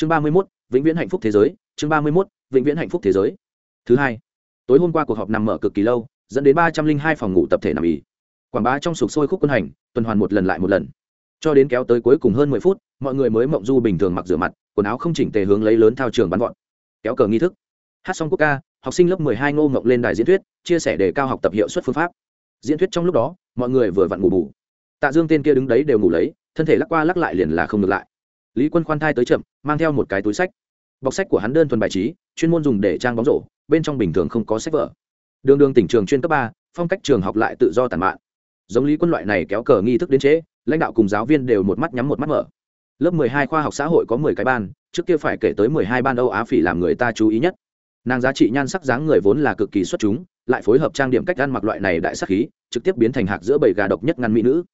chương ba mươi mốt, vĩnh viễn hạnh phúc thế giới, chương ba mươi mốt, vĩnh viễn hạnh phúc thế giới. Thứ hai, tối hôm qua cuộc họp nằm mở cực kỳ lâu, dẫn đến ba trăm linh hai phòng ngủ tập thể nằm ỉ quảng bá trong sục sôi khúc quân hành, tuần hoàn một lần lại một lần. Cho đến kéo tới cuối cùng hơn mười phút, mọi người mới mộng du bình thường mặc rửa mặt, quần áo không chỉnh tề hướng lấy lớn thao trường bắn gọn kéo cờ nghi thức. Hát xong quốc ca, học sinh lớp mười hai ngô ngộng lên đài diễn thuyết, chia sẻ đề cao học tập hiệu suất phương pháp. Diễn thuyết trong lúc đó, mọi người vừa vặn ngủ bù. Tạ dương tên kia đứng đấy đều ngủ lấy, thân thể lắc qua lắc lại liền là không ngược lại lý quân khoan thai tới chậm, mang theo một cái túi sách. Bọc sách của hắn đơn thuần bài trí, chuyên môn dùng để trang bóng rổ, bên trong bình thường không có sách vở. Đường đường tỉnh trường chuyên cấp ba, phong cách trường học lại tự do tàn mạn. Giống lý quân loại này kéo cờ nghi thức đến trễ lãnh đạo cùng giáo viên đều một mắt nhắm một mắt mở. Lớp mười hai khoa học xã hội có mười cái ban, trước kia phải kể tới mười hai ban âu á phỉ làm người ta chú ý nhất. Nàng giá trị nhan sắc dáng người vốn là cực kỳ xuất chúng, lại phối hợp trang điểm cách ăn mặc loại này đại sắc khí, trực tiếp biến thành hạc giữa bầy gà độc nhất ngăn mỹ nữ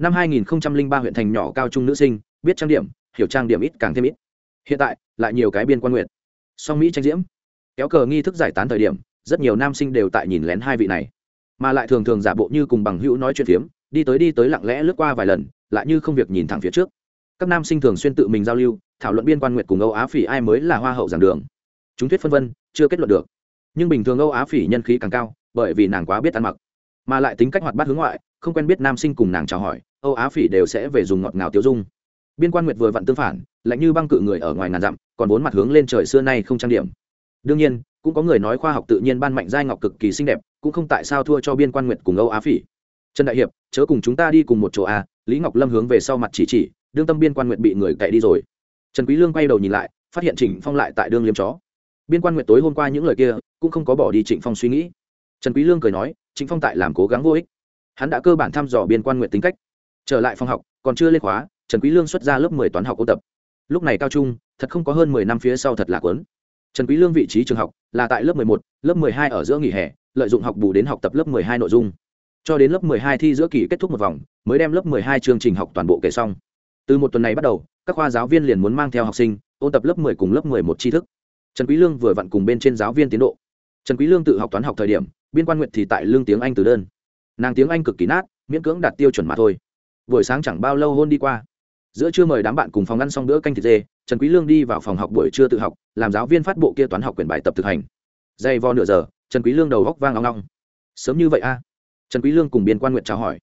năm 2003 huyện thành nhỏ cao trung nữ sinh, biết trang điểm, hiểu trang điểm ít càng thêm ít. Hiện tại, lại nhiều cái biên quan nguyện song mỹ tranh diễm. Kéo cờ nghi thức giải tán thời điểm, rất nhiều nam sinh đều tại nhìn lén hai vị này. Mà lại thường thường giả bộ như cùng bằng hữu nói chuyện phiếm, đi tới đi tới lặng lẽ lướt qua vài lần, lại như không việc nhìn thẳng phía trước. Các nam sinh thường xuyên tự mình giao lưu, thảo luận biên quan nguyện cùng âu á phỉ ai mới là hoa hậu giảng đường. Chúng thuyết phân vân, chưa kết luận được. Nhưng bình thường âu á phỉ nhân khí càng cao, bởi vì nàng quá biết ăn mặc. Mà lại tính cách hoạt bát hướng ngoại, không quen biết nam sinh cùng nàng chào hỏi âu á phỉ đều sẽ về dùng ngọt ngào tiêu dung. Biên quan nguyệt vừa vặn tương phản, lạnh như băng cự người ở ngoài ngàn dặm, còn bốn mặt hướng lên trời xưa nay không trang điểm. Đương nhiên, cũng có người nói khoa học tự nhiên ban mạnh giai ngọc cực kỳ xinh đẹp, cũng không tại sao thua cho biên quan nguyệt cùng âu á phỉ. Trần đại hiệp, chớ cùng chúng ta đi cùng một chỗ a lý ngọc lâm hướng về sau mặt chỉ chỉ, đương tâm biên quan nguyệt bị người cậy đi rồi. Trần quý lương quay đầu nhìn lại, phát hiện trịnh phong lại tại đương liếm chó. Biên quan nguyệt tối hôm qua những lời kia, cũng không có bỏ đi trịnh phong suy nghĩ. Trần quý lương cười nói, trịnh phong tại làm cố gắng vô ích. Hắn đã cơ bản thăm dò biên quan nguyệt tính cách trở lại phòng học còn chưa lên khóa trần quý lương xuất ra lớp 10 toán học ôn tập. Lúc này cao trung thật không có hơn 10 năm phía sau thật là cuốn. Trần quý lương vị trí trường học là tại lớp 11, lớp 12 ở giữa nghỉ hè lợi dụng học bù đến học tập lớp 12 nội dung. Cho đến lớp 12 thi giữa kỳ kết thúc một vòng mới đem lớp 12 chương trình học toàn bộ kể xong. Từ một tuần này bắt đầu các khoa giáo viên liền muốn mang theo học sinh ôn tập lớp 10 cùng lớp 11 tri thức. Trần quý lương vừa vặn cùng bên trên giáo viên tiến độ. Trần quý lương tự học toán học thời điểm biên quan nguyện thì tại lương tiếng anh từ đơn. Nàng tiếng anh cực kỳ nát miễn cưỡng đạt tiêu chuẩn mà thôi buổi sáng chẳng bao lâu hôn đi qua. Giữa trưa mời đám bạn cùng phòng ăn xong bữa canh thịt dê, trần quý lương đi vào phòng học buổi trưa tự học, làm giáo viên phát bộ kia toán học quyển bài tập thực hành. Dày vò nửa giờ, trần quý lương đầu góc vang ong ong. Sớm như vậy a à? trần quý lương cùng biên quan nguyện chào hỏi.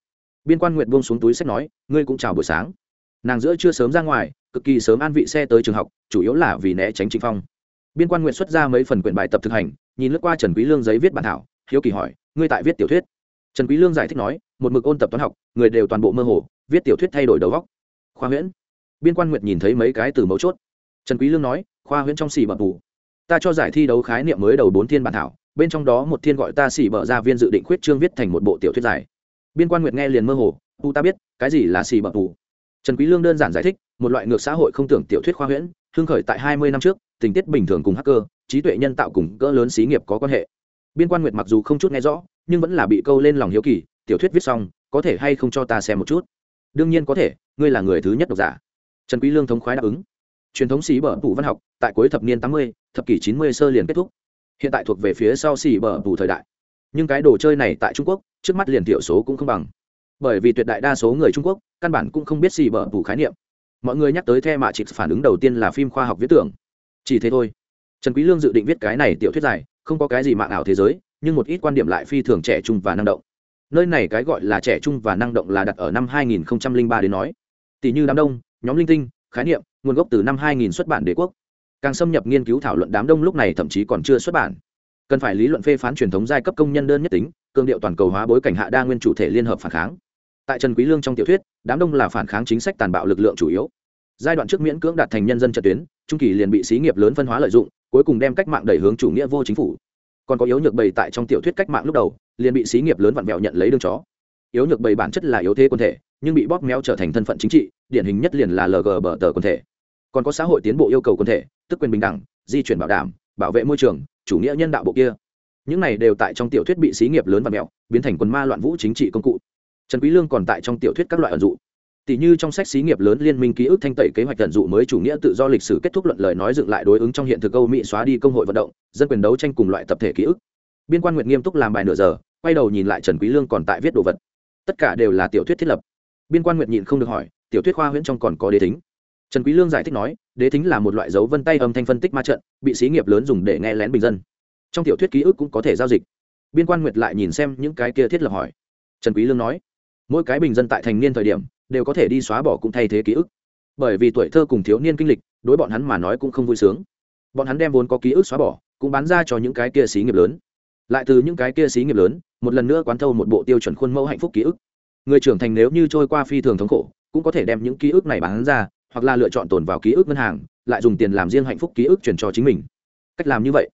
Biên quan nguyện buông xuống túi sách nói, ngươi cũng chào buổi sáng. Nàng giữa trưa sớm ra ngoài, cực kỳ sớm an vị xe tới trường học, chủ yếu là vì né tránh trịnh phong. Biên quan nguyện xuất ra mấy phần quyển bài tập thực hành, nhìn lướt qua trần quý lương giấy viết bản thảo, hiếu kỳ hỏi, ngươi tại viết tiểu thuyết? Trần quý lương giải thích nói, một mực ôn tập toán học, người đều toàn bộ mơ hồ viết tiểu thuyết thay đổi đầu góc. Khoa huyễn. Biên quan nguyệt nhìn thấy mấy cái từ mấu chốt. Trần quý lương nói, khoa huyễn trong xì bờ bù ta cho giải thi đấu khái niệm mới đầu bốn thiên bản thảo, bên trong đó một thiên gọi ta xì bờ ra viên dự định khuyết trương viết thành một bộ tiểu thuyết dài. Biên quan nguyệt nghe liền mơ hồ tu ta biết, cái gì là xì bờ bù trần quý lương đơn giản giải thích, một loại ngược xã hội không tưởng tiểu thuyết khoa huyễn thương khởi tại 20 năm trước, tình tiết bình thường cùng hacker, trí tuệ nhân tạo cùng cỡ lớn xí nghiệp có quan hệ. Biên quan nguyệt mặc dù không chút nghe rõ, nhưng vẫn là bị câu lên lòng hiếu kỳ, tiểu thuyết viết xong, có thể hay không cho ta xem một chút? Đương nhiên có thể ngươi là người thứ nhất độc giả. Trần quý lương thống khoái đáp ứng. Truyền thống xì bờ tủ văn học tại cuối thập niên 80, thập kỷ 90 sơ liền kết thúc. Hiện tại thuộc về phía sau xì bờ tủ thời đại. Nhưng cái đồ chơi này tại trung quốc trước mắt liền thiểu số cũng không bằng. Bởi vì tuyệt đại đa số người trung quốc căn bản cũng không biết xì bờ tủ khái niệm. Mọi người nhắc tới the mạ chỉ phản ứng đầu tiên là phim khoa học viễn tưởng. Chỉ thế thôi. Trần quý lương dự định viết cái này tiểu thuyết dài không có cái gì mạng ảo thế giới nhưng một ít quan điểm lại phi thường trẻ trung và năng động nơi này cái gọi là trẻ trung và năng động là đặt ở năm 2003 đến nói. Tỷ như đám đông, nhóm linh tinh, khái niệm, nguồn gốc từ năm 2000 xuất bản đế quốc. Càng xâm nhập nghiên cứu thảo luận đám đông lúc này thậm chí còn chưa xuất bản. Cần phải lý luận phê phán truyền thống giai cấp công nhân đơn nhất tính, cương điệu toàn cầu hóa bối cảnh hạ đa nguyên chủ thể liên hợp phản kháng. Tại trần quý lương trong tiểu thuyết, đám đông là phản kháng chính sách tàn bạo lực lượng chủ yếu. Giai đoạn trước miễn cưỡng đạt thành nhân dân trận tuyến, trung kỳ liền bị xí nghiệp lớn phân hóa lợi dụng, cuối cùng đem cách mạng đẩy hướng chủ nghĩa vô chính phủ. Còn có yếu nhược bày tại trong tiểu thuyết cách mạng lúc đầu liền bị xí nghiệp lớn vặn vẹo nhận lấy đương chó. Yếu nhược bày bản chất là yếu thế quân thể, nhưng bị bóp méo trở thành thân phận chính trị, điển hình nhất liền là lg bờ tờ quân thể. Còn có xã hội tiến bộ yêu cầu quân thể, tức quyền bình đẳng, di chuyển bảo đảm, bảo vệ môi trường, chủ nghĩa nhân đạo bộ kia. Những này đều tại trong tiểu thuyết bị xí nghiệp lớn và mẹo biến thành quân ma loạn vũ chính trị công cụ. Trần quý lương còn tại trong tiểu thuyết các loại ẩn dụ. Tỷ như trong sách xí nghiệp lớn liên minh ký ức thanh tẩy kế hoạch ẩn dụ mới chủ nghĩa tự do lịch sử kết thúc luận lời nói dựng lại đối ứng trong hiện thực câu mỹ xóa đi công hội vận động, dân quyền đấu tranh cùng loại tập thể ký ức. Biên quan nguyện nghiêm túc làm bài nửa giờ quay đầu nhìn lại trần quý lương còn tại viết đồ vật. Tất cả đều là tiểu thuyết thiết lập. Biên quan Nguyệt nhịn không được hỏi, tiểu thuyết khoa huyễn trong còn có đế thính. trần quý lương giải thích nói, đế thính là một loại dấu vân tay âm thanh phân tích ma trận, bị xí nghiệp lớn dùng để nghe lén bình dân. Trong tiểu thuyết ký ức cũng có thể giao dịch. Biên quan nguyệt lại nhìn xem những cái kia thiết lập hỏi. Trần quý lương nói, mỗi cái bình dân tại thành niên thời điểm, đều có thể đi xóa bỏ cũng thay thế ký ức. Bởi vì tuổi thơ cùng thiếu niên kinh lịch, đối bọn hắn mà nói cũng không vui sướng. Bọn hắn đem vốn có ký ức xóa bỏ, cũng bán ra cho những cái kia xí nghiệp lớn lại từ những cái kia xí nghiệp lớn, một lần nữa quán thâu một bộ tiêu chuẩn khuôn mẫu hạnh phúc ký ức. Người trưởng thành nếu như trôi qua phi thường thống khổ, cũng có thể đem những ký ức này bán ra, hoặc là lựa chọn tồn vào ký ức ngân hàng, lại dùng tiền làm riêng hạnh phúc ký ức chuyển cho chính mình. Cách làm như vậy,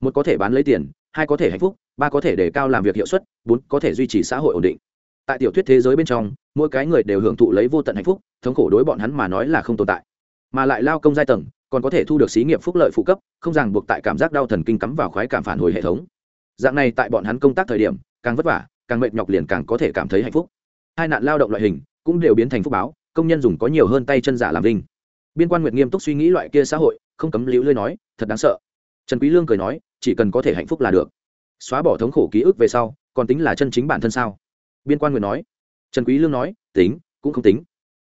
một có thể bán lấy tiền, hai có thể hạnh phúc, ba có thể đề cao làm việc hiệu suất, bốn có thể duy trì xã hội ổn định. Tại tiểu thuyết thế giới bên trong, mỗi cái người đều hưởng thụ lấy vô tận hạnh phúc, thống khổ đối bọn hắn mà nói là không tồn tại. Mà lại lao công giai tầng, còn có thể thu được xí nghiệp phúc lợi phụ cấp, không ràng buộc tại cảm giác đau thần kinh cắm vào khoái cảm phản hồi hệ thống dạng này tại bọn hắn công tác thời điểm, càng vất vả, càng mệt nhọc liền càng có thể cảm thấy hạnh phúc. Hai nạn lao động loại hình cũng đều biến thành phúc báo, công nhân dùng có nhiều hơn tay chân giả làm linh biên quan nguyệt nghiêm túc suy nghĩ loại kia xã hội, không cấm liễu lơi nói, thật đáng sợ. Trần quý lương cười nói, chỉ cần có thể hạnh phúc là được. Xóa bỏ thống khổ ký ức về sau, còn tính là chân chính bản thân sao? Biên quan nguyệt nói. Trần quý lương nói, tính, cũng không tính.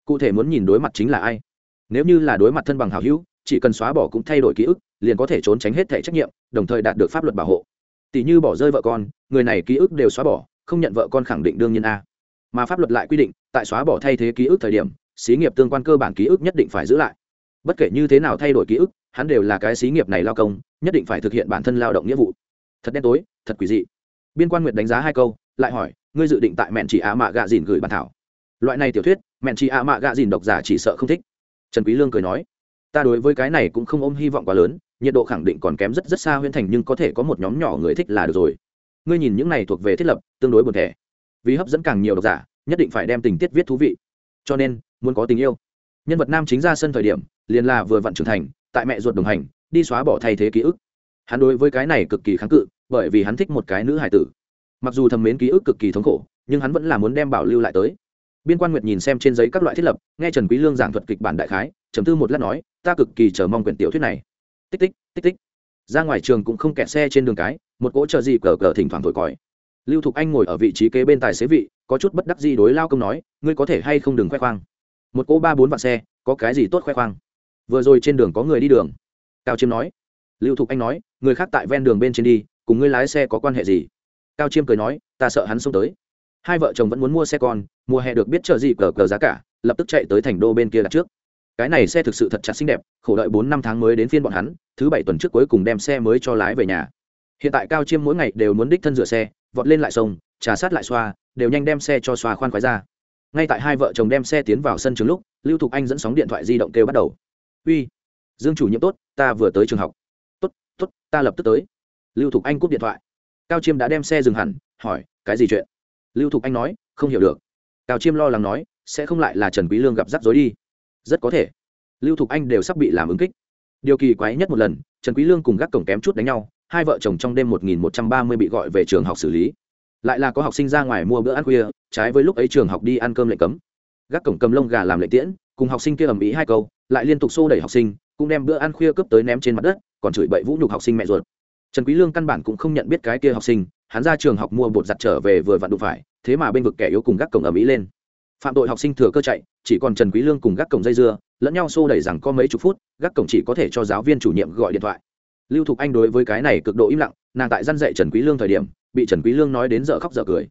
Cụ thể muốn nhìn đối mặt chính là ai. Nếu như là đối mặt thân bằng hảo hữu, chỉ cần xóa bỏ cũng thay đổi ký ức, liền có thể trốn tránh hết thảy trách nhiệm, đồng thời đạt được pháp luật bảo hộ tỷ như bỏ rơi vợ con, người này ký ức đều xóa bỏ, không nhận vợ con khẳng định đương nhiên a. Mà pháp luật lại quy định, tại xóa bỏ thay thế ký ức thời điểm, xí nghiệp tương quan cơ bản ký ức nhất định phải giữ lại. Bất kể như thế nào thay đổi ký ức, hắn đều là cái xí nghiệp này lao công, nhất định phải thực hiện bản thân lao động nghĩa vụ. Thật đen tối, thật quỷ dị. Biên quan nguyệt đánh giá hai câu, lại hỏi, ngươi dự định tại mẹn chỉ ạ mạ gạ dìn gửi bản thảo? Loại này tiểu thuyết, mẹn chỉ ạ mạ gạ dìn độc giả chỉ sợ không thích. Trần quý lương cười nói, ta đối với cái này cũng không ôm hy vọng quá lớn nhiệt độ khẳng định còn kém rất rất xa huyễn thành nhưng có thể có một nhóm nhỏ người thích là được rồi. Ngươi nhìn những này thuộc về thiết lập, tương đối buồn thẻ. Vì hấp dẫn càng nhiều độc giả, nhất định phải đem tình tiết viết thú vị. Cho nên, muốn có tình yêu. Nhân vật nam chính ra sân thời điểm, liền là vừa vặn trưởng thành, tại mẹ ruột đồng hành, đi xóa bỏ thay thế ký ức. Hắn đối với cái này cực kỳ kháng cự, bởi vì hắn thích một cái nữ hải tử. Mặc dù thầm mến ký ức cực kỳ thống khổ, nhưng hắn vẫn là muốn đem bảo lưu lại tới. Biên quan nguyệt nhìn xem trên giấy các loại thiết lập, nghe trần quý lương giảng thuật kịch bản đại khái, trầm tư một lát nói, ta cực kỳ chờ mong quyển tiểu thuyết này tích tích tích tích. Ra ngoài trường cũng không kẹt xe trên đường cái, một cỗ chờ gì cờ cờ thỉnh thoảng thổi còi. Lưu thục anh ngồi ở vị trí kế bên tài xế vị, có chút bất đắc gì đối lao công nói, ngươi có thể hay không đừng khoe khoang? Một cỗ ba bốn vạn xe, có cái gì tốt khoe khoang? Vừa rồi trên đường có người đi đường. Cao chiêm nói. Lưu thục anh nói, người khác tại ven đường bên trên đi, cùng ngươi lái xe có quan hệ gì? Cao chiêm cười nói, ta sợ hắn xông tới. Hai vợ chồng vẫn muốn mua xe con, mùa hè được biết chờ gì cờ cờ giá cả, lập tức chạy tới thành đô bên kia đặt trước cái này xe thực sự thật chặt xinh đẹp, khổ đợi bốn năm tháng mới đến phiên bọn hắn, thứ bảy tuần trước cuối cùng đem xe mới cho lái về nhà. Hiện tại cao chiêm mỗi ngày đều muốn đích thân rửa xe, vọt lên lại sông, trà sát lại xoa, đều nhanh đem xe cho xoa khoan khoái ra. Ngay tại hai vợ chồng đem xe tiến vào sân trường lúc, lưu thục anh dẫn sóng điện thoại di động kêu bắt đầu. Uy, dương chủ nhiệm tốt, ta vừa tới trường học. Tốt tốt, ta lập tức tới. Lưu thục anh cúp điện thoại. Cao chiêm đã đem xe dừng hẳn, hỏi, cái gì chuyện? Lưu thục anh nói, không hiểu được. Cao chiêm lo lắng nói, sẽ không lại là trần quý lương gặp rắc rối đi rất có thể. Lưu thục anh đều sắp bị làm ứng kích. Điều kỳ quái nhất một lần, trần quý lương cùng gác cổng kém chút đánh nhau, hai vợ chồng trong đêm 1130 bị gọi về trường học xử lý. Lại là có học sinh ra ngoài mua bữa ăn khuya, trái với lúc ấy trường học đi ăn cơm lệnh cấm. Gác cổng cầm lông gà làm lệ tiễn, cùng học sinh kia ầm ĩ hai câu, lại liên tục xô đẩy học sinh, cũng đem bữa ăn khuya cướp tới ném trên mặt đất, còn chửi bậy vũ nhục học sinh mẹ ruột. Trần quý lương căn bản cũng không nhận biết cái kia học sinh, hắn ra trường học mua bột giặt trở về vừa vặn đụng phải, thế mà bên vực kẻ yếu cùng gác cổng ầm ĩ lên. Phạm tội học sinh thừa cơ chạy chỉ còn trần quý lương cùng gác cổng dây dưa, lẫn nhau xô đẩy rằng có mấy chục phút, gác cổng chỉ có thể cho giáo viên chủ nhiệm gọi điện thoại. Lưu thục anh đối với cái này cực độ im lặng, nàng tại gian dạy trần quý lương thời điểm, bị trần quý lương nói đến dở khóc dở cười.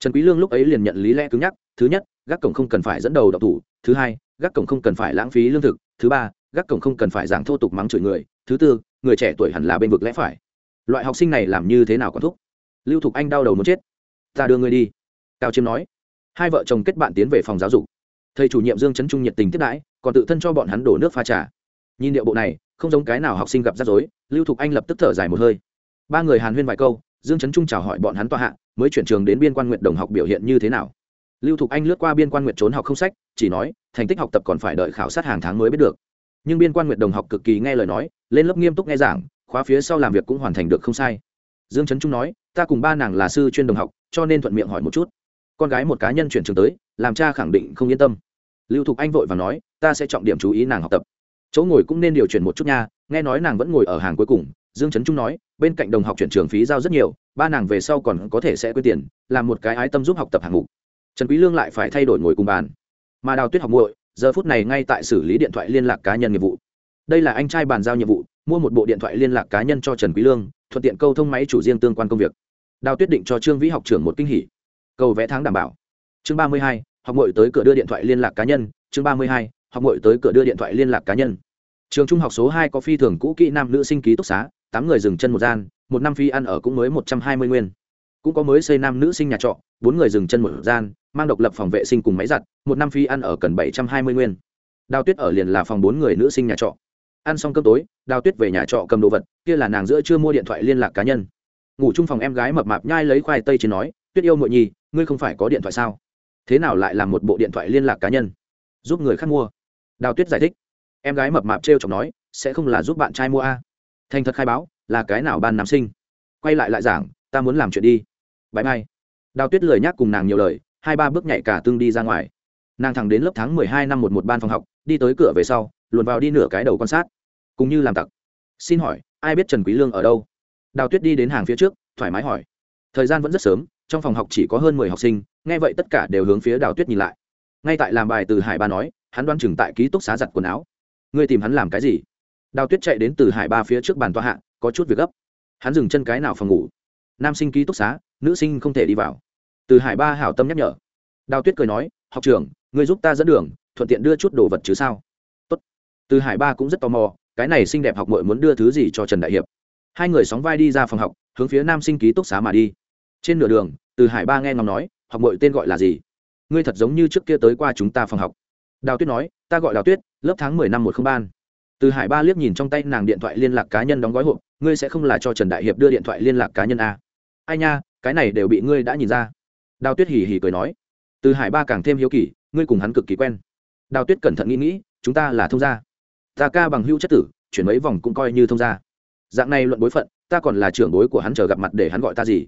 Trần quý lương lúc ấy liền nhận lý lẽ cứng nhắc, thứ nhất, gác cổng không cần phải dẫn đầu đạo thủ, thứ hai, gác cổng không cần phải lãng phí lương thực, thứ ba, gác cổng không cần phải giảng thô tục mắng chửi người, thứ tư, người trẻ tuổi hẳn là bên vực lẽ phải. Loại học sinh này làm như thế nào có thúc? Lưu thục anh đau đầu muốn chết. Ta đưa ngươi đi. Cao chiêm nói. Hai vợ chồng kết bạn tiến về phòng giáo dục thầy chủ nhiệm dương chấn trung nhiệt tình tiếp đãi, còn tự thân cho bọn hắn đổ nước pha trà. Nhìn điệu bộ này, không giống cái nào học sinh gặp rắc rối, lưu thục anh lập tức thở dài một hơi. Ba người hàn huyên vài câu, dương chấn trung chào hỏi bọn hắn tọa hạ, mới chuyển trường đến biên quan nguyện đồng học biểu hiện như thế nào. Lưu thục anh lướt qua biên quan nguyện trốn học không sách, chỉ nói, thành tích học tập còn phải đợi khảo sát hàng tháng mới biết được. Nhưng biên quan nguyện đồng học cực kỳ nghe lời nói, lên lớp nghiêm túc nghe giảng, khóa phía sau làm việc cũng hoàn thành được không sai. Dương chấn trung nói, ta cùng ba nàng là sư chuyên đồng học, cho nên thuận miệng hỏi một chút. Con gái một cá nhân chuyển trường tới làm cha khẳng định không yên tâm. Lưu thục anh vội và nói, ta sẽ trọng điểm chú ý nàng học tập. Chỗ ngồi cũng nên điều chuyển một chút nha, nghe nói nàng vẫn ngồi ở hàng cuối cùng. Dương trấn trung nói, bên cạnh đồng học chuyển trường phí giao rất nhiều, ba nàng về sau còn có thể sẽ quyết tiền, làm một cái ái tâm giúp học tập hạng mục. Trần quý lương lại phải thay đổi ngồi cùng bàn. Mà đào tuyết học muội, giờ phút này ngay tại xử lý điện thoại liên lạc cá nhân nghiệp vụ. Đây là anh trai bàn giao nhiệm vụ, mua một bộ điện thoại liên lạc cá nhân cho trần quý lương, thuận tiện câu thông máy chủ riêng tương quan công việc. Đào tuyết định cho trương vĩ học trưởng một kinh hỉ. Cầu vẽ tháng đảm bảo chương ba mươi hai, học ngội tới cửa đưa điện thoại liên lạc cá nhân. Chương ba mươi hai, học ngội tới cửa đưa điện thoại liên lạc cá nhân. Trường trung học số hai có phi thường cũ kỹ nam nữ sinh ký túc xá, tám người dừng chân một gian, một năm phi ăn ở cũng mới một trăm hai mươi nguyên. Cũng có mới xây nam nữ sinh nhà trọ, bốn người dừng chân một gian, mang độc lập phòng vệ sinh cùng máy giặt, một năm phi ăn ở cần bảy trăm hai mươi nguyên. Đào tuyết ở liền là phòng bốn người nữ sinh nhà trọ. Ăn xong cơm tối, đào tuyết về nhà trọ cầm đồ vật, kia là nàng giữa chưa mua điện thoại liên lạc cá nhân. Ngủ chung phòng em gái mập mạp nhai lấy khoai tây trên nói, tuyết yêu muội nhi, ngươi không phải có điện thoại sao? Thế nào lại làm một bộ điện thoại liên lạc cá nhân? Giúp người khác mua. Đào tuyết giải thích. Em gái mập mạp t r e o chọc nói, sẽ không là giúp bạn trai mua a. Thành thật khai báo, là cái nào ban nam sinh? Quay lại lại giảng, ta muốn làm chuyện đi. Bãi mai. Đào tuyết lời nhắc cùng nàng nhiều lời, hai ba bước nhảy cả tương đi ra ngoài. Nàng thẳng đến lớp tháng mười hai năm một một ban phòng học, đi tới cửa về sau, luồn vào đi nửa cái đầu quan sát. Cũng như làm tặc. Xin hỏi, ai biết trần quý lương ở đâu? Đào tuyết đi đến hàng phía trước, thoải mái hỏi. Thời gian vẫn rất sớm, trong phòng học chỉ có hơn mười học sinh nghe vậy tất cả đều hướng phía đào tuyết nhìn lại. Ngay tại làm bài từ hải ba nói, hắn đoan chừng tại ký túc xá giặt quần áo. Ngươi tìm hắn làm cái gì? Đào tuyết chạy đến từ hải ba phía trước bàn tòa hạ, có chút việc gấp. Hắn dừng chân cái nào phòng ngủ? Nam sinh ký túc xá, nữ sinh không thể đi vào. Từ hải ba hảo tâm nhắc nhở. Đào tuyết cười nói, học trưởng, ngươi giúp ta dẫn đường, thuận tiện đưa chút đồ vật chứ sao? Tốt. từ hải ba cũng rất tò mò, cái này xinh đẹp học mội muốn đưa thứ gì cho trần đại hiệp? Hai người sóng vai đi ra phòng học, hướng phía nam sinh ký túc xá mà đi. Trên nửa đường, từ hải ba nghe ngóng nói học mọi tên gọi là gì? Ngươi thật giống như trước kia tới qua chúng ta phòng học. Đào tuyết nói, ta gọi đào tuyết, lớp tháng mười năm một không ban. Từ hải ba liếc nhìn trong tay nàng điện thoại liên lạc cá nhân đóng gói hộp, ngươi sẽ không là cho trần đại hiệp đưa điện thoại liên lạc cá nhân à? ai nha, cái này đều bị ngươi đã nhìn ra. Đào tuyết hì hì cười nói. Từ hải ba càng thêm hiếu kỳ, ngươi cùng hắn cực kỳ quen. Đào tuyết cẩn thận nghĩ nghĩ, chúng ta là thông gia. Ta ca bằng hữu chất tử, chuyển mấy vòng cũng coi như thông gia. Dạng này luận bối phận, ta còn là trưởng bối của hắn chờ gặp mặt để hắn gọi ta gì?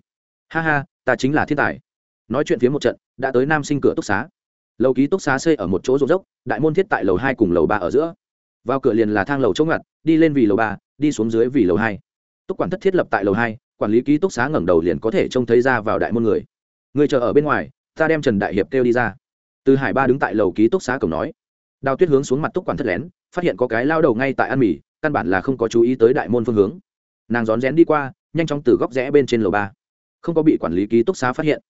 Ha ha, ta chính là thiên tài nói chuyện phía một trận, đã tới nam sinh cửa túc xá. Lầu ký túc xá xây ở một chỗ rộng dốc, đại môn thiết tại lầu hai cùng lầu ba ở giữa. Vào cửa liền là thang lầu chống ngặt, đi lên vì lầu ba, đi xuống dưới vì lầu hai. Túc quản thất thiết lập tại lầu hai, quản lý ký túc xá ngẩng đầu liền có thể trông thấy ra vào đại môn người. Người chờ ở bên ngoài, ta đem trần đại hiệp kêu đi ra. Từ hải ba đứng tại lầu ký túc xá cổng nói. Đào tuyết hướng xuống mặt túc quản thất lén, phát hiện có cái lao đầu ngay tại ăn mì, căn bản là không có chú ý tới đại môn phương hướng. Nàng rón rén đi qua, nhanh chóng từ góc rẽ bên trên lầu ba. Không có bị quản lý ký túc xá phát hiện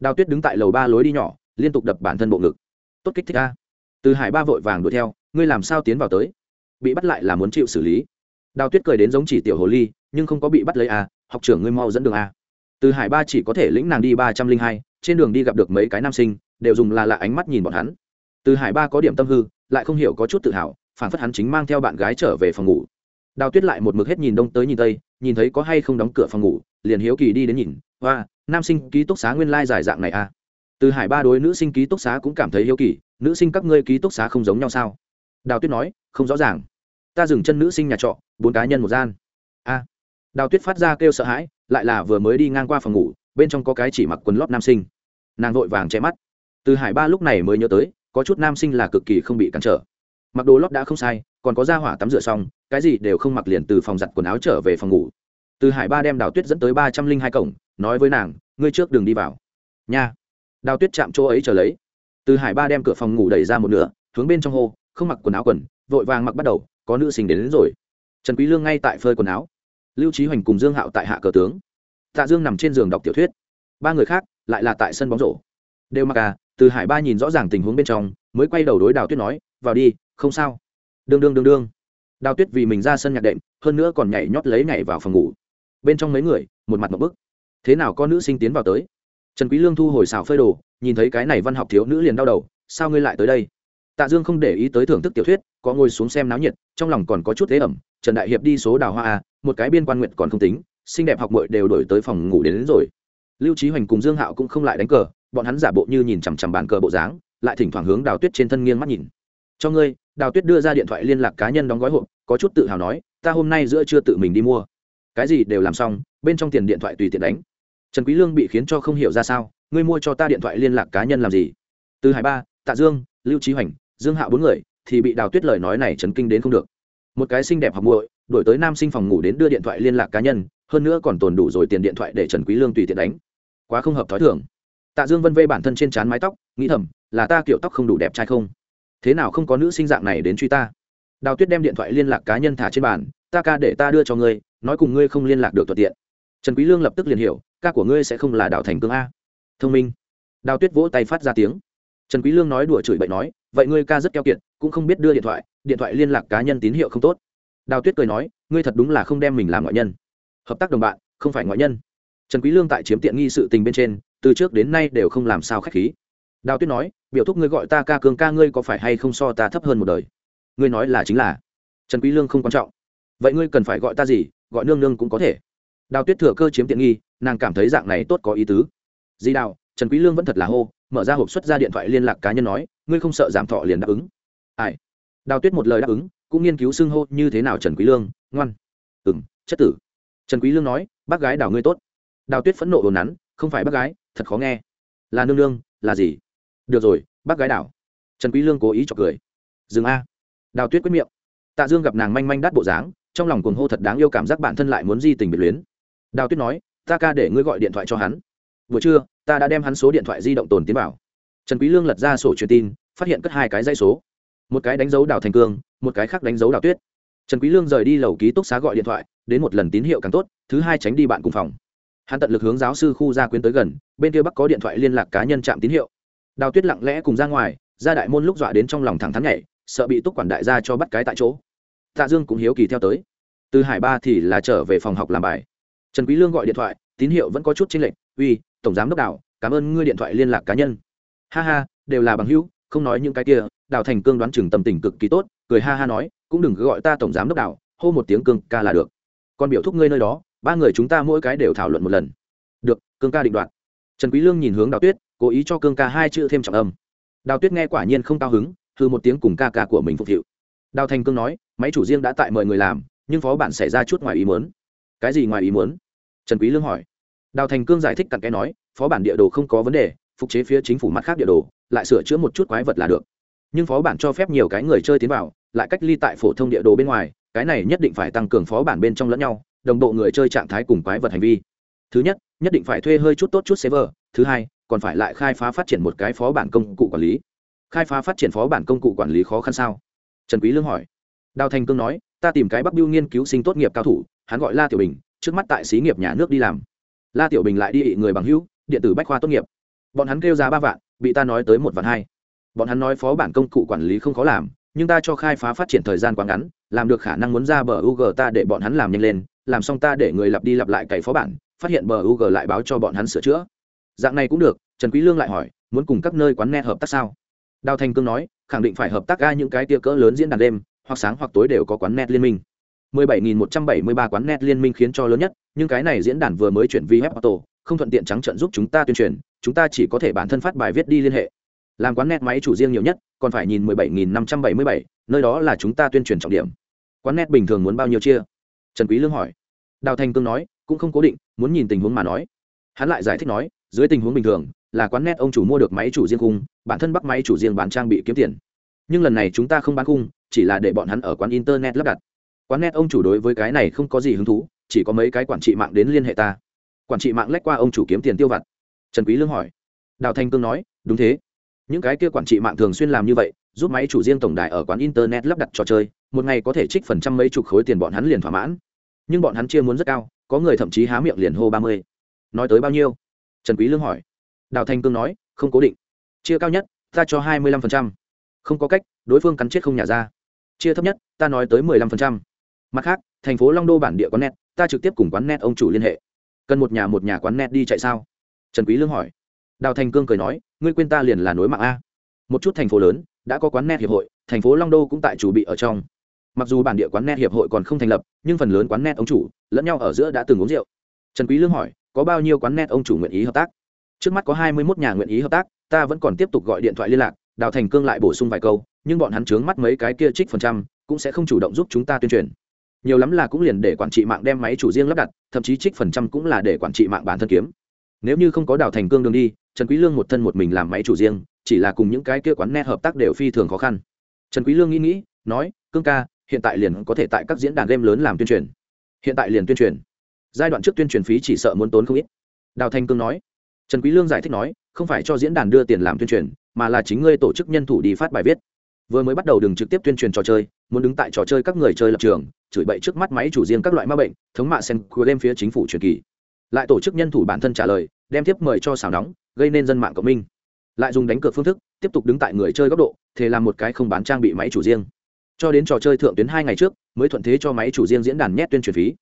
đào tuyết đứng tại lầu ba lối đi nhỏ, liên tục đập bản thân bộ ngực. Tốt kích thích a. Từ hải ba vội vàng đuổi theo, ngươi làm sao tiến vào tới? Bị bắt lại là muốn chịu xử lý. Đào tuyết cười đến giống chỉ tiểu hồ ly, nhưng không có bị bắt lấy a, học trưởng ngươi mau dẫn đường a. Từ hải ba chỉ có thể lĩnh nàng đi ba trăm linh hai, trên đường đi gặp được mấy cái nam sinh, đều dùng là lạ ánh mắt nhìn bọn hắn. Từ hải ba có điểm tâm hư, lại không hiểu có chút tự hào, phản phất hắn chính mang theo bạn gái trở về phòng ngủ. Đào tuyết lại một mực hết nhìn đông tới nhìn tây, nhìn thấy có hay không đóng cửa phòng ngủ, liền hiếu kỳ đi đến nhìn hoa nam sinh ký túc xá nguyên lai giải dạng này à? Từ hải ba đối nữ sinh ký túc xá cũng cảm thấy hiếu kỳ, nữ sinh các ngươi ký túc xá không giống nhau sao? Đào tuyết nói, không rõ ràng. Ta dừng chân nữ sinh nhà trọ, bốn cá nhân một gian. A đào tuyết phát ra kêu sợ hãi, lại là vừa mới đi ngang qua phòng ngủ, bên trong có cái chỉ mặc quần lót nam sinh. Nàng vội vàng che mắt. Từ hải ba lúc này mới nhớ tới, có chút nam sinh là cực kỳ không bị cản trở. Mặc đồ lót đã không sai, còn có ra hỏa tắm rửa xong, cái gì đều không mặc liền từ phòng giặt quần áo trở về phòng ngủ từ hải ba đem đào tuyết dẫn tới ba trăm linh hai cổng nói với nàng ngươi trước đường đi vào. Nha. Đào tuyết chạm chỗ ấy trở lấy. Từ hải ba đem cửa phòng ngủ đẩy ra một nửa hướng bên trong hô không mặc quần áo quần vội vàng mặc bắt đầu có nữ sinh đến, đến rồi. Trần quý lương ngay tại phơi quần áo. Lưu trí hoành cùng dương hạo tại hạ cờ tướng. Tạ dương nằm trên giường đọc tiểu thuyết. Ba người khác lại là tại sân bóng rổ. Đều mặc à từ hải ba nhìn rõ ràng tình huống bên trong mới quay đầu đối đào tuyết nói vào đi không sao. Đương đương đương đương. Đào tuyết vì mình ra sân nhạc đệm hơn nữa còn nhảy nhót lấy nhảy vào phòng ngủ bên trong mấy người một mặt một bức. Thế nào có nữ sinh tiến vào tới? Trần quý lương thu hồi xào phơi đồ nhìn thấy cái này văn học thiếu nữ liền đau đầu sao ngươi lại tới đây? Tạ dương không để ý tới thưởng thức tiểu thuyết có ngồi xuống xem náo nhiệt trong lòng còn có chút thế ẩm trần đại hiệp đi số đào hoa a một cái biên quan nguyện còn không tính xinh đẹp học muội đều đổi tới phòng ngủ đến, đến rồi. Lưu trí hoành cùng dương hạo cũng không lại đánh cờ bọn hắn giả bộ như nhìn chằm chằm bàn cờ bộ dáng lại thỉnh thoảng hướng đào tuyết trên thân nghiêng mắt nhìn. Cho ngươi đào tuyết đưa ra điện thoại liên lạc cá nhân đóng gói hộp có chút tự hào nói ta hôm nay giữa chưa tự mình đi mua cái gì đều làm xong, bên trong tiền điện thoại tùy tiện đánh. Trần quý lương bị khiến cho không hiểu ra sao, ngươi mua cho ta điện thoại liên lạc cá nhân làm gì? Từ hải ba, tạ dương, lưu trí hoành, dương hạo bốn người, thì bị đào tuyết lời nói này chấn kinh đến không được. Một cái xinh đẹp học muội, đổi tới nam sinh phòng ngủ đến đưa điện thoại liên lạc cá nhân, hơn nữa còn tồn đủ rồi tiền điện thoại để trần quý lương tùy tiện đánh. Quá không hợp thói thường. Tạ dương vân vê bản thân trên trán mái tóc, nghĩ thầm, là ta kiểu tóc không đủ đẹp trai không? Thế nào không có nữ sinh dạng này đến truy ta? Đào tuyết đem điện thoại liên lạc cá nhân thả trên bàn, ta ca để ta đưa cho ngươi nói cùng ngươi không liên lạc được thuận tiện. Trần quý lương lập tức liền hiểu, ca của ngươi sẽ không là đào thành cương a. Thông minh. Đào tuyết vỗ tay phát ra tiếng. Trần quý lương nói đùa chửi bậy nói, vậy ngươi ca rất keo kiệt, cũng không biết đưa điện thoại điện thoại liên lạc cá nhân tín hiệu không tốt. Đào tuyết cười nói, ngươi thật đúng là không đem mình làm ngoại nhân. Hợp tác đồng bạn, không phải ngoại nhân. Trần quý lương tại chiếm tiện nghi sự tình bên trên, từ trước đến nay đều không làm sao khách khí. Đào tuyết nói, biểu thúc ngươi gọi ta ca cường ca ngươi có phải hay không so ta thấp hơn một đời? Ngươi nói là chính là. Trần quý lương không quan trọng. Vậy ngươi cần phải gọi ta gì? Gọi nương nương cũng có thể. Đào tuyết thừa cơ chiếm tiện nghi, nàng cảm thấy dạng này tốt có ý tứ. Di đào, trần quý lương vẫn thật là hô, mở ra hộp xuất ra điện thoại liên lạc cá nhân nói, ngươi không sợ giảm thọ liền đáp ứng. Ai? Đào tuyết một lời đáp ứng, cũng nghiên cứu xưng hô như thế nào trần quý lương, ngoan. Ừm, chất tử. Trần quý lương nói, bác gái đào ngươi tốt. Đào tuyết phẫn nộ đồn nắn, không phải bác gái, thật khó nghe. Là nương nương, là gì? Được rồi, bác gái đào. Trần quý lương cố ý chọc cười. Dừng a. Đào tuyết quyết miệng. Tạ dương gặp nàng manh manh đắt bộ dáng trong lòng cuồng hô thật đáng yêu cảm giác bản thân lại muốn di tình biệt luyến. Đào tuyết nói, ta ca để ngươi gọi điện thoại cho hắn. Buổi trưa, ta đã đem hắn số điện thoại di động tồn tiến vào. Trần quý lương lật ra sổ truyền tin, phát hiện cất hai cái dây số. Một cái đánh dấu đào thành cương, một cái khác đánh dấu đào tuyết. Trần quý lương rời đi lầu ký túc xá gọi điện thoại, đến một lần tín hiệu càng tốt, thứ hai tránh đi bạn cùng phòng. Hắn tận lực hướng giáo sư khu gia quyến tới gần, bên kia bắc có điện thoại liên lạc cá nhân chạm tín hiệu. Đào tuyết lặng lẽ cùng ra ngoài, ra đại môn lúc dọa đến trong lòng thẳng thắn nhảy, sợ bị túc quản đại gia cho bắt cái tại chỗ tạ dương cũng hiếu kỳ theo tới. Từ hải ba thì là trở về phòng học làm bài. Trần quý lương gọi điện thoại, tín hiệu vẫn có chút chênh lệch. Uy, tổng giám đốc đào, cảm ơn ngươi điện thoại liên lạc cá nhân. Ha ha, đều là bằng hữu, không nói những cái kia, đào thành cương đoán chừng tâm tình cực kỳ tốt, cười ha ha nói, cũng đừng gọi ta tổng giám đốc đào, hô một tiếng cương ca là được. Còn biểu thúc ngươi nơi đó, ba người chúng ta mỗi cái đều thảo luận một lần. Được, cương ca định đoạt. Trần quý lương nhìn hướng đào tuyết, cố ý cho cương ca hai chữ thêm trọng âm. Đào tuyết nghe quả nhiên không cao hứng thư một tiếng cùng ca ca của mình phục vụ đào thành cương nói, máy chủ riêng đã tại mời người làm, nhưng phó bản xảy ra chút ngoài ý muốn. Cái gì ngoài ý muốn? Trần quý lương hỏi. Đào thành cương giải thích cặn kẽ nói, phó bản địa đồ không có vấn đề, phục chế phía chính phủ mặt khác địa đồ, lại sửa chữa một chút quái vật là được. Nhưng phó bản cho phép nhiều cái người chơi tiến vào, lại cách ly tại phổ thông địa đồ bên ngoài, cái này nhất định phải tăng cường phó bản bên trong lẫn nhau, đồng bộ người chơi trạng thái cùng quái vật hành vi. Thứ nhất nhất định phải thuê hơi chút tốt chút server, thứ hai, còn phải lại khai phá phát triển một cái phó bản công cụ quản lý. Khai phá phát triển phó bản công cụ quản lý khó khăn sao? Trần quý lương hỏi. Đào thành cương nói, ta tìm cái bắc biêu nghiên cứu sinh tốt nghiệp cao thủ, hắn gọi la tiểu bình, trước mắt tại xí nghiệp nhà nước đi làm. La tiểu bình lại đi ị người bằng hữu, điện tử bách khoa tốt nghiệp. Bọn hắn kêu giá ba vạn, bị ta nói tới một vạn hai. Bọn hắn nói phó bản công cụ quản lý không khó làm, nhưng ta cho khai phá phát triển thời gian quá ngắn, làm được khả năng muốn ra bờ ug ta để bọn hắn làm nhanh lên, làm xong ta để người lặp đi lặp lại cày phó bản, phát hiện bờ ug lại báo cho bọn hắn sửa chữa. Dạng này cũng được, trần quý lương lại hỏi, muốn cùng các nơi quán nghe hợp tác sao? Đào thành cương nói khẳng định phải hợp tác ga những cái tia cỡ lớn diễn đàn đêm hoặc sáng hoặc tối đều có quán net liên minh. 17.173 quán net liên minh khiến cho lớn nhất nhưng cái này diễn đàn vừa mới chuyển vi web auto không thuận tiện trắng trận giúp chúng ta tuyên truyền chúng ta chỉ có thể bản thân phát bài viết đi liên hệ. Làm quán net máy chủ riêng nhiều nhất còn phải nhìn 17.577, nơi đó là chúng ta tuyên truyền trọng điểm. Quán net bình thường muốn bao nhiêu chia? Trần quý lương hỏi. Đào thành cương nói cũng không cố định muốn nhìn tình huống mà nói. Hắn lại giải thích nói dưới tình huống bình thường là quán net ông chủ mua được máy chủ riêng khung, bản thân bắt máy chủ riêng bán trang bị kiếm tiền. Nhưng lần này chúng ta không bán khung, chỉ là để bọn hắn ở quán internet lắp đặt. Quán net ông chủ đối với cái này không có gì hứng thú, chỉ có mấy cái quản trị mạng đến liên hệ ta. Quản trị mạng lách qua ông chủ kiếm tiền tiêu vặt. Trần quý lương hỏi. Đào thanh cương nói, đúng thế. Những cái kia quản trị mạng thường xuyên làm như vậy, giúp máy chủ riêng tổng đài ở quán internet lắp đặt trò chơi, một ngày có thể trích phần trăm mấy chục khối tiền bọn hắn liền thỏa mãn. Nhưng bọn hắn chia muốn rất cao, có người thậm chí há miệng liền hô ba mươi. Nói tới bao nhiêu? Trần quý lương hỏi đào thanh cương nói, không cố định. Chia cao nhất, ta cho hai mươi lăm phần trăm. Không có cách, đối phương cắn chết không nhả ra. Chia thấp nhất, ta nói tới mười lăm phần trăm. Mặt khác, thành phố long đô bản địa quán net, ta trực tiếp cùng quán net ông chủ liên hệ. Cần một nhà một nhà quán net đi chạy sao? Trần quý lương hỏi. Đào thành cương cười nói, ngươi quên ta liền là nối mạng a. Một chút thành phố lớn, đã có quán net hiệp hội, thành phố long đô cũng tại chủ bị ở trong. Mặc dù bản địa quán net hiệp hội còn không thành lập, nhưng phần lớn quán net ông chủ lẫn nhau ở giữa đã từng uống rượu. Trần quý lương hỏi, có bao nhiêu quán net ông chủ nguyện ý hợp tác? Trước mắt có hai mươi 21 nhà nguyện ý hợp tác, ta vẫn còn tiếp tục gọi điện thoại liên lạc, đào thành cương lại bổ sung vài câu, nhưng bọn hắn chướng mắt mấy cái kia trích phần trăm, cũng sẽ không chủ động giúp chúng ta tuyên truyền. Nhiều lắm là cũng liền để quản trị mạng đem máy chủ riêng lắp đặt, thậm chí trích phần trăm cũng là để quản trị mạng bản thân kiếm. Nếu như không có đào thành cương đường đi, trần quý lương một thân một mình làm máy chủ riêng, chỉ là cùng những cái kia quán net hợp tác đều phi thường khó khăn. Trần quý lương nghĩ nghĩ, nói, cương ca, hiện tại liền có thể tại các diễn đàn game lớn làm tuyên truyền. Hiện tại liền tuyên truyền. Giai đoạn trước tuyên truyền phí chỉ sợ muốn tốn không ít. Đào thành cương nói trần quý lương giải thích nói, không phải cho diễn đàn đưa tiền làm tuyên truyền, mà là chính ngươi tổ chức nhân thủ đi phát bài viết. Vừa mới bắt đầu đừng trực tiếp tuyên truyền trò chơi, muốn đứng tại trò chơi các người chơi lập trường, chửi bậy trước mắt máy chủ riêng các loại ma bệnh, thống mạ sen của đêm phía chính phủ truyền kỳ. Lại tổ chức nhân thủ bản thân trả lời, đem tiếp mời cho xào nóng, gây nên dân mạng cộng minh. Lại dùng đánh cược phương thức, tiếp tục đứng tại người chơi góc độ thế làm một cái không bán trang bị máy chủ riêng. Cho đến trò chơi thượng tuyến hai ngày trước, mới thuận thế cho máy chủ riêng diễn đàn nhét tuyên truyền phí.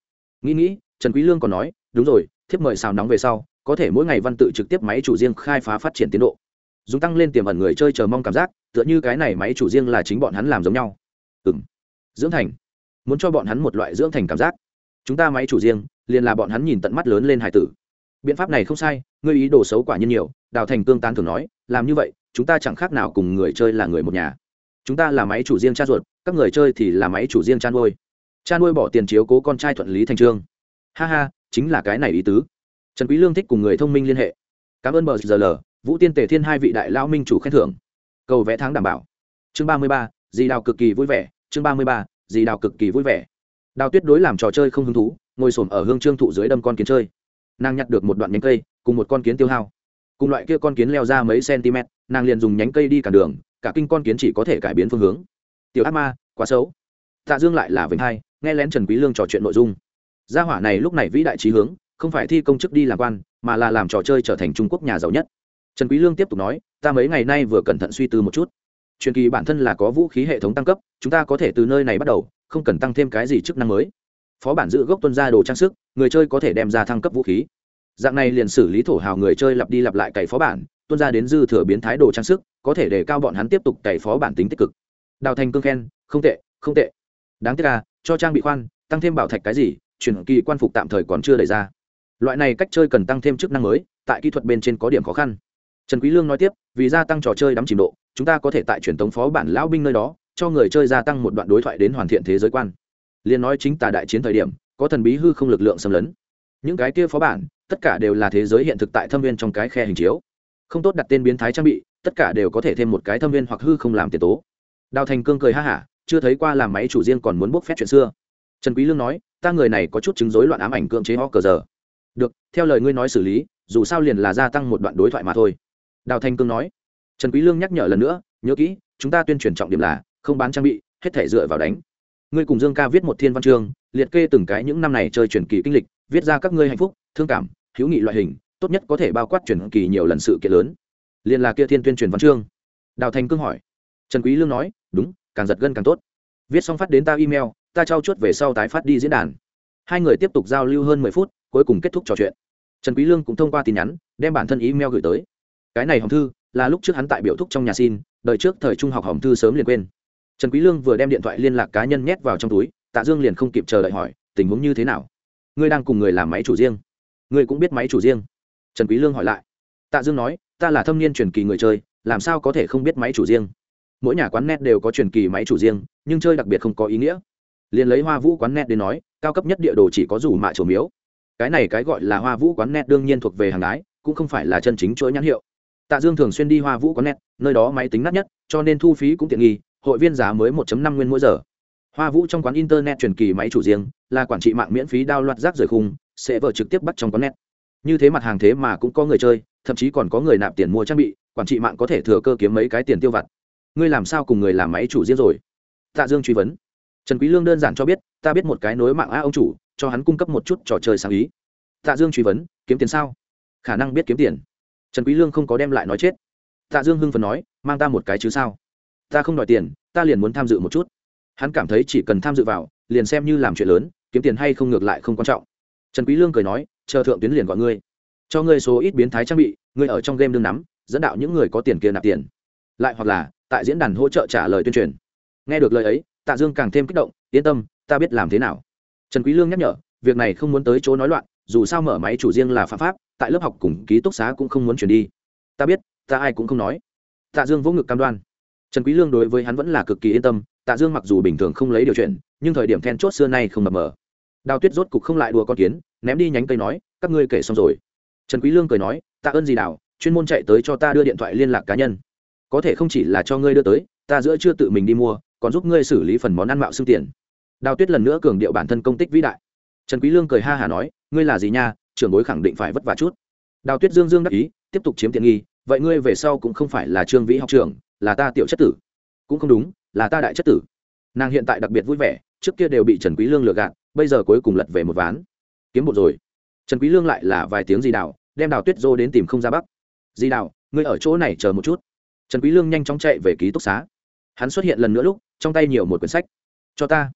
Nghĩ nghĩ, trần quý lương còn nói, đúng rồi, thiếp mời xào nóng về sau có thể mỗi ngày văn tự trực tiếp máy chủ riêng khai phá phát triển tiến độ. Dùng tăng lên tiềm ẩn người chơi chờ mong cảm giác, tựa như cái này máy chủ riêng là chính bọn hắn làm giống nhau. Ừm. Dưỡng thành. Muốn cho bọn hắn một loại dưỡng thành cảm giác. Chúng ta máy chủ riêng, liền là bọn hắn nhìn tận mắt lớn lên hải tử. Biện pháp này không sai, ngươi ý đồ xấu quả nhiên nhiều, đào thành tương tan thường nói, làm như vậy, chúng ta chẳng khác nào cùng người chơi là người một nhà. Chúng ta là máy chủ riêng cha ruột, các người chơi thì là máy chủ riêng cha nuôi. Cha nuôi bỏ tiền chiếu cố con trai thuận lý thành trương. Ha ha, chính là cái này ý tứ trần quý lương thích cùng người thông minh liên hệ. Cảm ơn bờ giờ l vũ tiên tề thiên hai vị đại lao minh chủ khen thưởng. Cầu vẽ tháng đảm bảo. Chương ba mươi ba, dì đào cực kỳ vui vẻ. Chương ba mươi ba, dì đào cực kỳ vui vẻ. Đào tuyết đối làm trò chơi không hứng thú, ngồi xổm ở hương trương thụ dưới đâm con kiến chơi. Nàng nhặt được một đoạn nhánh cây, cùng một con kiến tiêu hao. Cùng loại kia con kiến leo ra mấy cm, nàng liền dùng nhánh cây đi cản đường, cả kinh con kiến chỉ có thể cải biến phương hướng. Tiểu ác ma, quá xấu. Tạ dương lại là vĩnh hai, nghe lén trần quý lương trò chuyện nội dung. Gia hỏa này lúc này vĩ đại trí hướng không phải thi công chức đi làm quan, mà là làm trò chơi trở thành trung quốc nhà giàu nhất. Trần quý lương tiếp tục nói, ta mấy ngày nay vừa cẩn thận suy tư một chút. Truyền kỳ bản thân là có vũ khí hệ thống tăng cấp, chúng ta có thể từ nơi này bắt đầu, không cần tăng thêm cái gì chức năng mới. Phó bản giữ gốc tuân ra đồ trang sức, người chơi có thể đem ra thăng cấp vũ khí. Dạng này liền xử lý thổ hào người chơi lặp đi lặp lại cày phó bản, tuân ra đến dư thừa biến thái đồ trang sức, có thể để cao bọn hắn tiếp tục cày phó bản tính tích cực. Đào thành cương khen, không tệ không tệ. Đáng tiếc là cho trang bị khoan, tăng thêm bảo thạch cái gì chuyển kỳ quan phục tạm thời còn chưa đẩy ra loại này cách chơi cần tăng thêm chức năng mới, tại kỹ thuật bên trên có điểm khó khăn. Trần quý lương nói tiếp, vì gia tăng trò chơi đắm chìm độ, chúng ta có thể tại truyền thống phó bản lão binh nơi đó, cho người chơi gia tăng một đoạn đối thoại đến hoàn thiện thế giới quan. Liên nói chính tà đại chiến thời điểm, có thần bí hư không lực lượng xâm lấn. Những cái kia phó bản, tất cả đều là thế giới hiện thực tại thâm viên trong cái khe hình chiếu. Không tốt đặt tên biến thái trang bị, tất cả đều có thể thêm một cái thâm viên hoặc hư không làm tiền tố. Đào thành cương cười ha hả, chưa thấy qua làm máy chủ riêng còn muốn bốc phép chuyện xưa. Trần quý lương nói, ta người này có chút chứng rối loạn ám ảnh cưỡng chế ho cờ giờ được, theo lời ngươi nói xử lý, dù sao liền là gia tăng một đoạn đối thoại mà thôi. Đào thanh cương nói. Trần quý lương nhắc nhở lần nữa, nhớ kỹ, chúng ta tuyên truyền trọng điểm là, không bán trang bị, hết thể dựa vào đánh. Ngươi cùng dương ca viết một thiên văn chương, liệt kê từng cái những năm này chơi truyền kỳ kinh lịch, viết ra các ngươi hạnh phúc, thương cảm, hữu nghị loại hình, tốt nhất có thể bao quát truyền kỳ nhiều lần sự kiện lớn. Liền là kia thiên tuyên truyền văn chương. Đào thanh cương hỏi. Trần quý lương nói, đúng, càng giật gân càng tốt. Viết xong phát đến ta email, ta trao chuốt về sau tái phát đi diễn đàn. Hai người tiếp tục giao lưu hơn mười phút cuối cùng kết thúc trò chuyện. Trần quý lương cũng thông qua tin nhắn, đem bản thân email gửi tới. Cái này hòm thư là lúc trước hắn tại biểu thúc trong nhà xin đợi trước thời trung học hòm thư sớm liền quên. Trần quý lương vừa đem điện thoại liên lạc cá nhân nhét vào trong túi, tạ dương liền không kịp chờ đợi hỏi, tình huống như thế nào? Ngươi đang cùng người làm máy chủ riêng? Ngươi cũng biết máy chủ riêng. Trần quý lương hỏi lại. Tạ dương nói, ta là thâm niên truyền kỳ người chơi, làm sao có thể không biết máy chủ riêng? Mỗi nhà quán net đều có truyền kỳ máy chủ riêng, nhưng chơi đặc biệt không có ý nghĩa. Liền lấy hoa vũ quán net đến nói, cao cấp nhất địa đồ chỉ có rủ mạ chủ miếu cái này cái gọi là hoa vũ quán net đương nhiên thuộc về hàng đái cũng không phải là chân chính chuỗi nhãn hiệu. Tạ dương thường xuyên đi hoa vũ quán net, nơi đó máy tính nát nhất, cho nên thu phí cũng tiện nghi, hội viên giá mới 1 năm nguyên mỗi giờ. Hoa vũ trong quán internet truyền kỳ máy chủ riêng, là quản trị mạng miễn phí đao loạt rác rời khung, sẽ vợ trực tiếp bắt trong quán net. Như thế mặt hàng thế mà cũng có người chơi, thậm chí còn có người nạp tiền mua trang bị, quản trị mạng có thể thừa cơ kiếm mấy cái tiền tiêu vặt. Ngươi làm sao cùng người làm máy chủ riêng rồi? Tạ dương truy vấn. Trần quý lương đơn giản cho biết, ta biết một cái nối mạng a ông chủ cho hắn cung cấp một chút trò chơi sáng ý. Tạ dương truy vấn, kiếm tiền sao? Khả năng biết kiếm tiền. Trần quý lương không có đem lại nói chết. Tạ dương hưng phấn nói, mang ta một cái chứ sao? Ta không đòi tiền, ta liền muốn tham dự một chút. Hắn cảm thấy chỉ cần tham dự vào, liền xem như làm chuyện lớn, kiếm tiền hay không ngược lại không quan trọng. Trần quý lương cười nói, chờ thượng tuyến liền gọi ngươi. Cho ngươi số ít biến thái trang bị, ngươi ở trong game đương nắm, dẫn đạo những người có tiền kia nạp tiền. Lại hoặc là, tại diễn đàn hỗ trợ trả lời tuyên truyền. Nghe được lời ấy, tạ dương càng thêm kích động, yên tâm, ta biết làm thế nào trần quý lương nhắc nhở, việc này không muốn tới chỗ nói loạn, dù sao mở máy chủ riêng là phạm pháp, tại lớp học cùng ký túc xá cũng không muốn chuyển đi. Ta biết, ta ai cũng không nói. Tạ dương vỗ ngực cam đoan. Trần quý lương đối với hắn vẫn là cực kỳ yên tâm, tạ dương mặc dù bình thường không lấy điều chuyện nhưng thời điểm then chốt xưa nay không mập mờ. Đào tuyết rốt cục không lại đùa con kiến, ném đi nhánh cây nói, các ngươi kể xong rồi. Trần quý lương cười nói tạ ơn gì đào, chuyên môn chạy tới cho ta đưa điện thoại liên lạc cá nhân. Có thể không chỉ là cho ngươi đưa tới, ta giữa chưa tự mình đi mua, còn giúp ngươi xử lý phần món ăn mạo xương tiền đào tuyết lần nữa cường điệu bản thân công tích vĩ đại. Trần quý lương cười ha hà nói, ngươi là gì nha, trưởng bối khẳng định phải vất vả chút. Đào tuyết dương dương đắc ý, tiếp tục chiếm tiện nghi, vậy ngươi về sau cũng không phải là trương vĩ học trưởng, là ta tiểu chất tử. Cũng không đúng, là ta đại chất tử. Nàng hiện tại đặc biệt vui vẻ, trước kia đều bị trần quý lương lừa gạt, bây giờ cuối cùng lật về một ván. Kiếm một rồi. Trần quý lương lại là vài tiếng gì đào, đem đào tuyết dô đến tìm không ra bắc. Di đào, ngươi ở chỗ này chờ một chút. Trần quý lương nhanh chóng chạy về ký túc xá. Hắn xuất hiện lần nữa lúc, trong tay nhiều một quyển sách. Cho ta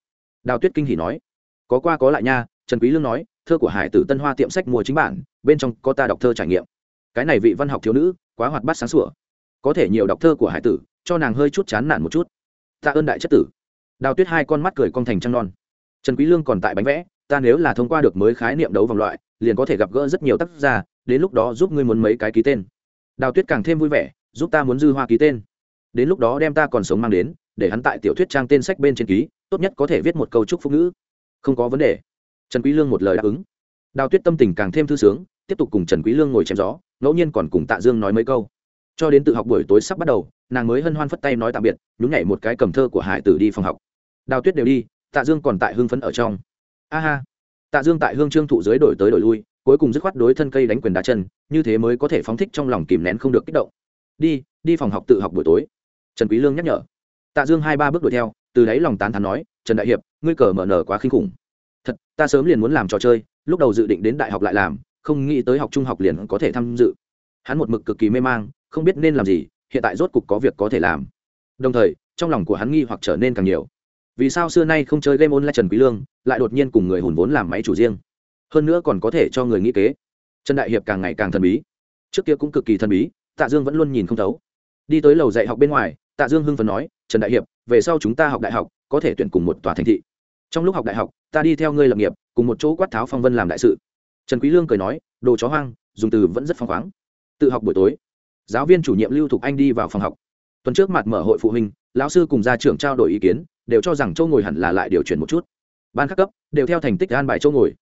đào tuyết kinh hỉ nói, có qua có lại nha, trần quý lương nói, thơ của hải tử tân hoa tiệm sách mua chính bản, bên trong có ta đọc thơ trải nghiệm. Cái này vị văn học thiếu nữ, quá hoạt bát sáng sủa. Có thể nhiều đọc thơ của hải tử, cho nàng hơi chút chán nản một chút. Ta ơn đại chất tử. Đào tuyết hai con mắt cười cong thành trăng non. Trần quý lương còn tại bánh vẽ, ta nếu là thông qua được mới khái niệm đấu vòng loại, liền có thể gặp gỡ rất nhiều tác giả, đến lúc đó giúp ngươi muốn mấy cái ký tên. Đào tuyết càng thêm vui vẻ, giúp ta muốn dư hoa ký tên. Đến lúc đó đem ta còn sống mang đến để hắn tại tiểu thuyết trang tên sách bên trên ký, tốt nhất có thể viết một câu chúc phúc ngữ. Không có vấn đề. Trần quý lương một lời đáp ứng. Đào tuyết tâm tình càng thêm thư sướng, tiếp tục cùng trần quý lương ngồi chém gió, ngẫu nhiên còn cùng tạ dương nói mấy câu. Cho đến tự học buổi tối sắp bắt đầu, nàng mới hân hoan phất tay nói tạm biệt, nhún nhảy một cái cầm thơ của hải tử đi phòng học. Đào tuyết đều đi, tạ dương còn tại hương phấn ở trong. A ha. Tạ dương tại hương trương thụ dưới đổi tới đổi lui, cuối cùng dứt khoát đối thân cây đánh quyền đá chân, như thế mới có thể phóng thích trong lòng kìm nén không được kích động. Đi đi phòng học tự học buổi tối. Trần quý lương nhắc nhở tạ dương hai ba bước đuổi theo, từ đấy lòng tán thán nói, trần đại hiệp, ngươi cờ mở nở quá khinh khủng. Thật, ta sớm liền muốn làm trò chơi, lúc đầu dự định đến đại học lại làm, không nghĩ tới học trung học liền có thể tham dự. Hắn một mực cực kỳ mê mang, không biết nên làm gì, hiện tại rốt cục có việc có thể làm. Đồng thời, trong lòng của hắn nghi hoặc trở nên càng nhiều. Vì sao xưa nay không chơi game online trần quý lương, lại đột nhiên cùng người hùn vốn làm máy chủ riêng? Hơn nữa còn có thể cho người nghĩ kế. Trần đại hiệp càng ngày càng thần bí. Trước kia cũng cực kỳ thần bí, tạ dương vẫn luôn nhìn không thấu. Đi tới lầu dạy học bên ngoài tạ dương hưng phấn nói, trần đại hiệp, về sau chúng ta học đại học, có thể tuyển cùng một tòa thành thị. Trong lúc học đại học, ta đi theo ngươi lập nghiệp, cùng một chỗ quát tháo phong vân làm đại sự. Trần quý lương cười nói, đồ chó hoang, dùng từ vẫn rất phong khoáng. Tự học buổi tối. Giáo viên chủ nhiệm lưu thục anh đi vào phòng học. Tuần trước mặt mở hội phụ huynh, lão sư cùng gia trưởng trao đổi ý kiến, đều cho rằng châu ngồi hẳn là lại điều chuyển một chút. Ban các cấp, đều theo thành tích an bài châu ngồi.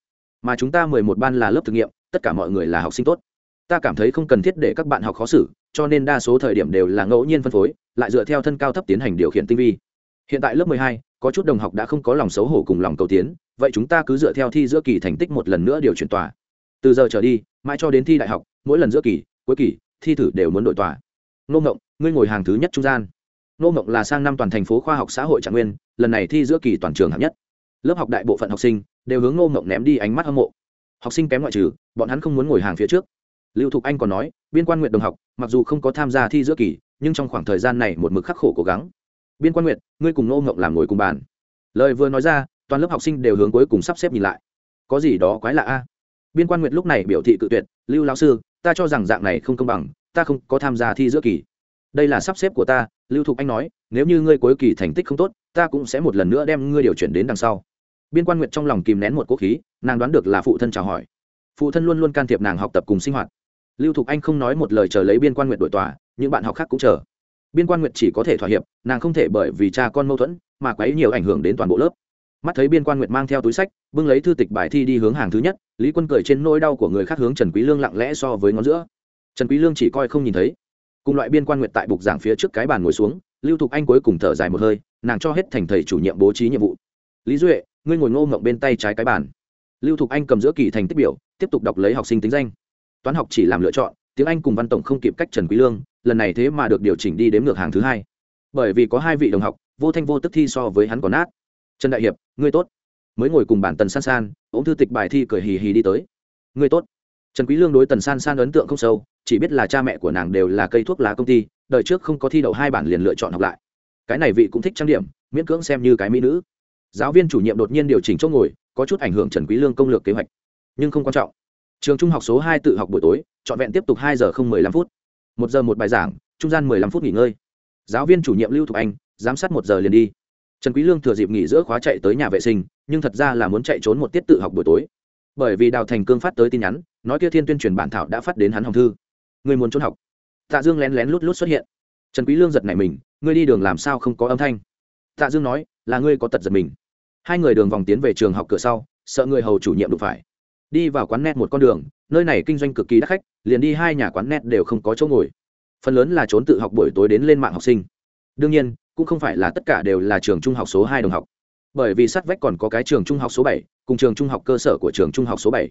Mà chúng ta mười một ban là lớp thực nghiệm, tất cả mọi người là học sinh tốt. Ta cảm thấy không cần thiết để các bạn học khó xử, cho nên đa số thời điểm đều là ngẫu nhiên phân phối lại dựa theo thân cao thấp tiến hành điều khiển tinh vi. Hiện tại lớp mười hai, có chút đồng học đã không có lòng xấu hổ cùng lòng cầu tiến, vậy chúng ta cứ dựa theo thi giữa kỳ thành tích một lần nữa điều chuyển tòa. Từ giờ trở đi, mãi cho đến thi đại học, mỗi lần giữa kỳ, cuối kỳ, thi thử đều muốn đội tòa. Nô ngộng, ngươi ngồi hàng thứ nhất trung gian. Nô ngộng là sang năm toàn thành phố khoa học xã hội trạng nguyên, lần này thi giữa kỳ toàn trường hạng nhất. Lớp học đại bộ phận học sinh đều hướng nô ngộng ném đi ánh mắt hâm mộ. Học sinh kém ngoại trừ, bọn hắn không muốn ngồi hàng phía trước. Lưu thục anh còn nói, biên quan nguyện đồng học, mặc dù không có tham gia thi giữa kỳ nhưng trong khoảng thời gian này một mực khắc khổ cố gắng. Biên quan nguyện ngươi cùng nô ngộng làm ngồi cùng bàn. Lời vừa nói ra, toàn lớp học sinh đều hướng cuối cùng sắp xếp nhìn lại. Có gì đó quái lạ a? Biên quan nguyệt lúc này biểu thị cự tuyệt, lưu lão sư, ta cho rằng dạng này không công bằng, ta không có tham gia thi giữa kỳ. Đây là sắp xếp của ta. Lưu thục anh nói, nếu như ngươi cuối kỳ thành tích không tốt, ta cũng sẽ một lần nữa đem ngươi điều chuyển đến đằng sau. Biên quan nguyệt trong lòng kìm nén một quốc khí, nàng đoán được là phụ thân chào hỏi. Phụ thân luôn luôn can thiệp nàng học tập cùng sinh hoạt. Lưu thục anh không nói một lời chờ lấy biên quan nguyệt đổi tòa những bạn học khác cũng chờ. Biên quan nguyệt chỉ có thể thỏa hiệp, nàng không thể bởi vì cha con mâu thuẫn mà quấy nhiều ảnh hưởng đến toàn bộ lớp. Mắt thấy biên quan nguyệt mang theo túi sách, bưng lấy thư tịch bài thi đi hướng hàng thứ nhất, lý quân cười trên nỗi đau của người khác hướng trần quý lương lặng lẽ so với ngón giữa. Trần quý lương chỉ coi không nhìn thấy. Cùng loại biên quan nguyệt tại bục giảng phía trước cái bàn ngồi xuống, lưu thục anh cuối cùng thở dài một hơi, nàng cho hết thành thầy chủ nhiệm bố trí nhiệm vụ. Lý duệ, ngươi ngồi ngô ngộng bên tay trái cái bàn. Lưu thục anh cầm giữa kỳ thành tích biểu, tiếp tục đọc lấy học sinh tính danh. Toán học chỉ làm lựa chọn tiếng anh cùng văn tổng không kịp cách trần quý lương lần này thế mà được điều chỉnh đi đếm ngược hàng thứ hai bởi vì có hai vị đồng học vô thanh vô tức thi so với hắn còn nát trần đại hiệp ngươi tốt mới ngồi cùng bản tần san san ống thư tịch bài thi cười hì hì đi tới ngươi tốt trần quý lương đối tần san san ấn tượng không sâu chỉ biết là cha mẹ của nàng đều là cây thuốc lá công ty đời trước không có thi đậu hai bản liền lựa chọn học lại cái này vị cũng thích trang điểm miễn cưỡng xem như cái mỹ nữ giáo viên chủ nhiệm đột nhiên điều chỉnh chỗ ngồi có chút ảnh hưởng trần quý lương công lược kế hoạch nhưng không quan trọng trường trung học số hai tự học buổi tối chọn vẹn tiếp tục hai giờ không mười lăm phút. Một giờ một bài giảng, trung gian mười lăm phút nghỉ ngơi. Giáo viên chủ nhiệm lưu thục anh, giám sát một giờ liền đi. Trần quý lương thừa dịp nghỉ giữa khóa chạy tới nhà vệ sinh, nhưng thật ra là muốn chạy trốn một tiết tự học buổi tối. Bởi vì đào thành cương phát tới tin nhắn, nói kia thiên tuyên truyền bản thảo đã phát đến hắn hồng thư. Người muốn trốn học. Tạ dương lén lén lút lút xuất hiện. Trần quý lương giật nảy mình, ngươi đi đường làm sao không có âm thanh? Tạ dương nói, là ngươi có tật giật mình. Hai người đường vòng tiến về trường học cửa sau, sợ người hầu chủ nhiệm đụng phải đi vào quán net một con đường, nơi này kinh doanh cực kỳ đắt khách, liền đi hai nhà quán net đều không có chỗ ngồi. Phần lớn là trốn tự học buổi tối đến lên mạng học sinh. Đương nhiên, cũng không phải là tất cả đều là trường trung học số hai đồng học. Bởi vì sát vách còn có cái trường trung học số bảy, cùng trường trung học cơ sở của trường trung học số bảy.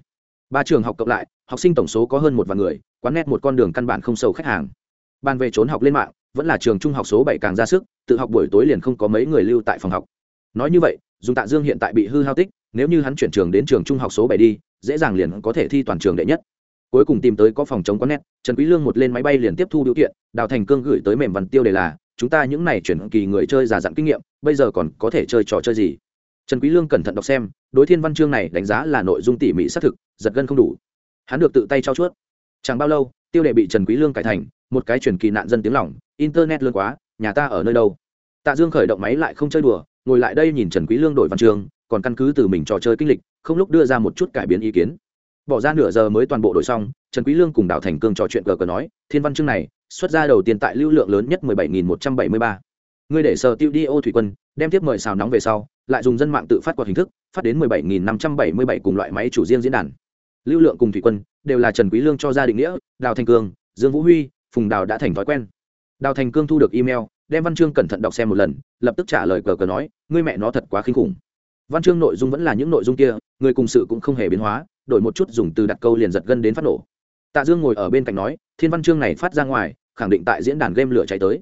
Ba trường học cộng lại, học sinh tổng số có hơn một vạn người, quán net một con đường căn bản không sâu khách hàng. Bàn về trốn học lên mạng, vẫn là trường trung học số bảy càng ra sức, tự học buổi tối liền không có mấy người lưu tại phòng học. Nói như vậy dùng tạ dương hiện tại bị hư hao tích, nếu như hắn chuyển trường đến trường trung học số bảy đi dễ dàng liền có thể thi toàn trường đệ nhất. Cuối cùng tìm tới có phòng chống có nét trần quý lương một lên máy bay liền tiếp thu biểu kiện, đào thành cương gửi tới mềm văn tiêu đề là, chúng ta những này chuyển kỳ người chơi già dặn kinh nghiệm, bây giờ còn có thể chơi trò chơi gì? Trần quý lương cẩn thận đọc xem, đối thiên văn chương này đánh giá là nội dung tỉ mỉ xác thực, giật gân không đủ. Hắn được tự tay trao chuốt. Chẳng bao lâu, tiêu đề bị trần quý lương cải thành, một cái truyền kỳ nạn dân tiếng lỏng internet lớn quá, nhà ta ở nơi đâu? Tạ dương khởi động máy lại không chơi đùa, ngồi lại đây nhìn trần quý lương đổi văn chương, còn căn cứ từ mình trò chơi kinh lịch không lúc đưa ra một chút cải biến ý kiến. Bỏ ra nửa giờ mới toàn bộ đổi xong, trần quý lương cùng đào thành cương trò chuyện cờ cờ nói, thiên văn chương này, xuất ra đầu tiên tại lưu lượng lớn nhất 17.173. ngươi để sở tiêu đi ô thủy quân, đem tiếp mời xào nóng về sau, lại dùng dân mạng tự phát qua hình thức, phát đến 17.577 cùng loại máy chủ riêng diễn đàn. Lưu lượng cùng thủy quân, đều là trần quý lương cho gia định nghĩa, đào thành cương, dương vũ huy, phùng đào đã thành thói quen. Đào thành cương thu được email, đem văn chương cẩn thận đọc xem một lần, lập tức trả lời cờ cờ nói, ngươi mẹ nó thật quá khinh khủng văn chương nội dung vẫn là những nội dung kia người cùng sự cũng không hề biến hóa đổi một chút dùng từ đặt câu liền giật gân đến phát nổ. Tạ dương ngồi ở bên cạnh nói thiên văn chương này phát ra ngoài khẳng định tại diễn đàn game lửa cháy tới.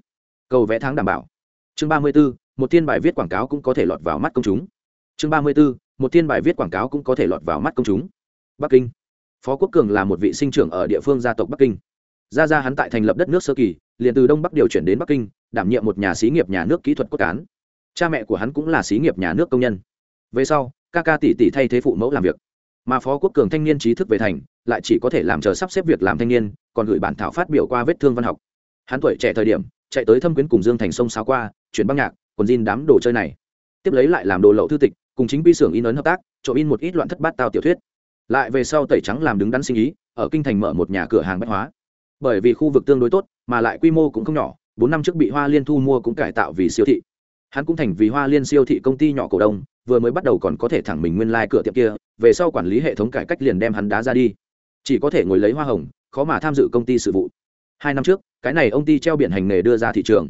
Cầu vẽ tháng đảm bảo. Chương ba mươi 34, một thiên bài viết quảng cáo cũng có thể lọt vào mắt công chúng. Chương ba mươi 34, một thiên bài viết quảng cáo cũng có thể lọt vào mắt công chúng. Bắc kinh. Phó quốc cường là một vị sinh trưởng ở địa phương gia tộc bắc kinh. Gia gia hắn tại thành lập đất nước sơ kỳ liền từ đông bắc điều chuyển đến bắc kinh đảm nhiệm một nhà xí nghiệp nhà nước kỹ thuật cốt cán. Cha mẹ của hắn cũng là xí nghiệp nhà nước công nhân về sau, ca ca tỷ tỷ thay thế phụ mẫu làm việc. Mà phó quốc cường thanh niên trí thức về thành, lại chỉ có thể làm chờ sắp xếp việc làm thanh niên, còn gửi bản thảo phát biểu qua vết thương văn học. Hắn tuổi trẻ thời điểm, chạy tới thâm quyến cùng dương thành sông sáo qua, chuyển băng nhạc, quần jean đám đồ chơi này. Tiếp lấy lại làm đồ lậu thư tịch, cùng chính quy xưởng in ấn hợp tác, trộm in một ít loạn thất bát tao tiểu thuyết. Lại về sau tẩy trắng làm đứng đắn sinh ý, ở kinh thành mở một nhà cửa hàng bách hóa. Bởi vì khu vực tương đối tốt, mà lại quy mô cũng không nhỏ, bốn năm trước bị hoa liên thu mua cũng cải tạo vì siêu thị. Hắn cũng thành vì hoa liên siêu thị công ty nhỏ cổ đông vừa mới bắt đầu còn có thể thẳng mình nguyên lai、like、cửa tiệm kia, về sau quản lý hệ thống cải cách liền đem hắn đá ra đi. Chỉ có thể ngồi lấy hoa hồng, khó mà tham dự công ty sự vụ. Hai năm trước, cái này ông ty treo biển hành nghề đưa ra thị trường.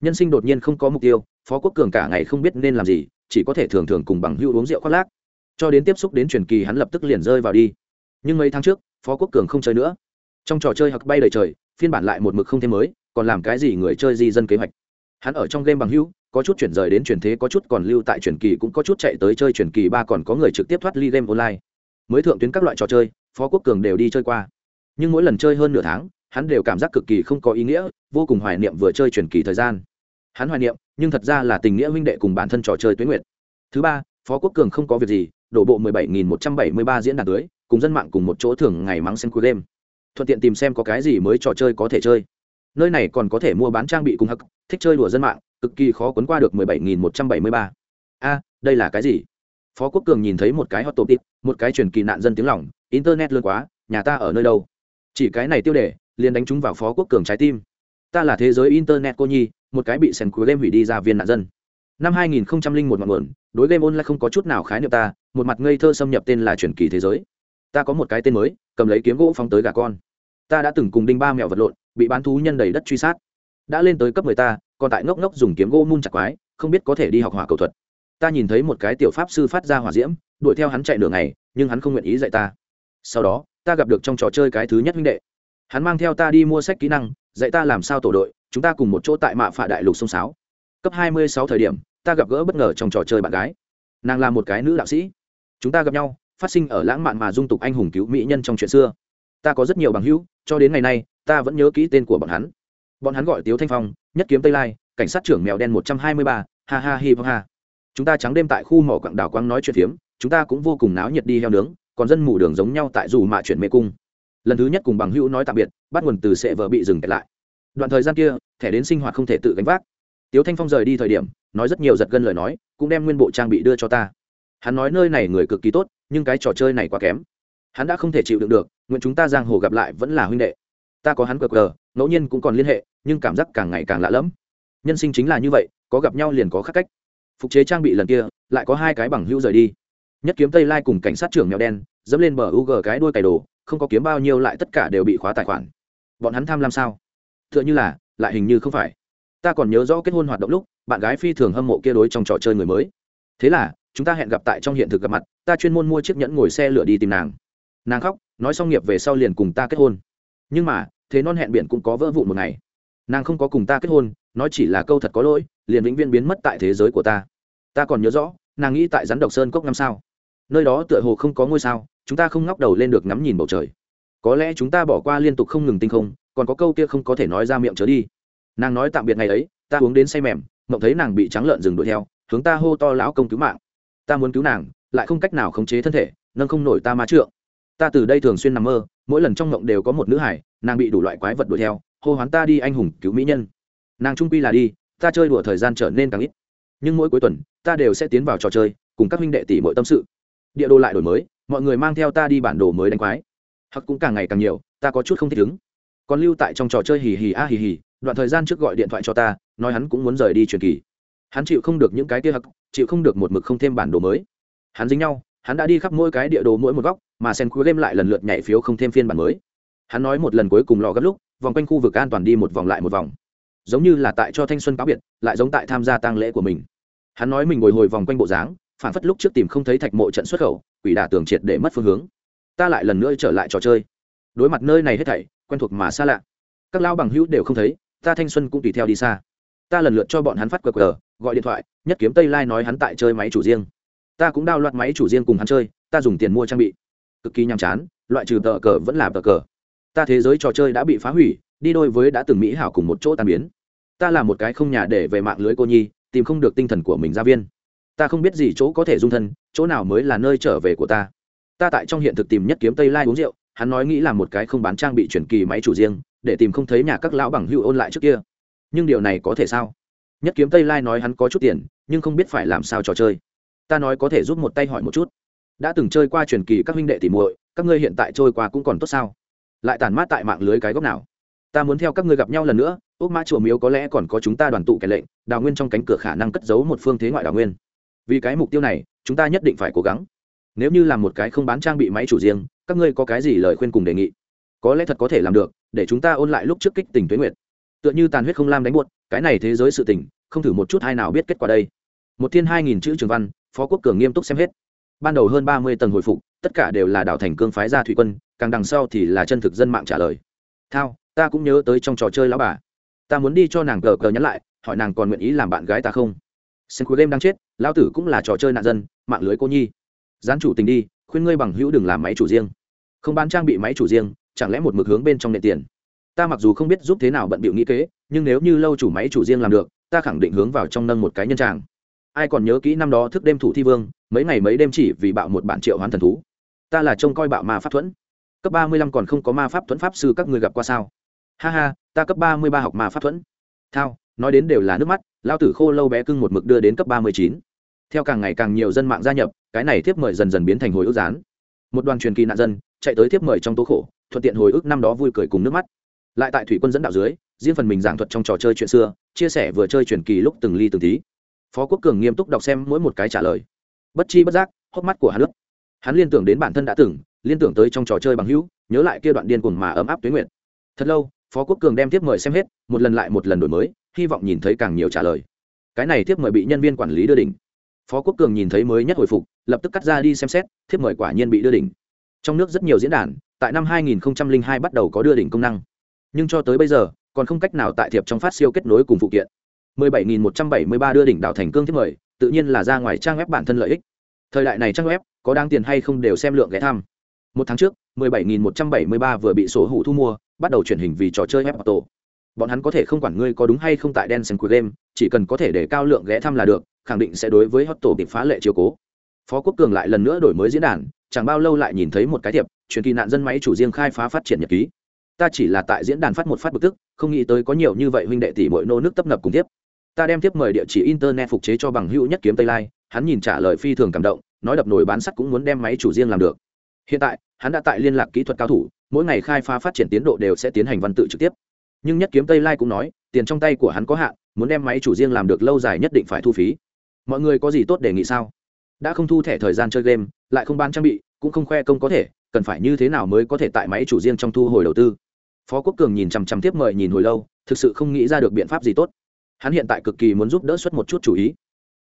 Nhân sinh đột nhiên không có mục tiêu, phó quốc cường cả ngày không biết nên làm gì, chỉ có thể thường thường cùng bằng hưu uống rượu khoác lác. Cho đến tiếp xúc đến truyền kỳ hắn lập tức liền rơi vào đi. Nhưng mấy tháng trước, phó quốc cường không chơi nữa. Trong trò chơi hặc bay đầy trời, phiên bản lại một mực không thêm mới, còn làm cái gì người chơi di dân kế hoạch. Hắn ở trong game bằng hữu có chút chuyển rời đến truyền thế, có chút còn lưu tại truyền kỳ, cũng có chút chạy tới chơi truyền kỳ ba, còn có người trực tiếp thoát ly game online. Mới thượng tuyến các loại trò chơi, phó quốc cường đều đi chơi qua. Nhưng mỗi lần chơi hơn nửa tháng, hắn đều cảm giác cực kỳ không có ý nghĩa, vô cùng hoài niệm vừa chơi truyền kỳ thời gian. Hắn hoài niệm, nhưng thật ra là tình nghĩa huynh đệ cùng bản thân trò chơi tuyến nguyện thứ ba, phó quốc cường không có việc gì, đổ bộ 17.173 diễn đàn tưới cùng dân mạng cùng một chỗ thường ngày mắng xem cuối game thuận tiện tìm xem có cái gì mới trò chơi có thể chơi. Nơi này còn có thể mua bán trang bị cùng hắc, thích chơi đùa dân mạng cực kỳ khó quấn qua được 17.173. a đây là cái gì? Phó quốc cường nhìn thấy một cái hot topic, một cái truyền kỳ nạn dân tiếng lỏng internet lớn quá nhà ta ở nơi đâu? Chỉ cái này tiêu đề liền đánh trúng vào phó quốc cường trái tim. Ta là thế giới internet cô nhi một cái bị sèn cuối game hủy đi ra viên nạn dân. Năm 2001 ngọn nguồn đối game online không có chút nào khái niệm ta một mặt ngây thơ xâm nhập tên là truyền kỳ thế giới. Ta có một cái tên mới cầm lấy kiếm gỗ phóng tới gà con. Ta đã từng cùng đinh ba mẹo vật lộn bị bán thú nhân đầy đất truy sát. Đã lên tới cấp mười ta còn tại ngốc ngốc dùng kiếm gỗ mun chặt quái, không biết có thể đi học hỏa cầu thuật. Ta nhìn thấy một cái tiểu pháp sư phát ra hỏa diễm, đuổi theo hắn chạy nửa ngày, nhưng hắn không nguyện ý dạy ta. Sau đó, ta gặp được trong trò chơi cái thứ nhất huynh đệ. Hắn mang theo ta đi mua sách kỹ năng, dạy ta làm sao tổ đội, chúng ta cùng một chỗ tại mạ phạ đại lục sông sáo. Cấp hai mươi sáu thời điểm, ta gặp gỡ bất ngờ trong trò chơi bạn gái. Nàng là một cái nữ đạo sĩ. Chúng ta gặp nhau, phát sinh ở lãng mạn mà dung tục anh hùng cứu mỹ nhân trong chuyện xưa. Ta có rất nhiều bằng hữu, cho đến ngày nay, ta vẫn nhớ kỹ tên của bọn hắn bọn hắn gọi tiếu thanh phong, nhất kiếm tây lai, cảnh sát trưởng mèo đen một trăm hai mươi ba, ha ha hi ha. Chúng ta trắng đêm tại khu mỏ quảng đảo quang nói chuyện phiếm, chúng ta cũng vô cùng náo nhiệt đi heo nướng, còn dân mù đường giống nhau tại dù mạ chuyển mê cung. Lần thứ nhất cùng bằng hữu nói tạm biệt, bắt nguồn từ sệ vợ bị dừng kẹt lại. Đoạn thời gian kia, thẻ đến sinh hoạt không thể tự gánh vác. Tiếu thanh phong rời đi thời điểm, nói rất nhiều giật gân lời nói, cũng đem nguyên bộ trang bị đưa cho ta. Hắn nói nơi này người cực kỳ tốt, nhưng cái trò chơi này quá kém. Hắn đã không thể chịu đựng được, nguyện chúng ta giang hồ gặp lại vẫn là huynh đệ ta có hắn cờ cờ, ngẫu nhiên cũng còn liên hệ, nhưng cảm giác càng ngày càng lạ lẫm. Nhân sinh chính là như vậy, có gặp nhau liền có khắc cách. Phục chế trang bị lần kia, lại có hai cái bằng hữu rời đi. Nhất kiếm tây lai cùng cảnh sát trưởng mèo đen, dẫm lên bờ u g cái đuôi cày đồ, không có kiếm bao nhiêu lại tất cả đều bị khóa tài khoản. Bọn hắn tham lam sao? T h ư ợ n h ư là, lại hình như không phải. Ta còn nhớ rõ kết hôn hoạt động lúc, bạn gái phi thường hâm mộ kia đối trong trò chơi người mới. Thế là, chúng ta hẹn gặp tại trong hiện thực gặp mặt, ta chuyên môn mua chiếc nhẫn ngồi xe lửa đi tìm nàng. Nàng khóc, nói xong nghiệp về sau liền cùng ta kết hôn. Nhưng mà thế non hẹn biển cũng có vỡ vụn một ngày. Nàng không có cùng ta kết hôn, nói chỉ là câu thật có lỗi, liền vĩnh viễn biến mất tại thế giới của ta. Ta còn nhớ rõ, nàng nghĩ tại rắn độc sơn cốc năm sao. Nơi đó tựa hồ không có ngôi sao, chúng ta không ngóc đầu lên được ngắm nhìn bầu trời. Có lẽ chúng ta bỏ qua liên tục không ngừng tinh không, còn có câu kia không có thể nói ra miệng trở đi. Nàng nói tạm biệt ngày ấy, ta uống đến say mềm, mộng thấy nàng bị trắng lợn rừng đuổi theo, hướng ta hô to lão công cứu mạng. Ta muốn cứu nàng, lại không cách nào khống chế thân thể, nâng không nổi ta ma trượng. Ta từ đây thường xuyên nằm mơ mỗi lần trong mộng đều có một nữ hải, nàng bị đủ loại quái vật đuổi theo, hô hoán ta đi anh hùng cứu mỹ nhân. Nàng trung quy là đi, ta chơi đùa thời gian trở nên càng ít. Nhưng mỗi cuối tuần, ta đều sẽ tiến vào trò chơi, cùng các huynh đệ tỷ mọi tâm sự. Địa đồ lại đổi mới, mọi người mang theo ta đi bản đồ mới đánh quái. Hoặc cũng càng ngày càng nhiều, ta có chút không thích ứng. Còn lưu tại trong trò chơi hì hì a hì hì, đoạn thời gian trước gọi điện thoại cho ta, nói hắn cũng muốn rời đi truyền kỳ. Hắn chịu không được những cái kia hắc, chịu không được một mực không thêm bản đồ mới. Hắn dính nhau hắn đã đi khắp mỗi cái địa đồ mỗi một góc, mà sen cuối game lại lần lượt nhảy phiếu không thêm phiên bản mới. Hắn nói một lần cuối cùng lò gấp lúc, vòng quanh khu vực an toàn đi một vòng lại một vòng. Giống như là tại cho thanh xuân cáo biệt, lại giống tại tham gia tang lễ của mình. Hắn nói mình ngồi hồi vòng quanh bộ dáng, phản phất lúc trước tìm không thấy thạch mộ trận xuất khẩu, quỷ đả tường triệt để mất phương hướng. Ta lại lần nữa trở lại trò chơi. Đối mặt nơi này hết thảy, quen thuộc mà xa lạ. Các lao bằng hữu đều không thấy, ta thanh xuân cũng tùy theo đi xa. Ta lần lượt cho bọn hắn phát qr gọi điện thoại, nhất kiếm tây lai nói hắn tại chơi máy chủ riêng ta cũng đao loạt máy chủ riêng cùng hắn chơi, ta dùng tiền mua trang bị. Cực kỳ nhàm chán, loại trừ tờ cờ vẫn là tờ cờ. Ta thế giới trò chơi đã bị phá hủy, đi đôi với đã từng mỹ hảo cùng một chỗ tan biến. Ta là một cái không nhà để về mạng lưới cô nhi, tìm không được tinh thần của mình ra viên. Ta không biết gì chỗ có thể dung thân, chỗ nào mới là nơi trở về của ta. Ta tại trong hiện thực tìm nhất kiếm tây lai uống rượu, hắn nói nghĩ là một cái không bán trang bị chuyển kỳ máy chủ riêng, để tìm không thấy nhà các lão bằng hữu ôn lại trước kia. Nhưng điều này có thể sao? Nhất kiếm tây lai nói hắn có chút tiền, nhưng không biết phải làm sao trò chơi ta nói có thể giúp một tay hỏi một chút. Đã từng chơi qua truyền kỳ các huynh đệ tỉ muội, các ngươi hiện tại trôi qua cũng còn tốt sao? Lại tàn mát tại mạng lưới cái góc nào? Ta muốn theo các ngươi gặp nhau lần nữa ốc mã chùa miếu có lẽ còn có chúng ta đoàn tụ kẻ lệnh, đào nguyên trong cánh cửa khả năng cất giấu một phương thế ngoại đào nguyên. Vì cái mục tiêu này, chúng ta nhất định phải cố gắng. Nếu như làm một cái không bán trang bị máy chủ riêng, các ngươi có cái gì lời khuyên cùng đề nghị? Có lẽ thật có thể làm được, để chúng ta ôn lại lúc trước kích tình tuế nguyệt. Tựa như tàn huyết không lam đánh buốt, cái này thế giới sự tình, không thử một chút hay nào biết kết quả đây. Một thiên hai nghìn chữ trường văn phó quốc cường nghiêm túc xem hết. Ban đầu hơn ba mươi tầng hồi phục, tất cả đều là đảo thành cương phái gia thủy quân, càng đằng sau thì là chân thực dân mạng trả lời. Thao, ta cũng nhớ tới trong trò chơi lão bà. Ta muốn đi cho nàng cờ cờ nhắn lại, hỏi nàng còn nguyện ý làm bạn gái ta không? Sen cuối đêm đang chết, lão tử cũng là trò chơi nạn dân, mạng lưới cô nhi. Gián chủ tình đi, khuyên ngươi bằng hữu đừng làm máy chủ riêng. Không bán trang bị máy chủ riêng, chẳng lẽ một mực hướng bên trong nệ tiền? Ta mặc dù không biết giúp thế nào bận bịu nghĩ kế, nhưng nếu như lâu chủ máy chủ riêng làm được, ta khẳng định hướng vào trong nâng một cái nhân tràng ai còn nhớ kỹ năm đó thức đêm thủ thi vương, mấy ngày mấy đêm chỉ vì bạo một bản triệu hoán thần thú. Ta là trông coi bạo ma pháp thuẫn. Cấp ba mươi lăm còn không có ma pháp thuẫn pháp sư các người gặp qua sao? Ha ha, ta cấp ba mươi ba học ma pháp thuẫn. Thao, nói đến đều là nước mắt, lao tử khô lâu bé cưng một mực đưa đến cấp ba mươi chín. Theo càng ngày càng nhiều dân mạng gia nhập, cái này tiếp mời dần dần biến thành hồi ức gián. Một đoàn truyền kỳ nạn dân, chạy tới tiếp mời trong tố khổ, thuận tiện hồi ức năm đó vui cười cùng nước mắt. Lại tại thủy quân dẫn đạo dưới, riêng phần mình giảng thuật trong trò chơi chuyện xưa, chia sẻ vừa chơi truyền kỳ lúc từng ly từng tí phó quốc cường nghiêm túc đọc xem mỗi một cái trả lời. Bất chi bất giác, hốc mắt của hắn lướt. hắn liên tưởng đến bản thân đã từng, liên tưởng tới trong trò chơi bằng hữu, nhớ lại kia đoạn điên cuồng mà ấm áp tuyến nguyện thật lâu, phó quốc cường đem tiếp mời xem hết, một lần lại một lần đổi mới, hy vọng nhìn thấy càng nhiều trả lời. Cái này tiếp mời bị nhân viên quản lý đưa đỉnh. Phó quốc cường nhìn thấy mới nhất hồi phục, lập tức cắt ra đi xem xét thiếp mời quả nhiên bị đưa đỉnh. Trong nước rất nhiều diễn đàn, tại năm 2002 bắt đầu có đưa đỉnh công năng. Nhưng cho tới bây giờ, còn không cách nào tại thiệp trong phát siêu kết nối cùng phụ kiện. 17.173 đưa đỉnh đảo thành cương thiết mời, tự nhiên là ra ngoài trang web bản thân lợi ích. Thời đại này trang web, có đáng tiền hay không đều xem lượng ghé thăm. Một tháng trước 17.173 vừa bị sổ hủ thu mua, bắt đầu chuyển hình vì trò chơi web auto bọn hắn có thể không quản ngươi có đúng hay không tại đen sen game, chỉ cần có thể để cao lượng ghé thăm là được, khẳng định sẽ đối với hot tổ bị phá lệ chiếu cố. Phó quốc cường lại lần nữa đổi mới diễn đàn, chẳng bao lâu lại nhìn thấy một cái thiệp, truyền kỳ nạn dân máy chủ riêng khai phá phát triển nhật ký. Ta chỉ là tại diễn đàn phát một phát bực tức, không nghĩ tới có nhiều như vậy huynh đệ tỷ mỗi nô nước tấp nập cùng tiếp ta đem tiếp mời địa chỉ internet phục chế cho bằng hữu nhất kiếm tây lai, hắn nhìn trả lời phi thường cảm động, nói đập nồi bán sắt cũng muốn đem máy chủ riêng làm được. Hiện tại, hắn đã tại liên lạc kỹ thuật cao thủ, mỗi ngày khai phá phát triển tiến độ đều sẽ tiến hành văn tự trực tiếp. Nhưng nhất kiếm tây lai cũng nói, tiền trong tay của hắn có hạn, muốn đem máy chủ riêng làm được lâu dài nhất định phải thu phí. Mọi người có gì tốt đề nghị sao? Đã không thu thẻ thời gian chơi game, lại không bán trang bị, cũng không khoe công có thể, cần phải như thế nào mới có thể tại máy chủ riêng trong thu hồi đầu tư? Phó quốc cường nhìn chằm chằm tiếp mời nhìn hồi lâu, thực sự không nghĩ ra được biện pháp gì tốt hắn hiện tại cực kỳ muốn giúp đỡ xuất một chút chủ ý.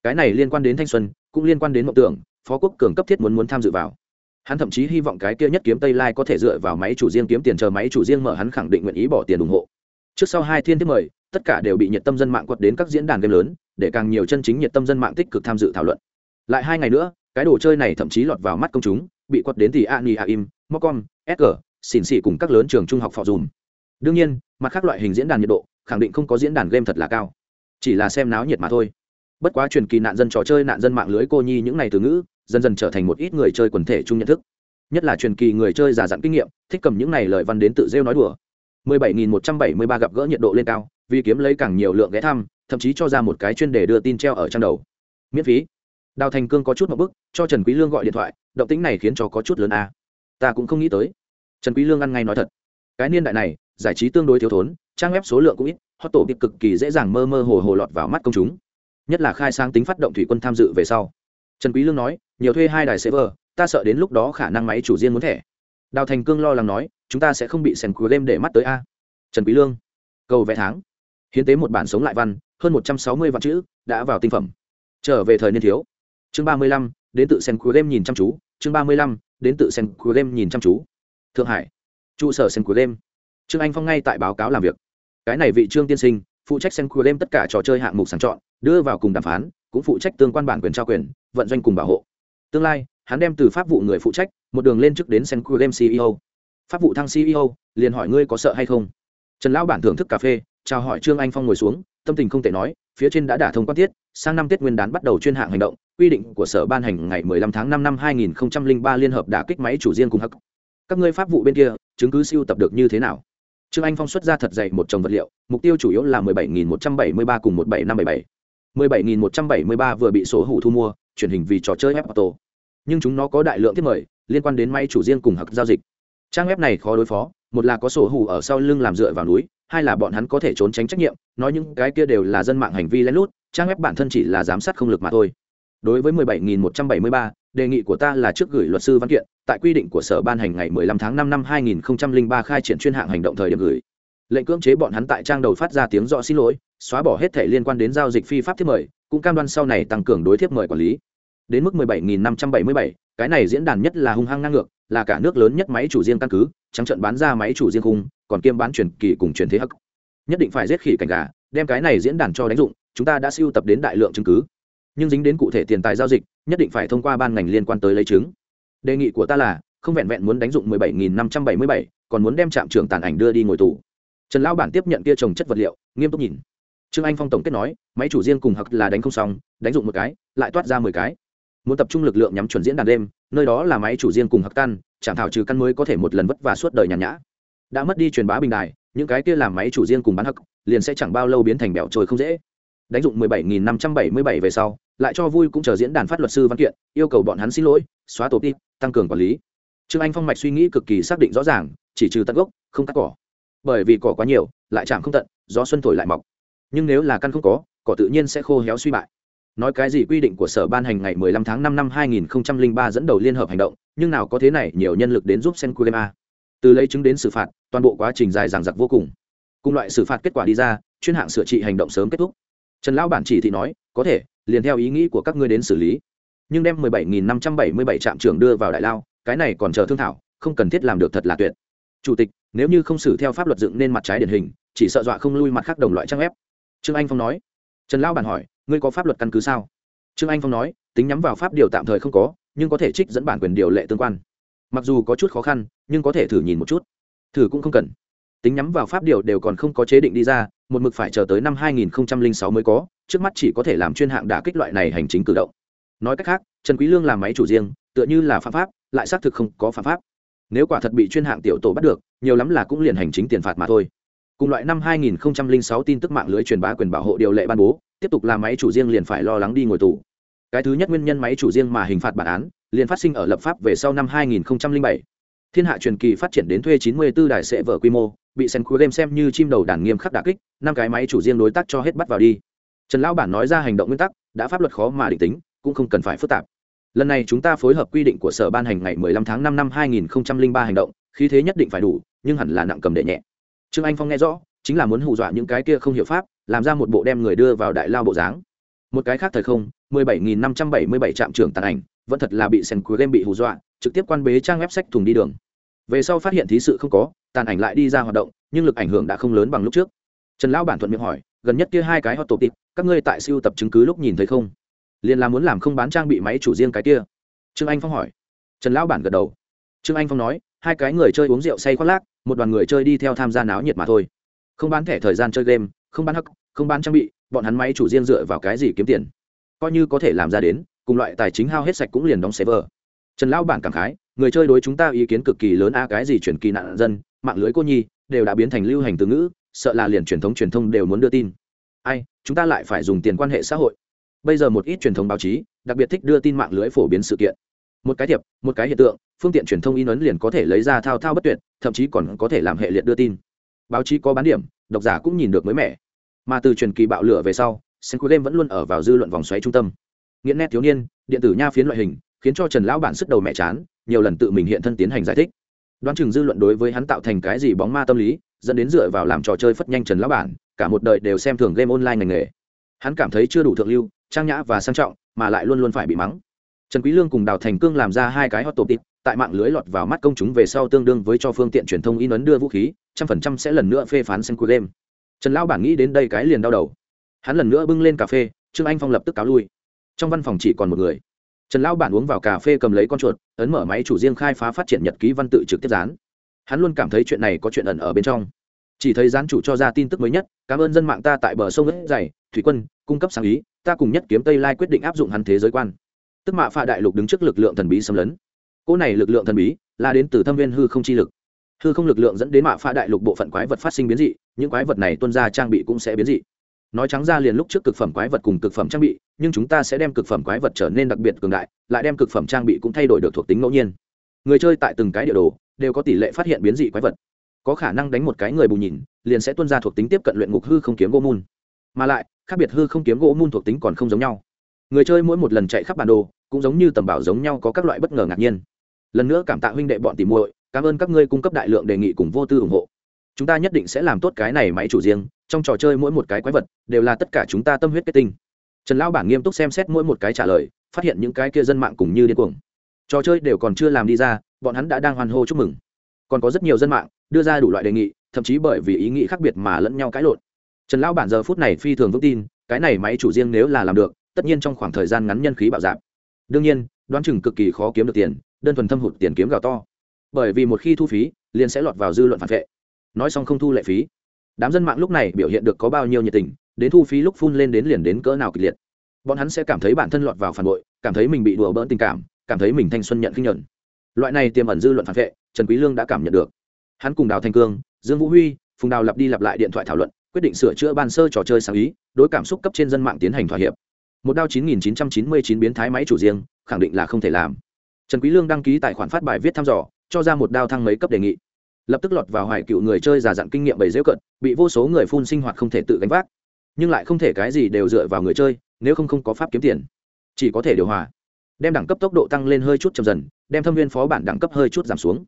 Cái này liên quan đến thanh xuân, cũng liên quan đến mộng tưởng, phó quốc cường cấp thiết muốn muốn tham dự vào. Hắn thậm chí hy vọng cái kia nhất kiếm tây lai có thể dựa vào máy chủ riêng kiếm tiền chờ máy chủ riêng mở hắn khẳng định nguyện ý bỏ tiền ủng hộ. Trước sau hai thiên thứ mời, tất cả đều bị nhiệt tâm dân mạng quật đến các diễn đàn game lớn, để càng nhiều chân chính nhiệt tâm dân mạng tích cực tham dự thảo luận. Lại hai ngày nữa, cái đồ chơi này thậm chí lọt vào mắt công chúng, bị quật đến thì ani aim mocom sg xỉn xỉ cùng các lớn trường trung học phò dùm. Đương nhiên, mặt khác loại hình diễn đàn nhiệt độ, khẳng định không có diễn đàn game thật là cao chỉ là xem náo nhiệt mà thôi. Bất quá truyền kỳ nạn dân trò chơi nạn dân mạng lưới cô nhi những ngày từ ngữ, dần dần trở thành một ít người chơi quần thể chung nhận thức. Nhất là truyền kỳ người chơi giả dặn kinh nghiệm, thích cầm những này lời văn đến tự rêu nói đùa. 17.173 gặp gỡ nhiệt độ lên cao, vì kiếm lấy càng nhiều lượng ghé thăm, thậm chí cho ra một cái chuyên đề đưa tin treo ở trang đầu. Miễn phí. Đào thành cương có chút một bức, cho trần quý lương gọi điện thoại, động tĩnh này khiến cho có chút lớn a. Ta cũng không nghĩ tới. Trần quý lương ăn ngay nói thật. Cái niên đại này, giải trí tương đối thiếu thốn, trang web số lượng cũng ít hot tổ tiệp cực kỳ dễ dàng mơ mơ hồ hồ lọt vào mắt công chúng. Nhất là khai sáng tính phát động thủy quân tham dự về sau. Trần quý lương nói, nhiều thuê hai đài server, ta sợ đến lúc đó khả năng máy chủ riêng muốn thẻ. Đào thành cương lo lắng nói, chúng ta sẽ không bị sèn cuối đêm để mắt tới a. Trần quý lương, cầu vẽ tháng. Hiến tế một bản sống lại văn, hơn một trăm sáu mươi vạn chữ, đã vào tinh phẩm. Trở về thời niên thiếu. Chương ba mươi lăm, đến tự sen cuối đêm nhìn chăm chú. Chương ba mươi lăm, đến tự sen cuối đêm nhìn chăm chú. Thượng hải, trụ sở sen cuối đêm trương anh phong ngay tại báo cáo làm việc cái này vị trương tiên sinh, phụ trách sen cuối game tất cả trò chơi hạng mục sàng chọn, đưa vào cùng đàm phán, cũng phụ trách tương quan bản quyền trao quyền, vận doanh cùng bảo hộ. Tương lai, hắn đem từ pháp vụ người phụ trách, một đường lên chức đến sen cuối game ceo pháp vụ thăng ceo liền hỏi ngươi có sợ hay không? Trần lão bản thưởng thức cà phê, chào hỏi trương anh phong ngồi xuống, tâm tình không thể nói, phía trên đã đả thông quan tiết, sang năm tết nguyên đán bắt đầu chuyên hạng hành động, quy định của sở ban hành ngày 15 tháng 5 năm 2003 liên hợp đả kích máy chủ riêng cùng hắc. Các ngươi pháp vụ bên kia, chứng cứ siêu tập được như thế nào? Trương anh phong xuất ra thật dày một chồng vật liệu mục tiêu chủ yếu là 17.173 cùng 17577 17.173 vừa bị sổ hủ thu mua truyền hình vì trò chơi web auto nhưng chúng nó có đại lượng thiết mời liên quan đến máy chủ riêng cùng hặc giao dịch. Trang web này khó đối phó một là có sổ hủ ở sau lưng làm dựa vào núi hai là bọn hắn có thể trốn tránh trách nhiệm nói những cái kia đều là dân mạng hành vi lén lút trang web bản thân chỉ là giám sát không lực mà thôi. Đối với 17.173, đề nghị của ta là trước gửi luật sư văn kiện tại quy định của sở ban hành ngày 15 tháng 5 năm 2003 khai triển chuyên hạng hành động thời điểm gửi. Lệnh cưỡng chế bọn hắn tại trang đầu phát ra tiếng rõ xin lỗi xóa bỏ hết thể liên quan đến giao dịch phi pháp thiết mời cũng cam đoan sau này tăng cường đối thiếp mời quản lý. Đến mức 17.577, cái này diễn đàn nhất là hung hăng ngang ngược là cả nước lớn nhất máy chủ riêng căn cứ trắng trận bán ra máy chủ riêng khung còn kiêm bán truyền kỳ cùng truyền thế hắc. Nhất định phải giết khỉ cảnh gà đem cái này diễn đàn cho đánh dụng chúng ta đã siêu tập đến đại lượng chứng cứ nhưng dính đến cụ thể tiền tài giao dịch nhất định phải thông qua ban ngành liên quan tới lấy chứng. Đề nghị của ta là không vẹn vẹn muốn đánh dụng 17.577, còn muốn đem trạm trưởng tàn ảnh đưa đi ngồi tù. Trần lão bản tiếp nhận kia trồng chất vật liệu nghiêm túc nhìn. Trương anh phong tổng kết nói máy chủ riêng cùng hặc là đánh không xong đánh dụng một cái lại toát ra mười cái. Muốn tập trung lực lượng nhắm chuẩn diễn đàn đêm nơi đó là máy chủ riêng cùng hặc tan chạm thảo trừ căn mới có thể một lần vất vả suốt đời nhàn nhã. Đã mất đi truyền bá bình đài những cái kia làm máy chủ riêng cùng bán hặc liền sẽ chẳng bao lâu biến thành bẻo trồi không dễ. Đánh dụng 17.577 về sau lại cho vui cũng chờ diễn đàn phát luật sư văn kiện, yêu cầu bọn hắn xin lỗi, xóa tổ tip, tăng cường quản lý. Trương anh phong mạch suy nghĩ cực kỳ xác định rõ ràng, chỉ trừ tận gốc, không cắt cỏ. Bởi vì cỏ quá nhiều, lại chạm không tận, gió xuân thổi lại mọc. Nhưng nếu là căn không có, cỏ tự nhiên sẽ khô héo suy bại. Nói cái gì quy định của sở ban hành ngày 15 tháng 5 năm 2003 dẫn đầu liên hợp hành động, nhưng nào có thế này nhiều nhân lực đến giúp senkulema. Từ lấy chứng đến xử phạt, toàn bộ quá trình dài dằng dặc vô cùng. Cùng loại xử phạt kết quả đi ra, chuyên hạng sửa trị hành động sớm kết thúc. Trần lão bản chỉ thị nói, có thể liền theo ý nghĩ của các ngươi đến xử lý. Nhưng đem 17.577 trạm trưởng đưa vào đại lao, cái này còn chờ thương thảo, không cần thiết làm được thật là tuyệt. Chủ tịch, nếu như không xử theo pháp luật dựng nên mặt trái điển hình, chỉ sợ dọa không lui mặt khác đồng loại trang ép trương anh phong nói. Trần lão bản hỏi, ngươi có pháp luật căn cứ sao? Trương anh phong nói, tính nhắm vào pháp điều tạm thời không có, nhưng có thể trích dẫn bản quyền điều lệ tương quan. Mặc dù có chút khó khăn, nhưng có thể thử nhìn một chút. Thử cũng không cần. Tính nhắm vào pháp điều đều còn không có chế định đi ra một mực phải chờ tới năm 2006 mới có, trước mắt chỉ có thể làm chuyên hạng đả kích loại này hành chính cử động. Nói cách khác, trần quý lương làm máy chủ riêng, tựa như là phạm pháp, lại xác thực không có phạm pháp. Nếu quả thật bị chuyên hạng tiểu tổ bắt được, nhiều lắm là cũng liền hành chính tiền phạt mà thôi. Cùng loại năm 2006 tin tức mạng lưới truyền bá quyền bảo hộ điều lệ ban bố, tiếp tục làm máy chủ riêng liền phải lo lắng đi ngồi tù. Cái thứ nhất nguyên nhân máy chủ riêng mà hình phạt bản án, liền phát sinh ở lập pháp về sau năm 2007 thiên hạ truyền kỳ phát triển đến thuê 94 đài sẽ vở quy mô, bị sen cuối game xem như chim đầu đàn nghiêm khắc đả kích, năm cái máy chủ riêng đối tác cho hết bắt vào đi. Trần lão bản nói ra hành động nguyên tắc, đã pháp luật khó mà định tính, cũng không cần phải phức tạp. Lần này chúng ta phối hợp quy định của sở ban hành ngày 15 tháng 5 năm 2003 hành động, khí thế nhất định phải đủ, nhưng hẳn là nặng cầm đệ nhẹ. Trương anh phong nghe rõ, chính là muốn hù dọa những cái kia không hiểu pháp, làm ra một bộ đem người đưa vào đại lao bộ dáng. Một cái khác thời không 17.577 trạm trưởng tàn ảnh, vẫn thật là bị sen cuối game bị hù dọa trực tiếp quan bế trang web sách thùng đi đường. Về sau phát hiện thí sự không có, tàn ảnh lại đi ra hoạt động, nhưng lực ảnh hưởng đã không lớn bằng lúc trước. Trần lão bản thuận miệng hỏi, gần nhất kia hai cái hot tổ tịp các ngươi tại siêu tập chứng cứ lúc nhìn thấy không? Liền là muốn làm không bán trang bị máy chủ riêng cái kia. Trương anh phong hỏi. Trần lão bản gật đầu. Trương anh phong nói, hai cái người chơi uống rượu say khoác lác, một đoàn người chơi đi theo tham gia náo nhiệt mà thôi. Không bán thẻ thời gian chơi game, không bán hắc, không bán trang bị, bọn hắn máy chủ riêng dựa vào cái gì kiếm tiền? Coi như có thể làm ra đến, cùng loại tài chính hao hết sạch cũng liền đóng server trần lão bản cảm khái, người chơi đối chúng ta ý kiến cực kỳ lớn a, cái gì chuyển kỳ nạn dân, mạng lưới cô nhi, đều đã biến thành lưu hành từ ngữ, sợ là liền truyền thống truyền thông đều muốn đưa tin. Ai, chúng ta lại phải dùng tiền quan hệ xã hội. Bây giờ một ít truyền thông báo chí, đặc biệt thích đưa tin mạng lưới phổ biến sự kiện. Một cái thiệp, một cái hiện tượng, phương tiện truyền thông in ấn liền có thể lấy ra thao thao bất tuyệt, thậm chí còn có thể làm hệ liệt đưa tin. Báo chí có bán điểm, độc giả cũng nhìn được mới mẻ. Mà từ truyền kỳ bạo lửa về sau sen cuối đêm vẫn luôn ở vào dư luận vòng xoáy trung tâm. Nghiện nét thiếu niên, điện tử nha phiến loại hình khiến cho trần lão bản sức đầu mẹ chán, nhiều lần tự mình hiện thân tiến hành giải thích. Đoán chừng dư luận đối với hắn tạo thành cái gì bóng ma tâm lý, dẫn đến dựa vào làm trò chơi phất nhanh trần lão bản, cả một đời đều xem thường game online ngành nghề. Hắn cảm thấy chưa đủ thượng lưu, trang nhã và sang trọng, mà lại luôn luôn phải bị mắng. Trần quý lương cùng đào thành cương làm ra hai cái hot top tip tại mạng lưới lọt vào mắt công chúng về sau tương đương với cho phương tiện truyền thông in ấn đưa vũ khí, trăm phần trăm sẽ lần nữa phê phán sen game. Trần lão bản nghĩ đến đây cái liền đau đầu. Hắn lần nữa bưng lên cà phê, trương anh phong lập tức cáo lui. Trong văn phòng chỉ còn một người trần lão bản uống vào cà phê cầm lấy con chuột, ấn mở máy chủ riêng khai phá phát triển nhật ký văn tự trực tiếp dán. Hắn luôn cảm thấy chuyện này có chuyện ẩn ở bên trong. Chỉ thấy gián chủ cho ra tin tức mới nhất, cảm ơn dân mạng ta tại bờ sông ớt dày, thủy quân, cung cấp sáng ý, ta cùng nhất kiếm tây lai quyết định áp dụng hắn thế giới quan. Tức mạ pha đại lục đứng trước lực lượng thần bí xâm lấn. Cỗ này lực lượng thần bí là đến từ thâm viên hư không chi lực. Hư không lực lượng dẫn đến mạ pha đại lục bộ phận quái vật phát sinh biến dị, những quái vật này tuân ra trang bị cũng sẽ biến dị nói trắng ra liền lúc trước cực phẩm quái vật cùng cực phẩm trang bị, nhưng chúng ta sẽ đem cực phẩm quái vật trở nên đặc biệt cường đại, lại đem cực phẩm trang bị cũng thay đổi được thuộc tính ngẫu nhiên. Người chơi tại từng cái địa đồ, đều có tỷ lệ phát hiện biến dị quái vật. Có khả năng đánh một cái người bù nhìn, liền sẽ tuân ra thuộc tính tiếp cận luyện ngục hư không kiếm gỗ môn. Mà lại, khác biệt hư không kiếm gỗ môn thuộc tính còn không giống nhau. Người chơi mỗi một lần chạy khắp bản đồ, cũng giống như tầm bảo giống nhau có các loại bất ngờ ngạc nhiên. Lần nữa cảm tạ huynh đệ bọn tìm muội, cảm ơn các ngươi cung cấp đại lượng đề nghị cùng vô tư ủng hộ chúng ta nhất định sẽ làm tốt cái này máy chủ riêng, trong trò chơi mỗi một cái quái vật đều là tất cả chúng ta tâm huyết kết tinh. Trần lão bản nghiêm túc xem xét mỗi một cái trả lời, phát hiện những cái kia dân mạng cùng như điên cuồng. Trò chơi đều còn chưa làm đi ra, bọn hắn đã đang hoan hô chúc mừng. Còn có rất nhiều dân mạng đưa ra đủ loại đề nghị, thậm chí bởi vì ý nghĩ khác biệt mà lẫn nhau cãi lộn. Trần lão bản giờ phút này phi thường vững tin, cái này máy chủ riêng nếu là làm được, tất nhiên trong khoảng thời gian ngắn nhân khí bạo dạp đương nhiên, đoán chừng cực kỳ khó kiếm được tiền, đơn thuần thâm hụt tiền kiếm gạo to. Bởi vì một khi thu phí, liền sẽ lọt vào dư luận phản vệ nói xong không thu lệ phí. Đám dân mạng lúc này biểu hiện được có bao nhiêu nhiệt tình, đến thu phí lúc phun lên đến liền đến cỡ nào kịch liệt. Bọn hắn sẽ cảm thấy bản thân lọt vào phản bội, cảm thấy mình bị đùa bỡn tình cảm cảm thấy mình thanh xuân nhận kinh nhận loại này tiềm ẩn dư luận phản vệ, trần quý lương đã cảm nhận được. Hắn cùng đào thanh cương, dương vũ huy, phùng đào lặp đi lặp lại điện thoại thảo luận, quyết định sửa chữa ban sơ trò chơi sáng ý, đối cảm xúc cấp trên dân mạng tiến hành thỏa hiệp. Một đao 9999 biến thái máy chủ riêng, khẳng định là không thể làm. Trần quý lương đăng ký tài khoản phát bài viết thăm dò, cho ra một đao thăng mấy cấp đề nghị lập tức lọt vào hoài cựu người chơi già dặn kinh nghiệm bày dễ cận, bị vô số người phun sinh hoạt không thể tự gánh vác. Nhưng lại không thể cái gì đều dựa vào người chơi, nếu không không có pháp kiếm tiền. Chỉ có thể điều hòa. Đem đẳng cấp tốc độ tăng lên hơi chút chậm dần, đem thâm viên phó bản đẳng cấp hơi chút giảm xuống.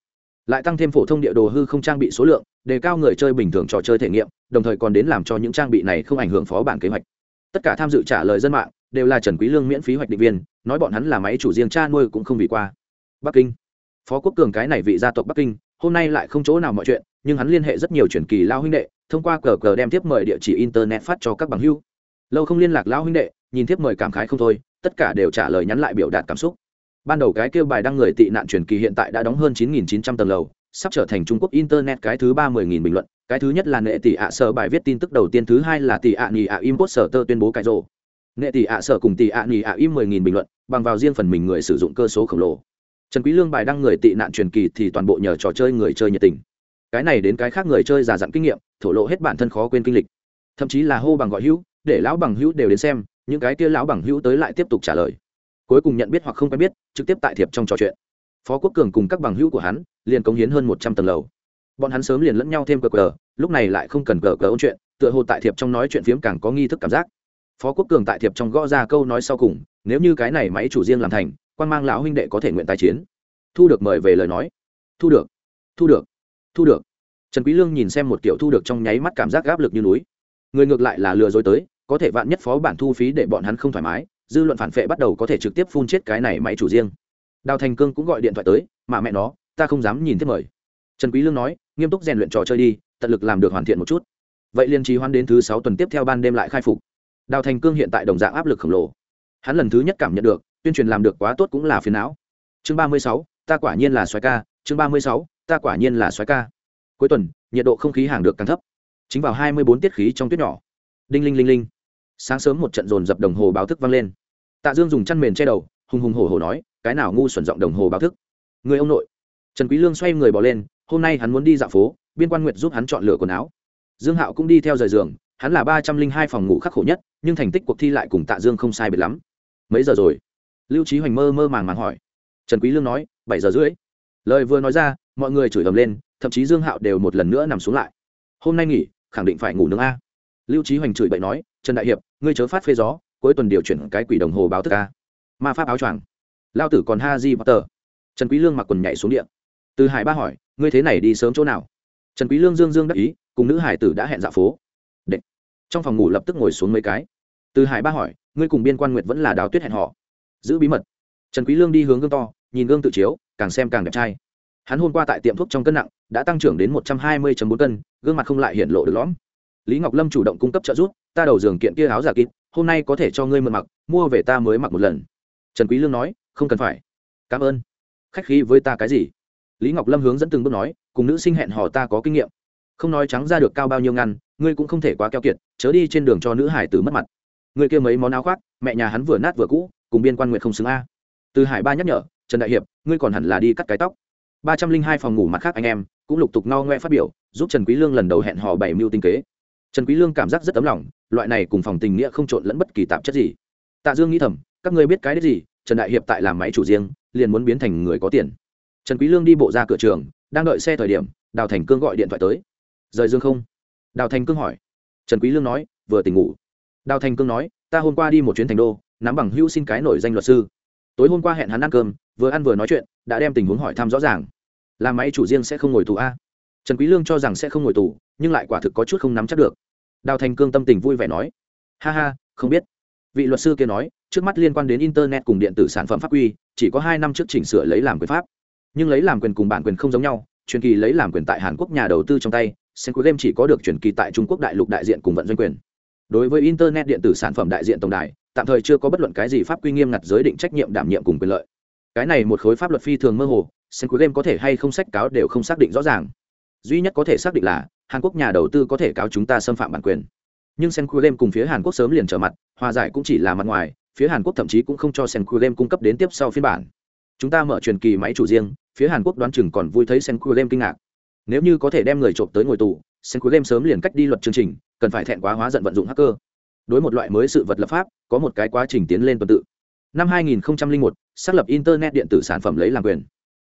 Lại tăng thêm phổ thông địa đồ hư không trang bị số lượng, đề cao người chơi bình thường trò chơi thể nghiệm, đồng thời còn đến làm cho những trang bị này không ảnh hưởng phó bản kế hoạch. Tất cả tham dự trả lời dân mạng, đều là trần quý lương miễn phí hoạch định viên, nói bọn hắn là máy chủ riêng cha nuôi cũng không vì qua. Bắc kinh. Phó quốc cường cái này vị gia tộc bắc kinh hôm nay lại không chỗ nào mọi chuyện, nhưng hắn liên hệ rất nhiều truyền kỳ lao huynh đệ, thông qua cờ cờ đem tiếp mời địa chỉ internet phát cho các bằng hưu lâu không liên lạc lao huynh đệ, nhìn tiếp mời cảm khái không thôi, tất cả đều trả lời nhắn lại biểu đạt cảm xúc. Ban đầu cái kêu bài đăng người tị nạn truyền kỳ hiện tại đã đóng hơn 9.900 tầng lầu, sắp trở thành trung quốc internet cái thứ ba mươi nghìn bình luận, cái thứ nhất là nệ tỷ ạ sở bài viết tin tức đầu tiên, thứ hai là tỷ ạ nhì ạ im post sở tơ tuyên bố cái rộ. Nệ tỷ ạ sở cùng tỷ ạ nhì ạ im mười nghìn bình luận, bằng vào riêng phần mình người sử dụng cơ số khổng lồ trần quý lương bài đăng người tị nạn truyền kỳ thì toàn bộ nhờ trò chơi người chơi nhiệt tình. Cái này đến cái khác người chơi già dặn kinh nghiệm, thổ lộ hết bản thân khó quên kinh lịch. Thậm chí là hô bằng gọi hữu, để lão bằng hữu đều đến xem, những cái kia lão bằng hữu tới lại tiếp tục trả lời. Cuối cùng nhận biết hoặc không quen biết, trực tiếp tại thiệp trong trò chuyện. Phó quốc cường cùng các bằng hữu của hắn, liền cống hiến hơn một trăm tầng lầu. Bọn hắn sớm liền lẫn nhau thêm cờ cờ, lúc này lại không cần cờ cờ ôn chuyện, tựa hồ tại thiệp trong nói chuyện phiếm càng có nghi thức cảm giác. Phó quốc cường tại thiệp trong gõ ra câu nói sau cùng, nếu như cái này máy chủ riêng làm thành quan mang lão huynh đệ có thể nguyện tài chiến. Thu được mời về lời nói. Thu được thu được thu được. Trần quý lương nhìn xem một kiểu thu được trong nháy mắt cảm giác áp lực như núi. Người ngược lại là lừa dối tới, có thể vạn nhất phó bản thu phí để bọn hắn không thoải mái, dư luận phản phệ bắt đầu có thể trực tiếp phun chết cái này máy chủ riêng. Đào thành cương cũng gọi điện thoại tới, mà mẹ nó, ta không dám nhìn tiếp mời. Trần quý lương nói, nghiêm túc rèn luyện trò chơi đi, tận lực làm được hoàn thiện một chút. Vậy liên trì hoan đến thứ sáu tuần tiếp theo ban đêm lại khai phục. Đào thành cương hiện tại đồng dạng áp lực khổng lồ. Hắn lần thứ nhất cảm nhận được tuyên truyền làm được quá tốt cũng là phiền não. Chương ba mươi sáu, ta quả nhiên là xoáy ca. Chương ba mươi sáu, ta quả nhiên là xoáy ca. Cuối tuần, nhiệt độ không khí hàng được càng thấp. Chính vào hai mươi bốn tiết khí trong tuyết nhỏ. Đinh linh linh linh. Sáng sớm một trận dồn dập đồng hồ báo thức vang lên. Tạ dương dùng chăn mền che đầu, hùng hùng hổ hổ nói, cái nào ngu xuẩn giọng đồng hồ báo thức? Người ông nội. Trần quý lương xoay người bỏ lên, hôm nay hắn muốn đi dạo phố, biên quan nguyệt giúp hắn chọn lựa quần áo. Dương hạo cũng đi theo rời giường, hắn là ba trăm linh hai phòng ngủ khắc khổ nhất, nhưng thành tích cuộc thi lại cùng tạ dương không sai biệt lắm. Mấy giờ rồi? Lưu trí hoành mơ mơ màng màng hỏi. Trần quý lương nói, bảy giờ rưỡi. Lời vừa nói ra, mọi người chửi ầm lên, thậm chí dương hạo đều một lần nữa nằm xuống lại. Hôm nay nghỉ, khẳng định phải ngủ nướng a. Lưu trí hoành chửi bậy nói, trần đại hiệp, ngươi chớ phát phê gió, cuối tuần điều chuyển cái quỷ đồng hồ báo thức a. Ma pháp áo choàng. Lao tử còn ha di potter. Trần quý lương mặc quần nhảy xuống điện từ hải ba hỏi, ngươi thế này đi sớm chỗ nào? Trần quý lương dương dương đắc ý, cùng nữ hải tử đã hẹn dạo phố. Đệ. trong phòng ngủ lập tức ngồi xuống mấy cái. Từ hải ba hỏi, ngươi cùng biên quan nguyệt vẫn là đào tuyết hẹn họ giữ bí mật. Trần quý lương đi hướng gương to, nhìn gương tự chiếu, càng xem càng đẹp trai. Hắn hôm qua tại tiệm thuốc trong cân nặng, đã tăng trưởng đến một trăm hai mươi bốn cân, gương mặt không lại hiện lộ được lõm. Lý ngọc lâm chủ động cung cấp trợ giúp, ta đầu giường kiện kia áo giả kín hôm nay có thể cho ngươi mượn mặc, mua về ta mới mặc một lần. Trần quý lương nói, không cần phải. Cảm ơn. Khách khí với ta cái gì? Lý ngọc lâm hướng dẫn từng bước nói, cùng nữ sinh hẹn hò ta có kinh nghiệm. Không nói trắng ra được cao bao nhiêu ngăn, ngươi cũng không thể quá keo kiệt, chớ đi trên đường cho nữ hải tử mất mặt. Ngươi kia mấy món áo khoác, mẹ nhà hắn vừa nát vừa cũ cùng biên quan nguyện không xứng a. Từ hải ba nhắc nhở, trần đại hiệp, ngươi còn hẳn là đi cắt cái tóc. Ba trăm linh hai phòng ngủ mặt khác anh em cũng lục tục no ngoe phát biểu, giúp trần quý lương lần đầu hẹn hò bảy mưu tinh kế. Trần quý lương cảm giác rất ấm lòng, loại này cùng phòng tình nghĩa không trộn lẫn bất kỳ tạp chất gì. Tạ dương nghĩ thầm, các ngươi biết cái đấy gì, trần đại hiệp tại làm máy chủ riêng, liền muốn biến thành người có tiền. Trần quý lương đi bộ ra cửa trường, đang đợi xe thời điểm, đào thành cương gọi điện thoại tới. Rời dương không? Đào thành cương hỏi. Trần quý lương nói, vừa tỉnh ngủ. Đào thành cương nói, ta hôm qua đi một chuyến thành đô nắm bằng hữu xin cái nổi danh luật sư. Tối hôm qua hẹn hắn ăn cơm, vừa ăn vừa nói chuyện, đã đem tình huống hỏi thăm rõ ràng. Làm máy chủ riêng sẽ không ngồi tù a? Trần quý lương cho rằng sẽ không ngồi tù, nhưng lại quả thực có chút không nắm chắc được. Đào thành cương tâm tình vui vẻ nói, ha ha, không biết. Vị luật sư kia nói, trước mắt liên quan đến internet cùng điện tử sản phẩm pháp quy, chỉ có hai năm trước chỉnh sửa lấy làm quyền pháp. Nhưng lấy làm quyền cùng bản quyền không giống nhau, truyền kỳ lấy làm quyền tại hàn quốc nhà đầu tư trong tay sen cuối game chỉ có được truyền kỳ tại trung quốc đại lục đại diện cùng vận doanh quyền. Đối với internet điện tử sản phẩm đại diện tổng đài tạm thời chưa có bất luận cái gì pháp quy nghiêm ngặt giới định trách nhiệm, đảm nhiệm cùng quyền lợi. Cái này một khối pháp luật phi thường mơ hồ senku game có thể hay không sách cáo đều không xác định rõ ràng. Duy nhất có thể xác định là, hàn quốc nhà đầu tư có thể cáo chúng ta xâm phạm bản quyền. Nhưng senku game cùng phía hàn quốc sớm liền trở mặt, hòa giải cũng chỉ là mặt ngoài, phía hàn quốc thậm chí cũng không cho senku game cung cấp đến tiếp sau phiên bản. Chúng ta mở truyền kỳ máy chủ riêng, phía hàn quốc đoán chừng còn vui thấy senku game kinh ngạc. Nếu như có thể đem người trộm tới ngồi tù senku game sớm liền cách đi luật chương trình, cần phải thẹn quá hóa giận vận dụng hacker đối một loại mới sự vật lập pháp có một cái quá trình tiến lên tuần tự. Năm 2001, xác lập internet điện tử sản phẩm lấy làm quyền.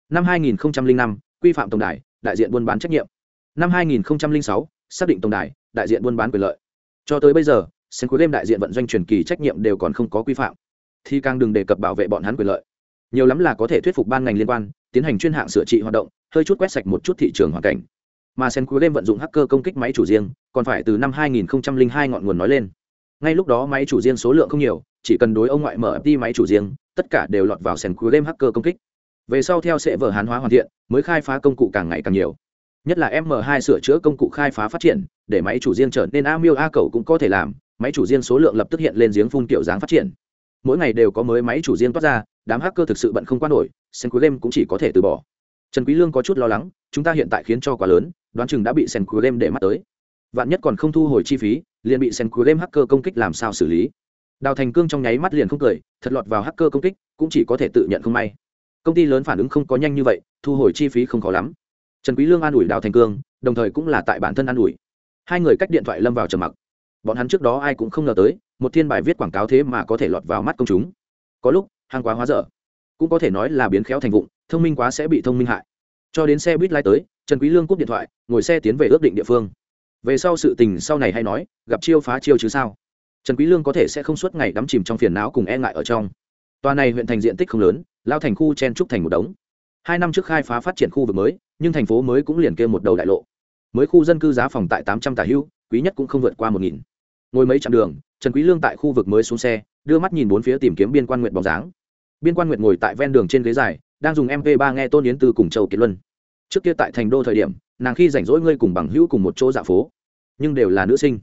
Năm 2005, quy phạm tổng đài đại diện buôn bán trách nhiệm. Năm 2006, xác định tổng đài đại diện buôn bán quyền lợi. Cho tới bây giờ sen cuối game đại diện vận doanh truyền kỳ trách nhiệm đều còn không có quy phạm. Thì càng đừng đề cập bảo vệ bọn hắn quyền lợi. Nhiều lắm là có thể thuyết phục ban ngành liên quan tiến hành chuyên hạng sửa trị hoạt động hơi chút quét sạch một chút thị trường hoàn cảnh. Mà sen cuối game vận dụng hacker công kích máy chủ riêng còn phải từ năm 2002 ngọn nguồn nói lên ngay lúc đó máy chủ riêng số lượng không nhiều, chỉ cần đối ông ngoại mở đi máy chủ riêng, tất cả đều lọt vào sen cuối game hacker công kích. Về sau theo sẽ vở hán hóa hoàn thiện, mới khai phá công cụ càng ngày càng nhiều. Nhất là m 2 sửa chữa công cụ khai phá phát triển, để máy chủ riêng trở nên a miêu a cầu cũng có thể làm, máy chủ riêng số lượng lập tức hiện lên giếng phun kiểu dáng phát triển. Mỗi ngày đều có mới máy chủ riêng toát ra, đám hacker thực sự bận không qua nổi sen cuối game cũng chỉ có thể từ bỏ. Trần quý lương có chút lo lắng, chúng ta hiện tại khiến cho quá lớn, đoán chừng đã bị sen cuối game để mắt tới vạn nhất còn không thu hồi chi phí, liền bị sen cuối game hacker công kích làm sao xử lý? Đào thành cương trong nháy mắt liền không cười, thật lọt vào hacker công kích, cũng chỉ có thể tự nhận không may. Công ty lớn phản ứng không có nhanh như vậy, thu hồi chi phí không khó lắm. Trần quý lương an ủi đào thành cương, đồng thời cũng là tại bản thân an ủi. Hai người cách điện thoại lâm vào trầm mặc. Bọn hắn trước đó ai cũng không ngờ tới, một thiên bài viết quảng cáo thế mà có thể lọt vào mắt công chúng. Có lúc, hàng quá hóa dở. Cũng có thể nói là biến khéo thành vụng, thông minh quá sẽ bị thông minh hại. Cho đến xe buýt lái tới, trần quý lương cúp điện thoại, ngồi xe tiến về ước định địa phương về sau sự tình sau này hay nói, gặp chiêu phá chiêu chứ sao? Trần quý lương có thể sẽ không suốt ngày đắm chìm trong phiền não cùng e ngại ở trong. Tòa này huyện thành diện tích không lớn, lao thành khu chen trúc thành một đống. Hai năm trước khai phá phát triển khu vực mới, nhưng thành phố mới cũng liền kê một đầu đại lộ. Mới khu dân cư giá phòng tại tám trăm tả hưu, quý nhất cũng không vượt qua một nghìn. Ngồi mấy chặng đường, trần quý lương tại khu vực mới xuống xe, đưa mắt nhìn bốn phía tìm kiếm biên quan nguyệt bóng dáng. Biên quan nguyệt ngồi tại ven đường trên ghế dài, đang dùng mp 3 nghe tôn yến từ cùng châu kiệt luân. Trước kia tại thành đô thời điểm nàng khi rảnh rỗi ngươi cùng bằng hữu cùng một chỗ dạ phố. Nhưng đều là nữ sinh.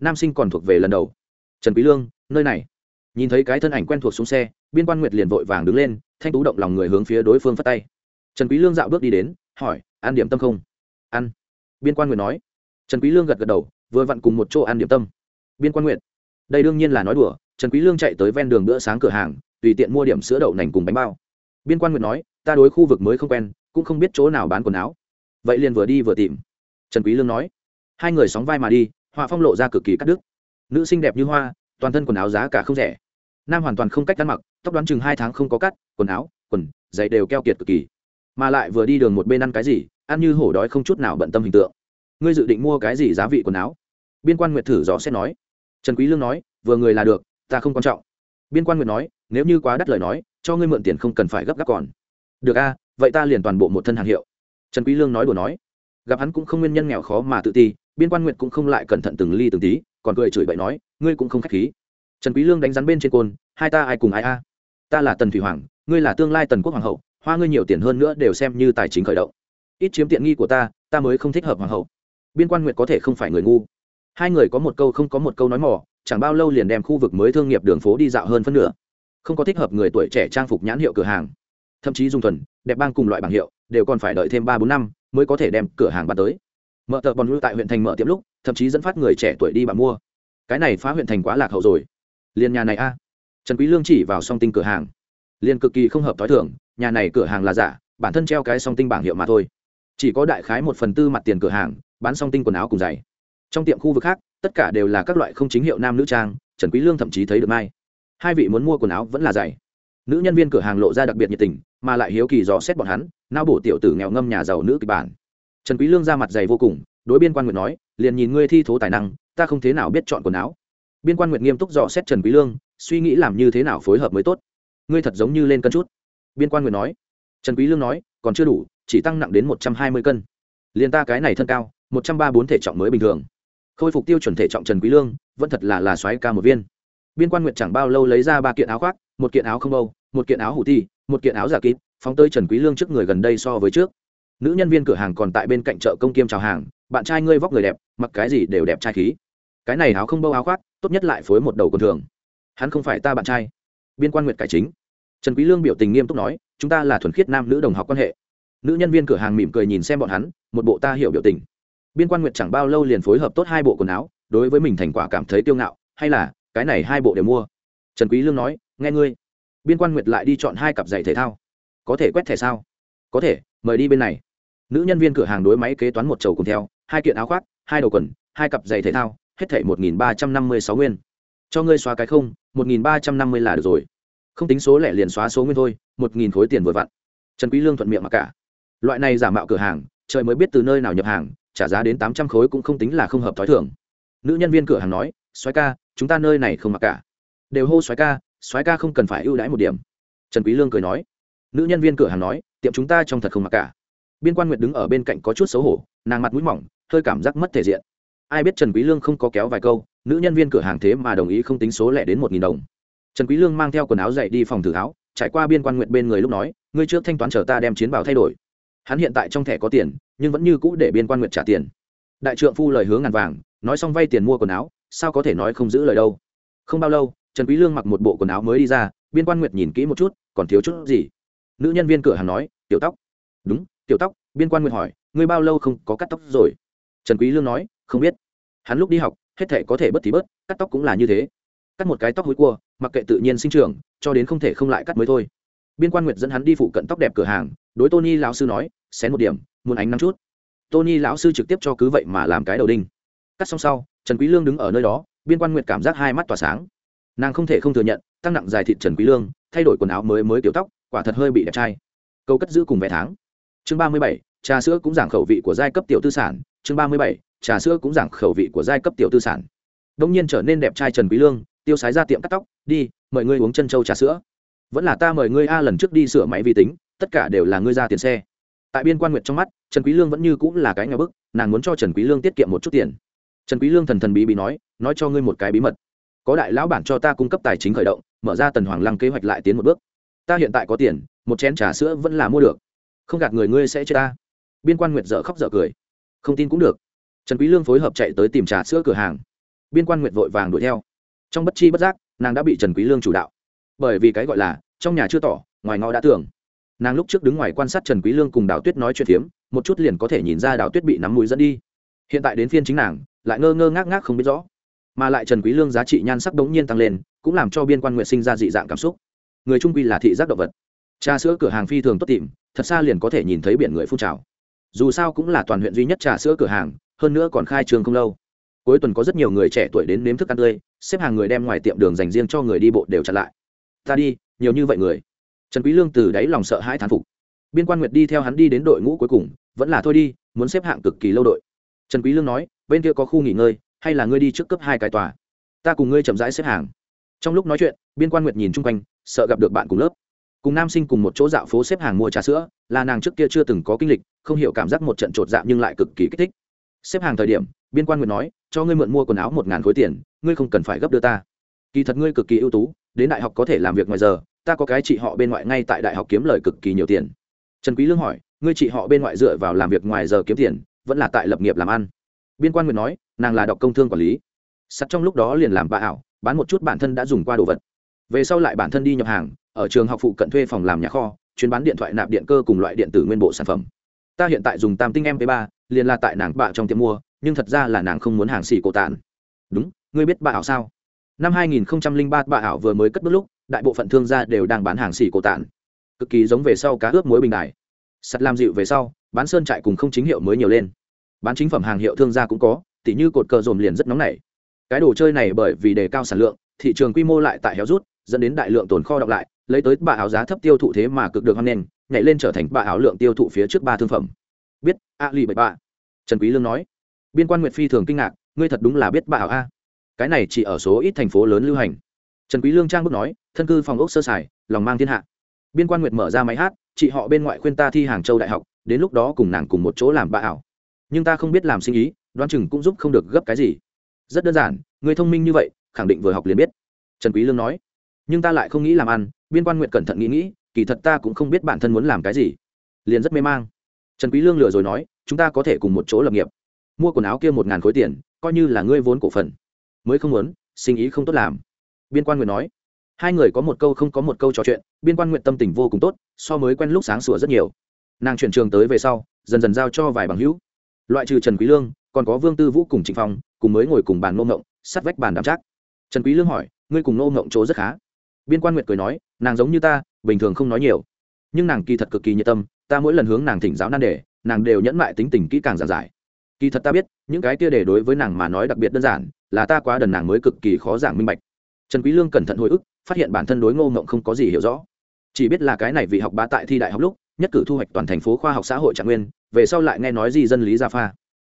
Nam sinh còn thuộc về lần đầu. Trần quý lương, nơi này. Nhìn thấy cái thân ảnh quen thuộc xuống xe, biên quan nguyệt liền vội vàng đứng lên, thanh tú động lòng người hướng phía đối phương phát tay. Trần quý lương dạo bước đi đến, hỏi, ăn điểm tâm không? Ăn. Biên quan nguyệt nói. Trần quý lương gật gật đầu, vừa vặn cùng một chỗ ăn điểm tâm. Biên quan nguyệt. Đây đương nhiên là nói đùa, trần quý lương chạy tới ven đường bữa sáng cửa hàng, tùy tiện mua điểm sữa đậu nành cùng bánh bao. Biên quan nguyệt nói, ta đối khu vực mới không quen, cũng không biết chỗ nào bán quần áo vậy liền vừa đi vừa tìm. Trần quý lương nói. Hai người sóng vai mà đi, họa phong lộ ra cực kỳ cắt đứt. Nữ xinh đẹp như hoa, toàn thân quần áo giá cả không rẻ. Nam hoàn toàn không cách ăn mặc, tóc đoán chừng hai tháng không có cắt, quần áo, quần, giày đều keo kiệt cực kỳ. Mà lại vừa đi đường một bên ăn cái gì, ăn như hổ đói không chút nào bận tâm hình tượng. Ngươi dự định mua cái gì giá vị quần áo? Biên quan nguyệt thử dò xét nói. Trần quý lương nói, vừa người là được, ta không quan trọng. Biên quan nguyệt nói, nếu như quá đắt lời nói, cho ngươi mượn tiền không cần phải gấp gáp còn. Được a, vậy ta liền toàn bộ một thân hàng hiệu trần quý lương nói đùa nói, gặp hắn cũng không nguyên nhân nghèo khó mà tự ti, biên quan nguyệt cũng không lại cẩn thận từng ly từng tí, còn cười chửi bậy nói, ngươi cũng không khách khí. Trần quý lương đánh rắn bên trên côn, hai ta ai cùng ai a? Ta là tần thủy hoàng, ngươi là tương lai tần quốc hoàng hậu, hoa ngươi nhiều tiền hơn nữa đều xem như tài chính khởi động. Ít chiếm tiện nghi của ta ta mới không thích hợp hoàng hậu. Biên quan nguyệt có thể không phải người ngu. Hai người có một câu không có một câu nói mỏ chẳng bao lâu liền đem khu vực mới thương nghiệp đường phố đi dạo hơn phân nửa. Không có thích hợp người tuổi trẻ trang phục nhãn hiệu cửa hàng thậm chí dùng thuần, đẹp bang cùng loại bảng hiệu, đều còn phải đợi thêm ba bốn năm mới có thể đem cửa hàng bán tới. Mở tờ bòn lưu tại huyện thành mở tiệm lúc, thậm chí dẫn phát người trẻ tuổi đi bà mua. Cái này phá huyện thành quá lạc hậu rồi. Liền nhà này a. Trần quý lương chỉ vào song tinh cửa hàng. Liền cực kỳ không hợp thói thường, nhà này cửa hàng là giả, bản thân treo cái song tinh bảng hiệu mà thôi. Chỉ có đại khái một phần tư mặt tiền cửa hàng, bán song tinh quần áo cùng giày. Trong tiệm khu vực khác, tất cả đều là các loại không chính hiệu nam nữ trang, trần quý lương thậm chí thấy được mai. Hai vị muốn mua quần áo vẫn là giày nữ nhân viên cửa hàng lộ ra đặc biệt nhiệt tình, mà lại hiếu kỳ dò xét bọn hắn, nao bổ tiểu tử nghèo ngâm nhà giàu nữ kịch bản. Trần quý lương ra mặt dày vô cùng, đối biên quan nguyệt nói, liền nhìn ngươi thi thố tài năng, ta không thế nào biết chọn quần áo. Biên quan nguyệt nghiêm túc dò xét trần quý lương, suy nghĩ làm như thế nào phối hợp mới tốt. Ngươi thật giống như lên cân chút. Biên quan nguyệt nói. Trần quý lương nói, còn chưa đủ, chỉ tăng nặng đến một trăm hai mươi cân. Liền ta cái này thân cao, một trăm ba bốn thể trọng mới bình thường. Khôi phục tiêu chuẩn thể trọng trần quý lương, vẫn thật là là xoáy ca một viên. Biên quan nguyệt chẳng bao lâu lấy ra ba kiện áo khoác một kiện áo không bâu, một kiện áo hủ ti, một kiện áo giả kín phóng tới trần quý lương trước người gần đây so với trước. Nữ nhân viên cửa hàng còn tại bên cạnh chợ công kiêm chào hàng, bạn trai ngươi vóc người đẹp, mặc cái gì đều đẹp trai khí. Cái này áo không bâu áo khoác, tốt nhất lại phối một đầu quần thường. Hắn không phải ta bạn trai. Biên quan nguyệt cải chính. Trần quý lương biểu tình nghiêm túc nói, chúng ta là thuần khiết nam nữ đồng học quan hệ. Nữ nhân viên cửa hàng mỉm cười nhìn xem bọn hắn, một bộ ta hiểu biểu tình. Biên quan nguyệt chẳng bao lâu liền phối hợp tốt hai bộ quần áo, đối với mình thành quả cảm thấy tiêu ngạo, hay là, cái này hai bộ đều mua. Trần quý lương nói nghe ngươi. Biên quan nguyệt lại đi chọn hai cặp giày thể thao. Có thể quét thẻ sao? Có thể, mời đi bên này. Nữ nhân viên cửa hàng đối máy kế toán một chầu cùng theo, hai kiện áo khoác, hai đầu quần, hai cặp giày thể thao, hết thảy một nghìn ba trăm năm mươi sáu nguyên. Cho ngươi xóa cái không, một nghìn ba trăm năm mươi là được rồi. Không tính số lẻ liền xóa số nguyên thôi, một nghìn khối tiền vừa vặn. Trần quý lương thuận miệng mặc cả. Loại này giả mạo cửa hàng, trời mới biết từ nơi nào nhập hàng, trả giá đến tám trăm khối cũng không tính là không hợp thói thường. Nữ nhân viên cửa hàng nói xoáy ca, chúng ta nơi này không mặc cả. Đều hô xoáy ca soái ca không cần phải ưu đãi một điểm. Trần quý lương cười nói. Nữ nhân viên cửa hàng nói, tiệm chúng ta trong thật không mặc cả. Biên quan nguyệt đứng ở bên cạnh có chút xấu hổ, nàng mặt mũi mỏng, hơi cảm giác mất thể diện. Ai biết trần quý lương không có kéo vài câu, nữ nhân viên cửa hàng thế mà đồng ý không tính số lẻ đến một nghìn đồng. Trần quý lương mang theo quần áo dậy đi phòng thử áo trải qua biên quan nguyệt bên người lúc nói, ngươi trước thanh toán chờ ta đem chiến bảo thay đổi. Hắn hiện tại trong thẻ có tiền, nhưng vẫn như cũ để biên quan nguyệt trả tiền. Đại trượng phu lời hứa ngàn vàng, nói xong vay tiền mua quần áo, sao có thể nói không giữ lời đâu. Không bao lâu trần quý lương mặc một bộ quần áo mới đi ra, biên quan nguyệt nhìn kỹ một chút, còn thiếu chút gì? Nữ nhân viên cửa hàng nói, tiểu tóc. Đúng, tiểu tóc. Biên quan nguyệt hỏi, ngươi bao lâu không có cắt tóc rồi? Trần quý lương nói, không biết. Hắn lúc đi học, hết thể có thể bất thì bớt cắt tóc cũng là như thế. Cắt một cái tóc hối cua, mặc kệ tự nhiên sinh trưởng, cho đến không thể không lại cắt mới thôi. Biên quan nguyệt dẫn hắn đi phụ cận tóc đẹp cửa hàng, đối tony lão sư nói, xén một điểm, muốn ánh nắng chút. Tony lão sư trực tiếp cho cứ vậy mà làm cái đầu đinh. Cắt xong sau, trần quý lương đứng ở nơi đó, biên quan nguyệt cảm giác hai mắt tỏa sáng nàng không thể không thừa nhận, tăng nặng dài thịt trần quý lương, thay đổi quần áo mới mới tiểu tóc, quả thật hơi bị đẹp trai. Câu cất giữ cùng vài tháng. Chương ba mươi bảy, trà sữa cũng giảm khẩu vị của giai cấp tiểu tư sản. Chương ba mươi bảy, trà sữa cũng giảm khẩu vị của giai cấp tiểu tư sản. Đông nhiên trở nên đẹp trai trần quý lương, tiêu sái ra tiệm cắt tóc, đi, mời ngươi uống chân châu trà sữa. Vẫn là ta mời ngươi a, lần trước đi sửa máy vi tính, tất cả đều là ngươi ra tiền xe. Tại biên quan nguyệt trong mắt, trần quý lương vẫn như cũng là cái ngã bức, nàng muốn cho trần quý lương tiết kiệm một chút tiền. Trần quý lương thần thần bí bí nói nói cho ngươi một cái bí mật có đại lão bản cho ta cung cấp tài chính khởi động, mở ra tần hoàng lăng kế hoạch lại tiến một bước. Ta hiện tại có tiền, một chén trà sữa vẫn là mua được. Không gạt người ngươi sẽ chết ta. Biên quan nguyệt dở khóc dở cười. Không tin cũng được. Trần quý lương phối hợp chạy tới tìm trà sữa cửa hàng. Biên quan nguyệt vội vàng đuổi theo. Trong bất chi bất giác, nàng đã bị trần quý lương chủ đạo. Bởi vì cái gọi là, trong nhà chưa tỏ, ngoài ngõ đã tưởng. Nàng lúc trước đứng ngoài quan sát trần quý lương cùng đào tuyết nói chuyện phiếm, một chút liền có thể nhìn ra đào tuyết bị nắm mũi dẫn đi. Hiện tại đến phiên chính nàng, lại ngơ ngơ ngác ngác không biết rõ mà lại trần quý lương giá trị nhan sắc đống nhiên tăng lên, cũng làm cho biên quan nguyện sinh ra dị dạng cảm xúc. Người trung quy là thị giác động vật. Trà sữa cửa hàng phi thường tốt tìm, thật xa liền có thể nhìn thấy biển người phun trào. Dù sao cũng là toàn huyện duy nhất trà sữa cửa hàng, hơn nữa còn khai trương không lâu. Cuối tuần có rất nhiều người trẻ tuổi đến nếm thức ăn tươi, xếp hàng người đem ngoài tiệm đường dành riêng cho người đi bộ đều chặn lại. Ta đi, nhiều như vậy người. Trần quý lương từ đáy lòng sợ hãi thán phục. Biên quan nguyệt đi theo hắn đi đến đội ngũ cuối cùng, vẫn là thôi đi, muốn xếp hạng cực kỳ lâu đội. Trần quý lương nói, bên kia có khu nghỉ ngơi hay là ngươi đi trước cấp hai cái tòa? Ta cùng ngươi chậm rãi xếp hàng. Trong lúc nói chuyện, biên quan nguyệt nhìn chung quanh, sợ gặp được bạn cùng lớp. Cùng nam sinh cùng một chỗ dạo phố xếp hàng mua trà sữa, là nàng trước kia chưa từng có kinh lịch, không hiểu cảm giác một trận trột dạo nhưng lại cực kỳ kích thích. Xếp hàng thời điểm, biên quan nguyệt nói, cho ngươi mượn mua quần áo một ngàn khối tiền, ngươi không cần phải gấp đưa ta. Kỳ thật ngươi cực kỳ ưu tú, đến đại học có thể làm việc ngoài giờ, ta có cái chị họ bên ngoại ngay tại đại học kiếm lời cực kỳ nhiều tiền. Trần quý lương hỏi, ngươi chị họ bên ngoại dựa vào làm việc ngoài giờ kiếm tiền, vẫn là tại lập nghiệp làm ăn? Biên quan nguyện nói, nàng là đọc công thương quản lý. Sắt trong lúc đó liền làm bà ảo, bán một chút bản thân đã dùng qua đồ vật. Về sau lại bản thân đi nhập hàng, ở trường học phụ cận thuê phòng làm nhà kho, chuyên bán điện thoại nạp điện cơ cùng loại điện tử nguyên bộ sản phẩm. Ta hiện tại dùng tam tinh mp 3 liền là tại nàng bạ trong tiệm mua, nhưng thật ra là nàng không muốn hàng xỉ cổ tàn đúng, ngươi biết bà ảo sao? Năm 2003 bà ảo vừa mới cất bước lúc, đại bộ phận thương gia đều đang bán hàng xỉ cổ tàn cực kỳ giống về sau cá ướp muối bình đài. Sắt làm dịu về sau, bán sơn trại cùng không chính hiệu mới nhiều lên bán chính phẩm hàng hiệu thương gia cũng có, tỉ như cột cờ dồn liền rất nóng nảy. Cái đồ chơi này bởi vì đề cao sản lượng, thị trường quy mô lại tại héo rút, dẫn đến đại lượng tồn kho đọng lại, lấy tới bà áo giá thấp tiêu thụ thế mà cực được hoan nghênh, nhảy lên trở thành bà áo lượng tiêu thụ phía trước ba thương phẩm. Biết a lì bảy ba trần quý lương nói. Biên quan nguyệt phi thường kinh ngạc, ngươi thật đúng là biết bà áo a. Cái này chỉ ở số ít thành phố lớn lưu hành. Trần quý lương trang bước nói, thân cư phòng ốc sơ sài, lòng mang thiên hạ. Biên quan nguyệt mở ra máy hát, chị họ bên ngoại khuyên ta thi hàng châu đại học, đến lúc đó cùng nàng cùng một chỗ làm bà ảo nhưng ta không biết làm sinh ý, đoán chừng cũng giúp không được gấp cái gì. Rất đơn giản, người thông minh như vậy, khẳng định vừa học liền biết. Trần quý lương nói, nhưng ta lại không nghĩ làm ăn, biên quan nguyện cẩn thận nghĩ nghĩ, kỳ thật ta cũng không biết bản thân muốn làm cái gì. Liền rất mê mang. Trần quý lương lừa rồi nói, chúng ta có thể cùng một chỗ lập nghiệp. Mua quần áo kia một ngàn khối tiền, coi như là ngươi vốn cổ phần. Mới không muốn, sinh ý không tốt làm. Biên quan nguyện nói, hai người có một câu không có một câu trò chuyện, biên quan nguyện tâm tình vô cùng tốt, so mới quen lúc sáng sủa rất nhiều. Nàng chuyển trường tới về sau, dần dần giao cho vài bằng hữu loại trừ trần quý lương, còn có vương tư vũ cùng trịnh phong, cùng mới ngồi cùng bàn nô ngộng, sát vách bàn đạm trác. Trần quý lương hỏi, ngươi cùng nô ngộng chỗ rất khá? Biên quan nguyệt cười nói, nàng giống như ta, bình thường không nói nhiều. Nhưng nàng kỳ thật cực kỳ nhiệt tâm, ta mỗi lần hướng nàng thỉnh giáo nan đề, nàng đều nhẫn mại tính tình kỹ càng giản giải. Kỳ thật ta biết, những cái kia để đối với nàng mà nói đặc biệt đơn giản, là ta quá đần nàng mới cực kỳ khó giảng minh bạch. Trần quý lương cẩn thận hồi ức, phát hiện bản thân đối ngô ngộng không có gì hiểu rõ. Chỉ biết là cái này vị học bá tại thi đại học lúc, nhất cử thu hoạch toàn thành phố khoa học xã hội trạng nguyên về sau lại nghe nói gì dân lý gia pha.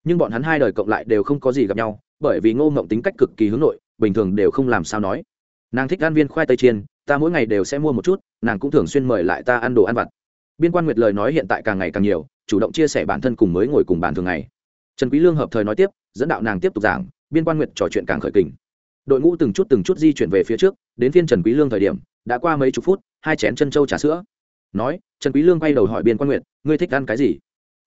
Nhưng bọn hắn hai đời cộng lại đều không có gì gặp nhau, bởi vì ngô mộng tính cách cực kỳ hướng nội, bình thường đều không làm sao nói. Nàng thích ăn viên khoai tây chiên, ta mỗi ngày đều sẽ mua một chút, nàng cũng thường xuyên mời lại ta ăn đồ ăn vặt. Biên quan nguyệt lời nói hiện tại càng ngày càng nhiều, chủ động chia sẻ bản thân cùng mới ngồi cùng bàn thường ngày. Trần quý lương hợp thời nói tiếp, dẫn đạo nàng tiếp tục giảng, biên quan nguyệt trò chuyện càng khởi kình. Đội ngũ từng chút từng chút di chuyển về phía trước, đến phiên trần quý lương thời điểm, đã qua mấy chục phút, hai chén chân châu trà sữa. Nói, trần quý lương quay đầu hỏi biên quan nguyệt, ngươi thích ăn cái gì?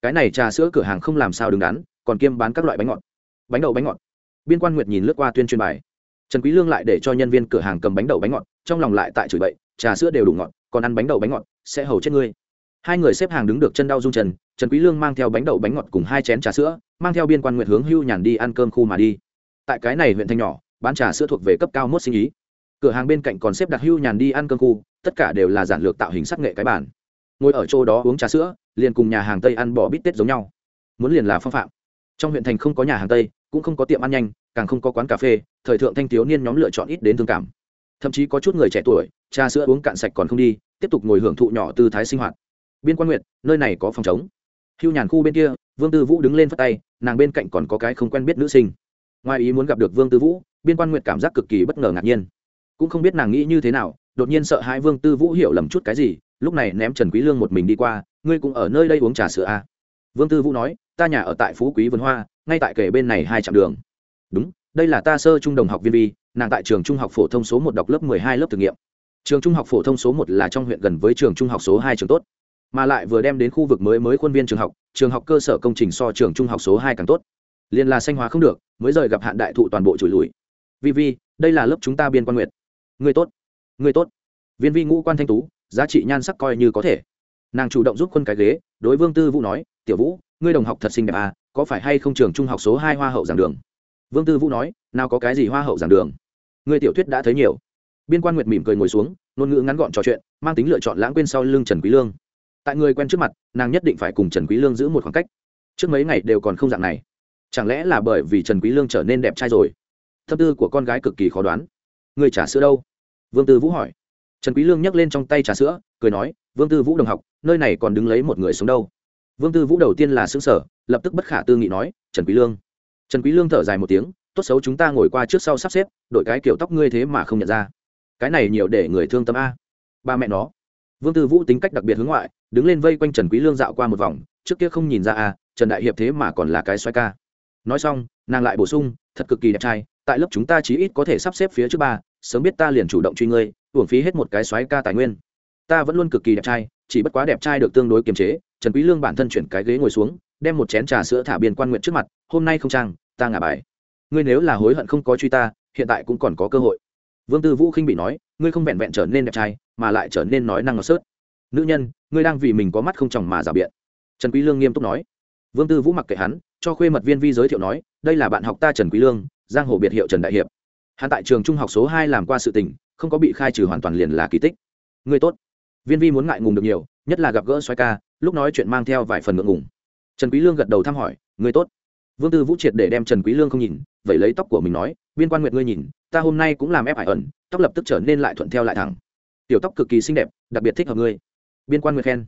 Cái này trà sữa cửa hàng không làm sao đứng đắn, còn kiêm bán các loại bánh ngọt. Bánh đậu bánh ngọt. Biên quan nguyệt nhìn lướt qua tuyên truyền bài. Trần quý lương lại để cho nhân viên cửa hàng cầm bánh đậu bánh ngọt, trong lòng lại tại chửi bậy, trà sữa đều đủ ngọt, còn ăn bánh đậu bánh ngọt, sẽ hầu chết ngươi. Hai người xếp hàng đứng được chân đau run trần trần quý lương mang theo bánh đậu bánh ngọt cùng hai chén trà sữa, mang theo biên quan nguyệt hướng hưu nhàn đi ăn cơm khu mà đi. Tại cái này huyện thanh nhỏ, bán trà sữa thuộc về cấp cao mốt sinh ý. Cửa hàng bên cạnh còn xếp đặt hưu nhàn đi ăn cơm khu, tất cả đều là giản lược tạo hình sắc nghệ cái bản ngồi ở chỗ đó uống trà sữa, liền cùng nhà hàng tây ăn bò bít tết giống nhau. Muốn liền là phong phạm. Trong huyện thành không có nhà hàng tây, cũng không có tiệm ăn nhanh, càng không có quán cà phê, thời thượng thanh thiếu niên nhóm lựa chọn ít đến thương cảm. Thậm chí có chút người trẻ tuổi, trà sữa uống cạn sạch còn không đi, tiếp tục ngồi hưởng thụ nhỏ tư thái sinh hoạt. Biên quan nguyệt, nơi này có phòng chống hưu nhàn khu bên kia, vương tư vũ đứng lên phát tay, nàng bên cạnh còn có cái không quen biết nữ sinh. Ngoài ý muốn gặp được vương tư vũ, biên quan nguyệt cảm giác cực kỳ bất ngờ ngạc nhiên. Cũng không biết nàng nghĩ như thế nào, đột nhiên sợ hai vương tư vũ hiểu lầm chút cái gì lúc này ném trần quý lương một mình đi qua, ngươi cũng ở nơi đây uống trà sữa à. vương tư vũ nói, ta nhà ở tại phú quý vườn hoa, ngay tại kề bên này hai chặng đường. Đúng, đây là ta sơ trung đồng học viên vi, nàng tại trường trung học phổ thông số một đọc lớp mười hai lớp thực nghiệm. Trường trung học phổ thông số một là trong huyện gần với trường trung học số hai trường tốt, mà lại vừa đem đến khu vực mới mới khuôn viên trường học trường học cơ sở công trình so trường trung học số hai càng tốt. Liên là xanh hóa không được, mới rời gặp hạn đại thụ toàn bộ chùi lùi. Vi vi, đây là lớp chúng ta biên quan nguyệt. Người tốt người tốt. Viên vi ngũ quan thanh tú giá trị nhan sắc coi như có thể. Nàng chủ động giúp quân cái ghế, đối vương tư vũ nói, tiểu vũ, ngươi đồng học thật xinh đẹp à có phải hay không trường trung học số hai hoa hậu giảng đường? Vương tư vũ nói, nào có cái gì hoa hậu giảng đường? Người tiểu thuyết đã thấy nhiều. Biên quan nguyệt mỉm cười ngồi xuống, ngôn ngữ ngắn gọn trò chuyện, mang tính lựa chọn lãng quên sau lưng trần quý lương. Tại người quen trước mặt, nàng nhất định phải cùng trần quý lương giữ một khoảng cách. Trước mấy ngày đều còn không dạng này. Chẳng lẽ là bởi vì trần quý lương trở nên đẹp trai rồi? Tâm tư của con gái cực kỳ khó đoán. Người trả sữa đâu? Vương tư vũ hỏi trần quý lương nhấc lên trong tay trà sữa, cười nói, vương tư vũ đồng học, nơi này còn đứng lấy một người sống đâu? Vương tư vũ đầu tiên là xứng sở lập tức bất khả tư nghị nói, trần quý lương. Trần quý lương thở dài một tiếng, tốt xấu chúng ta ngồi qua trước sau sắp xếp đội cái kiểu tóc ngươi thế mà không nhận ra. Cái này nhiều để người thương tâm a. Ba mẹ nó. Vương tư vũ tính cách đặc biệt hướng ngoại, đứng lên vây quanh trần quý lương dạo qua một vòng, trước kia không nhìn ra a, trần đại hiệp thế mà còn là cái xoay ca. Nói xong, nàng lại bổ sung, thật cực kỳ đẹp trai, tại lớp chúng ta chí ít có thể sắp xếp phía trước ba sớm biết ta liền chủ động truy ngươi, uổng phí hết một cái xoáy ca tài nguyên. Ta vẫn luôn cực kỳ đẹp trai, chỉ bất quá đẹp trai được tương đối kiềm chế, trần quý lương bản thân chuyển cái ghế ngồi xuống, đem một chén trà sữa thả biên quan nguyện trước mặt, hôm nay không trang, ta ngả bài. Ngươi nếu là hối hận không có truy ta, hiện tại cũng còn có cơ hội. Vương tư vũ khinh bị nói, ngươi không vẹn vẹn trở nên đẹp trai, mà lại trở nên nói năng ngọt sớt. Nữ nhân, ngươi đang vì mình có mắt không chồng mà giả biện. Trần quý lương nghiêm túc nói. Vương tư vũ mặc kệ hắn, cho khuê mật viên vi giới thiệu nói, đây là bạn học ta trần quý lương, giang hồ biệt hiệu trần đại hiệp hắn tại trường trung học số hai làm qua sự tình, không có bị khai trừ hoàn toàn liền là kỳ tích. Ngươi tốt. Viên vi muốn ngại ngùng được nhiều, nhất là gặp gỡ xoay ca, lúc nói chuyện mang theo vài phần ngượng ngùng. Trần quý lương gật đầu thăm hỏi ngươi tốt. Vương tư vũ triệt để đem trần quý lương không nhìn vậy lấy tóc của mình nói, viên quan nguyệt ngươi nhìn, ta hôm nay cũng làm ép hải ẩn, tóc lập tức trở nên lại thuận theo lại thẳng. Tiểu tóc cực kỳ xinh đẹp, đặc biệt thích hợp ngươi. Biên quan nguyệt khen.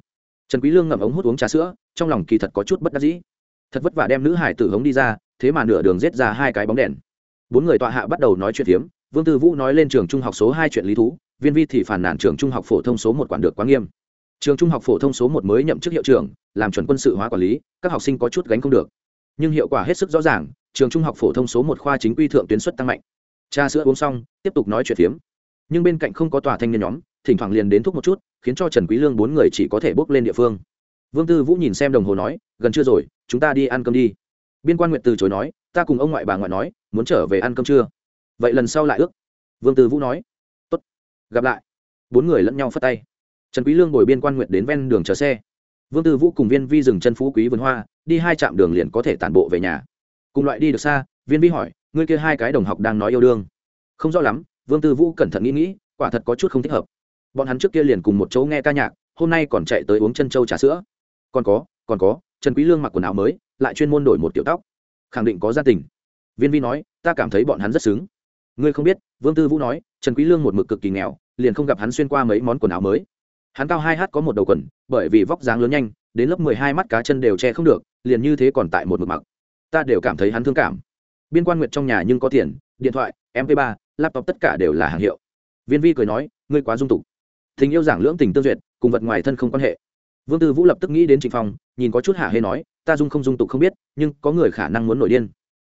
Trần quý lương ngậm ống hút uống trà sữa, trong lòng kỳ thật có chút bất đắc dĩ. Thật vất vả đem nữ hải tử hống đi ra, thế mà nửa đường giết ra hai cái bóng đèn bốn người tọa hạ bắt đầu nói chuyện phiếm, vương tư vũ nói lên trường trung học số hai chuyện lý thú, viên vi thì phản nản trường trung học phổ thông số một quản được quá nghiêm. Trường trung học phổ thông số một mới nhậm chức hiệu trưởng, làm chuẩn quân sự hóa quản lý, các học sinh có chút gánh không được. Nhưng hiệu quả hết sức rõ ràng, trường trung học phổ thông số một khoa chính quy thượng tuyến xuất tăng mạnh. Cha sữa uống xong, tiếp tục nói chuyện phiếm. Nhưng bên cạnh không có tòa thanh niên nhóm, thỉnh thoảng liền đến thúc một chút, khiến cho trần quý lương bốn người chỉ có thể bước lên địa phương. Vương tư vũ nhìn xem đồng hồ nói, gần chưa rồi, chúng ta đi ăn cơm đi. Biên quan nguyện từ chối nói ta cùng ông ngoại bà ngoại nói, muốn trở về ăn cơm trưa. Vậy lần sau lại ước. Vương tư vũ nói. Tốt. Gặp lại. Bốn người lẫn nhau phất tay. Trần quý lương bồi biên quan nguyện đến ven đường chờ xe. Vương tư vũ cùng viên vi dừng chân phú quý vườn hoa, đi hai trạm đường liền có thể tản bộ về nhà. Cùng loại đi được xa, viên vi hỏi, ngươi kia hai cái đồng học đang nói yêu đương? Không rõ lắm. Vương tư vũ cẩn thận nghĩ nghĩ, quả thật có chút không thích hợp. Bọn hắn trước kia liền cùng một chỗ nghe ca nhạc, hôm nay còn chạy tới uống chân châu trà sữa. Còn có còn có, trần quý lương mặc quần áo mới, lại chuyên môn đổi một tiểu tóc khẳng định có gia tình. Viên vi nói, ta cảm thấy bọn hắn rất xứng. Ngươi không biết, vương tư vũ nói, trần quý lương một mực cực kỳ nghèo, liền không gặp hắn xuyên qua mấy món quần áo mới. Hắn cao hai h có một đầu quần, bởi vì vóc dáng lớn nhanh, đến lớp mười hai mắt cá chân đều che không được, liền như thế còn tại một mực mặc. Ta đều cảm thấy hắn thương cảm. Biên quan nguyệt trong nhà nhưng có tiền, điện thoại mp 3 laptop tất cả đều là hàng hiệu. Viên vi cười nói, ngươi quá dung tục. Tình yêu giảng lưỡng tình tương duyệt, cùng vật ngoài thân không quan hệ vương tư vũ lập tức nghĩ đến trịnh phong, nhìn có chút hạ hê nói, ta dung không dung tục không biết, nhưng có người khả năng muốn nổi điên.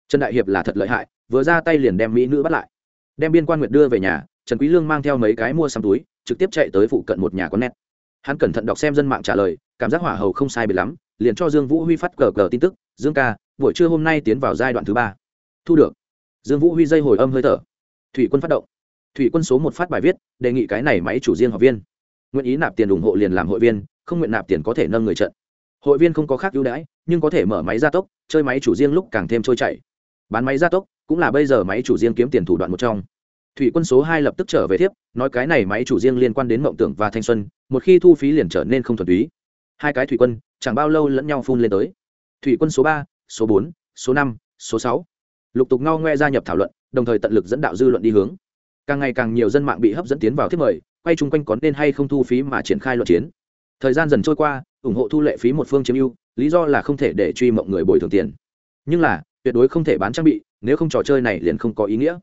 Trần đại hiệp là thật lợi hại, vừa ra tay liền đem mỹ nữ bắt lại. Đem biên quan nguyệt đưa về nhà, trần quý lương mang theo mấy cái mua sắm túi, trực tiếp chạy tới phụ cận một nhà có nét hắn cẩn thận đọc xem dân mạng trả lời, cảm giác hỏa hầu không sai biệt lắm, liền cho dương vũ huy phát cờ cờ tin tức, dương ca, buổi trưa hôm nay tiến vào giai đoạn thứ ba. Thu được. Dương vũ huy dây hồi âm hơi thở. Thủy quân phát động. Thủy quân số một phát bài viết, đề nghị cái này máy chủ riêng học viên. Nguyện ý nạp tiền ủng hộ liền làm hội viên không nguyện nạp tiền có thể nâng người trận. Hội viên không có khác ưu đãi, nhưng có thể mở máy gia tốc, chơi máy chủ riêng lúc càng thêm trôi chảy. Bán máy gia tốc, cũng là bây giờ máy chủ riêng kiếm tiền thủ đoạn một trong. Thủy quân số hai lập tức trở về tiếp, nói cái này máy chủ riêng liên quan đến mộng tưởng và thanh xuân, một khi thu phí liền trở nên không thuần túy. Hai cái thủy quân, chẳng bao lâu lẫn nhau phun lên tới. Thủy quân số ba, số bốn, số năm, số sáu. Lục tục ngao ngoe gia nhập thảo luận, đồng thời tận lực dẫn đạo dư luận đi hướng. Càng ngày càng nhiều dân mạng bị hấp dẫn tiến vào thiết mời, quay chung quanh có nên hay không thu phí mà triển khai luận chiến thời gian dần trôi qua, ủng hộ thu lệ phí một phương chiếm ưu, lý do là không thể để truy mộng người bồi thường tiền. Nhưng là, tuyệt đối không thể bán trang bị, nếu không trò chơi này liền không có ý nghĩa.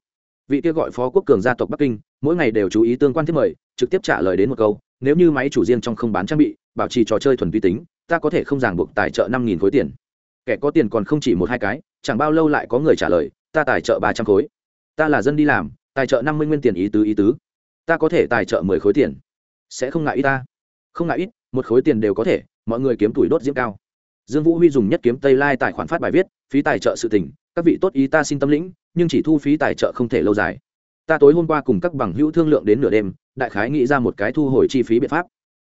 Vị kia gọi phó quốc cường gia tộc bắc kinh, mỗi ngày đều chú ý tương quan thiết mời, trực tiếp trả lời đến một câu, nếu như máy chủ riêng trong không bán trang bị, bảo trì trò chơi thuần vi tính, ta có thể không ràng buộc tài trợ năm nghìn khối tiền. Kẻ có tiền còn không chỉ một hai cái, chẳng bao lâu lại có người trả lời, ta tài trợ ba trăm khối. Ta là dân đi làm, tài trợ năm mươi nguyên tiền ý tứ ý tứ. Ta có thể tài trợ mười khối tiền. Sẽ không ngại ít ta. Không ngại ít một khối tiền đều có thể, mọi người kiếm tuổi đốt diễm cao. Dương vũ huy dùng nhất kiếm tây lai tài khoản phát bài viết, phí tài trợ sự tỉnh các vị tốt ý ta xin tâm lĩnh, nhưng chỉ thu phí tài trợ không thể lâu dài. Ta tối hôm qua cùng các bằng hữu thương lượng đến nửa đêm, đại khái nghĩ ra một cái thu hồi chi phí biện pháp.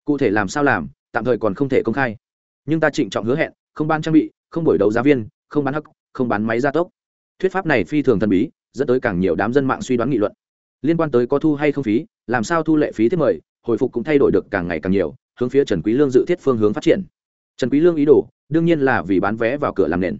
Cụ thể làm sao làm, tạm thời còn không thể công khai. Nhưng ta trịnh trọng hứa hẹn, không bán trang bị, không buổi đấu giá viên, không bán hắc, không bán máy gia tốc. Thuyết pháp này phi thường thần bí, dẫn tới càng nhiều đám dân mạng suy đoán nghị luận. Liên quan tới có thu hay không phí, làm sao thu lệ phí thiết mời, hồi phục cũng thay đổi được càng ngày càng nhiều hướng phía trần quý lương dự thiết phương hướng phát triển. Trần quý lương ý đồ đương nhiên là vì bán vé vào cửa làm nền.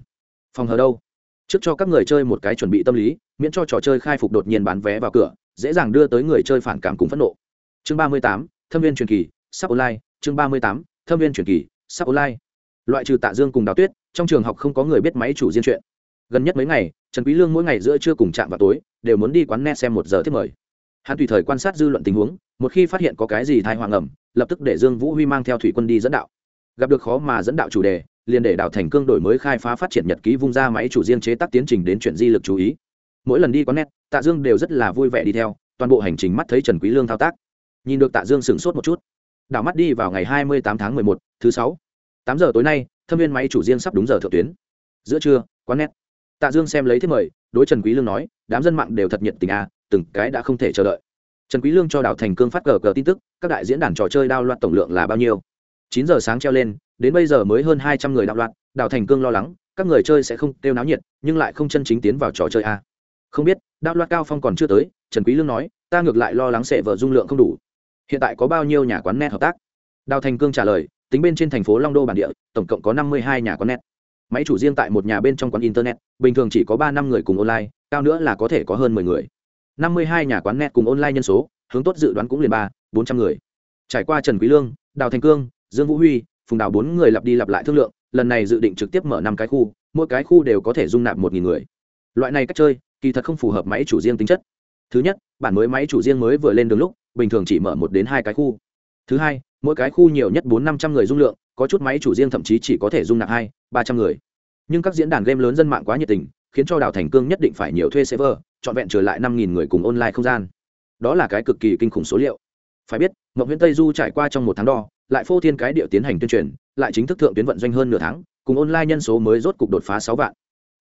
Phòng hờ đâu? Trước cho các người chơi một cái chuẩn bị tâm lý miễn cho trò chơi khai phục đột nhiên bán vé vào cửa dễ dàng đưa tới người chơi phản cảm cùng phẫn nộ. Chương 38, thâm viên truyền kỳ sắp online. Chương 38, thâm viên truyền kỳ sắp online. Loại trừ tạ dương cùng đào tuyết trong trường học không có người biết máy chủ riêng chuyện. Gần nhất mấy ngày trần quý lương mỗi ngày giữa trưa cùng trạm vào tối đều muốn đi quán net xem một giờ thiết mời hắn tùy thời quan sát dư luận tình huống một khi phát hiện có cái gì thai hoàng ẩm lập tức để dương vũ huy mang theo thủy quân đi dẫn đạo. Gặp được khó mà dẫn đạo chủ đề liền để đào thành cương đổi mới khai phá phát triển nhật ký vung ra máy chủ riêng chế tác tiến trình đến chuyện di lực chú ý. Mỗi lần đi quán nét, tạ dương đều rất là vui vẻ đi theo toàn bộ hành trình mắt thấy trần quý lương thao tác. Nhìn được tạ dương sửng sốt một chút đảo mắt đi vào ngày hai mươi tám tháng một, thứ sáu. tám giờ tối nay thâm viên máy chủ riêng sắp đúng giờ thượng tuyến. Giữa trưa quán nét, tạ dương xem lấy thiết mời đối trần quý lương nói đám dân mạng đều thật nhiệt tình à từng cái đã không thể chờ đợi. Trần quý lương cho đào thành cương phát cờ cờ tin tức, các đại diễn đàn trò chơi đao loạt tổng lượng là bao nhiêu? Chín giờ sáng treo lên, đến bây giờ mới hơn hai trăm người đao loạt, đào thành cương lo lắng, các người chơi sẽ không tiêu náo nhiệt, nhưng lại không chân chính tiến vào trò chơi a. Không biết, đao loạt cao phong còn chưa tới, trần quý lương nói, ta ngược lại lo lắng sẽ vợ dung lượng không đủ. Hiện tại có bao nhiêu nhà quán net hợp tác? Đào thành cương trả lời, tính bên trên thành phố long đô bản địa, tổng cộng có năm mươi hai nhà quán net. Máy chủ riêng tại một nhà bên trong quán internet, bình thường chỉ có ba năm người cùng online, cao nữa là có thể có hơn mười người năm mươi hai nhà quán net cùng online nhân số, hướng tốt dự đoán cũng liền ba, bốn trăm người. Trải qua trần quý lương, đào thành cương, dương vũ huy, phùng đào bốn người lặp đi lặp lại thương lượng, lần này dự định trực tiếp mở năm cái khu, mỗi cái khu đều có thể dung nạp một nghìn người. Loại này cách chơi, kỳ thật không phù hợp máy chủ riêng tính chất. Thứ nhất, bản mới máy chủ riêng mới vừa lên đường lúc, bình thường chỉ mở một đến hai cái khu. Thứ hai, mỗi cái khu nhiều nhất bốn năm trăm người dung lượng, có chút máy chủ riêng thậm chí chỉ có thể dung nạp hai, ba trăm người. Nhưng các diễn đàn game lớn dân mạng quá nhiệt tình khiến cho đào thành cương nhất định phải nhiều thuê server, trọn vẹn trở lại năm nghìn người cùng online không gian. Đó là cái cực kỳ kinh khủng số liệu. Phải biết ngọc nguyễn tây du trải qua trong một tháng đo, lại phô thiên cái địa tiến hành tuyên truyền, lại chính thức thượng tuyến vận doanh hơn nửa tháng, cùng online nhân số mới rốt cục đột phá sáu vạn.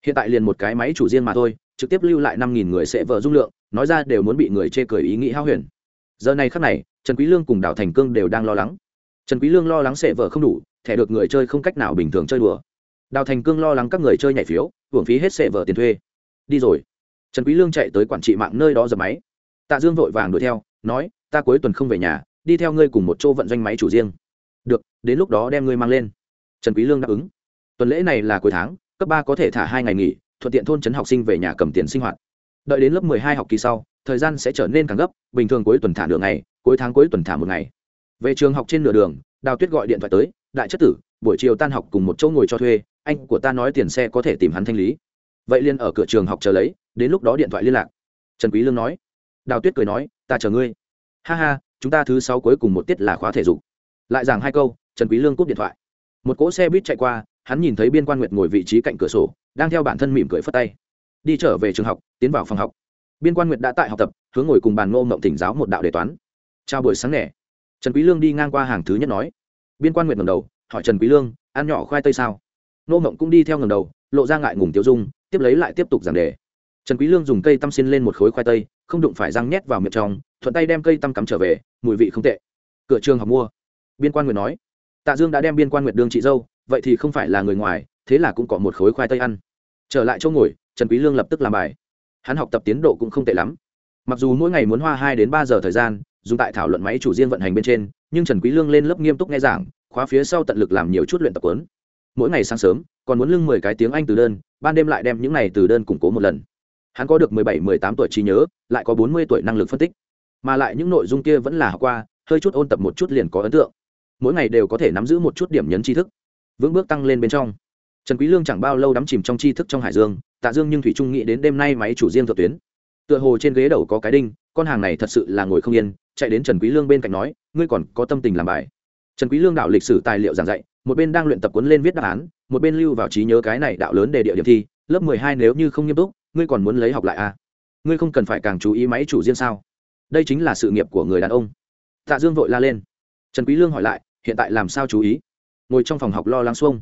Hiện tại liền một cái máy chủ riêng mà thôi, trực tiếp lưu lại năm nghìn người sẽ vợ dung lượng, nói ra đều muốn bị người chê cười ý nghĩ hao huyền. Giờ này khắc này, trần quý lương cùng đào thành cương đều đang lo lắng. Trần quý lương lo lắng sẽ vợ không đủ, thẻ được người chơi không cách nào bình thường chơi đùa. Đào thành cương lo lắng các người chơi nhảy phiếu hưởng phí hết sệ vợ tiền thuê. Đi rồi. Trần quý lương chạy tới quản trị mạng nơi đó dập máy. Tạ dương vội vàng đuổi theo, nói, ta cuối tuần không về nhà, đi theo ngươi cùng một chỗ vận doanh máy chủ riêng. Được, đến lúc đó đem ngươi mang lên. Trần quý lương đáp ứng. Tuần lễ này là cuối tháng, cấp ba có thể thả hai ngày nghỉ, thuận tiện thôn trấn học sinh về nhà cầm tiền sinh hoạt. Đợi đến lớp 12 học kỳ sau, thời gian sẽ trở nên càng gấp, bình thường cuối tuần thả nửa ngày, cuối tháng cuối tuần thả một ngày. Về trường học trên nửa đường, đào tuyết gọi điện thoại tới, đại chất tử buổi chiều tan học cùng một chỗ ngồi cho thuê, anh của ta nói tiền xe có thể tìm hắn thanh lý. Vậy liên ở cửa trường học chờ lấy, đến lúc đó điện thoại liên lạc. Trần quý lương nói. Đào tuyết cười nói, ta chờ ngươi. Ha ha, chúng ta thứ sáu cuối cùng một tiết là khóa thể dục. Lại giảng hai câu, trần quý lương cúp điện thoại. Một cỗ xe buýt chạy qua, hắn nhìn thấy biên quan nguyệt ngồi vị trí cạnh cửa sổ, đang theo bản thân mỉm cười phất tay. Đi trở về trường học, tiến vào phòng học. Biên quan nguyệt đã tại học tập, hướng ngồi cùng bàn ngô mộng tỉnh giáo một đạo đề toán. Chào buổi sáng nẻ trần quý lương đi ngang qua hàng thứ nhất nói. Biên quan nguyệt ngẩng đầu hỏi trần quý lương, ăn nhỏ khoai tây sao? Nô mộng cũng đi theo ngẩng đầu, lộ ra ngại ngùng tiêu dung, tiếp lấy lại tiếp tục giảng đề. Trần quý lương dùng cây tăm xin lên một khối khoai tây, không đụng phải răng nhét vào miệng trong, thuận tay đem cây tăm cắm trở về, mùi vị không tệ. Cửa trường học mua. Biên quan nguyệt nói, tạ dương đã đem biên quan nguyệt đương chị dâu, vậy thì không phải là người ngoài, thế là cũng có một khối khoai tây ăn. Trở lại chỗ ngồi, trần quý lương lập tức làm bài. Hắn học tập tiến độ cũng không tệ lắm. Mặc dù mỗi ngày muốn hoa hai đến ba giờ thời gian, dùng tại thảo luận máy chủ riêng vận hành bên trên, nhưng trần quý lương lên lớp nghiêm túc nghe giảng khóa phía sau tận lực làm nhiều chút luyện tập quấn mỗi ngày sáng sớm, còn muốn lưng mười cái tiếng anh từ đơn, ban đêm lại đem những này từ đơn củng cố một lần. Hắn có được mười bảy, mười tám tuổi trí nhớ, lại có bốn mươi tuổi năng lực phân tích. Mà lại những nội dung kia vẫn là học qua, hơi chút ôn tập một chút liền có ấn tượng. Mỗi ngày đều có thể nắm giữ một chút điểm nhấn tri thức. Vững bước tăng lên bên trong. Trần quý lương chẳng bao lâu đắm chìm trong tri thức trong hải dương, tạ dương nhưng thủy trung nghĩ đến đêm nay máy chủ riêng thượng tuyến. Tựa hồ trên ghế đầu có cái đinh, con hàng này thật sự là ngồi không yên, chạy đến trần quý lương bên cạnh nói, ngươi còn có tâm tình làm bài? Trần quý lương đạo lịch sử tài liệu giảng dạy, một bên đang luyện tập cuốn lên viết đáp án, một bên lưu vào trí nhớ cái này đạo lớn để địa điểm thi, lớp mười hai nếu như không nghiêm túc, ngươi còn muốn lấy học lại à? Ngươi không cần phải càng chú ý máy chủ riêng sao? Đây chính là sự nghiệp của người đàn ông. Tạ dương vội la lên. Trần quý lương hỏi lại, hiện tại làm sao chú ý? Ngồi trong phòng học lo lắng xuông.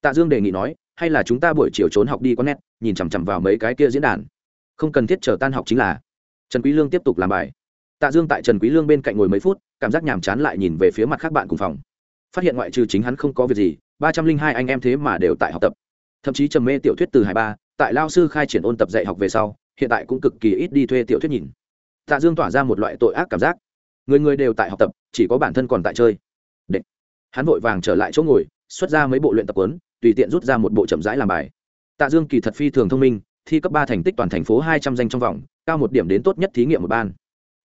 Tạ dương đề nghị nói, hay là chúng ta buổi chiều trốn học đi có nét, nhìn chằm chằm vào mấy cái kia diễn đàn. Không cần thiết chờ tan học chính là. Trần quý lương tiếp tục làm bài tạ dương tại trần quý lương bên cạnh ngồi mấy phút, cảm giác nhàm chán lại nhìn về phía mặt khác bạn cùng phòng. Phát hiện ngoại trừ chính hắn không có việc gì, ba trăm linh hai anh em thế mà đều tại học tập. Thậm chí trầm mê tiểu thuyết từ hải ba, tại lao sư khai triển ôn tập dạy học về sau, hiện tại cũng cực kỳ ít đi thuê tiểu thuyết nhìn. Tạ dương tỏa ra một loại tội ác cảm giác. Người người đều tại học tập, chỉ có bản thân còn tại chơi. Đệ. hắn vội vàng trở lại chỗ ngồi, xuất ra mấy bộ luyện tập quấn tùy tiện rút ra một bộ chậm rãi làm bài. Tạ dương kỳ thật phi thường thông minh, thi cấp ba thành tích toàn thành phố hai trăm danh trong vòng, cao một điểm đến tốt nhất thí nghiệm một ban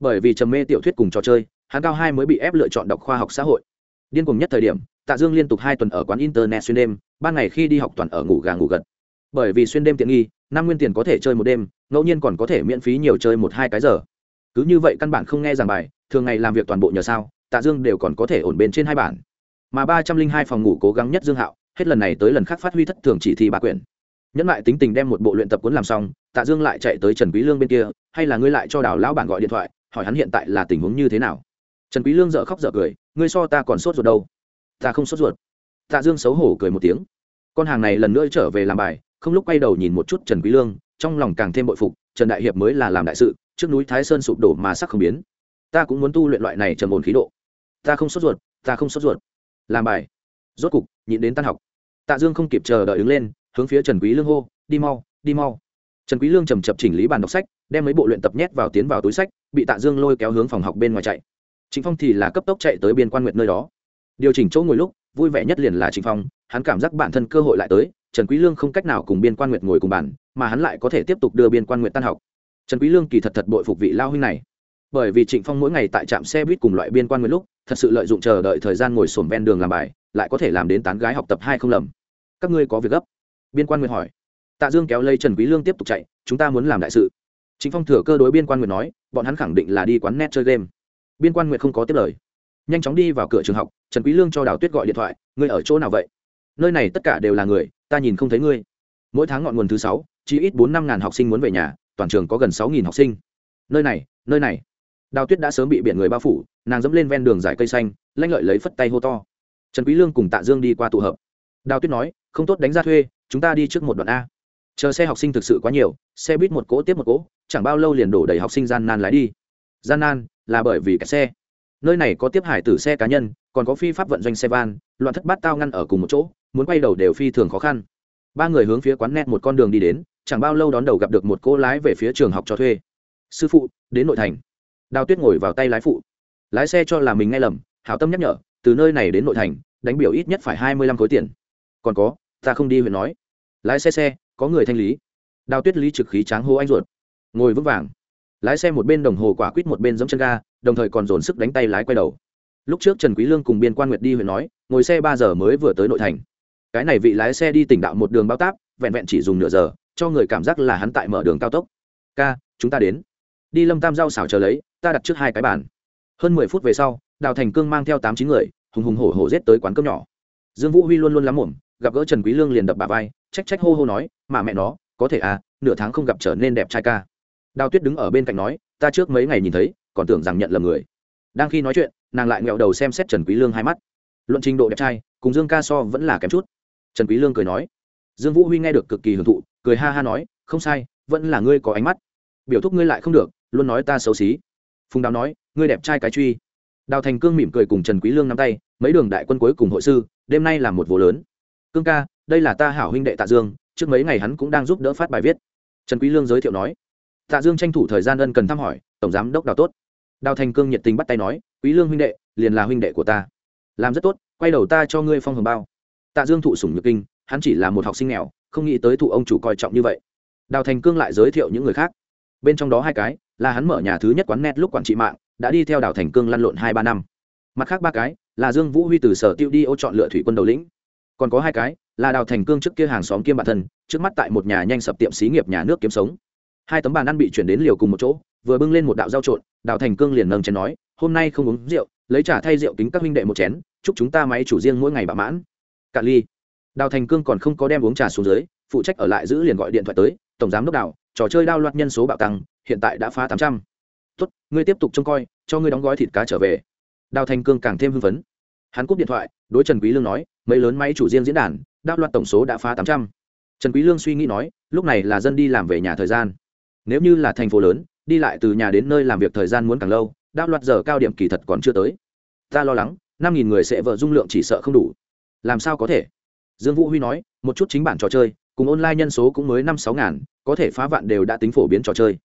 bởi vì trầm mê tiểu thuyết cùng trò chơi, hắn cao hai mới bị ép lựa chọn đọc khoa học xã hội. Điên cùng nhất thời điểm, tạ dương liên tục hai tuần ở quán internet xuyên đêm, ban ngày khi đi học toàn ở ngủ gà ngủ gật. Bởi vì xuyên đêm tiện nghi, năm nguyên tiền có thể chơi một đêm, ngẫu nhiên còn có thể miễn phí nhiều chơi một hai cái giờ. Cứ như vậy căn bản không nghe giảng bài, thường ngày làm việc toàn bộ nhờ sao, tạ dương đều còn có thể ổn bên trên hai bản. Mà ba trăm linh hai phòng ngủ cố gắng nhất dương hạo, hết lần này tới lần khác phát huy thất thường chỉ thi ba quyển nhẫn lại tính tình đem một bộ luyện tập cuốn làm xong, tạ dương lại chạy tới trần quý lương bên kia, hay là ngươi lại cho đào lão bản gọi điện thoại hỏi hắn hiện tại là tình huống như thế nào. Trần quý lương dở khóc dở cười, ngươi so ta còn sốt ruột đâu? Ta không sốt ruột. Tạ dương xấu hổ cười một tiếng. Con hàng này lần nữa trở về làm bài, không lúc quay đầu nhìn một chút trần quý lương, trong lòng càng thêm bội phục, trần đại hiệp mới là làm đại sự, trước núi thái sơn sụp đổ mà sắc không biến. Ta cũng muốn tu luyện loại này trầm ổn khí độ. Ta không sốt ruột, ta không sốt ruột. Làm bài. Rốt cục, nhịn đến tan học. Tạ dương không kịp chờ đợi đứng lên, hướng phía trần quý lương hô, đi mau đi mau. Trần quý lương trầm chập chỉnh lý bàn đọc sách đem mấy bộ luyện tập nhét vào tiến vào túi sách, bị tạ dương lôi kéo hướng phòng học bên ngoài chạy. Chính phong thì là cấp tốc chạy tới biên quan nguyệt nơi đó. Điều chỉnh chỗ ngồi lúc, vui vẻ nhất liền là chính phong, hắn cảm giác bản thân cơ hội lại tới, trần quý lương không cách nào cùng biên quan nguyệt ngồi cùng bàn, mà hắn lại có thể tiếp tục đưa biên quan nguyệt tan học. Trần quý lương kỳ thật thật bội phục vị lao huynh này. Bởi vì trịnh phong mỗi ngày tại trạm xe buýt cùng loại biên quan nguyệt lúc, thật sự lợi dụng chờ đợi thời gian ngồi sồn ven đường làm bài, lại có thể làm đến tán gái học tập hai không lầm. Các ngươi có việc gấp? biên quan nguyệt hỏi. Tạ dương kéo lây trần quý lương tiếp tục chạy, chúng ta muốn làm đại sự chính phong thừa cơ đối biên quan nguyệt nói, bọn hắn khẳng định là đi quán net chơi game. Biên quan nguyệt không có tiếp lời. Nhanh chóng đi vào cửa trường học, trần quý lương cho đào tuyết gọi điện thoại, ngươi ở chỗ nào vậy? Nơi này tất cả đều là người, ta nhìn không thấy ngươi. Mỗi tháng ngọn nguồn thứ sáu, chỉ ít bốn năm ngàn học sinh muốn về nhà, toàn trường có gần sáu nghìn học sinh. Nơi này nơi này. Đào tuyết đã sớm bị biển người bao phủ, nàng dẫm lên ven đường dải cây xanh, lanh lợi lấy phất tay hô to. Trần quý lương cùng tạ dương đi qua tụ hợp. Đào tuyết nói, không tốt đánh ra thuê, chúng ta đi trước một đoạn a chờ xe học sinh thực sự quá nhiều, xe buýt một cỗ tiếp một cỗ, chẳng bao lâu liền đổ đầy học sinh gian nan lái đi. Gian nan là bởi vì cái xe. Nơi này có tiếp hải tử xe cá nhân, còn có phi pháp vận doanh xe van, loạn thất bát tao ngăn ở cùng một chỗ, muốn quay đầu đều phi thường khó khăn. Ba người hướng phía quán net một con đường đi đến, chẳng bao lâu đón đầu gặp được một cô lái về phía trường học cho thuê. Sư phụ, đến nội thành. Đào tuyết ngồi vào tay lái phụ. Lái xe cho là mình nghe lầm, hảo tâm nhắc nhở, từ nơi này đến nội thành, đánh biểu ít nhất phải hai mươi lăm khối tiền. Còn có, ta không đi huyện nói. Lái xe xe có người thanh lý. Đào tuyết lý trực khí tráng hô anh ruột. Ngồi vững vàng. Lái xe một bên đồng hồ quả quýt một bên giống chân ga, đồng thời còn dồn sức đánh tay lái quay đầu. Lúc trước trần quý lương cùng biên quan nguyệt đi huyện nói, ngồi xe ba giờ mới vừa tới nội thành. Cái này vị lái xe đi tỉnh đạo một đường bao táp, vẹn vẹn chỉ dùng nửa giờ, cho người cảm giác là hắn tại mở đường cao tốc. Ca, chúng ta đến. Đi lâm tam giao xảo chờ lấy, ta đặt trước hai cái bàn. Hơn mười phút về sau, đào thành cương mang theo tám chín người, hùng hùng hổ hổ rết tới quán cơm nhỏ. Dương vũ huy luôn luôn lắm mồm, gặp gỡ trần quý lương liền đập bà vai trách trách hô hô nói, mà mẹ nó, có thể à nửa tháng không gặp trở nên đẹp trai ca. Đào tuyết đứng ở bên cạnh nói, ta trước mấy ngày nhìn thấy, còn tưởng rằng nhận lầm người. Đang khi nói chuyện, nàng lại nghẹo đầu xem xét trần quý lương hai mắt. Luận trình độ đẹp trai, cùng dương ca so vẫn là kém chút. Trần quý lương cười nói, dương vũ huy nghe được cực kỳ hưởng thụ, cười ha ha nói, không sai, vẫn là ngươi có ánh mắt. Biểu thúc ngươi lại không được, luôn nói ta xấu xí. Phùng đào nói, ngươi đẹp trai cái truy. Đào thành cương mỉm cười cùng trần quý lương nắm tay, mấy đường đại quân cuối cùng hội sư, đêm nay là một vụ lớn. Cương ca đây là ta hảo huynh đệ tạ dương trước mấy ngày hắn cũng đang giúp đỡ phát bài viết trần quý lương giới thiệu nói tạ dương tranh thủ thời gian ân cần thăm hỏi tổng giám đốc đào tốt đào thành cương nhiệt tình bắt tay nói quý lương huynh đệ liền là huynh đệ của ta làm rất tốt quay đầu ta cho ngươi phong hồng bao tạ dương thụ sủng nhược kinh hắn chỉ là một học sinh nghèo không nghĩ tới thụ ông chủ coi trọng như vậy đào thành cương lại giới thiệu những người khác bên trong đó hai cái là hắn mở nhà thứ nhất quán net lúc quản trị mạng đã đi theo đào thành cương lăn lộn hai ba năm mặt khác ba cái là dương vũ huy từ sở tiêu đi ô chọn lựa thủy quân đầu lĩnh còn có hai cái là đào thành cương trước kia hàng xóm kiêm bản thân, trước mắt tại một nhà nhanh sập tiệm xí nghiệp nhà nước kiếm sống. Hai tấm bàn ăn bị chuyển đến liều cùng một chỗ, vừa bưng lên một đạo rau trộn, đào thành cương liền nâng chén nói, hôm nay không uống rượu, lấy trả thay rượu kính các huynh đệ một chén, chúc chúng ta máy chủ riêng mỗi ngày bạ mãn. Cả ly. Đào thành cương còn không có đem uống trà xuống dưới, phụ trách ở lại giữ liền gọi điện thoại tới, tổng giám đốc đào, trò chơi đao loạt nhân số bạo tăng, hiện tại đã phá tám trăm. Tốt, ngươi tiếp tục trông coi, cho ngươi đóng gói thịt cá trở về. Đào thành cương càng thêm hưng phấn. Hắn cúp điện thoại, đối trần quý lương nói, mấy lớn máy chủ riêng diễn đàn đạo loạt tổng số đã phá tám trăm. Trần quý lương suy nghĩ nói, lúc này là dân đi làm về nhà thời gian. Nếu như là thành phố lớn, đi lại từ nhà đến nơi làm việc thời gian muốn càng lâu đạo loạt giờ cao điểm kỳ thật còn chưa tới. Ta lo lắng, năm nghìn người sẽ vợ dung lượng chỉ sợ không đủ. Làm sao có thể? Dương vũ huy nói, một chút chính bản trò chơi, cùng online nhân số cũng mới năm sáu ngàn, có thể phá vạn đều đã tính phổ biến trò chơi.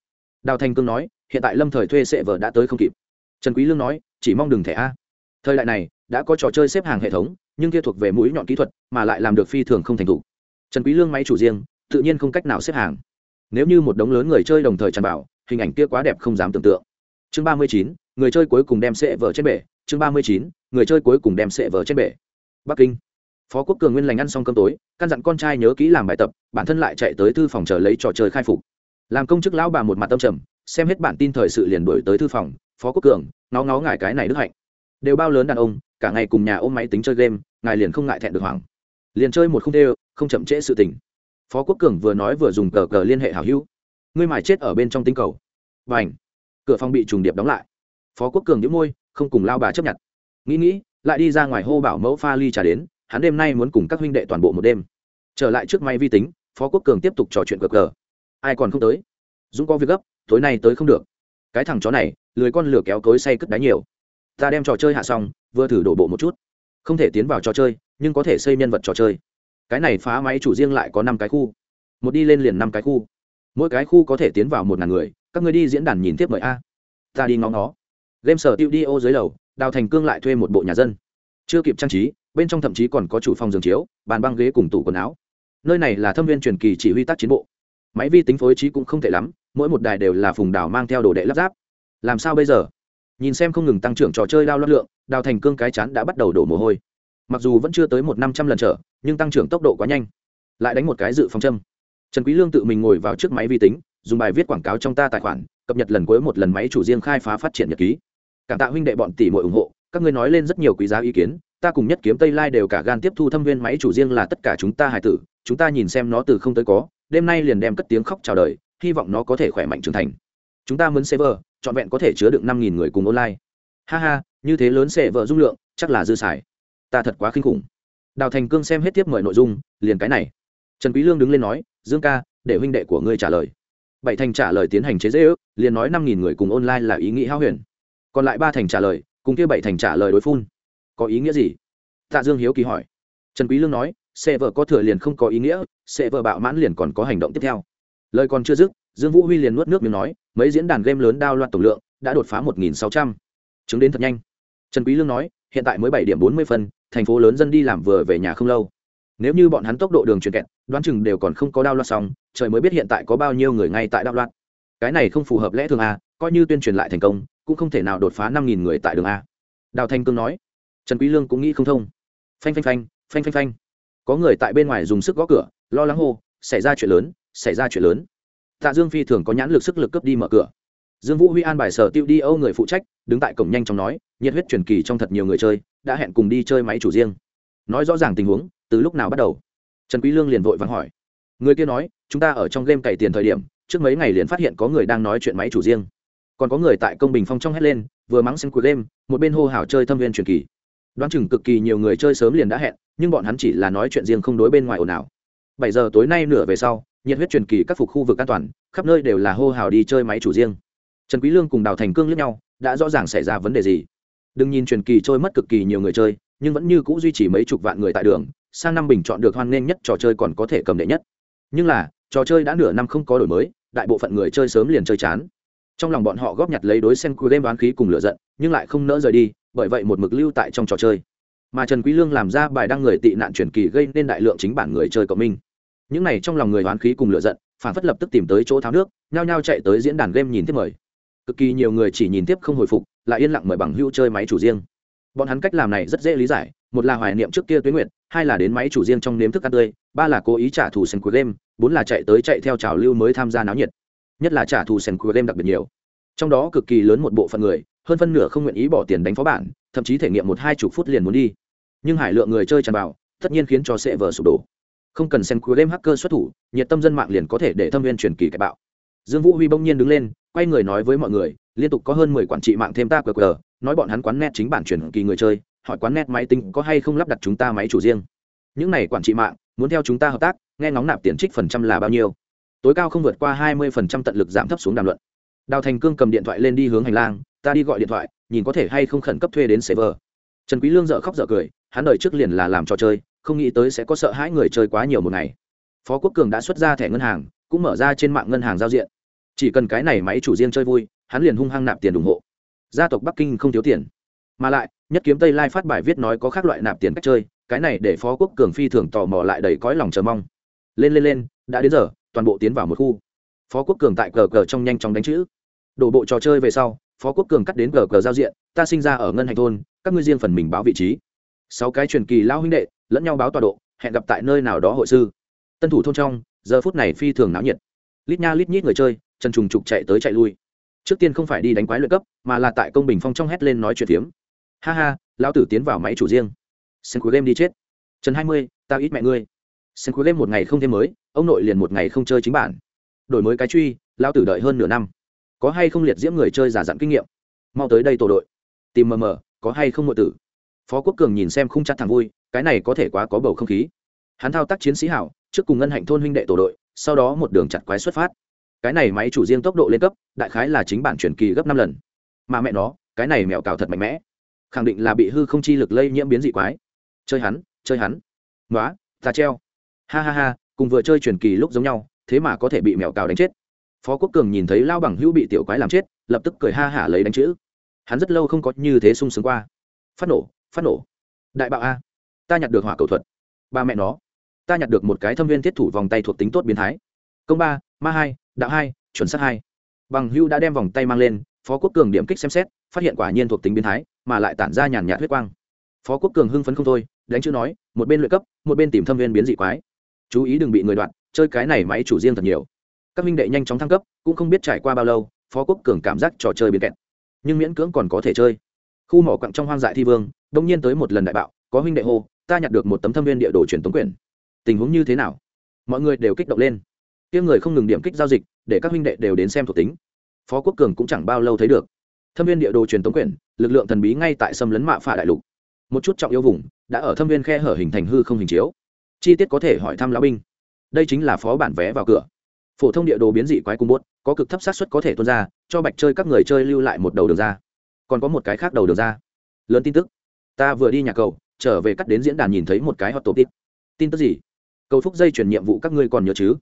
Đào thành cương nói, hiện tại lâm thời thuê sẽ vợ đã tới không kịp. Trần quý lương nói, chỉ mong đừng thẻ a thời đại này, đã có trò chơi xếp hàng hệ thống, nhưng kia thuộc về mũi nhọn kỹ thuật, mà lại làm được phi thường không thành thục. Trần quý lương máy chủ riêng, tự nhiên không cách nào xếp hàng. Nếu như một đống lớn người chơi đồng thời tràn vào, hình ảnh kia quá đẹp không dám tưởng tượng. Chương ba mươi chín, người chơi cuối cùng đem sệ vở trên bể. Chương ba mươi chín, người chơi cuối cùng đem sệ vở trên bể. Bắc kinh. Phó quốc cường nguyên lành ăn xong cơm tối, căn dặn con trai nhớ kỹ làm bài tập, bản thân lại chạy tới thư phòng chờ lấy trò chơi khai phục. Làm công chức lão bà một mặt tâm trầm, xem hết bản tin thời sự liền đổi tới thư phòng. Phó quốc cường, nó ngó ngải cái này đức hạnh đều bao lớn đàn ông, cả ngày cùng nhà ôm máy tính chơi game, ngài liền không ngại thẹn được hoảng. Liền chơi một không đê không chậm trễ sự tình. Phó quốc cường vừa nói vừa dùng cờ cờ liên hệ hảo hữu. Ngươi mải chết ở bên trong tinh cầu. Và ảnh cửa phòng bị trùng điệp đóng lại. Phó quốc cường đĩu môi, không cùng lao bà chấp nhận. Nghĩ nghĩ, lại đi ra ngoài hô bảo mẫu pha ly trà đến, hắn đêm nay muốn cùng các huynh đệ toàn bộ một đêm. Trở lại trước máy vi tính, phó quốc cường tiếp tục trò chuyện cờ cờ. Ai còn không tới? Dũng có việc gấp, tối nay tới không được. Cái thằng chó này, lười con lửa kéo cối say cất đáy nhiều ta đem trò chơi hạ xong, vừa thử đổ bộ một chút. Không thể tiến vào trò chơi, nhưng có thể xây nhân vật trò chơi. Cái này phá máy chủ riêng lại có năm cái khu. Một đi lên liền năm cái khu. Mỗi cái khu có thể tiến vào một ngàn người, các người đi diễn đàn nhìn tiếp mời a. Ta đi ngó nó. game sở tiêu đi ô dưới lầu, đào thành cương lại thuê một bộ nhà dân. Chưa kịp trang trí, bên trong thậm chí còn có chủ phòng giường chiếu, bàn băng ghế cùng tủ quần áo. Nơi này là thâm viên truyền kỳ chỉ huy tác chiến bộ. Máy vi tính phối trí cũng không tệ lắm, mỗi một đài đều là phùng đào mang theo đồ đệ lắp ráp. Làm sao bây giờ? Nhìn xem không ngừng tăng trưởng trò chơi đao lót lượng, đào thành cương cái chán đã bắt đầu đổ mồ hôi. Mặc dù vẫn chưa tới một năm trăm lần trở, nhưng tăng trưởng tốc độ quá nhanh. Lại đánh một cái dự phòng châm. Trần quý lương tự mình ngồi vào trước máy vi tính, dùng bài viết quảng cáo trong ta tài khoản, cập nhật lần cuối một lần máy chủ riêng khai phá phát triển nhật ký. Cảm tạ huynh đệ bọn tỷ muội ủng hộ, các ngươi nói lên rất nhiều quý giá ý kiến, ta cùng nhất kiếm tây lai đều cả gan tiếp thu thâm viên máy chủ riêng là tất cả chúng ta hài tử, chúng ta nhìn xem nó từ không tới có, đêm nay liền đem cất tiếng khóc chào đời, hy vọng nó có thể khỏe mạnh trưởng thành. Chúng ta muốn server trọn vẹn có thể chứa được năm nghìn người cùng online. Ha ha, như thế lớn server dung lượng, chắc là dư xài. Ta thật quá kinh khủng. Đào thành cương xem hết tiếp mời nội dung, liền cái này. Trần quý lương đứng lên nói, dương ca, để huynh đệ của ngươi trả lời. Bảy thành trả lời tiến hành chế dễ ước liền nói năm nghìn người cùng online là ý nghĩ hao huyền. Còn lại ba thành trả lời, cùng kia bảy thành trả lời đối phun. Có ý nghĩa gì? Tạ dương hiếu kỳ hỏi. Trần quý lương nói xe vợ có thừa liền không có ý nghĩa xe vợ bạo mãn liền còn có hành động tiếp theo. Lời còn chưa dứt dương vũ huy liền nuốt nước miếng nói, mấy diễn đàn game lớn đao loạn tổng lượng đã đột phá một nghìn sáu trăm. Chứng đến thật nhanh. Trần quý lương nói, hiện tại mới bảy điểm bốn mươi phân, thành phố lớn dân đi làm vừa về nhà không lâu. Nếu như bọn hắn tốc độ đường truyền kẹt, đoán chừng đều còn không có đao loạn xong, trời mới biết hiện tại có bao nhiêu người ngay tại đao loạn cái này không phù hợp lẽ thường a, coi như tuyên truyền lại thành công, cũng không thể nào đột phá năm nghìn người tại đường a. Đào thanh cương nói, trần quý lương cũng nghĩ không thông. Phanh phanh phanh phanh phanh phanh. Có người tại bên ngoài dùng sức gõ cửa, lo lắng hô, xảy ra chuyện lớn, xảy ra chuyện lớn tạ dương phi thường có nhãn lực sức lực cấp đi mở cửa. Dương vũ huy an bài sở tiêu đi âu người phụ trách, đứng tại cổng nhanh chóng nói, nhiệt huyết truyền kỳ trong thật nhiều người chơi, đã hẹn cùng đi chơi máy chủ riêng. Nói rõ ràng tình huống, từ lúc nào bắt đầu? Trần quý lương liền vội vàng hỏi. Người kia nói, chúng ta ở trong game cày tiền thời điểm, trước mấy ngày liền phát hiện có người đang nói chuyện máy chủ riêng. Còn có người tại công bình phong trong hét lên, vừa mắng xem cuối game, một bên hô hào chơi thâm viên truyền kỳ. Đoán chừng cực kỳ nhiều người chơi sớm liền đã hẹn, nhưng bọn hắn chỉ là nói chuyện riêng không đối bên ngoài ồn ào. Bảy giờ tối nay nửa về sau nhiệt huyết truyền kỳ các phục khu vực an toàn, khắp nơi đều là hô hào đi chơi máy chủ riêng. Trần quý lương cùng đào thành cương liếc nhau, đã rõ ràng xảy ra vấn đề gì. Đừng nhìn truyền kỳ trôi mất cực kỳ nhiều người chơi, nhưng vẫn như cũ duy trì mấy chục vạn người tại đường, sang năm bình chọn được hoan nghênh nhất trò chơi còn có thể cầm đệ nhất. Nhưng là, trò chơi đã nửa năm không có đổi mới, đại bộ phận người chơi sớm liền chơi chán. Trong lòng bọn họ góp nhặt lấy đối sen cu game đoán khí cùng lửa giận, nhưng lại không nỡ rời đi, bởi vậy một mực lưu tại trong trò chơi. Mà trần quý lương làm ra bài đăng người tị nạn truyền kỳ gây nên đại lượng chính bản người chơi cộng minh những này trong lòng người đoán khí cùng lửa giận, phản phất lập tức tìm tới chỗ tháo nước, nhao nhao chạy tới diễn đàn game nhìn tiếp mời. Cực kỳ nhiều người chỉ nhìn tiếp không hồi phục, lại yên lặng mời bằng hữu chơi máy chủ riêng. Bọn hắn cách làm này rất dễ lý giải, một là hoài niệm trước kia tuyến nguyện hai là đến máy chủ riêng trong nếm thức ăn tươi, ba là cố ý trả thù sen cuối game, bốn là chạy tới chạy theo trào lưu mới tham gia náo nhiệt. Nhất là trả thù sen cuối game đặc biệt nhiều. Trong đó cực kỳ lớn một bộ phận người, hơn phân nửa không nguyện ý bỏ tiền đánh phó bản, thậm chí thể nghiệm một hai chục phút liền muốn đi. Nhưng hải lượng người chơi tràn vào, tất nhiên khiến cho sẽ vờ sụp đổ không cần xem cuối game hacker xuất thủ, nhiệt tâm dân mạng liền có thể để thâm viên truyền kỳ cải bạo. Dương vũ huy bỗng nhiên đứng lên, quay người nói với mọi người, liên tục có hơn mười quản trị mạng thêm ta qr nói bọn hắn quán net chính bản truyền kỳ người chơi, hỏi quán net máy tính có hay không lắp đặt chúng ta máy chủ riêng. Những này quản trị mạng, muốn theo chúng ta hợp tác, nghe ngóng nạp tiền trích phần trăm là bao nhiêu. Tối cao không vượt qua hai mươi phần trăm tận lực giảm thấp xuống đàm luận. Đào thành cương cầm điện thoại lên đi hướng hành lang, ta đi gọi điện thoại, nhìn có thể hay không khẩn cấp thuê đến server. Trần quý lương dở khóc dở cười, hắn đợi trước liền là làm trò chơi không nghĩ tới sẽ có sợ hãi người chơi quá nhiều một ngày. Phó quốc cường đã xuất ra thẻ ngân hàng, cũng mở ra trên mạng ngân hàng giao diện. Chỉ cần cái này máy chủ riêng chơi vui, hắn liền hung hăng nạp tiền ủng hộ. Gia tộc bắc kinh không thiếu tiền. Mà lại, nhất kiếm tây lai phát bài viết nói có khác loại nạp tiền cách chơi, cái này để phó quốc cường phi thường tò mò lại đầy cõi lòng chờ mong. Lên lên lên, đã đến giờ, toàn bộ tiến vào một khu. Phó quốc cường tại cờ cờ trong nhanh chóng đánh chữ. Đổ bộ trò chơi về sau, phó quốc cường cắt đến cờ cờ giao diện, ta sinh ra ở ngân hành thôn, các ngươi riêng phần mình báo vị trí. Sáu cái truyền kỳ lao huynh đệ lẫn nhau báo tọa độ, hẹn gặp tại nơi nào đó hội sư. Tân thủ thôn trong, giờ phút này phi thường náo nhiệt. Lít nha lít nhít người chơi chân trùng trục chạy tới chạy lui. Trước tiên không phải đi đánh quái luyện cấp, mà là tại công bình phong trong hét lên nói chuyện tiếm. ha ha, lão tử tiến vào máy chủ riêng. Sen cuối game đi chết. Trần hai mươi ta ít mẹ ngươi. Sen cuối game một ngày không thêm mới, ông nội liền một ngày không chơi chính bản. Đổi mới cái truy, lão tử đợi hơn nửa năm. Có hay không liệt diễm người chơi giả dặn kinh nghiệm? Mau tới đây tổ đội. Tìm mờ mờ, có hay không ngộ tử? Phó quốc cường nhìn xem không chặt thằng vui cái này có thể quá có bầu không khí. Hắn thao tác chiến sĩ hảo, trước cùng ngân hạnh thôn huynh đệ tổ đội, sau đó một đường chặt quái xuất phát. Cái này máy chủ riêng tốc độ lên cấp, đại khái là chính bản truyền kỳ gấp năm lần. Mà mẹ nó, cái này mèo cào thật mạnh mẽ. Khẳng định là bị hư không chi lực lây nhiễm biến dị quái. Chơi hắn chơi hắn. Nói ta treo. Ha ha ha, cùng vừa chơi truyền kỳ lúc giống nhau, thế mà có thể bị mèo cào đánh chết. Phó quốc cường nhìn thấy lao bằng hữu bị tiểu quái làm chết, lập tức cười ha hả lấy đánh chữ. Hắn rất lâu không có như thế sung sướng qua. Phát nổ phát nổ. Đại bạo a ta nhặt được hỏa cầu thuật. Ba mẹ nó, ta nhặt được một cái thâm viên thiết thủ vòng tay thuộc tính tốt biến thái. Công ba, ma hai, đạo hai, chuẩn sát hai. Bằng hưu đã đem vòng tay mang lên, phó quốc cường điểm kích xem xét, phát hiện quả nhiên thuộc tính biến thái, mà lại tản ra nhàn nhạt huyết quang. Phó quốc cường hưng phấn không thôi, đánh chữ nói, một bên luyện cấp, một bên tìm thâm viên biến dị quái. Chú ý đừng bị người đoạn chơi cái này máy chủ riêng thật nhiều. Các minh đệ nhanh chóng thăng cấp, cũng không biết trải qua bao lâu, phó quốc cường cảm giác trò chơi biến kẹt. Nhưng miễn cưỡng còn có thể chơi. Khu mỏ quặng trong hoang dại thi vương đông nhiên tới một lần đại bạo, có huynh đệ hô ta nhặt được một tấm thâm viên địa đồ truyền tống quyền. Tình huống như thế nào? Mọi người đều kích động lên. Tiếng người không ngừng điểm kích giao dịch để các huynh đệ đều đến xem thuộc tính. Phó quốc cường cũng chẳng bao lâu thấy được. Thâm viên địa đồ truyền tống quyền, lực lượng thần bí ngay tại sâm lấn mạ phả đại lục. Một chút trọng yêu vùng đã ở thâm viên khe hở hình thành hư không hình chiếu. Chi tiết có thể hỏi thăm lão binh. Đây chính là phó bản vé vào cửa. Phổ thông địa đồ biến dị quái cung bốt có cực thấp xác suất có thể tuôn ra cho bạch chơi các người chơi lưu lại một đầu đường ra. Còn có một cái khác đầu đường ra. Lớn tin tức. Ta vừa đi nhà cầu trở về cắt đến diễn đàn nhìn thấy một cái hot tổ tin tức gì? Cầu phúc dây chuyển nhiệm vụ các ngươi còn nhớ chứ?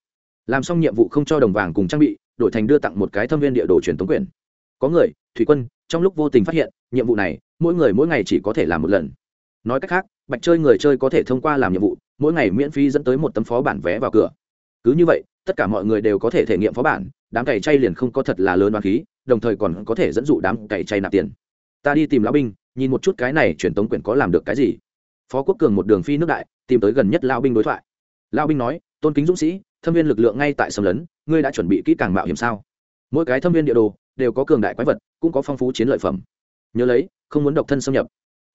Làm xong nhiệm vụ không cho đồng vàng cùng trang bị, đổi thành đưa tặng một cái thâm viên địa đồ truyền tống quyền. Có người, thủy quân, trong lúc vô tình phát hiện, nhiệm vụ này, mỗi người mỗi ngày chỉ có thể làm một lần. Nói cách khác, bạch chơi người chơi có thể thông qua làm nhiệm vụ, mỗi ngày miễn phí dẫn tới một tấm phó bản vé vào cửa. Cứ như vậy, tất cả mọi người đều có thể thể nghiệm phó bản, đám cày chay liền không có thật là lớn đoán khí, đồng thời còn có thể dẫn dụ đám cày chay nạp tiền. Ta đi tìm lão binh, nhìn một chút cái này truyền tống quyền có làm được cái gì phó quốc cường một đường phi nước đại, tìm tới gần nhất lao binh đối thoại. Lao binh nói, tôn kính dũng sĩ, thâm viên lực lượng ngay tại sầm lấn, ngươi đã chuẩn bị kỹ càng mạo hiểm sao? Mỗi cái thâm viên địa đồ đều có cường đại quái vật, cũng có phong phú chiến lợi phẩm. Nhớ lấy, không muốn độc thân xâm nhập.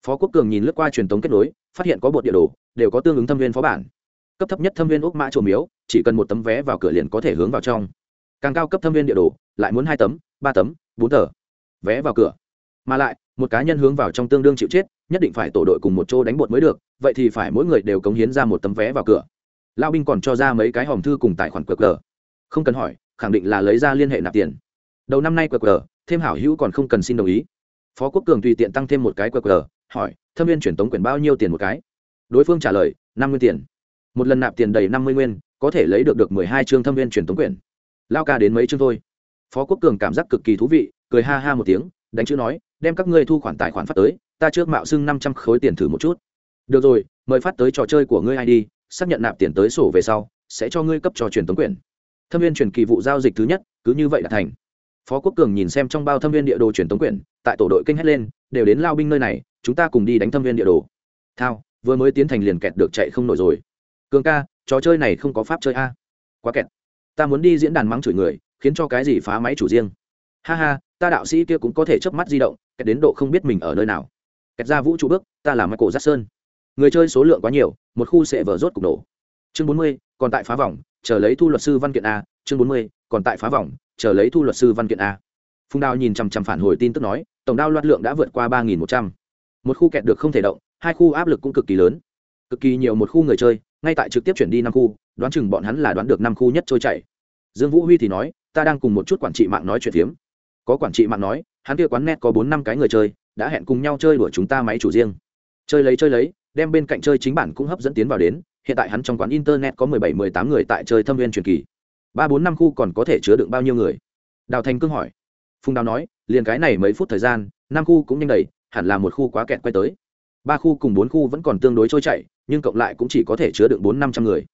Phó quốc cường nhìn lướt qua truyền thống kết nối, phát hiện có bột địa đồ đều có tương ứng thâm viên phó bản. Cấp thấp nhất thâm viên úc mã trổ miếu, chỉ cần một tấm vé vào cửa liền có thể hướng vào trong. Càng cao cấp thâm viên địa đồ, lại muốn hai tấm, ba tấm, bốn tờ. Vé vào cửa mà lại, một cá nhân hướng vào trong tương đương chịu chết, nhất định phải tổ đội cùng một chỗ đánh bột mới được, vậy thì phải mỗi người đều cống hiến ra một tấm vé vào cửa. Lao binh còn cho ra mấy cái hòm thư cùng tài khoản qr. Không cần hỏi, khẳng định là lấy ra liên hệ nạp tiền. Đầu năm nay qr, thêm hảo hữu còn không cần xin đồng ý. Phó quốc cường tùy tiện tăng thêm một cái qr, hỏi, thâm viên chuyển tống quyền bao nhiêu tiền một cái? Đối phương trả lời, năm mươi tiền. Một lần nạp tiền đầy năm mươi nguyên, có thể lấy được được mười hai chương thâm viên chuyển tống quyền. Lao ca đến mấy chương thôi. Phó quốc cường cảm giác cực kỳ thú vị, cười ha ha một tiếng, đánh chữ nói đem các ngươi thu khoản tài khoản phát tới, ta trước mạo xưng năm trăm khối tiền thử một chút. Được rồi, mời phát tới trò chơi của ngươi ai đi, xác nhận nạp tiền tới sổ về sau, sẽ cho ngươi cấp cho truyền tống quyền. Thâm viên truyền kỳ vụ giao dịch thứ nhất, cứ như vậy là thành. Phó quốc cường nhìn xem trong bao thâm viên địa đồ truyền tống quyền, tại tổ đội kinh hét lên, đều đến lao binh nơi này, chúng ta cùng đi đánh thâm viên địa đồ. Thao, vừa mới tiến thành liền kẹt được chạy không nổi rồi. Cường ca, trò chơi này không có pháp chơi a. Quá kẹt. Ta muốn đi diễn đàn mắng chửi người, khiến cho cái gì phá máy chủ riêng. Ha ha, ta đạo sĩ kia cũng có thể chớp mắt di động kẹt đến độ không biết mình ở nơi nào. Kẹt ra vũ trụ bước, ta là michael jackson. Người chơi số lượng quá nhiều, một khu sẽ vỡ rốt cục nổ. Chương bốn mươi, còn tại phá vòng, chờ lấy thu luật sư văn kiện a. Chương bốn mươi, còn tại phá vòng, chờ lấy thu luật sư văn kiện a. Phùng đào nhìn chằm chằm phản hồi tin tức nói, tổng đao loạt lượng đã vượt qua ba nghìn một trăm. Một khu kẹt được không thể động, hai khu áp lực cũng cực kỳ lớn. Cực kỳ nhiều một khu người chơi, ngay tại trực tiếp chuyển đi năm khu, đoán chừng bọn hắn là đoán được năm khu nhất trôi chảy. Dương vũ huy thì nói, ta đang cùng một chút quản trị mạng nói chuyện phiếm. Có quản trị mạng nói hắn kia quán net có bốn năm cái người chơi, đã hẹn cùng nhau chơi đuổi chúng ta máy chủ riêng. Chơi lấy chơi lấy, đem bên cạnh chơi chính bản cũng hấp dẫn tiến vào đến, hiện tại hắn trong quán internet có mười bảy, mười tám người tại chơi thâm viên truyền kỳ. Ba, bốn năm khu còn có thể chứa đựng bao nhiêu người? Đào thành cương hỏi. Phùng đào nói, liền cái này mấy phút thời gian, năm khu cũng nhanh đầy, hẳn là một khu quá kẹt quay tới. Ba khu cùng bốn khu vẫn còn tương đối trôi chảy, nhưng cộng lại cũng chỉ có thể chứa đựng bốn, năm trăm người.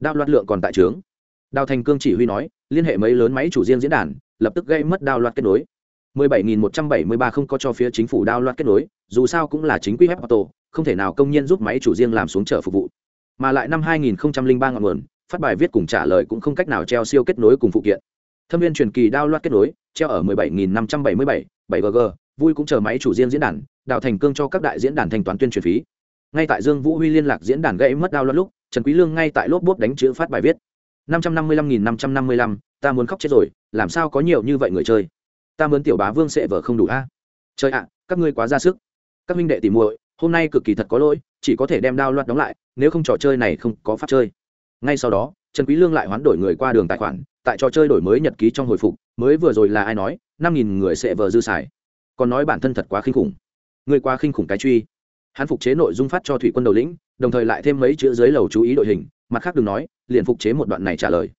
Đao loạt lượng còn tại trướng. Đào thành cương chỉ huy nói, liên hệ mấy lớn máy chủ riêng diễn đàn, lập tức gây mất đao loạt kết nối. 17.173 không có cho phía chính phủ đao loạt kết nối, dù sao cũng là chính quy web auto, không thể nào công nhân giúp máy chủ riêng làm xuống chợ phục vụ. Mà lại năm 2003 ngọn nguồn, phát bài viết cùng trả lời cũng không cách nào treo siêu kết nối cùng phụ kiện. Thâm viên truyền kỳ đao loạt kết nối, treo ở 17.577 7 gg vui cũng chờ máy chủ riêng diễn đàn, đào thành cương cho các đại diễn đàn thanh toán tuyên truyền phí. Ngay tại dương vũ huy liên lạc diễn đàn gãy mất đao loạt lúc, trần quý lương ngay tại lốp bốp đánh chữ phát bài viết. năm trăm năm mươi lăm nghìn năm trăm năm mươi lăm, ta muốn khóc chết rồi, làm sao có nhiều như vậy người chơi? Ta muốn tiểu bá vương sẽ vợ không đủ a. Trời ạ, các ngươi quá ra sức. Các huynh đệ tìm muội, hôm nay cực kỳ thật có lỗi, chỉ có thể đem đao loạt đóng lại, nếu không trò chơi này không có pháp chơi. Ngay sau đó, trần quý lương lại hoán đổi người qua đường tài khoản, tại trò chơi đổi mới nhật ký trong hồi phục, mới vừa rồi là ai nói, năm nghìn người sẽ vờ dư xài. Còn nói bản thân thật quá khinh khủng. Người quá khinh khủng cái truy. Hắn phục chế nội dung phát cho thủy quân đầu lĩnh, đồng thời lại thêm mấy chữ dưới lầu chú ý đội hình, mặt khác đừng nói, liền phục chế một đoạn này trả lời.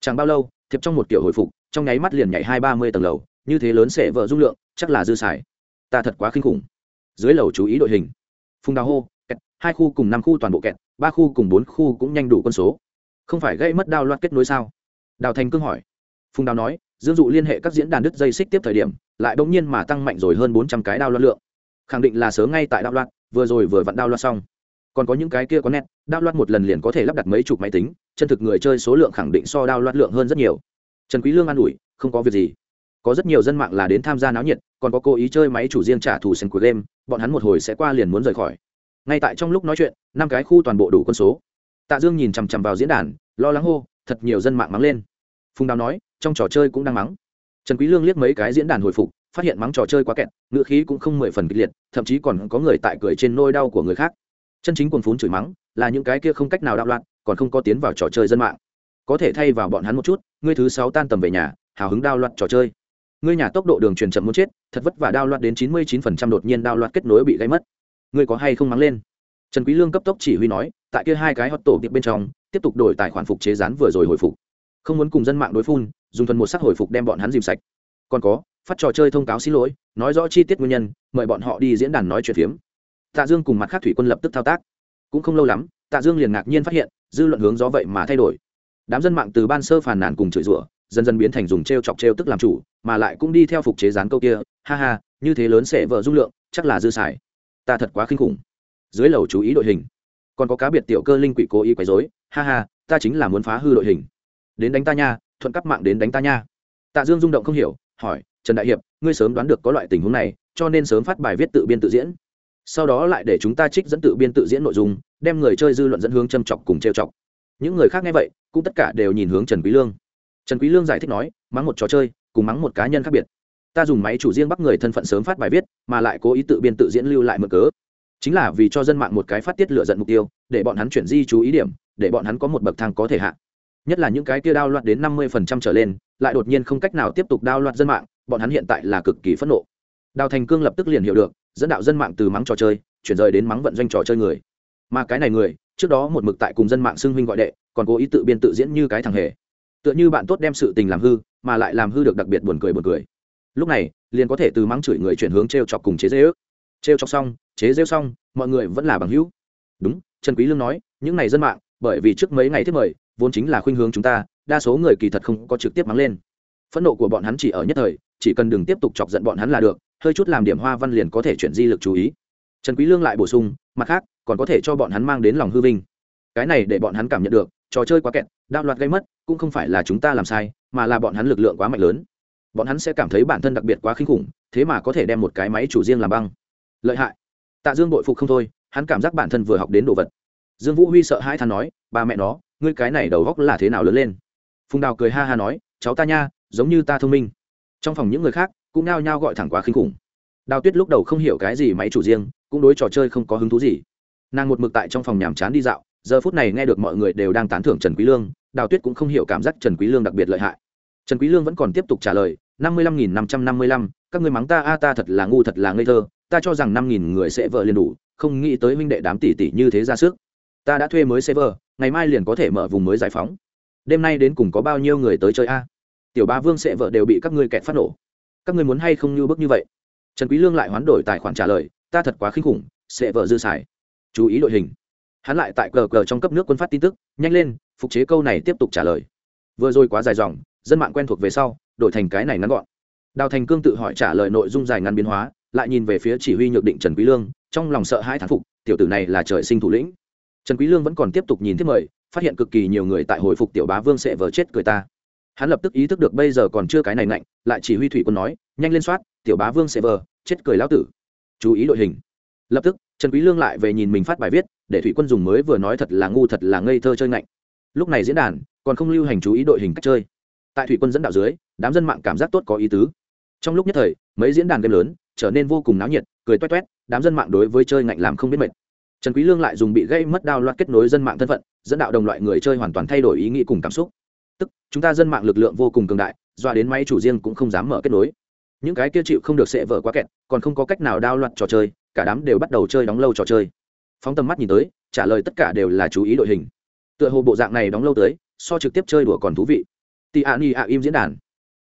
Chẳng bao lâu, thiệp trong một kiểu hồi phục, trong nháy mắt liền nhảy hai ba mươi tầng lầu như thế lớn sẽ vợ dung lượng chắc là dư xài. Ta thật quá kinh khủng. Dưới lầu chú ý đội hình. Phùng đào hô kẹt, hai khu cùng năm khu toàn bộ kẹt ba khu cùng bốn khu cũng nhanh đủ quân số. Không phải gây mất đao loạt kết nối sao? Đào thành cương hỏi. Phùng đào nói dương dụ liên hệ các diễn đàn đứt dây xích tiếp thời điểm lại bỗng nhiên mà tăng mạnh rồi hơn bốn trăm cái đao loạt lượng. Khẳng định là sớm ngay tại đao loạt vừa rồi vừa vặn đao loạt xong. Còn có những cái kia có nét đao loạt một lần liền có thể lắp đặt mấy chục máy tính chân thực người chơi số lượng khẳng định so đao loạt lượng hơn rất nhiều. Trần quý lương an ủi không có việc gì có rất nhiều dân mạng là đến tham gia náo nhiệt, còn có cố ý chơi máy chủ riêng trả thù sân cuối game, bọn hắn một hồi sẽ qua liền muốn rời khỏi. Ngay tại trong lúc nói chuyện, năm cái khu toàn bộ đủ quân số. Tạ dương nhìn chằm chằm vào diễn đàn, lo lắng hô, thật nhiều dân mạng mắng lên. Phùng đào nói, trong trò chơi cũng đang mắng. Trần quý lương liếc mấy cái diễn đàn hồi phục, phát hiện mắng trò chơi quá kẹt ngựa khí cũng không mười phần kịch liệt, thậm chí còn có người tại cười trên nôi đau của người khác. Chân chính quần phún chửi mắng, là những cái kia không cách nào đạo loạn, còn không có tiến vào trò chơi dân mạng. Có thể thay vào bọn hắn một chút, ngươi thứ sáu tan tầm về nhà, hào hứng đao loạn trò chơi ngươi nhà tốc độ đường truyền chậm muốn chết, thật vất vả đao loạn đến chín mươi chín phần trăm đột nhiên đao loạn kết nối bị gây mất. Ngươi có hay không mắng lên? Trần quý lương cấp tốc chỉ huy nói, tại kia hai cái hot tổ tiệp bên trong, tiếp tục đổi tài khoản phục chế rán vừa rồi hồi phục. Không muốn cùng dân mạng đối phun, dùng thuần một sắc hồi phục đem bọn hắn dìm sạch. Còn có, phát trò chơi thông cáo xin lỗi, nói rõ chi tiết nguyên nhân, mời bọn họ đi diễn đàn nói chuyện phiếm. Tạ dương cùng mặt khác thủy quân lập tức thao tác. Cũng không lâu lắm, tạ dương liền ngạc nhiên phát hiện, dư luận hướng gió vậy mà thay đổi. Đám dân mạng từ ban sơ phàn nàn cùng chửi rủa dần dần biến thành dùng t r e o chọc t r e o tức làm chủ, mà lại cũng đi theo phục chế dán câu kia, ha ha, như thế lớn sẽ vợ dung lượng, chắc là dư xài. Ta thật quá kinh khủng. Dưới lầu chú ý đội hình. Còn có cá biệt tiểu cơ linh quỷ cố ý quấy dối ha ha, ta chính là muốn phá hư đội hình. Đến đánh ta nha, thuận cắp mạng đến đánh ta nha. Tạ dương rung động không hiểu, hỏi, trần đại hiệp, ngươi sớm đoán được có loại tình huống này, cho nên sớm phát bài viết tự biên tự diễn. Sau đó lại để chúng ta trích dẫn tự biên tự diễn nội dung, đem người chơi dư luận dẫn hướng châm chọc cùng trêu chọc. Những người khác nghe vậy, cũng tất cả đều nhìn hướng trần quý lương trần quý lương giải thích nói, mắng một trò chơi, cùng mắng một cá nhân khác biệt. Ta dùng máy chủ riêng bắt người thân phận sớm phát bài viết, mà lại cố ý tự biên tự diễn lưu lại mượn cớ. Chính là vì cho dân mạng một cái phát tiết lựa giận mục tiêu, để bọn hắn chuyển di chú ý điểm, để bọn hắn có một bậc thang có thể hạ. Nhất là những cái kia đao loạt đến năm mươi phần trăm trở lên, lại đột nhiên không cách nào tiếp tục đao loạt dân mạng, bọn hắn hiện tại là cực kỳ phẫn nộ. Đào thành cương lập tức liền hiểu được, dẫn đạo dân mạng từ mắng trò chơi, chuyển rời đến mắng vận doanh trò chơi người. Mà cái này người, trước đó một mực tại cùng dân mạng xưng huynh gọi đệ, còn cố ý tự biên tự diễn như cái thằng hề tựa như bạn tốt đem sự tình làm hư, mà lại làm hư được đặc biệt buồn cười buồn cười. Lúc này, liền có thể từ mắng chửi người chuyển hướng t r e o chọc cùng chế dễ ước t r e o chọc xong, chế rêu xong, mọi người vẫn là bằng hữu. Đúng, trần quý lương nói, những này dân mạng, bởi vì trước mấy ngày thiết mời, vốn chính là khuynh hướng chúng ta, đa số người kỳ thật không có trực tiếp mắng lên. Phẫn nộ của bọn hắn chỉ ở nhất thời, chỉ cần đừng tiếp tục chọc giận bọn hắn là được, hơi chút làm điểm hoa văn liền có thể chuyển di lực chú ý. Trần quý lương lại bổ sung, mặt khác, còn có thể cho bọn hắn mang đến lòng hư vinh. Cái này để bọn hắn cảm nhận được, trò chơi quá kẹt đạo loạt gây mất, cũng không phải là chúng ta làm sai, mà là bọn hắn lực lượng quá mạnh lớn. Bọn hắn sẽ cảm thấy bản thân đặc biệt quá kinh khủng, thế mà có thể đem một cái máy chủ riêng làm băng. Lợi hại. Tạ dương bội phục không thôi, hắn cảm giác bản thân vừa học đến đồ vật. Dương vũ huy sợ hãi than nói, ba mẹ nó, ngươi cái này đầu góc là thế nào lớn lên? Phùng đào cười ha ha nói, cháu ta nha, giống như ta thông minh. Trong phòng những người khác cũng nao nhao gọi thẳng quá khinh khủng. Đào tuyết lúc đầu không hiểu cái gì máy chủ riêng, cũng đối trò chơi không có hứng thú gì. Nàng một mực tại trong phòng nhàm chán đi dạo giờ phút này nghe được mọi người đều đang tán thưởng trần quý lương, đào tuyết cũng không hiểu cảm giác trần quý lương đặc biệt lợi hại. Trần quý lương vẫn còn tiếp tục trả lời, năm mươi lăm nghìn năm trăm năm mươi lăm, các ngươi mắng ta, a, ta thật là ngu, thật là ngây thơ, ta cho rằng năm nghìn người sẽ vợ liền đủ, không nghĩ tới huynh đệ đám tỷ tỷ như thế ra sức. Ta đã thuê mới server ngày mai liền có thể mở vùng mới giải phóng. Đêm nay đến cùng có bao nhiêu người tới chơi a? Tiểu ba vương sẽ vợ đều bị các ngươi kẹt phát nổ. Các ngươi muốn hay không như bước như vậy? Trần quý lương lại hoán đổi tài khoản trả lời, ta thật quá khinh khủng, sẽ vợ dư xài. Chú ý đội hình hắn lại tại cờ cờ trong cấp nước quân phát tin tức, nhanh lên, phục chế câu này tiếp tục trả lời. Vừa rồi quá dài dòng, dân mạng quen thuộc về sau, đổi thành cái này ngắn gọn. Đào thành cương tự hỏi trả lời nội dung dài ngắn biến hóa, lại nhìn về phía chỉ huy nhược định trần quý lương, trong lòng sợ hãi thán phục, tiểu tử này là trời sinh thủ lĩnh. Trần quý lương vẫn còn tiếp tục nhìn tiếp mời, phát hiện cực kỳ nhiều người tại hồi phục tiểu bá vương sẽ vờ chết cười ta. Hắn lập tức ý thức được bây giờ còn chưa cái này nạnh lại chỉ huy thủy quân nói, nhanh lên soát, tiểu bá vương sẽ vờ, chết cười lão tử. Chú ý đội hình lập tức, trần quý lương lại về nhìn mình phát bài viết, để thủy quân dùng mới vừa nói thật là ngu thật là ngây thơ chơi ngạnh. Lúc này diễn đàn, còn không lưu hành chú ý đội hình cách chơi. Tại thủy quân dẫn đạo dưới, đám dân mạng cảm giác tốt có ý tứ. Trong lúc nhất thời, mấy diễn đàn game lớn, trở nên vô cùng náo nhiệt, cười toét toét, đám dân mạng đối với chơi ngạnh làm không biết mệt. Trần quý lương lại dùng bị gây mất đao loạt kết nối dân mạng thân phận, dẫn đạo đồng loại người chơi hoàn toàn thay đổi ý nghĩ cùng cảm xúc. Tức, chúng ta dân mạng lực lượng vô cùng cường đại doa đến máy chủ riêng cũng không dám mở kết nối. Những cái kia chịu không được sẽ vỡ quá kẹt, còn không có cách nào đao loạt trò chơi cả đám đều bắt đầu chơi đóng lâu trò chơi. Phóng tầm mắt nhìn tới, trả lời tất cả đều là chú ý đội hình. Tựa hồ bộ dạng này đóng lâu tới, so trực tiếp chơi đùa còn thú vị. Tị ạ ni ạ im diễn đàn.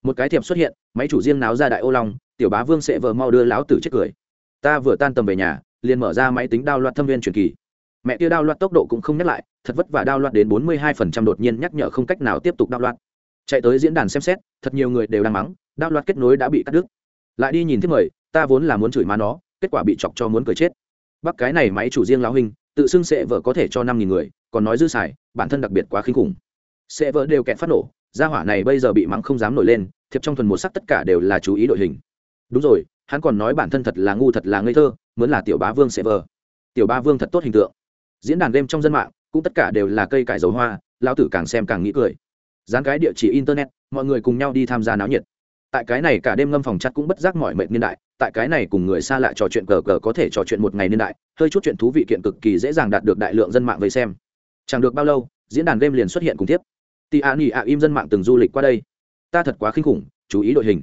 Một cái thiệp xuất hiện, máy chủ riêng náo ra đại ô long, tiểu bá vương sẽ vờ mau đưa láo tử chết cười. Ta vừa tan tầm về nhà, liền mở ra máy tính đao loạt thâm viên truyền kỳ. Mẹ kia đao loạt tốc độ cũng không nhắc lại, thật vất vả đao loạt đến bốn mươi hai phần trăm đột nhiên nhắc nhở không cách nào tiếp tục đao loạt. Chạy tới diễn đàn xem xét, thật nhiều người đều đang mắng, đao loạt kết nối đã bị cắt đứt. Lại đi nhìn thứ mời, ta vốn là muốn chửi má nó kết quả bị chọc cho muốn cười chết. Bắc cái này máy chủ riêng lão hình tự xưng sẽ vợ có thể cho năm nghìn người, còn nói dư xài, bản thân đặc biệt quá khinh khủng. Sẽ vợ đều kẹt phát nổ, gia hỏa này bây giờ bị mắng không dám nổi lên, thiệp trong thuần một sắc tất cả đều là chú ý đội hình. Đúng rồi, hắn còn nói bản thân thật là ngu thật là ngây thơ, muốn là tiểu bá vương sẽ vợ. tiểu bá vương thật tốt hình tượng. Diễn đàn game trong dân mạng, cũng tất cả đều là cây cải dầu hoa, Lão tử càng xem càng nghĩ cười. Dán cái địa chỉ internet, mọi người cùng nhau đi tham gia náo nhiệt tại cái này cả đêm ngâm phòng chặt cũng bất giác mỏi mệt niên đại, tại cái này cùng người xa lạ trò chuyện cờ cờ có thể trò chuyện một ngày niên đại, hơi chút chuyện thú vị kiện cực kỳ dễ dàng đạt được đại lượng dân mạng vây xem. Chẳng được bao lâu, diễn đàn game liền xuất hiện cùng tiếp. Tị ạ nghỉ ạ im dân mạng từng du lịch qua đây. Ta thật quá khinh khủng, chú ý đội hình.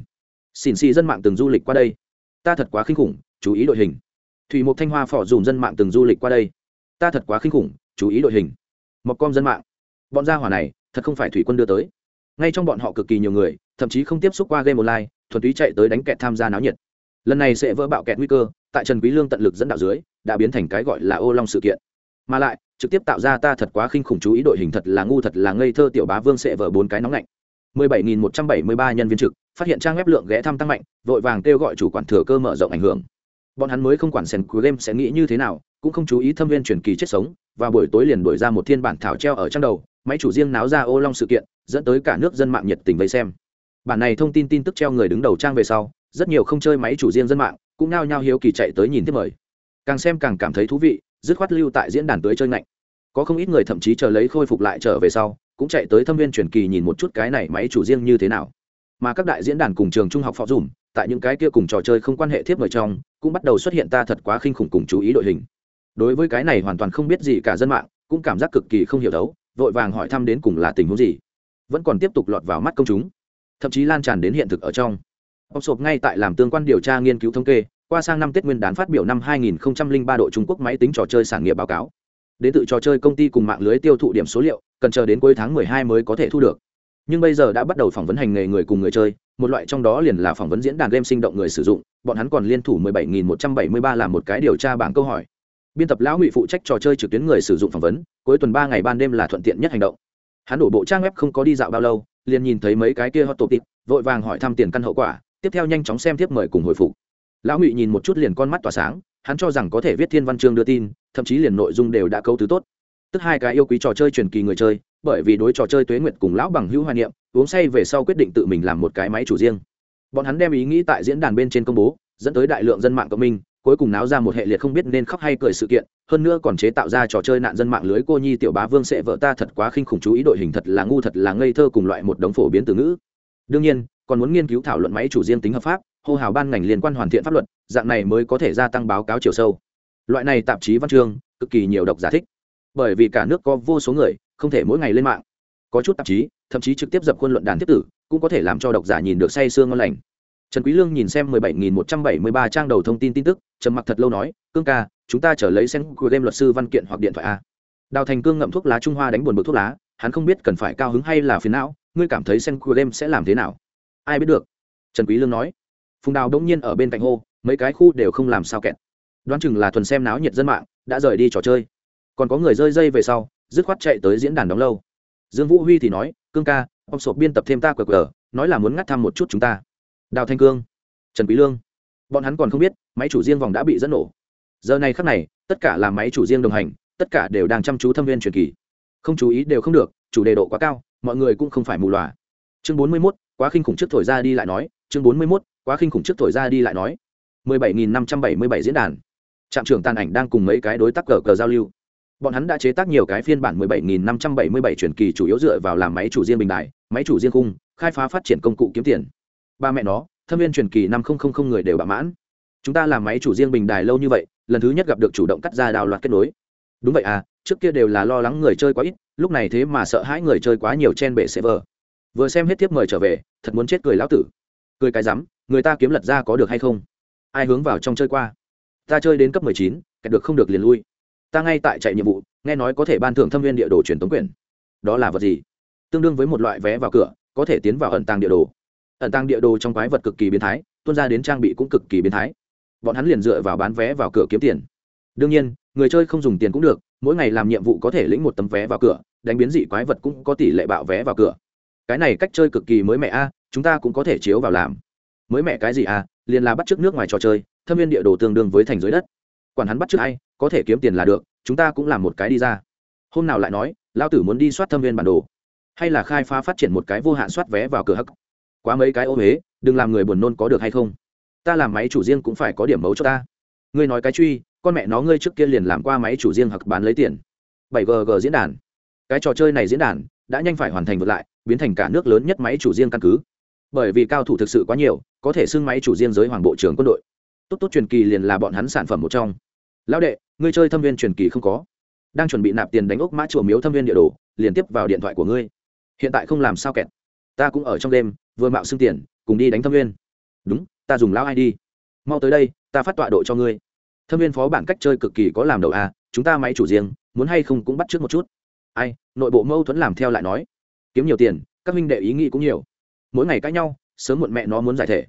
Xỉn xì dân mạng từng du lịch qua đây. Ta thật quá khinh khủng, chú ý đội hình. Thủy mục thanh hoa phỏ dùm dân mạng từng du lịch qua đây. Ta thật quá khinh khủng, chú ý đội hình. Mọc com dân mạng. Bọn gia hỏa này, thật không phải thủy quân đưa tới ngay trong bọn họ cực kỳ nhiều người, thậm chí không tiếp xúc qua game online, thuần túy chạy tới đánh kẹt tham gia náo nhiệt. Lần này sẽ vỡ bạo kẹt nguy cơ, tại trần quý lương tận lực dẫn đạo dưới, đã biến thành cái gọi là ô long sự kiện. Mà lại, trực tiếp tạo ra ta thật quá khinh khủng chú ý đội hình thật là ngu thật là ngây thơ tiểu bá vương sẽ vỡ bốn cái nóng lạnh. 17.173 nhân viên trực, phát hiện trang web lượng ghé thăm tăng mạnh, vội vàng kêu gọi chủ quản thừa cơ mở rộng ảnh hưởng. Bọn hắn mới không quản sèn cuối game sẽ nghĩ như thế nào, cũng không chú ý thâm viên truyền kỳ chết sống, và buổi tối liền đổi ra một thiên bản thảo treo ở trang đầu máy chủ riêng náo ra ô long sự kiện, dẫn tới cả nước dân mạng nhiệt tình vây xem. Bản này thông tin tin tức treo người đứng đầu trang về sau, rất nhiều không chơi máy chủ riêng dân mạng cũng nao nhao hiếu kỳ chạy tới nhìn tiếp mời. Càng xem càng cảm thấy thú vị, dứt khoát lưu tại diễn đàn tới chơi ngạnh. Có không ít người thậm chí chờ lấy khôi phục lại trở về sau, cũng chạy tới thâm viên truyền kỳ nhìn một chút cái này máy chủ riêng như thế nào. Mà các đại diễn đàn cùng trường trung học phó dùm, tại những cái kia cùng trò chơi không quan hệ thiếp người trong, cũng bắt đầu xuất hiện ta thật quá khinh khủng cùng chú ý đội hình. Đối với cái này hoàn toàn không biết gì cả dân mạng, cũng cảm giác cực kỳ không hiểu đấu vội vàng hỏi thăm đến cùng là tình huống gì. Vẫn còn tiếp tục lọt vào mắt công chúng. Thậm chí lan tràn đến hiện thực ở trong. Ông sộp ngay tại làm tương quan điều tra nghiên cứu thống kê, qua sang năm tết nguyên đán phát biểu năm 2003 độ trung quốc máy tính trò chơi sản nghiệp báo cáo. Đến tự trò chơi công ty cùng mạng lưới tiêu thụ điểm số liệu, cần chờ đến cuối tháng 12 mới có thể thu được. Nhưng bây giờ đã bắt đầu phỏng vấn hành nghề người cùng người chơi, một loại trong đó liền là phỏng vấn diễn đàn game sinh động người sử dụng, bọn hắn còn liên thủ 17.173 làm một cái điều tra bảng câu hỏi biên tập lão ngụy phụ trách trò chơi trực tuyến người sử dụng phỏng vấn, cuối tuần ba ngày ban đêm là thuận tiện nhất hành động. Hắn đổ bộ trang web không có đi dạo bao lâu, liền nhìn thấy mấy cái kia hot topic, vội vàng hỏi thăm tiền căn hậu quả, tiếp theo nhanh chóng xem tiếp mời cùng hồi phục. Lão ngụy nhìn một chút liền con mắt tỏa sáng, hắn cho rằng có thể viết thiên văn chương đưa tin, thậm chí liền nội dung đều đã câu tứ tốt. Tức hai cái yêu quý trò chơi truyền kỳ người chơi, bởi vì đối trò chơi tuế nguyệt cùng lão bằng hữu hoài niệm, uống say về sau quyết định tự mình làm một cái máy chủ riêng. Bọn hắn đem ý nghĩ tại diễn đàn bên trên công bố, dẫn tới đại lượng dân mạng cộng minh cuối cùng náo ra một hệ liệt không biết nên khóc hay cười sự kiện, hơn nữa còn chế tạo ra trò chơi nạn dân mạng lưới cô nhi tiểu bá vương sẽ vợ ta thật quá khinh khủng chú ý đội hình thật là ngu thật là ngây thơ cùng loại một đống phổ biến từ ngữ. Đương nhiên, còn muốn nghiên cứu thảo luận máy chủ riêng tính hợp pháp, hô hào ban ngành liên quan hoàn thiện pháp luật, dạng này mới có thể gia tăng báo cáo chiều sâu. Loại này tạp chí văn chương, cực kỳ nhiều độc giả thích. Bởi vì cả nước có vô số người, không thể mỗi ngày lên mạng. Có chút tạp chí, thậm chí trực tiếp dập khuôn luận đàn tiếp tử, cũng có thể làm cho độc giả nhìn được say sương ngon lành trần quý lương nhìn xem 17.173 trang đầu thông tin tin tức, trầm mặc thật lâu nói, cương ca, chúng ta trở lấy xem của game luật sư văn kiện hoặc điện thoại a. Đào thành cương ngậm thuốc lá trung hoa đánh buồn bực thuốc lá, hắn không biết cần phải cao hứng hay là phiền não, ngươi cảm thấy xem của game sẽ làm thế nào? Ai biết được. Trần quý lương nói. Phùng đào đống nhiên ở bên cạnh hô, mấy cái khu đều không làm sao kẹt. Đoán chừng là thuần xem náo nhiệt dân mạng, đã rời đi trò chơi. Còn có người rơi dây về sau, dứt khoát chạy tới diễn đàn đóng lâu. Dương vũ huy thì nói, cương ca, ông sộp biên tập thêm ta cờ cờ nói là muốn ngắt thăm một chút chúng ta đào thanh cương trần quý lương. Bọn hắn còn không biết máy chủ riêng vòng đã bị dẫn nổ. Giờ này khắc này tất cả là máy chủ riêng đồng hành tất cả đều đang chăm chú thâm viên truyền kỳ. Không chú ý đều không được chủ đề độ quá cao mọi người cũng không phải mù lòa chương bốn mươi 41, quá khinh khủng trước thổi ra đi lại nói. Chương bốn mươi 41, quá khinh khủng trước thổi ra đi lại nói. mười bảy nghìn năm trăm bảy mươi bảy diễn đàn. Trạm trưởng tàn ảnh đang cùng mấy cái đối tác cờ cờ giao lưu. Bọn hắn đã chế tác nhiều cái phiên bản 17.577 truyền kỳ chủ yếu dựa vào làm máy chủ riêng bình đại máy chủ riêng khung khai phá phát triển công cụ kiếm tiền ba mẹ nó, thâm viên truyền kỳ năm nghìn người đều bạ mãn. Chúng ta làm máy chủ riêng bình đài lâu như vậy, lần thứ nhất gặp được chủ động cắt ra đào loạt kết nối. Đúng vậy à trước kia đều là lo lắng người chơi quá ít, lúc này thế mà sợ hãi người chơi quá nhiều trên bể server. Vừa xem hết tiếp mời trở về, thật muốn chết cười lão tử. Cười cái rắm, người ta kiếm lật ra có được hay không? Ai hướng vào trong chơi qua? Ta chơi đến cấp mười chín, kẹt được không được liền lui. Ta ngay tại chạy nhiệm vụ, nghe nói có thể ban thưởng thâm viên địa đồ truyền tống quyền. Đó là vật gì? Tương đương với một loại vé vào cửa, có thể tiến vào ẩn tàng địa đồ ẩn tàng địa đồ trong quái vật cực kỳ biến thái tuân ra đến trang bị cũng cực kỳ biến thái. Bọn hắn liền dựa vào bán vé vào cửa kiếm tiền. Đương nhiên, người chơi không dùng tiền cũng được, mỗi ngày làm nhiệm vụ có thể lĩnh một tấm vé vào cửa, đánh biến dị quái vật cũng có tỷ lệ bạo vé vào cửa. Cái này cách chơi cực kỳ mới mẹ a, chúng ta cũng có thể chiếu vào làm. Mới mẹ cái gì a, liền là bắt t nước ngoài trò chơi, thâm viên địa đồ tương đương với thành dưới đất. Quản hắn bắt trước ai, có thể kiếm tiền là được, chúng ta cũng làm một cái đi ra. Hôm nào lại nói lao tử muốn đi soát thâm viên bản đồ. Hay là khai phá phát triển một cái vô hạn soát vé vào cửa hắc quá mấy cái ô huế, đừng làm người buồn nôn có được hay không. Ta làm máy chủ riêng cũng phải có điểm mấu cho ta. Ngươi nói cái truy, con mẹ nó ngươi trước kia liền làm qua máy chủ riêng hoặc bán lấy tiền. Bảy gg diễn đàn. Cái trò chơi này diễn đàn đã nhanh phải hoàn thành vượt lại, biến thành cả nước lớn nhất máy chủ riêng căn cứ. Bởi vì cao thủ thực sự quá nhiều, có thể xưng máy chủ riêng giới hoàng bộ trưởng quân đội. Tốt tốt truyền kỳ liền là bọn hắn sản phẩm một trong. Lão đệ, ngươi chơi thâm viên truyền kỳ không có. Đang chuẩn bị nạp tiền đánh ốc mã chùa miếu thâm viên địa đồ, liền tiếp vào điện thoại của ngươi. Hiện tại không làm sao kẹt. Ta cũng ở trong đêm vừa mạo xưng tiền, cùng đi đánh thâm viên đúng, ta dùng lão ai đi. mau tới đây, ta phát tọa độ cho ngươi. Thâm viên phó bản cách chơi cực kỳ có làm đầu a, chúng ta máy chủ riêng, muốn hay không cũng bắt trước một chút. Ai, nội bộ mâu thuẫn làm theo lại nói. Kiếm nhiều tiền, các minh đệ ý nghĩ cũng nhiều. Mỗi ngày cãi nhau, sớm muộn mẹ nó muốn giải thể.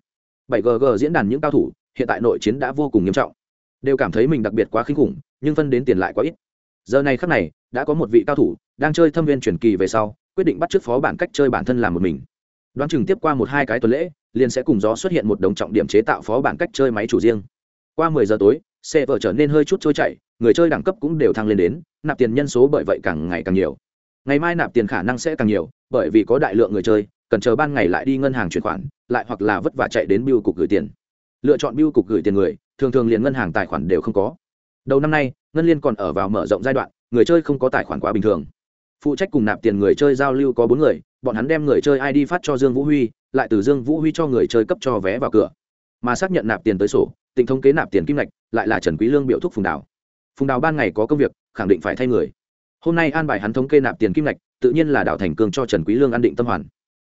Bảy gg diễn đàn những cao thủ, hiện tại nội chiến đã vô cùng nghiêm trọng. Đều cảm thấy mình đặc biệt quá khinh khủng, nhưng phân đến tiền lại quá ít. Giờ này khắc này, đã có một vị cao thủ, đang chơi thâm viên truyền kỳ về sau, quyết định bắt t phó bản cách chơi bản thân làm một mình đoán chừng tiếp qua một hai cái tuần lễ, liền sẽ cùng gió xuất hiện một đồng trọng điểm chế tạo phó bản cách chơi máy chủ riêng. Qua mười giờ tối, xe vở trở nên hơi chút trôi chảy, người chơi đẳng cấp cũng đều thăng lên đến, nạp tiền nhân số bởi vậy càng ngày càng nhiều. Ngày mai nạp tiền khả năng sẽ càng nhiều, bởi vì có đại lượng người chơi, cần chờ ban ngày lại đi ngân hàng chuyển khoản, lại hoặc là vất vả chạy đến biêu cục gửi tiền. Lựa chọn biêu cục gửi tiền người, thường thường liền ngân hàng tài khoản đều không có. Đầu năm nay, ngân liên còn ở vào mở rộng giai đoạn, người chơi không có tài khoản quá bình thường. Phụ trách cùng nạp tiền người chơi giao lưu có bốn người bọn hắn đem người chơi id phát cho dương vũ huy, lại từ dương vũ huy cho người chơi cấp cho vé vào cửa. Mà xác nhận nạp tiền tới sổ tình thống kế nạp tiền kim ngạch, lại là trần quý lương biểu thúc phùng đào. Phùng đào ban ngày có công việc, khẳng định phải thay người. Hôm nay an bài hắn thống kê nạp tiền kim ngạch, tự nhiên là đảo thành cương cho trần quý lương an định tâm hoàn.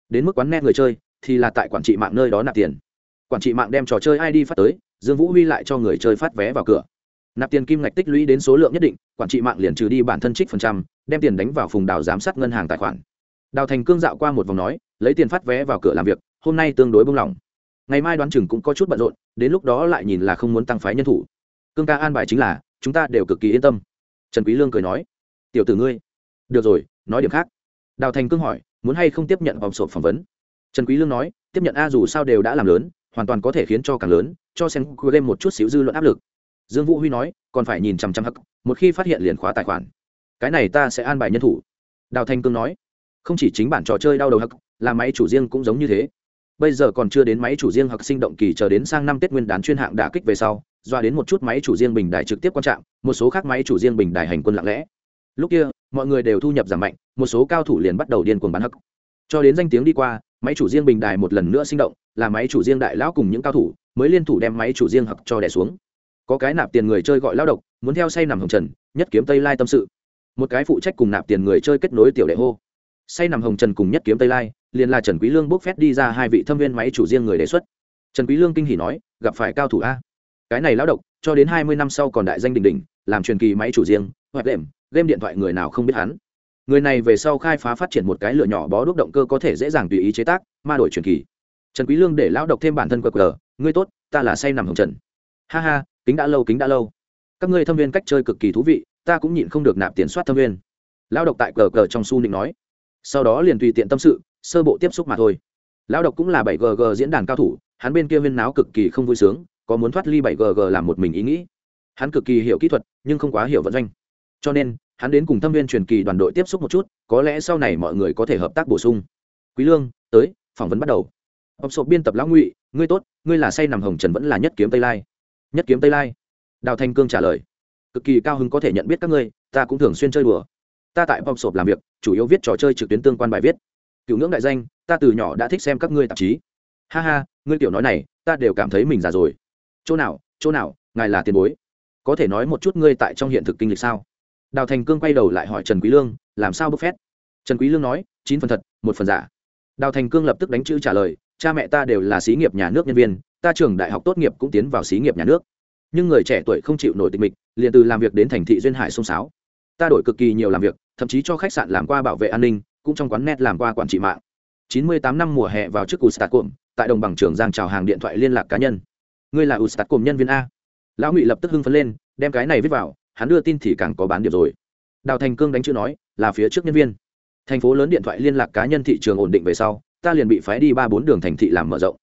Đến mức quán net người chơi, thì là tại quản trị mạng nơi đó nạp tiền. Quản trị mạng đem trò chơi id phát tới, dương vũ huy lại cho người chơi phát vé vào cửa. Nạp tiền kim ngạch tích lũy đến số lượng nhất định, quản trị mạng liền trừ đi bản thân trích phần trăm, đem tiền đánh vào phùng đào giám sát ngân hàng tài khoản đào thành cương dạo qua một vòng nói, lấy tiền phát vé vào cửa làm việc, hôm nay tương đối bông lỏng. Ngày mai đoán chừng cũng có chút bận rộn, đến lúc đó lại nhìn là không muốn tăng phái nhân thủ. Cương ca an bài chính là, chúng ta đều cực kỳ yên tâm. Trần quý lương cười nói, tiểu tử ngươi. Được rồi, nói điểm khác. Đào thành cương hỏi, muốn hay không tiếp nhận vòng sộp phỏng vấn? Trần quý lương nói, tiếp nhận a dù sao đều đã làm lớn, hoàn toàn có thể khiến cho càng lớn, cho sen game một chút xíu dư luận áp lực. Dương vũ huy nói, còn phải nhìn chăm chăm hắc một khi phát hiện liền khóa tài khoản. Cái này ta sẽ an bài nhân thủ. Đào Thành cương nói không chỉ chính bản trò chơi đau đầu hắc là máy chủ riêng cũng giống như thế. Bây giờ còn chưa đến máy chủ riêng hoặc sinh động kỳ chờ đến sang năm tết nguyên đán chuyên hạng đả kích về sau doa đến một chút máy chủ riêng bình đài trực tiếp quan trọng một số khác máy chủ riêng bình đài hành quân lặng lẽ. Lúc kia mọi người đều thu nhập giảm mạnh một số cao thủ liền bắt đầu điên cuồng bán hắc. Cho đến danh tiếng đi qua máy chủ riêng bình đài một lần nữa sinh động là máy chủ riêng đại lão cùng những cao thủ mới liên thủ đem máy chủ riêng hặc cho đẻ xuống. Có cái nạp tiền người chơi gọi lao động, muốn theo say nằm hồng trần nhất kiếm tây lai tâm sự. Một cái phụ trách cùng nạp tiền người chơi kết nối tiểu đệ hô say nằm hồng trần cùng nhất kiếm tây lai, liền là trần quý lương bốc phét đi ra hai vị thâm viên máy chủ riêng người đề xuất. Trần quý lương kinh hỉ nói, gặp phải cao thủ a. Cái này lão độc, cho đến hai mươi năm sau còn đại danh đỉnh đỉnh, làm truyền kỳ máy chủ riêng, hoặc đệm, game điện thoại người nào không biết hắn. Người này về sau khai phá phát triển một cái lửa nhỏ bó đúc động cơ có thể dễ dàng tùy ý chế tác, ma đổi truyền kỳ. Trần quý lương để lão độc thêm bản thân qr ngươi tốt, ta là say nằm hồng trần. Ha ha, kính đã lâu, kính đã lâu. Các ngươi thâm viên cách chơi cực kỳ thú vị, ta cũng nhịn không được nạp tiền soát thâm viên. Lão độc tại cờ cờ trong su định nói sau đó liền tùy tiện tâm sự, sơ bộ tiếp xúc mà thôi. Lão độc cũng là bảy gg diễn đàn cao thủ, hắn bên kia viên náo cực kỳ không vui sướng, có muốn thoát ly bảy gg làm một mình ý nghĩ. Hắn cực kỳ hiểu kỹ thuật, nhưng không quá hiểu vận doanh. Cho nên, hắn đến cùng thâm viên truyền kỳ đoàn đội tiếp xúc một chút, có lẽ sau này mọi người có thể hợp tác bổ sung. Quý lương, tới, phỏng vấn bắt đầu. Ông sộp biên tập lão ngụy, ngươi tốt, ngươi là say nằm hồng trần vẫn là nhất kiếm tây lai? Nhất kiếm tây lai? Đào thanh cương trả lời. Cực kỳ cao hứng có thể nhận biết các ngươi, ta cũng thường xuyên chơi đùa ta tại pop sộp làm việc, chủ yếu viết trò chơi trực tuyến tương quan bài viết. Cựu ngưỡng đại danh, ta từ nhỏ đã thích xem các ngươi tạp chí. Ha ha, ngươi kiểu nói này, ta đều cảm thấy mình già rồi. Chỗ nào chỗ nào, ngài là tiền bối. Có thể nói một chút ngươi tại trong hiện thực kinh lịch sao? Đào thành cương quay đầu lại hỏi trần quý lương, làm sao bốc phét? Trần quý lương nói, chín phần thật, một phần giả. Đào thành cương lập tức đánh chữ trả lời, cha mẹ ta đều là xí nghiệp nhà nước nhân viên, ta trường đại học tốt nghiệp cũng tiến vào xí nghiệp nhà nước. Nhưng người trẻ tuổi không chịu nổi tịch mịch, liền từ làm việc đến thành thị duyên hải sông sáo. Ta đổi cực kỳ nhiều làm việc thậm chí cho khách sạn làm qua bảo vệ an ninh cũng trong quán net làm qua quản trị mạng 98 năm mùa hè vào trước Ustacom, tại đồng bằng trường Giang chào hàng điện thoại liên lạc cá nhân. Ngươi là Ustacom nhân viên a? Lão Ngụy lập tức hưng phấn lên, đem cái này viết vào, hắn đưa tin thì càng có bán điểm rồi. Đào Thành Cương đánh chữ nói, là phía trước nhân viên. Thành phố lớn điện thoại liên lạc cá nhân thị trường ổn định về sau, ta liền bị phái đi ba bốn đường thành thị làm mở rộng.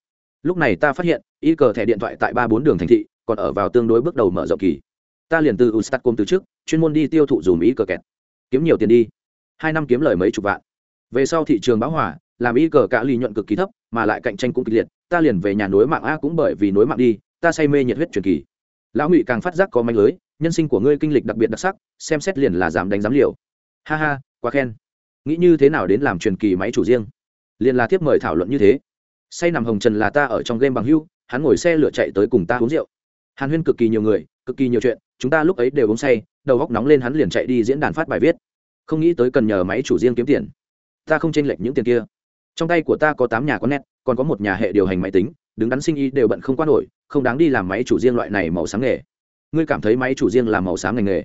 Lúc này ta phát hiện, y cờ thẻ điện thoại tại ba bốn đường thành thị, còn ở vào tương đối bước đầu mở rộng kỳ. Ta liền từ Ustacom từ trước, chuyên môn đi tiêu thụ dùm y cờ kẹt. Kiếm nhiều tiền đi. Hai năm kiếm lời mấy chục vạn. Về sau thị trường bão hòa, làm y cờ cả lì nhuận cực kỳ thấp mà lại cạnh tranh cũng kịch liệt ta liền về nhà nối mạng a cũng bởi vì nối mạng đi ta say mê nhiệt huyết truyền kỳ. Lão ngụy càng phát giác có manh lưới nhân sinh của ngươi kinh lịch đặc biệt đặc sắc xem xét liền là dám đánh giám liều. Ha ha quá khen. Nghĩ như thế nào đến làm truyền kỳ máy chủ riêng? Liền là tiếp mời thảo luận như thế. Say nằm hồng trần là ta ở trong game bằng hưu hắn ngồi xe lửa chạy tới cùng ta uống rượu. Hàn huyên cực kỳ nhiều người cực kỳ nhiều chuyện chúng ta lúc ấy đều uống say đầu góc nóng lên hắn liền chạy đi diễn đàn phát bài viết. Không nghĩ tới cần nhờ máy chủ riêng kiếm tiền. Ta không tranh lệch những tiền kia. Trong tay của ta có tám nhà có nét, còn có một nhà hệ điều hành máy tính, đứng đắn sinh y đều bận không quan nổi, không đáng đi làm máy chủ riêng loại này màu sáng nghề. Ngươi cảm thấy máy chủ riêng làm màu sáng ngành nghề?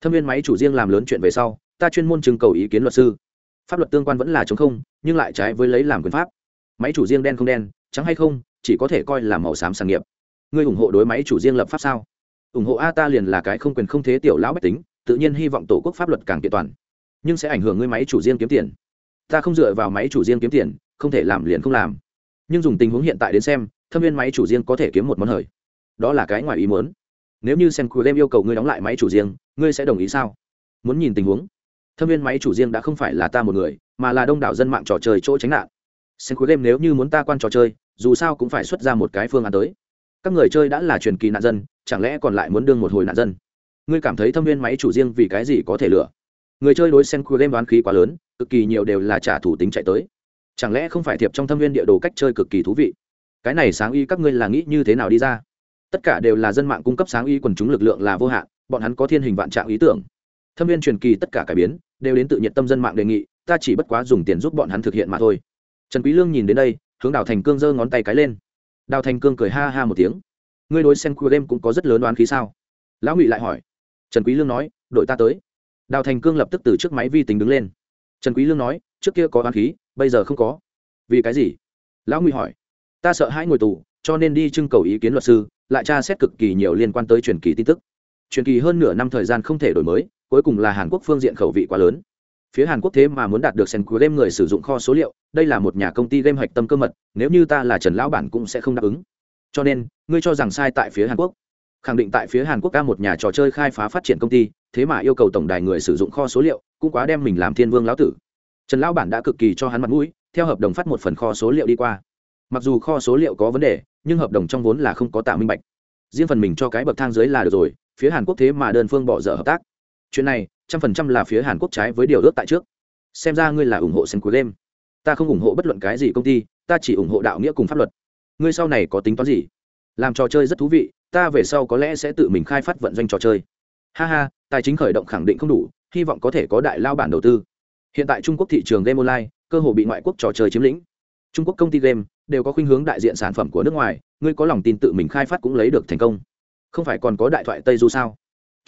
Thâm viên máy chủ riêng làm lớn chuyện về sau, ta chuyên môn trưng cầu ý kiến luật sư. Pháp luật tương quan vẫn là chống không, nhưng lại trái với lấy làm quyền pháp. Máy chủ riêng đen không đen, trắng hay không, chỉ có thể coi là màu xám sàng nghiệp. Ngươi ủng hộ đối máy chủ riêng lập pháp sao? Ủng hộ a ta liền là cái không quyền không thế tiểu lão bách tính, tự nhiên hy vọng tổ quốc pháp luật càng kiện toàn. Nhưng sẽ ảnh hưởng ngươi máy chủ riêng kiếm tiền. Ta không dựa vào máy chủ riêng kiếm tiền, không thể làm liền không làm. Nhưng dùng tình huống hiện tại đến xem, thâm viên máy chủ riêng có thể kiếm một món hời. Đó là cái ngoài ý muốn. Nếu như sen cú game yêu cầu ngươi đóng lại máy chủ riêng, ngươi sẽ đồng ý sao? Muốn nhìn tình huống. Thâm viên máy chủ riêng đã không phải là ta một người, mà là đông đảo dân mạng trò chơi chỗ tránh nạn. Sen cú game nếu như muốn ta quan trò chơi, dù sao cũng phải xuất ra một cái phương án tới các người chơi đã là truyền kỳ nạn dân, chẳng lẽ còn lại muốn đương một hồi nạn dân? Ngươi cảm thấy thâm viên máy chủ riêng vì cái gì có thể lựa người chơi đối sen cú game đoán khí quá lớn, cực kỳ nhiều đều là trả thủ tính chạy tới. Chẳng lẽ không phải thiệp trong thâm viên địa đồ cách chơi cực kỳ thú vị? Cái này sáng y các ngươi là nghĩ như thế nào đi ra? Tất cả đều là dân mạng cung cấp sáng y quần chúng lực lượng là vô hạn, bọn hắn có thiên hình vạn trạng ý tưởng. Thâm viên truyền kỳ tất cả cải biến, đều đến tự nhiệt tâm dân mạng đề nghị, ta chỉ bất quá dùng tiền giúp bọn hắn thực hiện mà thôi. Trần quý lương nhìn đến đây, hướng đào thành cương giơ ngón tay cái lên đào thành cương cười ha ha một tiếng. Ngươi đối sen queer cũng có rất lớn đoán khí sao? Lão ngụy lại hỏi. Trần quý lương nói, đội ta tới. Đào thành cương lập tức từ trước máy vi tính đứng lên. Trần quý lương nói, trước kia có đoán khí, bây giờ không có. Vì cái gì? Lão ngụy hỏi. Ta sợ hãi ngồi tù, cho nên đi trưng cầu ý kiến luật sư, lại tra xét cực kỳ nhiều liên quan tới truyền kỳ tin tức. Truyền kỳ hơn nửa năm thời gian không thể đổi mới, cuối cùng là hàn quốc phương diện khẩu vị quá lớn phía hàn quốc thế mà muốn đạt được sen cuối game người sử dụng kho số liệu, đây là một nhà công ty game hạch tâm cơ mật, nếu như ta là trần lão bản cũng sẽ không đáp ứng. Cho nên, ngươi cho rằng sai tại phía hàn quốc. Khẳng định tại phía hàn quốc ca một nhà trò chơi khai phá phát triển công ty, thế mà yêu cầu tổng đài người sử dụng kho số liệu, cũng quá đem mình làm thiên vương lão tử. Trần lão bản đã cực kỳ cho hắn mặt mũi, theo hợp đồng phát một phần kho số liệu đi qua. Mặc dù kho số liệu có vấn đề, nhưng hợp đồng trong vốn là không có tạo minh bạch. Riêng phần mình cho cái bậc thang dưới là được rồi, phía hàn quốc thế mà đơn phương bỏ dở hợp tác. Chuyện này trăm phần trăm là phía hàn quốc trái với điều ước tại trước. Xem ra ngươi là ủng hộ sen cuối game. Ta không ủng hộ bất luận cái gì công ty, ta chỉ ủng hộ đạo nghĩa cùng pháp luật. Ngươi sau này có tính toán gì? Làm trò chơi rất thú vị, ta về sau có lẽ sẽ tự mình khai phát vận doanh trò chơi. Ha ha, tài chính khởi động khẳng định không đủ, hy vọng có thể có đại lao bản đầu tư. Hiện tại trung quốc thị trường game online, cơ hội bị ngoại quốc trò chơi chiếm lĩnh. Trung quốc công ty game đều có khuynh hướng đại diện sản phẩm của nước ngoài, ngươi có lòng tin tự mình khai phát cũng lấy được thành công. Không phải còn có đại thoại tây du sao?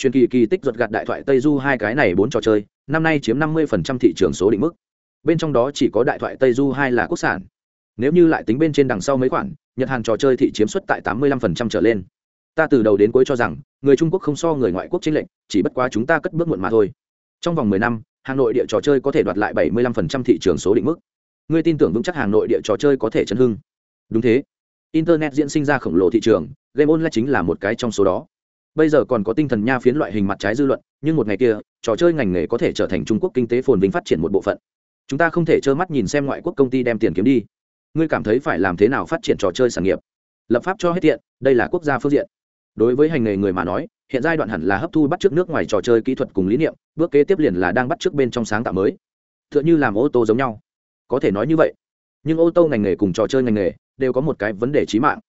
Truyền kỳ kỳ tích ruột gạt đại thoại tây du hai cái này bốn trò chơi, năm nay chiếm năm mươi thị trường số định mức. Bên trong đó chỉ có đại thoại tây du hai là quốc sản. Nếu như lại tính bên trên đằng sau mấy khoản, nhật hàng trò chơi thị chiếm suất tại tám mươi 85% trở lên. Ta từ đầu đến cuối cho rằng, người trung quốc không so người ngoại quốc chính lệnh chỉ bất quá chúng ta cất bước muộn mà thôi. Trong vòng mười năm, hà nội địa trò chơi có thể đoạt lại bảy mươi 75% thị trường số định mức. Ngươi tin tưởng vững chắc hà nội địa trò chơi có thể chấn hưng. Đúng thế. Internet diễn sinh ra khổng lồ thị trường, game online chính là một cái trong số đó bây giờ còn có tinh thần nha phiến loại hình mặt trái dư luận, nhưng một ngày kia, trò chơi ngành nghề có thể trở thành trung quốc kinh tế phồn vinh phát triển một bộ phận. Chúng ta không thể trơ mắt nhìn xem ngoại quốc công ty đem tiền kiếm đi. Ngươi cảm thấy phải làm thế nào phát triển trò chơi sản nghiệp? Lập pháp cho hết tiện, đây là quốc gia phương diện. Đối với hành nghề người mà nói, hiện giai đoạn hẳn là hấp thu bắt trước nước ngoài trò chơi kỹ thuật cùng lý niệm, bước kế tiếp liền là đang bắt trước bên trong sáng tạo mới. T h ư ợ n h ư làm ô tô giống nhau. Có thể nói như vậy. Nhưng ô tô ngành nghề cùng trò chơi ngành nghề đều có một cái vấn đề trí mạng.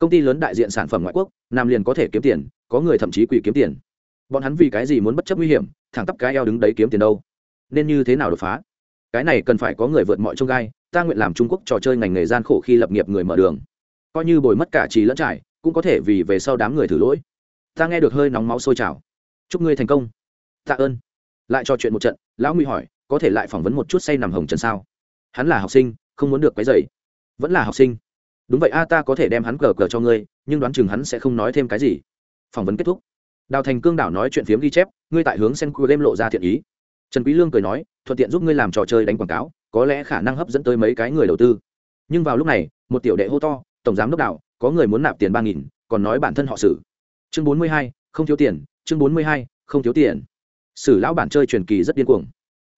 Công ty lớn đại diện sản phẩm ngoại quốc, nam liền có thể kiếm tiền có người thậm chí quỷ kiếm tiền. Bọn hắn vì cái gì muốn bất chấp nguy hiểm, thẳng tắp cái eo đứng đấy kiếm tiền đâu? Nên như thế nào đột phá? Cái này cần phải có người vượt mọi trông gai, ta nguyện làm trung quốc trò chơi ngành nghề gian khổ khi lập nghiệp người mở đường. Coi như bồi mất cả trí lẫn trải, cũng có thể vì về sau đám người thử lỗi. Ta nghe được hơi nóng máu sôi trào. Chúc ngươi thành công. Tạ ơn. Lại trò chuyện một trận, lão nguy hỏi, có thể lại phỏng vấn một chút say nằm hồng trần sao? Hắn là học sinh, không muốn được cái dày vẫn là học sinh. Đúng vậy a, ta có thể đem hắn cờ cờ cho ngươi, nhưng đoán chừng hắn sẽ không nói thêm cái gì phỏng vấn kết thúc. Đào thành cương đảo nói chuyện phiếm ghi chép, ngươi tại hướng sen cua game lộ ra thiện ý. Trần quý lương cười nói, thuận tiện giúp ngươi làm trò chơi đánh quảng cáo, có lẽ khả năng hấp dẫn tới mấy cái người đầu tư. Nhưng vào lúc này, một tiểu đệ hô to, tổng giám đốc đảo, có người muốn nạp tiền ba nghìn, còn nói bản thân họ xử chương bốn mươi hai, không thiếu tiền, chương bốn mươi hai, không thiếu tiền. Sử lão bản chơi truyền kỳ rất điên cuồng.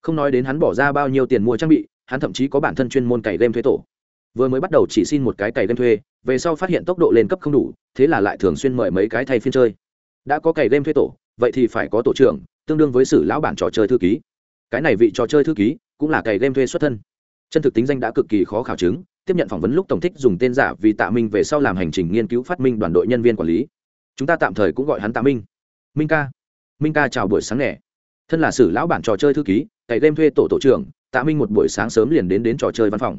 Không nói đến hắn bỏ ra bao nhiêu tiền mua trang bị, hắn thậm chí có bản thân chuyên môn cày game thuế tổ vừa mới bắt đầu chỉ xin một cái cày game thuê, về sau phát hiện tốc độ lên cấp không đủ, thế là lại thường xuyên mời mấy cái thay phiên chơi. Đã có cày game thuê tổ, vậy thì phải có tổ trưởng, tương đương với sử lão bản trò chơi thư ký. Cái này vị trò chơi thư ký cũng là cày game thuê xuất thân. Chân thực tính danh đã cực kỳ khó khảo chứng, tiếp nhận phỏng vấn lúc tổng thích dùng tên giả vì tạ minh về sau làm hành trình nghiên cứu phát minh đoàn đội nhân viên quản lý. Chúng ta tạm thời cũng gọi hắn tạ minh. Minh ca. Minh ca chào buổi sáng nẻ thân là sử lão bản trò chơi thư ký, cày game thuê tổ tổ trưởng, tạ minh một buổi sáng sớm liền đến đến trò chơi văn phòng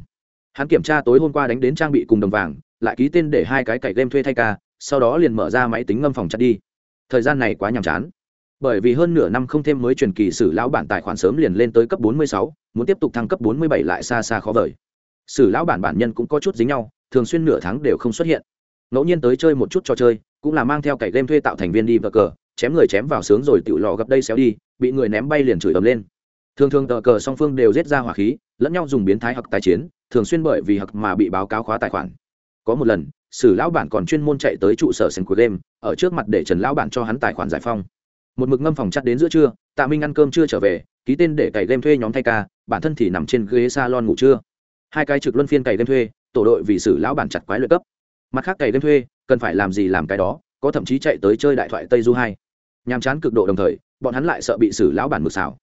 hắn kiểm tra tối hôm qua đánh đến trang bị cùng đồng vàng lại ký tên để hai cái cày game thuê thay ca sau đó liền mở ra máy tính ngâm phòng chặt đi. Thời gian này quá nhàm chán. Bởi vì hơn nửa năm không thêm mới truyền kỳ sử lão bản tài khoản sớm liền lên tới cấp 46, muốn tiếp tục thăng cấp 47 lại xa xa khó vời. Sử lão bản bản nhân cũng có chút dính nhau thường xuyên nửa tháng đều không xuất hiện. Ngẫu nhiên tới chơi một chút trò chơi cũng là mang theo cày game thuê tạo thành viên đi vờ cờ chém người chém vào sướng rồi tự lò gập đây xéo đi bị người ném bay liền chửi ầm lên thường thường tờ cờ song phương đều giết ra hỏa khí, lẫn nhau dùng biến thái hoặc tài chiến, thường xuyên bởi vì hặc mà bị báo cáo khóa tài khoản. Có một lần, sử lão bản còn chuyên môn chạy tới trụ sở sân của game, ở trước mặt để trần lão bản cho hắn tài khoản giải phong. Một mực ngâm phòng chắt đến giữa trưa, tạ minh ăn cơm chưa trở về, ký tên để cày game thuê nhóm thay ca, bản thân thì nằm trên ghế salon ngủ trưa. Hai cái trực luân phiên cày game thuê, tổ đội vì sử lão bản chặt quái luyện cấp. Mặt khác cày game thuê, cần phải làm gì làm cái đó, có thậm chí chạy tới chơi đại thoại tây du hai. Nhàm chán cực độ đồng thời, bọn hắn lại sợ bị sử lão bản mực xảo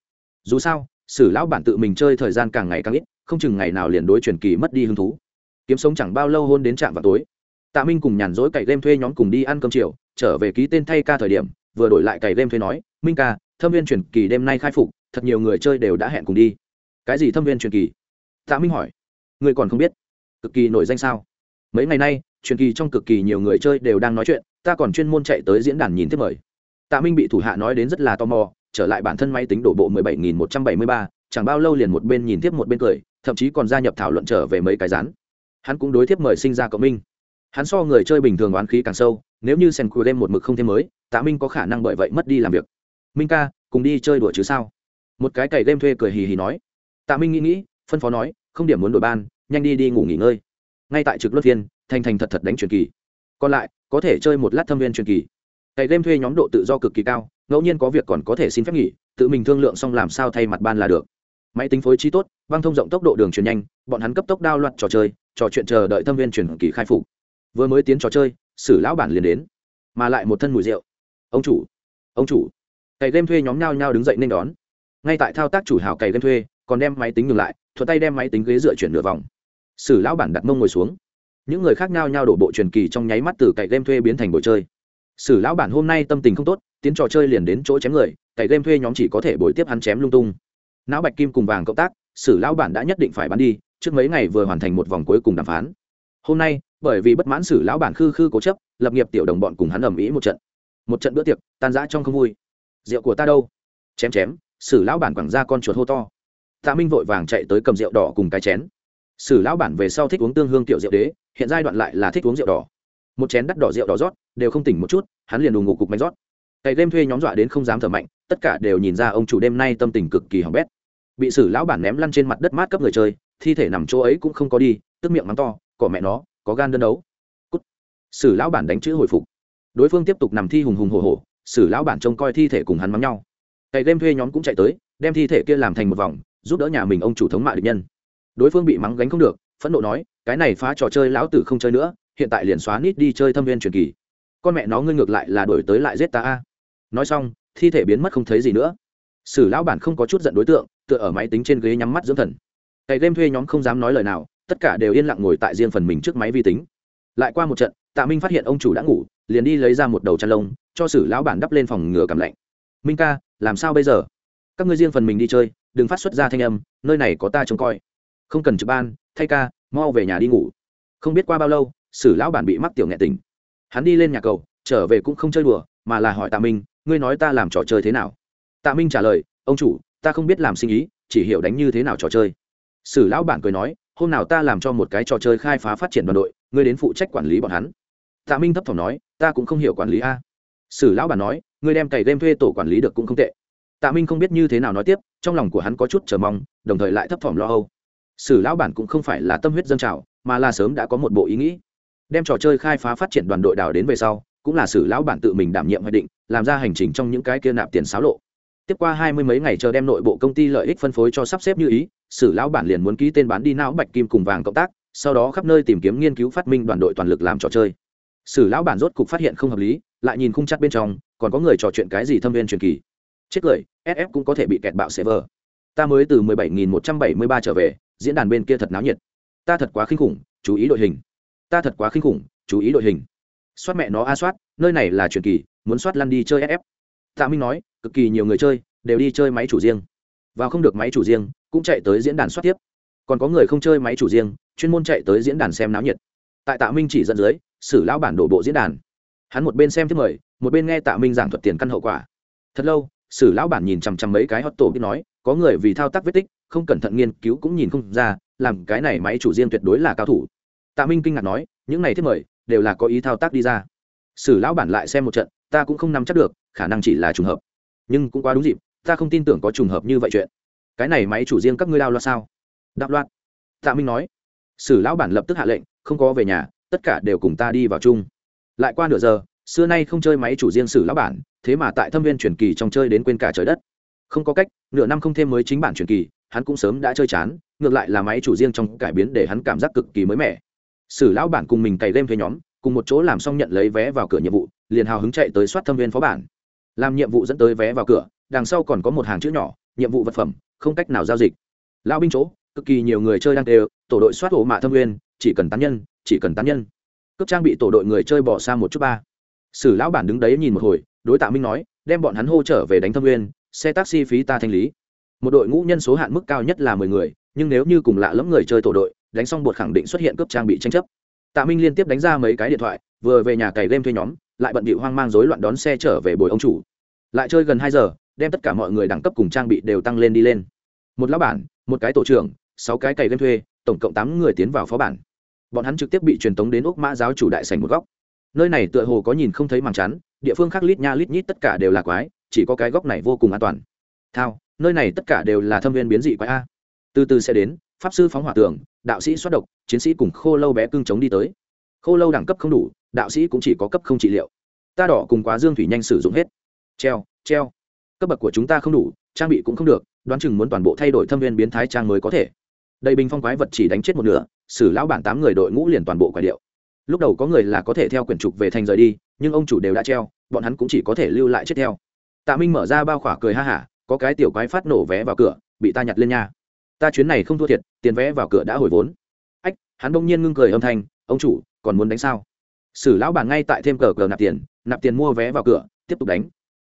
dù sao, sử lão bản tự mình chơi thời gian càng ngày càng ít, không chừng ngày nào liền đối truyền kỳ mất đi hứng thú. Kiếm sống chẳng bao lâu hôn đến trạm vào tối. Tạ minh cùng nhàn rỗi cày game thuê nhóm cùng đi ăn cơm chiều, trở về ký tên thay ca thời điểm, vừa đổi lại cày game thuê nói, minh ca, thâm viên truyền kỳ đêm nay khai phục, thật nhiều người chơi đều đã hẹn cùng đi. Cái gì thâm viên truyền kỳ? Tạ minh hỏi. Người còn không biết. Cực kỳ nổi danh sao? Mấy ngày nay, truyền kỳ trong cực kỳ nhiều người chơi đều đang nói chuyện, ta còn chuyên môn chạy tới diễn đàn nhìn tiếp mời. Tạ minh bị thủ hạ nói đến rất là tò mò trở lại bản thân máy tính đổ bộ mười bảy nghìn một trăm bảy mươi ba, chẳng bao lâu liền một bên nhìn tiếp một bên cười, thậm chí còn gia nhập thảo luận trở về mấy cái rán hắn cũng đối tiếp mời sinh ra cộng minh. Hắn so người chơi bình thường oán khí càng sâu, nếu như sen cua một mực không thêm mới, tạ minh có khả năng bởi vậy mất đi làm việc. Minh ca, cùng đi chơi đùa chứ sao? Một cái cày game thuê cười hì hì nói. Tạ minh nghĩ nghĩ, phân phó nói, không điểm muốn đổi ban, nhanh đi đi ngủ nghỉ ngơi. Ngay tại trực luân viên thành thành thật thật đánh truyền kỳ. Còn lại, có thể chơi một lát thâm viên truyền kỳ. Cày game thuê nhóm độ tự do cực kỳ cao ngẫu nhiên có việc còn có thể xin phép nghỉ, tự mình thương lượng xong làm sao thay mặt ban là được. Máy tính phối trí tốt, băng thông rộng tốc độ đường truyền nhanh, bọn hắn cấp tốc đao loạt trò chơi, trò chuyện chờ đợi thâm viên truyền kỳ khai phục. Vừa mới tiến trò chơi, sử lão bản liền đến, mà lại một thân mùi rượu. Ông chủ ông chủ. Cày game thuê nhóm nhau nhau đứng dậy nên đón. Ngay tại thao tác chủ hào cày game thuê, còn đem máy tính ngừng lại thuật tay đem máy tính ghế dựa chuyển nửa vòng. Sử lão bản đặt mông ngồi xuống. Những người khác nhau nhau đổ bộ truyền kỳ trong nháy mắt từ cày game thuê biến thành buổi chơi sử lão bản hôm nay tâm tình không tốt, tiến trò chơi liền đến chỗ chém người, cày game thuê nhóm chỉ có thể bồi tiếp hắn chém lung tung. Não bạch kim cùng vàng cộng tác, sử lão bản đã nhất định phải bán đi, trước mấy ngày vừa hoàn thành một vòng cuối cùng đàm phán. Hôm nay, bởi vì bất mãn sử lão bản khư khư cố chấp, lập nghiệp tiểu đồng bọn cùng hắn ầm ĩ một trận. Một trận bữa tiệc, tan rã trong không vui. Rượu của ta đâu? Chém chém, sử lão bản quẳng ra con chuột hô to. Tạ minh vội vàng chạy tới cầm rượu đỏ cùng cái chén. Sử lão bản về sau thích uống tương hương tiểu rượu đế, hiện giai đoạn lại là thích uống rượu đỏ. Một chén đắt đỏ rượu đỏ rót đều không tỉnh một chút, hắn liền đùng ngủ cục mạnh rót. Cày đêm thuê nhóm dọa đến không dám thở mạnh, tất cả đều nhìn ra ông chủ đêm nay tâm tình cực kỳ hỏng bét. Bị sử lão bản ném lăn trên mặt đất mát cấp người chơi, thi thể nằm chỗ ấy cũng không có đi, tức miệng mắng to, cỏ mẹ nó, có gan đơn đấu. Cút. sử lão bản đánh chữ hồi phục. Đối phương tiếp tục nằm thi hùng hùng hồ hồ sử lão bản trông coi thi thể cùng hắn mắng nhau. Cày đêm thuê nhóm cũng chạy tới, đem thi thể kia làm thành một vòng, giúp đỡ nhà mình ông chủ thống mạ địch nhân. Đối phương bị mắng gánh không được, phẫn nộ nói, cái này phá trò chơi lão tử không chơi nữa, hiện tại liền xóa nít đi chơi thâm viên truyền kỳ con mẹ nó ngươi ngược lại là đổi tới lại giết ta a. Nói xong, thi thể biến mất không thấy gì nữa. Sử lão bản không có chút giận đối tượng, tựa ở máy tính trên ghế nhắm mắt dưỡng thần. Cày game thuê nhóm không dám nói lời nào, tất cả đều yên lặng ngồi tại riêng phần mình trước máy vi tính. Lại qua một trận, tạ minh phát hiện ông chủ đã ngủ, liền đi lấy ra một đầu chăn lông, cho sử lão bản đắp lên phòng ngừa cảm lạnh. Minh ca, làm sao bây giờ? Các ngươi riêng phần mình đi chơi, đừng phát xuất ra thanh âm, nơi này có ta trông coi. Không cần trực ban, thay ca, mau về nhà đi ngủ. Không biết qua bao lâu, sử lão bản bị mắc tiểu nhẹ tình hắn đi lên nhà cầu, trở về cũng không chơi đùa, mà là hỏi tạ minh, ngươi nói ta làm trò chơi thế nào? Tạ minh trả lời, ông chủ, ta không biết làm sinh ý, chỉ hiểu đánh như thế nào trò chơi. Sử lão bản cười nói, hôm nào ta làm cho một cái trò chơi khai phá phát triển đoàn đội, ngươi đến phụ trách quản lý bọn hắn. Tạ minh thấp thỏm nói, ta cũng không hiểu quản lý a. Sử lão bản nói, ngươi đem cày game thuê tổ quản lý được cũng không tệ. Tạ minh không biết như thế nào nói tiếp, trong lòng của hắn có chút chờ mong, đồng thời lại thấp thỏm lo âu. Sử lão bản cũng không phải là tâm huyết dân trào, mà là sớm đã có một bộ ý nghĩ đem trò chơi khai phá phát triển đoàn đội đào đến về sau, cũng là sử lão bản tự mình đảm nhiệm hoạch định, làm ra hành trình trong những cái kia nạp tiền xáo lộ. Tiếp qua hai mươi mấy ngày chờ đem nội bộ công ty lợi ích phân phối cho sắp xếp như ý, sử lão bản liền muốn ký tên bán đi não bạch kim cùng vàng cộng tác, sau đó khắp nơi tìm kiếm nghiên cứu phát minh đoàn đội toàn lực làm trò chơi. Sử lão bản rốt cục phát hiện không hợp lý, lại nhìn khung chắc bên trong, còn có người trò chuyện cái gì thâm viên truyền kỳ. Chết cười sf cũng có thể bị kẹt bạo server. Ta mới từ 17.173 trở về, diễn đàn bên kia thật náo nhiệt. Ta thật quá khinh khủng, chú ý đội hình ta thật quá khinh khủng, chú ý đội hình. Soát mẹ nó a soát nơi này là truyền kỳ, muốn soát lăn đi chơi ff tạ minh nói, cực kỳ nhiều người chơi, đều đi chơi máy chủ riêng. Và không được máy chủ riêng, cũng chạy tới diễn đàn soát tiếp. Còn có người không chơi máy chủ riêng, chuyên môn chạy tới diễn đàn xem náo nhiệt. Tại tạ minh chỉ dẫn dưới xử lão bản đổ bộ diễn đàn. Hắn một bên xem thứ mời, một bên nghe tạ minh giảng thuật tiền căn hậu quả. Thật lâu, sử lão bản nhìn chằm chằm mấy cái hot tổ biết nói, có người vì thao tác vết tích, không cẩn thận nghiên cứu cũng nhìn không ra, làm cái này máy chủ riêng tuyệt đối là cao thủ tạ minh kinh ngạc nói, những này thiết mời, đều là có ý thao tác đi ra. Sử lão bản lại xem một trận, ta cũng không nắm chắc được, khả năng chỉ là trùng hợp. Nhưng cũng quá đúng dịp, ta không tin tưởng có trùng hợp như vậy chuyện. Cái này máy chủ riêng các ngươi đao loa sao? Đáp loạt. Tạ minh nói. Sử lão bản lập tức hạ lệnh, không có về nhà, tất cả đều cùng ta đi vào chung. Lại qua nửa giờ, xưa nay không chơi máy chủ riêng sử lão bản, thế mà tại thâm viên truyền kỳ trong chơi đến quên cả trời đất. Không có cách, nửa năm không thêm mới chính bản truyền kỳ, hắn cũng sớm đã chơi chán, ngược lại là máy chủ riêng trong cải biến để hắn cảm giác cực kỳ mới mẻ sử lão bản cùng mình cày game thuê nhóm, cùng một chỗ làm xong nhận lấy vé vào cửa nhiệm vụ, liền hào hứng chạy tới soát thâm viên phó bản. Làm nhiệm vụ dẫn tới vé vào cửa, đằng sau còn có một hàng chữ nhỏ, nhiệm vụ vật phẩm, không cách nào giao dịch. Lao binh chỗ, cực kỳ nhiều người chơi đang đều tổ đội soát ổ mạ thâm viên, chỉ cần tán nhân, chỉ cần tán nhân. Cấp trang bị tổ đội người chơi bỏ xa một chút ba. Sử lão bản đứng đấy nhìn một hồi, đối tạ minh nói, đem bọn hắn hô trở về đánh thâm viên, xe taxi phí ta thanh lý. Một đội ngũ nhân số hạn mức cao nhất là mười người, nhưng nếu như cùng lạ lẫm người chơi tổ đội đánh xong bột khẳng định xuất hiện cướp trang bị tranh chấp. Tạ minh liên tiếp đánh ra mấy cái điện thoại, vừa về nhà cày game thuê nhóm, lại bận bị hoang mang rối loạn đón xe trở về bồi ông chủ. Lại chơi gần hai giờ, đem tất cả mọi người đẳng cấp cùng trang bị đều tăng lên đi lên. Một lão bản, một cái tổ trưởng, sáu cái cày game thuê, tổng cộng tám người tiến vào phó bản. Bọn hắn trực tiếp bị truyền tống đến úc mã giáo chủ đại sành một góc. Nơi này tựa hồ có nhìn không thấy màng chắn địa phương khác lít nha lít nhít tất cả đều là quái, chỉ có cái góc này vô cùng an toàn. Thao, nơi này tất cả đều là thâm viên biến dị quái a. Từ từ sẽ đến pháp sư phóng hỏa tường, đạo sĩ xoát độc, chiến sĩ cùng khô lâu bé cưng chống đi tới. Khô lâu đẳng cấp không đủ, đạo sĩ cũng chỉ có cấp không trị liệu. Ta đỏ cùng quá dương thủy nhanh sử dụng hết. Treo treo. Cấp bậc của chúng ta không đủ, trang bị cũng không được, đoán chừng muốn toàn bộ thay đổi thâm viên biến thái trang mới có thể. Đầy bình phong quái vật chỉ đánh chết một nửa xử lão bản tám người đội ngũ liền toàn bộ quái điệu. Lúc đầu có người là có thể theo quyển trục về thành rời đi, nhưng ông chủ đều đã treo, bọn hắn cũng chỉ có thể lưu lại chết theo. Tạ minh mở ra bao khỏa cười ha hả, có cái tiểu quái phát nổ vé vào cửa, bị ta nhặt lên nha ta chuyến này không thua thiệt, tiền vé vào cửa đã hồi vốn. Ách, hắn bỗng nhiên ngưng cười âm thanh, ông chủ, còn muốn đánh sao? Sử lão bản ngay tại thêm cờ cờ nạp tiền nạp tiền mua vé vào cửa, tiếp tục đánh.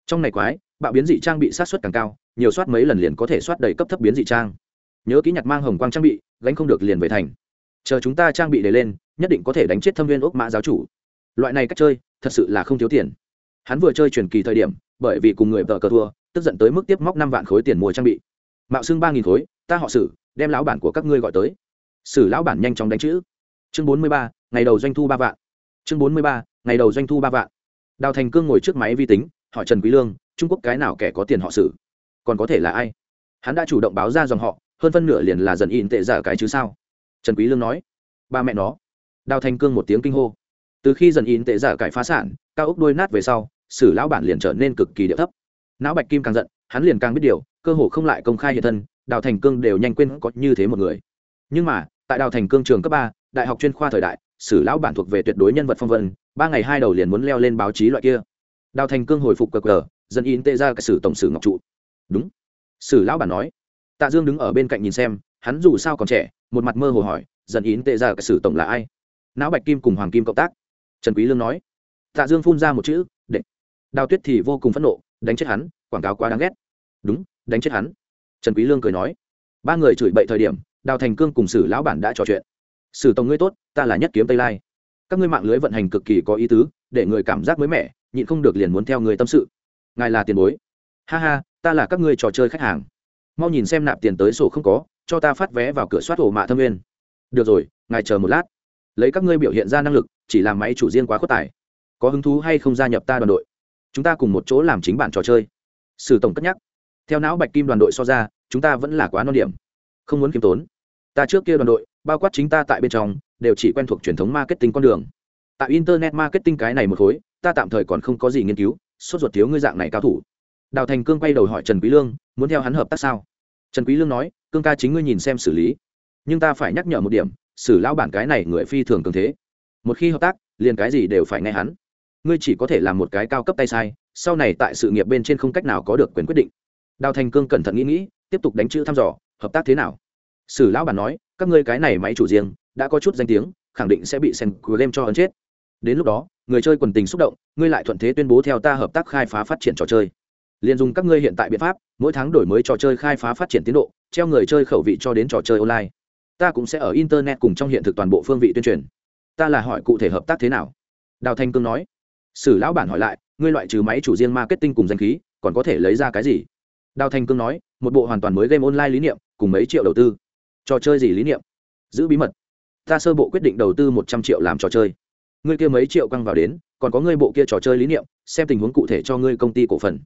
Trong này quái, bạo biến dị trang bị sát xuất càng cao, nhiều soát mấy lần liền có thể soát đầy cấp thấp biến dị trang. Nhớ kỹ nhặt mang hồng quang trang bị, gánh không được liền về thành. Chờ chúng ta trang bị để lên, nhất định có thể đánh chết thâm viên ốc mã giáo chủ. Loại này cách chơi, thật sự là không thiếu tiền. Hắn vừa chơi truyền kỳ thời điểm, bởi vì cùng người vợ cờ thua, tức giận tới mức tiếp móc năm vạn khối tiền mua trang bị mạo xưng ba nghìn khối, ta họ xử đem lão bản của các ngươi gọi tới. Xử lão bản nhanh chóng đánh chữ. Chương bốn mươi ba, ngày đầu doanh thu ba vạn. Chương bốn mươi ba, ngày đầu doanh thu ba vạn. Đào thành cương ngồi trước máy vi tính, hỏi trần quý lương, trung quốc cái nào kẻ có tiền họ xử còn có thể là ai? Hắn đã chủ động báo ra dòng họ, hơn phân nửa liền là dần in tệ giả cái chứ sao? Trần quý lương nói. Ba mẹ nó. Đào thành cương một tiếng kinh hô. Từ khi dần in tệ giả cải phá sản, cao ốc đôi nát về sau, sử lão bản liền trở nên cực kỳ địa thấp. Não bạch kim càng giận hắn liền càng biết điều, cơ hồ không lại công khai hiện thân, đào thành cương đều nhanh quên có như thế một người. Nhưng mà, tại đào thành cương trường cấp ba, đại học chuyên khoa thời đại, sử lão bản thuộc về tuyệt đối nhân vật phong vân, ba ngày hai đầu liền muốn leo lên báo chí loại kia. Đào thành cương hồi phục cờ cờ dần in tệ ra cả sử tổng sử ngọc trụ. Đúng. Sử lão bản nói. Tạ dương đứng ở bên cạnh nhìn xem, hắn dù sao còn trẻ, một mặt mơ hồ hỏi dần in tệ ra cả sử tổng là ai? Não bạch kim cùng hoàng kim cộng tác. Trần quý lương nói. Tạ dương phun ra một chữ, đệ. Đào tuyết thì vô cùng phẫn nộ, đánh chết hắn quảng cáo quá đáng ghét. Đúng, đánh chết hắn. Trần quý lương cười nói. Ba người chửi bậy thời điểm, đào thành cương cùng sử lão bản đã trò chuyện. Sử tổng ngươi tốt, ta là nhất kiếm tây lai. Các ngươi mạng lưới vận hành cực kỳ có ý tứ, để người cảm giác mới mẻ, nhịn không được liền muốn theo người tâm sự. Ngài là tiền bối. Ha ha, ta là các ngươi trò chơi khách hàng. Mau nhìn xem nạp tiền tới sổ không có, cho ta phát vé vào cửa soát ổ mạ thâm nguyên. Được rồi, ngài chờ một lát. Lấy các ngươi biểu hiện ra năng lực, chỉ làm máy chủ riêng quá khuất tài. Có hứng thú hay không gia nhập ta đoàn đội? Chúng ta cùng một chỗ làm chính bản trò chơi sử tổng cất nhắc. Theo não bạch kim đoàn đội so ra, chúng ta vẫn là quá non điểm. Không muốn k i ê m tốn. Ta trước kia đoàn đội, bao quát chính ta tại bên trong, đều chỉ quen thuộc truyền thống marketing con đường. Tại internet marketing cái này một khối, ta tạm thời còn không có gì nghiên cứu, sốt ruột thiếu ngươi dạng này cao thủ. Đào thành cương quay đầu hỏi trần quý lương, muốn theo hắn hợp tác sao? Trần quý lương nói, cương ca chính ngươi nhìn xem xử lý. Nhưng ta phải nhắc nhở một điểm, xử lão bản cái này người phi thường cường thế. Một khi hợp tác, liền cái gì đều phải nghe hắn. Ngươi chỉ có thể làm một cái cao cấp tay sai sau này tại sự nghiệp bên trên không cách nào có được quyền quyết định. Đào thành cương cẩn thận nghĩ nghĩ, tiếp tục đánh chữ thăm dò, hợp tác thế nào? Sử lão bản nói, các ngươi cái này máy chủ riêng, đã có chút danh tiếng, khẳng định sẽ bị sen game cho ấn chết. Đến lúc đó, người chơi quần tình xúc động, ngươi lại thuận thế tuyên bố theo ta hợp tác khai phá phát triển trò chơi. Liền dùng các ngươi hiện tại biện pháp, mỗi tháng đổi mới trò chơi khai phá phát triển tiến độ, treo người chơi khẩu vị cho đến trò chơi online. Ta cũng sẽ ở internet cùng trong hiện thực toàn bộ phương vị tuyên truyền. Ta là hỏi cụ thể hợp tác thế nào? Đào thanh cương nói. Sử lão bản hỏi lại ngươi loại trừ máy chủ riêng marketing cùng danh khí, còn có thể lấy ra cái gì? Đào thanh cương nói, một bộ hoàn toàn mới game online lý niệm, cùng mấy triệu đầu tư. Trò chơi gì lý niệm? Giữ bí mật. Ta sơ bộ quyết định đầu tư một trăm triệu làm trò chơi. Ngươi kia mấy triệu căng vào đến, còn có ngươi bộ kia trò chơi lý niệm, xem tình huống cụ thể cho ngươi công ty cổ phần.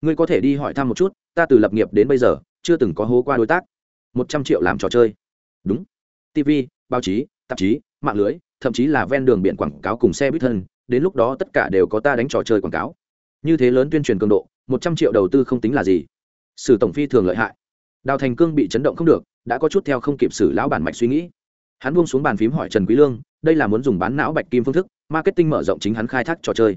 Ngươi có thể đi hỏi thăm một chút, ta từ lập nghiệp đến bây giờ, chưa từng có hố qua đối tác. Một trăm triệu làm trò chơi. Đúng. Tv báo chí, tạp chí, mạng lưới, thậm chí là ven đường biển quảng cáo cùng xe buýt thân đến lúc đó tất cả đều có ta đánh trò chơi quảng cáo. Như thế lớn tuyên truyền cường độ, một trăm triệu đầu tư không tính là gì. Sử tổng phi thường lợi hại. Đào thành cương bị chấn động không được, đã có chút theo không kịp sử lão bản mạch suy nghĩ. Hắn buông xuống bàn phím hỏi trần quý lương, đây là muốn dùng bán não bạch kim phương thức, marketing mở rộng chính hắn khai thác trò chơi.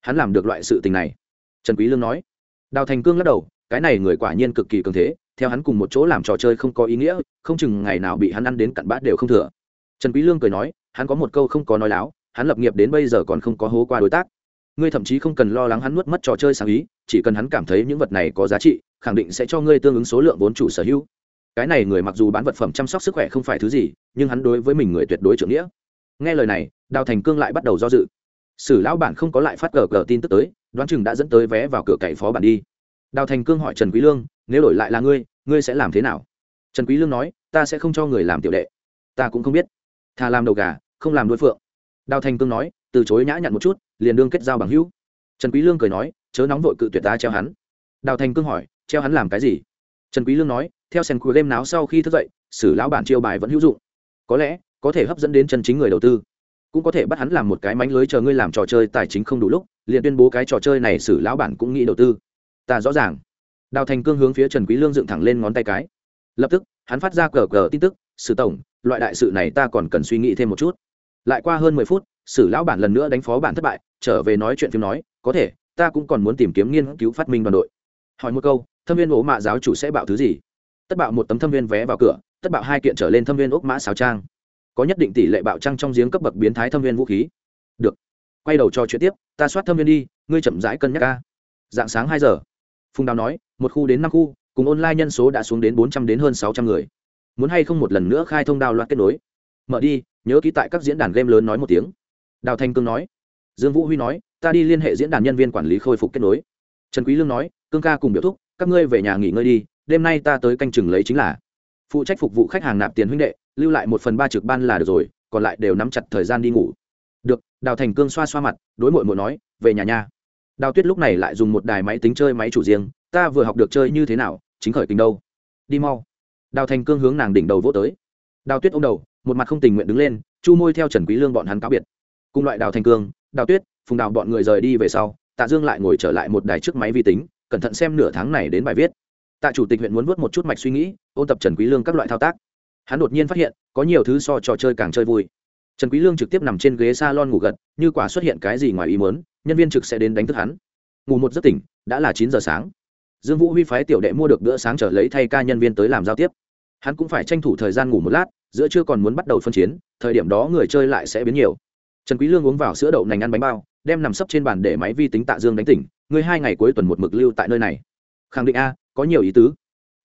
Hắn làm được loại sự tình này. Trần quý lương nói. Đào thành cương lắc đầu, cái này người quả nhiên cực kỳ cường thế, theo hắn cùng một chỗ làm trò chơi không có ý nghĩa, không chừng ngày nào bị hắn ăn đến cặn bát đều không thừa. Trần quý lương cười nói, hắn có một câu không có nói láo hắn lập nghiệp đến bây giờ còn không có hố qua đối tác. Ngươi thậm chí không cần lo lắng hắn nuốt mất trò chơi sáng ý, chỉ cần hắn cảm thấy những vật này có giá trị, khẳng định sẽ cho ngươi tương ứng số lượng vốn chủ sở hữu. Cái này người mặc dù bán vật phẩm chăm sóc sức khỏe không phải thứ gì, nhưng hắn đối với mình người tuyệt đối trưởng nghĩa. Nghe lời này, đào thành cương lại bắt đầu do dự. Sử lão bản không có lại phát cờ cờ tin tức tới, đoán chừng đã dẫn tới vé vào cửa cậy phó bản đi. Đào thành cương hỏi trần quý lương, nếu đổi lại là ngươi ngươi sẽ làm thế nào? Trần quý lương nói, ta sẽ không cho người làm tiểu đệ. Ta cũng không biết. Thà làm đầu gà, không làm đuôi phượng đào thành cương nói, từ chối nhã nhặn một chút, liền đương kết giao bằng hữu. Trần quý lương cười nói, chớ nóng vội cự tuyệt ta treo hắn. Đào thành cương hỏi, treo hắn làm cái gì? Trần quý lương nói, theo sen cuối game náo sau khi thức dậy xử lão bản chiêu bài vẫn hữu dụng. Có lẽ, có thể hấp dẫn đến chân chính người đầu tư. Cũng có thể bắt hắn làm một cái mánh lưới chờ ngươi làm trò chơi tài chính không đủ lúc, liền tuyên bố cái trò chơi này xử lão bản cũng nghĩ đầu tư. Ta rõ ràng. Đào thành cương hướng phía trần quý lương dựng thẳng lên ngón tay cái. Lập tức, hắn phát ra cờ cờ tin tức, sử tổng, loại đại sự này ta còn cần suy nghĩ thêm một chút lại qua hơn mười phút, sử lão bản lần nữa đánh phó bản thất bại, trở về nói chuyện phim nói, có thể, ta cũng còn muốn tìm kiếm nghiên cứu phát minh đoàn đội. Hỏi một câu, thâm viên ố mạ giáo chủ sẽ bảo thứ gì? Tất bạo một tấm thâm viên vé vào cửa, tất bạo hai kiện trở lên thâm viên ốc mã xào trang. Có nhất định tỷ lệ bạo trăng trong giếng cấp bậc biến thái thâm viên vũ khí. Được. Quay đầu cho chuyện tiếp, ta soát thâm viên đi, ngươi chậm rãi cân nhắc ca. Dạng sáng hai giờ. Phùng đào nói, một khu đến năm khu, cùng online nhân số đã xuống đến bốn trăm đến hơn sáu trăm người. Muốn hay không một lần nữa khai thông đào loạt kết nối. Mở đi nhớ ký tại các diễn đàn game lớn nói một tiếng. Đào thanh cương nói. Dương vũ huy nói, ta đi liên hệ diễn đàn nhân viên quản lý khôi phục kết nối. Trần quý lương nói, cương ca cùng biểu thúc, các ngươi về nhà nghỉ ngơi đi, đêm nay ta tới canh chừng lấy chính là. Phụ trách phục vụ khách hàng nạp tiền huynh đệ, lưu lại một phần ba trực ban là được rồi, còn lại đều nắm chặt thời gian đi ngủ. Được, đào thành cương xoa xoa mặt, đối mội mội nói, về nhà nha. Đào tuyết lúc này lại dùng một đài máy tính chơi máy chủ riêng, ta vừa học được chơi như thế nào, chính khởi tình đâu. Đi mau. Đào thành cương hướng nàng đỉnh đầu vỗ tới. Đào tuyết ô m đầu một mặt không tình nguyện đứng lên, chu môi theo trần quý lương bọn hắn cáo biệt. Cùng loại đào thành cương, đào tuyết, phùng đào bọn người rời đi về sau, tạ dương lại ngồi trở lại một đài trước máy vi tính, cẩn thận xem nửa tháng này đến bài viết. Tạ chủ tịch huyện muốn vớt một chút mạch suy nghĩ, ôn tập trần quý lương các loại thao tác. Hắn đột nhiên phát hiện, có nhiều thứ so trò chơi càng chơi vui. Trần quý lương trực tiếp nằm trên ghế salon ngủ gật, như quả xuất hiện cái gì ngoài ý muốn, nhân viên trực sẽ đến đánh thức hắn. Ngủ một giấc tỉnh, đã là chín giờ sáng. Dương vũ huy phái tiểu đệ mua được bữa sáng trở lấy thay ca nhân viên tới làm giao tiếp. Hắn cũng phải tranh thủ thời gian ngủ một lát giữa chưa còn muốn bắt đầu phân chiến, thời điểm đó người chơi lại sẽ biến nhiều. Trần quý lương uống vào sữa đậu nành ăn bánh bao, đem nằm sấp trên bàn để máy vi tính tạ dương đánh tỉnh, người hai ngày cuối tuần một mực lưu tại nơi này. Khẳng định a, có nhiều ý tứ.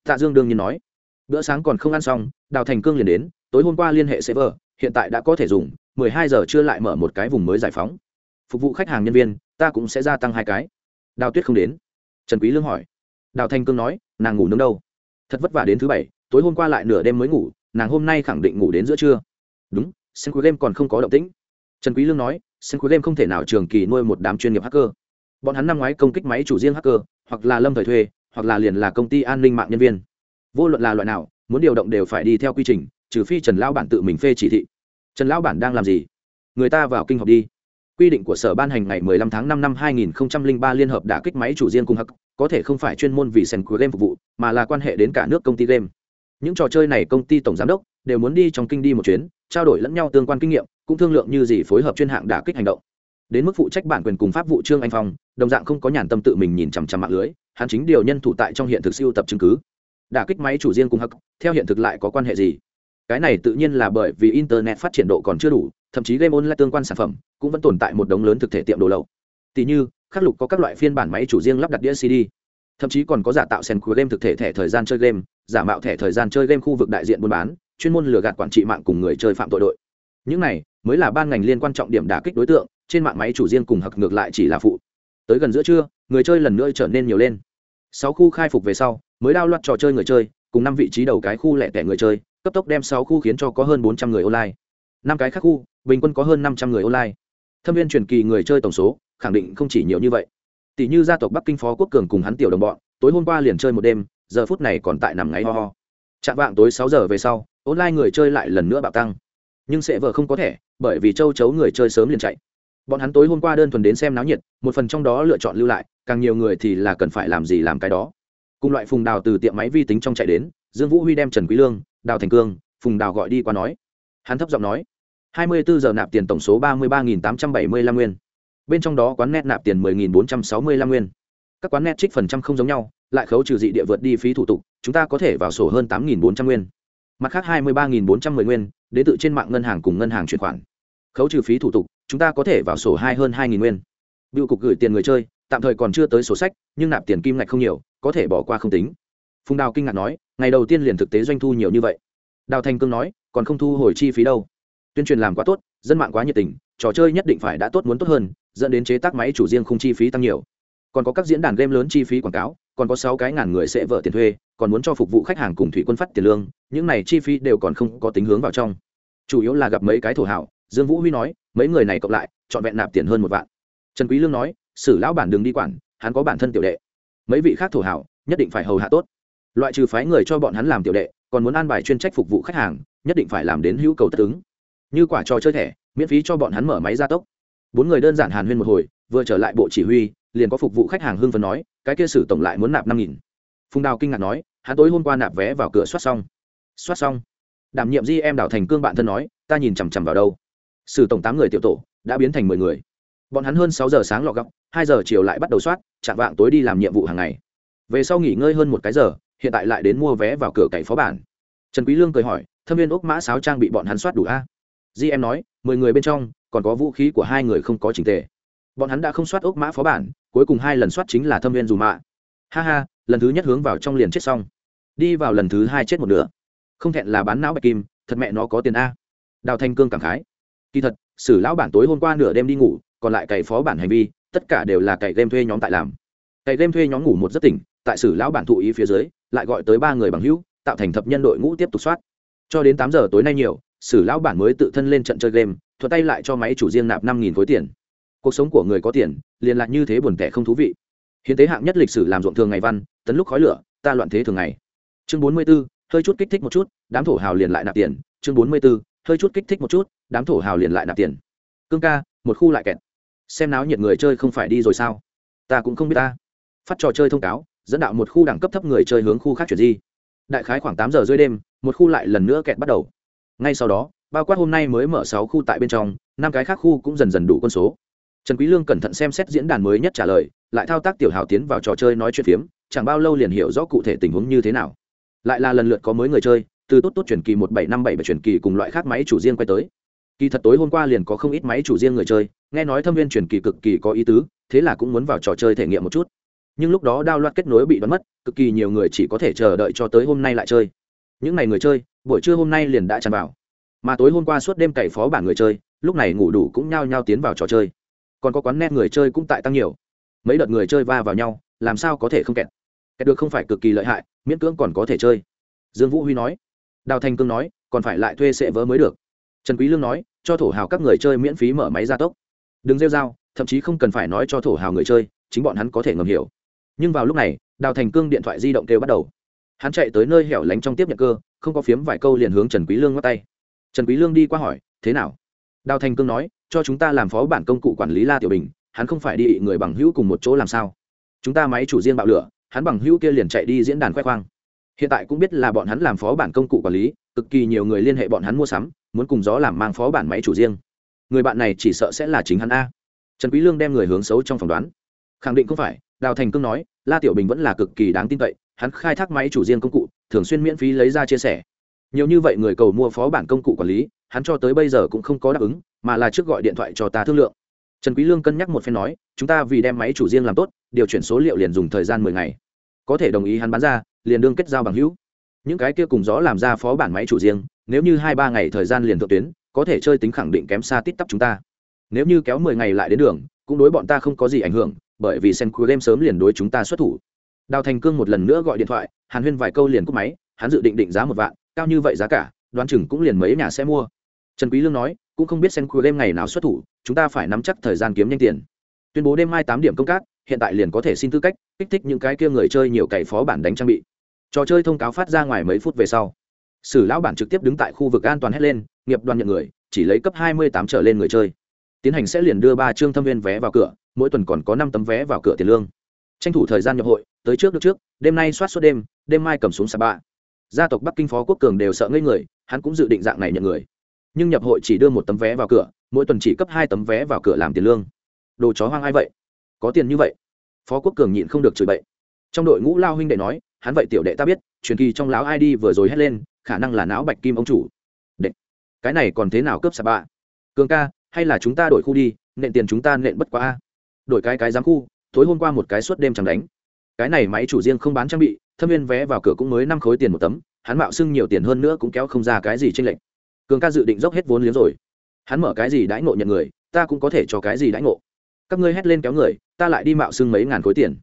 Tạ dương đương nhiên nói. Bữa sáng còn không ăn xong, đào thành cương liền đến, tối hôm qua liên hệ server hiện tại đã có thể dùng 12 giờ chưa lại mở một cái vùng mới giải phóng. Phục vụ khách hàng nhân viên, ta cũng sẽ gia tăng hai cái. Đào tuyết không đến. Trần quý lương hỏi. Đào thành cương nói, nàng ngủ nướng đâu? Thật vất vả đến thứ bảy, tối hôm qua lại nửa đêm mới ngủ nàng hôm nay khẳng định ngủ đến giữa trưa. Đúng sen quý game còn không có động tĩnh. Trần quý lương nói sen quý game không thể nào trường kỳ nuôi một đám chuyên nghiệp hacker. Bọn hắn năm ngoái công kích máy chủ riêng hacker, hoặc là lâm thời thuê, hoặc là liền là công ty an ninh mạng nhân viên. Vô luận là loại nào, muốn điều động đều phải đi theo quy trình, trừ phi trần lão bản tự mình phê chỉ thị. Trần lão bản đang làm gì? Người ta vào kinh học đi. Quy định của sở ban hành ngày 15 tháng 5 năm 2003 liên hợp đã kích máy chủ riêng cùng hắc, có thể không phải chuyên môn vì sen của game phục vụ, mà là quan hệ đến cả nước công ty game những trò chơi này công ty tổng giám đốc đều muốn đi trong kinh đi một chuyến, trao đổi lẫn nhau tương quan kinh nghiệm, cũng thương lượng như gì phối hợp chuyên hạng đả kích hành động. Đến mức phụ trách bản quyền cùng pháp vụ trương anh phong, đồng dạng không có nhàn tâm tự mình nhìn chằm chằm mạng lưới, hắn chính điều nhân thủ tại trong hiện thực siêu tập chứng cứ. Đả kích máy chủ riêng cùng hắc, theo hiện thực lại có quan hệ gì? Cái này tự nhiên là bởi vì internet phát triển độ còn chưa đủ, thậm chí game online tương quan sản phẩm cũng vẫn tồn tại một đống lớn thực thể tiệm đồ lậu. Tỷ như, khắc lục có các loại phiên bản máy chủ riêng lắp đặt đĩa cd thậm chí còn có giả tạo sèn của game thực thể thẻ thời gian chơi game giả mạo thẻ thời gian chơi game khu vực đại diện buôn bán, chuyên môn lừa gạt quản trị mạng cùng người chơi phạm tội đội. Những này mới là ban ngành liên quan trọng điểm đả kích đối tượng, trên mạng máy chủ riêng cùng hặc ngược lại chỉ là phụ. Tới gần giữa trưa, người chơi lần nữa trở nên nhiều lên. Sáu khu khai phục về sau, mới đao loạt trò chơi người chơi, cùng năm vị trí đầu cái khu lẻ tẻ người chơi, cấp tốc đem sáu khu khiến cho có hơn bốn trăm người online. Năm cái khác khu, bình quân có hơn năm trăm người online. Thâm viên truyền kỳ người chơi tổng số, khẳng định không chỉ nhiều như vậy. Tỷ như gia tộc bắc kinh phó quốc cường cùng hắn tiểu đồng bọn, tối hôm qua liền chơi một đêm giờ phút này còn tại nằm ngáy ho ho. Chạm vạng tối sáu giờ về sau, online người chơi lại lần nữa bạo tăng. Nhưng sẽ vợ không có thể bởi vì châu chấu người chơi sớm liền chạy. Bọn hắn tối hôm qua đơn thuần đến xem náo nhiệt, một phần trong đó lựa chọn lưu lại, càng nhiều người thì là cần phải làm gì làm cái đó. Cùng loại phùng đào từ tiệm máy vi tính trong chạy đến, dương vũ huy đem trần quý lương, đào thành cương, phùng đào gọi đi qua nói. Hắn thấp giọng nói, hai mươi bốn giờ nạp tiền tổng số ba mươi ba tám trăm bảy mươi lăm nguyên. Bên trong đó quán net nạp tiền mười nghìn bốn trăm sáu mươi lăm nguyên. Các quán net trích phần trăm không giống nhau lại khấu trừ dị địa vượt đi phí thủ tục, chúng ta có thể vào sổ hơn tám nghìn bốn trăm nguyên. Mặt khác hai mươi ba nghìn bốn trăm mười nguyên, đến tự trên mạng ngân hàng cùng ngân hàng chuyển khoản. Khấu trừ phí thủ tục, chúng ta có thể vào sổ hai hơn hai nghìn nguyên. Biêu cục gửi tiền người chơi, tạm thời còn chưa tới sổ sách, nhưng nạp tiền kim ngạch không nhiều, có thể bỏ qua không tính. Phùng đào kinh ngạc nói, ngày đầu tiên liền thực tế doanh thu nhiều như vậy. Đào thành cương nói, còn không thu hồi chi phí đâu. Tuyên truyền làm quá tốt, dân mạng quá nhiệt tình, trò chơi nhất định phải đã tốt muốn tốt hơn, dẫn đến chế tác máy chủ riêng không chi phí tăng nhiều. Còn có các diễn đàn game lớn chi phí quảng cáo còn có sáu cái ngàn người sẽ vợ tiền thuê, còn muốn cho phục vụ khách hàng cùng thủy quân phát tiền lương, những này chi phí đều còn không có tính hướng vào trong. Chủ yếu là gặp mấy cái thổ hảo, dương vũ huy nói, mấy người này cộng lại, trọn vẹn nạp tiền hơn một vạn. Trần quý lương nói, sử lão bản đừng đi quản, hắn có bản thân tiểu đệ. Mấy vị khác thổ hảo, nhất định phải hầu hạ tốt. Loại trừ phái người cho bọn hắn làm tiểu đệ, còn muốn an bài chuyên trách phục vụ khách hàng, nhất định phải làm đến hữu cầu tất ứng. Như quả trò chơi thẻ, miễn phí cho bọn hắn mở máy gia tốc. Bốn người đơn giản hàn huyên một hồi, vừa trở lại bộ chỉ huy, liền có phục vụ khách hàng hưng phấn nói cái kia sử tổng lại muốn nạp năm nghìn. Phùng đào kinh ngạc nói, hắn tối hôm qua nạp vé vào cửa soát xong. Soát xong. Đảm nhiệm di em đảo thành cương bạn thân nói, ta nhìn chằm chằm vào đâu. Sử tổng tám người tiểu tổ, đã biến thành mười người. Bọn hắn hơn sáu giờ sáng lọ góc hai giờ chiều lại bắt đầu soát, chạm vạng tối đi làm nhiệm vụ hàng ngày. Về sau nghỉ ngơi hơn một cái giờ, hiện tại lại đến mua vé vào cửa cậy phó bản. Trần quý lương cười hỏi, thâm viên ốc mã sáo trang bị bọn hắn soát đủ a? Di em nói, mười người bên trong, còn có vũ khí của hai người không có trình tề bọn hắn đã không soát ốc mã phó bản, cuối cùng hai lần soát chính là thâm viên dù mạ. Ha ha, lần thứ nhất hướng vào trong liền chết xong. Đi vào lần thứ hai chết một nửa. Không thẹn là bán não bạch kim, thật mẹ nó có tiền a. Đào thanh cương cảm khái. Kỳ thật, sử lão bản tối hôm qua nửa đêm đi ngủ, còn lại cày phó bản hành vi, tất cả đều là cày game thuê nhóm tại làm. Cày game thuê nhóm ngủ một giấc tỉnh, tại sử lão bản thụ ý phía dưới, lại gọi tới ba người bằng hữu, tạo thành thập nhân đội ngũ tiếp tục soát. Cho đến tám giờ tối nay nhiều, sử lão bản mới tự thân lên trận chơi game thuật tay lại cho máy chủ riêng nạp năm nghìn khối tiền cuộc sống của người có tiền liền lạc như thế buồn tẻ không thú vị. Hiến tế hạng nhất lịch sử làm ruộng thường ngày văn, tấn lúc khói lửa, ta loạn thế thường ngày. Chương bốn mươi b ố hơi chút kích thích một chút, đám thổ hào liền lại nạp tiền. Chương bốn mươi b ố hơi chút kích thích một chút, đám thổ hào liền lại nạp tiền. Cương ca, một khu lại kẹt. Xem náo nhiệt người chơi không phải đi rồi sao? Ta cũng không biết ta. Phát trò chơi thông cáo, dẫn đạo một khu đẳng cấp thấp người chơi hướng khu khác chuyển di. Đại khái khoảng tám giờ rưỡi đêm, một khu lại lần nữa kẹt bắt đầu. Ngay sau đó, bao quát hôm nay mới mở sáu khu tại bên trong, năm cái khác khu cũng dần dần đủ quân số trần quý lương cẩn thận xem xét diễn đàn mới nhất trả lời, lại thao tác tiểu hào tiến vào trò chơi nói chuyện phiếm, chẳng bao lâu liền hiểu rõ cụ thể tình huống như thế nào. Lại là lần lượt có mới người chơi, từ tốt tốt chuyển kỳ một bảy năm bảy và chuyển kỳ cùng loại khác máy chủ riêng quay tới. Kỳ thật tối hôm qua liền có không ít máy chủ riêng người chơi, nghe nói thâm viên chuyển kỳ cực kỳ có ý tứ, thế là cũng muốn vào trò chơi thể nghiệm một chút. Nhưng lúc đó đao loạt kết nối bị đoán mất, cực kỳ nhiều người chỉ có thể chờ đợi cho tới hôm nay lại chơi. Những ngày người chơi, buổi trưa hôm nay liền đã tràn vào. Mà tối hôm qua suốt đêm cày phó bản người chơi, lúc này ngủ đủ cũng nhao nhao tiến vào trò chơi còn có quán net người chơi cũng tại tăng nhiều. Mấy đợt người chơi va vào nhau, làm sao có thể không kẹt? Kẹt được không phải cực kỳ lợi hại, miễn cưỡng còn có thể chơi. Dương vũ huy nói. Đào thành cương nói, còn phải lại thuê sệ vỡ mới được. Trần quý lương nói, cho thổ hào các người chơi miễn phí mở máy gia tốc. Đừng rêu rao, thậm chí không cần phải nói cho thổ hào người chơi, chính bọn hắn có thể ngầm hiểu. Nhưng vào lúc này, đào thành cương điện thoại di động kêu bắt đầu. Hắn chạy tới nơi hẻo lánh trong tiếp nhận cơ, không có phiếm vài câu liền hướng trần quý lương ngắt tay. Trần quý lương đi qua hỏi, thế nào? Đào thành cương nói cho chúng ta làm phó bản công cụ quản lý la tiểu bình, hắn không phải đi người bằng hữu cùng một chỗ làm sao? Chúng ta máy chủ riêng bạo lửa, hắn bằng hữu kia liền chạy đi diễn đàn khoe khoang. Hiện tại cũng biết là bọn hắn làm phó bản công cụ quản lý, cực kỳ nhiều người liên hệ bọn hắn mua sắm, muốn cùng gió làm mang phó bản máy chủ riêng. Người bạn này chỉ sợ sẽ là chính hắn a. Trần quý lương đem người hướng xấu trong phỏng đoán. Khẳng định không phải, đào thành cương nói, la tiểu bình vẫn là cực kỳ đáng tin cậy, hắn khai thác máy chủ riêng công cụ, thường xuyên miễn phí lấy ra chia sẻ nhiều như vậy người cầu mua phó bản công cụ quản lý, hắn cho tới bây giờ cũng không có đáp ứng, mà là trước gọi điện thoại cho ta thương lượng. Trần quý lương cân nhắc một phen nói, chúng ta vì đem máy chủ riêng làm tốt, điều chuyển số liệu liền dùng thời gian mười ngày. Có thể đồng ý hắn bán ra, liền đương kết giao bằng hữu. Những cái kia cùng gió làm ra phó bản máy chủ riêng, nếu như hai ba ngày thời gian liền thượng tuyến, có thể chơi tính khẳng định kém xa tít tắp chúng ta. Nếu như kéo mười ngày lại đến đường, cũng đối bọn ta không có gì ảnh hưởng, bởi vì sen cuối game sớm liền đối chúng ta xuất thủ. Đào thành cương một lần nữa gọi điện thoại, hàn huyên vài câu liền cúp máy, hắn dự định định giá một vạn cao như vậy giá cả, đoán chừng cũng liền mấy nhà sẽ mua. Trần quý lương nói, cũng không biết sen đêm ngày nào xuất thủ, chúng ta phải nắm chắc thời gian kiếm nhanh tiền. Tuyên bố đêm mai tám điểm công tác, hiện tại liền có thể xin tư cách, kích thích những cái kia người chơi nhiều cày phó bản đánh trang bị. Trò chơi thông cáo phát ra ngoài mấy phút về sau. Sử lão bản trực tiếp đứng tại khu vực an toàn hét lên, nghiệp đoàn nhận người, chỉ lấy cấp hai mươi tám trở lên người chơi. Tiến hành sẽ liền đưa ba trương thâm viên vé vào cửa, mỗi tuần còn có năm tấm vé vào cửa tiền lương. Tranh thủ thời gian nhập hội, tới trước được trước, đêm nay soát suốt đêm đêm mai cầm xuống sạp bạ gia tộc bắc kinh phó quốc cường đều sợ ngây người, hắn cũng dự định dạng này nhận người. Nhưng nhập hội chỉ đưa một tấm vé vào cửa, mỗi tuần chỉ cấp hai tấm vé vào cửa làm tiền lương. Đồ chó hoang ai vậy? Có tiền như vậy? Phó quốc cường nhịn không được chửi bậy. Trong đội ngũ lao huynh đệ nói, hắn vậy tiểu đệ ta biết, truyền kỳ trong láo id vừa rồi hét lên, khả năng là não bạch kim ông chủ. Đệ, cái này còn thế nào cướp sạp bạ cường ca, hay là chúng ta đổi khu đi, nện tiền chúng ta nện bất quá a? Đổi cái cái giám khu, tối hôm qua một cái suốt đêm chẳng đánh cái này máy chủ riêng không bán trang bị, thâm viên vé vào cửa cũng mới năm khối tiền một tấm, hắn mạo xưng nhiều tiền hơn nữa cũng kéo không ra cái gì tranh lệch. Cường ca dự định dốc hết vốn liếng rồi. Hắn mở cái gì đãi ngộ nhận người, ta cũng có thể cho cái gì đãi ngộ. Các ngươi hét lên kéo người, ta lại đi mạo xưng mấy ngàn khối tiền.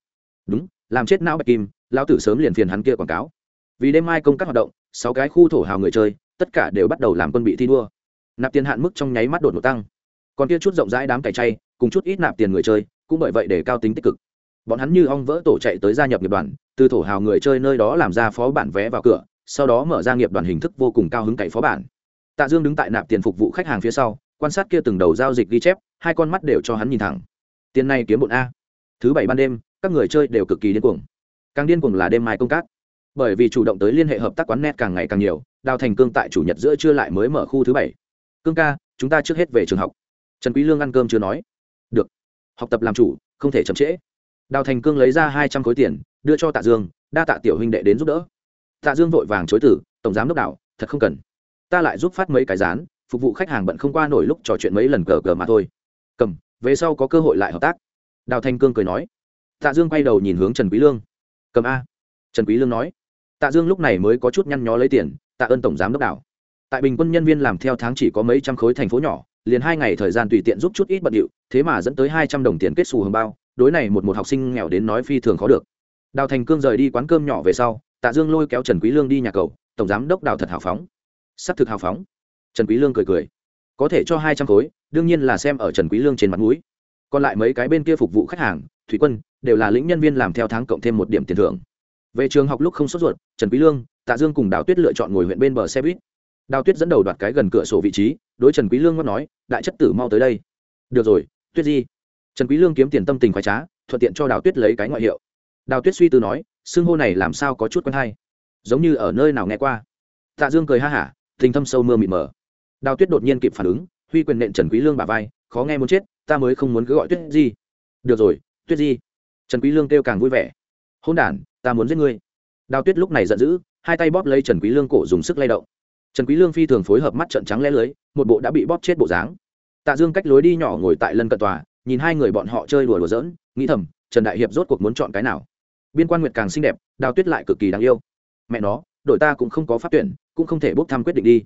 Đúng, làm chết não bạch kim, lão tử sớm liền phiền hắn kia quảng cáo. Vì đêm mai công tác hoạt động, sáu cái khu thổ hào người chơi, tất cả đều bắt đầu làm quân bị thi đua. Nạp tiền hạn mức trong nháy mắt đột ngột tăng. Còn kia chút rộng rãi đám cày chay, cùng chút ít nạp tiền người chơi, cũng bởi vậy để cao tính tích cực bọn hắn như ong vỡ tổ chạy tới gia nhập nghiệp đoàn, từ thổ hào người chơi nơi đó làm ra phó bản vé vào cửa, sau đó mở ra nghiệp đoàn hình thức vô cùng cao hứng cậy phó bản. Tạ dương đứng tại nạp tiền phục vụ khách hàng phía sau, quan sát kia từng đầu giao dịch ghi chép, hai con mắt đều cho hắn nhìn thẳng. Tiền này kiếm bộn a. Thứ bảy ban đêm, các người chơi đều cực kỳ điên cuồng. Càng điên cuồng là đêm mai công tác. Bởi vì chủ động tới liên hệ hợp tác quán net càng ngày càng nhiều, đào thành cương tại chủ nhật giữa trưa lại mới mở khu thứ bảy. Cương ca, chúng ta trước hết về trường học. Trần quý lương ăn cơm chưa nói. Được. Học tập làm chủ, không thể chậm trễ đào thành cương lấy ra hai trăm khối tiền, đưa cho tạ dương, đa tạ tiểu huynh đệ đến giúp đỡ. Tạ dương vội vàng chối tử tổng giám đốc đảo, thật không cần. Ta lại giúp phát mấy cái rán phục vụ khách hàng bận không qua nổi lúc trò chuyện mấy lần cờ cờ mà thôi. Cầm, về sau có cơ hội lại hợp tác. Đào thanh cương cười nói. Tạ dương quay đầu nhìn hướng trần quý lương. Cầm a. Trần quý lương nói. Tạ dương lúc này mới có chút nhăn nhó lấy tiền, tạ ơn tổng giám đốc đảo. Tại bình quân nhân viên làm theo tháng chỉ có mấy trăm khối thành phố nhỏ, liền hai ngày thời gian tùy tiện giúp chút ít bận điệu, thế mà dẫn tới hai trăm đồng tiền kết xù hồng bao đối này một một học sinh nghèo đến nói phi thường khó được. Đào thành cương rời đi quán cơm nhỏ về sau, tạ dương lôi kéo trần quý lương đi nhà cầu, tổng giám đốc đào thật hào phóng. Sắc thực hào phóng. Trần quý lương cười cười. Có thể cho hai trăm khối, đương nhiên là xem ở trần quý lương trên mặt mũi. Còn lại mấy cái bên kia phục vụ khách hàng, thủy quân, đều là lĩnh nhân viên làm theo tháng cộng thêm một điểm tiền thưởng. Về trường học lúc không sốt ruột, trần quý lương, tạ dương cùng đào tuyết lựa chọn ngồi huyện bên bờ xe buýt. Đào tuyết dẫn đầu đoạt cái gần cửa sổ vị trí, đối trần quý lương ngót nói, đại chất tử mau tới đây. Được rồi, tuyết di trần quý lương kiếm tiền tâm tình khoái trá, thuận tiện cho đào tuyết lấy cái ngoại hiệu. Đào tuyết suy tư nói xương hô này làm sao có chút quen hay? Giống như ở nơi nào nghe qua. Tạ dương cười ha hả, tình thâm sâu mưa mịt mờ. Đào tuyết đột nhiên kịp phản ứng, huy quyền nện trần quý lương bả vai, khó nghe muốn chết, ta mới không muốn cứ gọi tuyết gì. được rồi, tuyết gì. trần quý lương kêu càng vui vẻ. Hôn đản, ta muốn giết ngươi. Đào tuyết lúc này giận dữ, hai tay bóp lấy trần quý lương cổ dùng sức lay động. Trần quý lương phi thường phối hợp mắt trợn trắng lẽ lưới, một bộ đã bị bóp chết bộ dáng. Tạ dương cách lối đi nhỏ ngồi tại lân cận tòa nhìn hai người bọn họ chơi đùa đùa giỡn, nghĩ thầm, trần đại hiệp rốt cuộc muốn chọn cái nào? Biên quan nguyệt càng xinh đẹp, đào tuyết lại cực kỳ đáng yêu. Mẹ nó, đội ta cũng không có pháp tuyển, cũng không thể bốc thăm quyết định đi.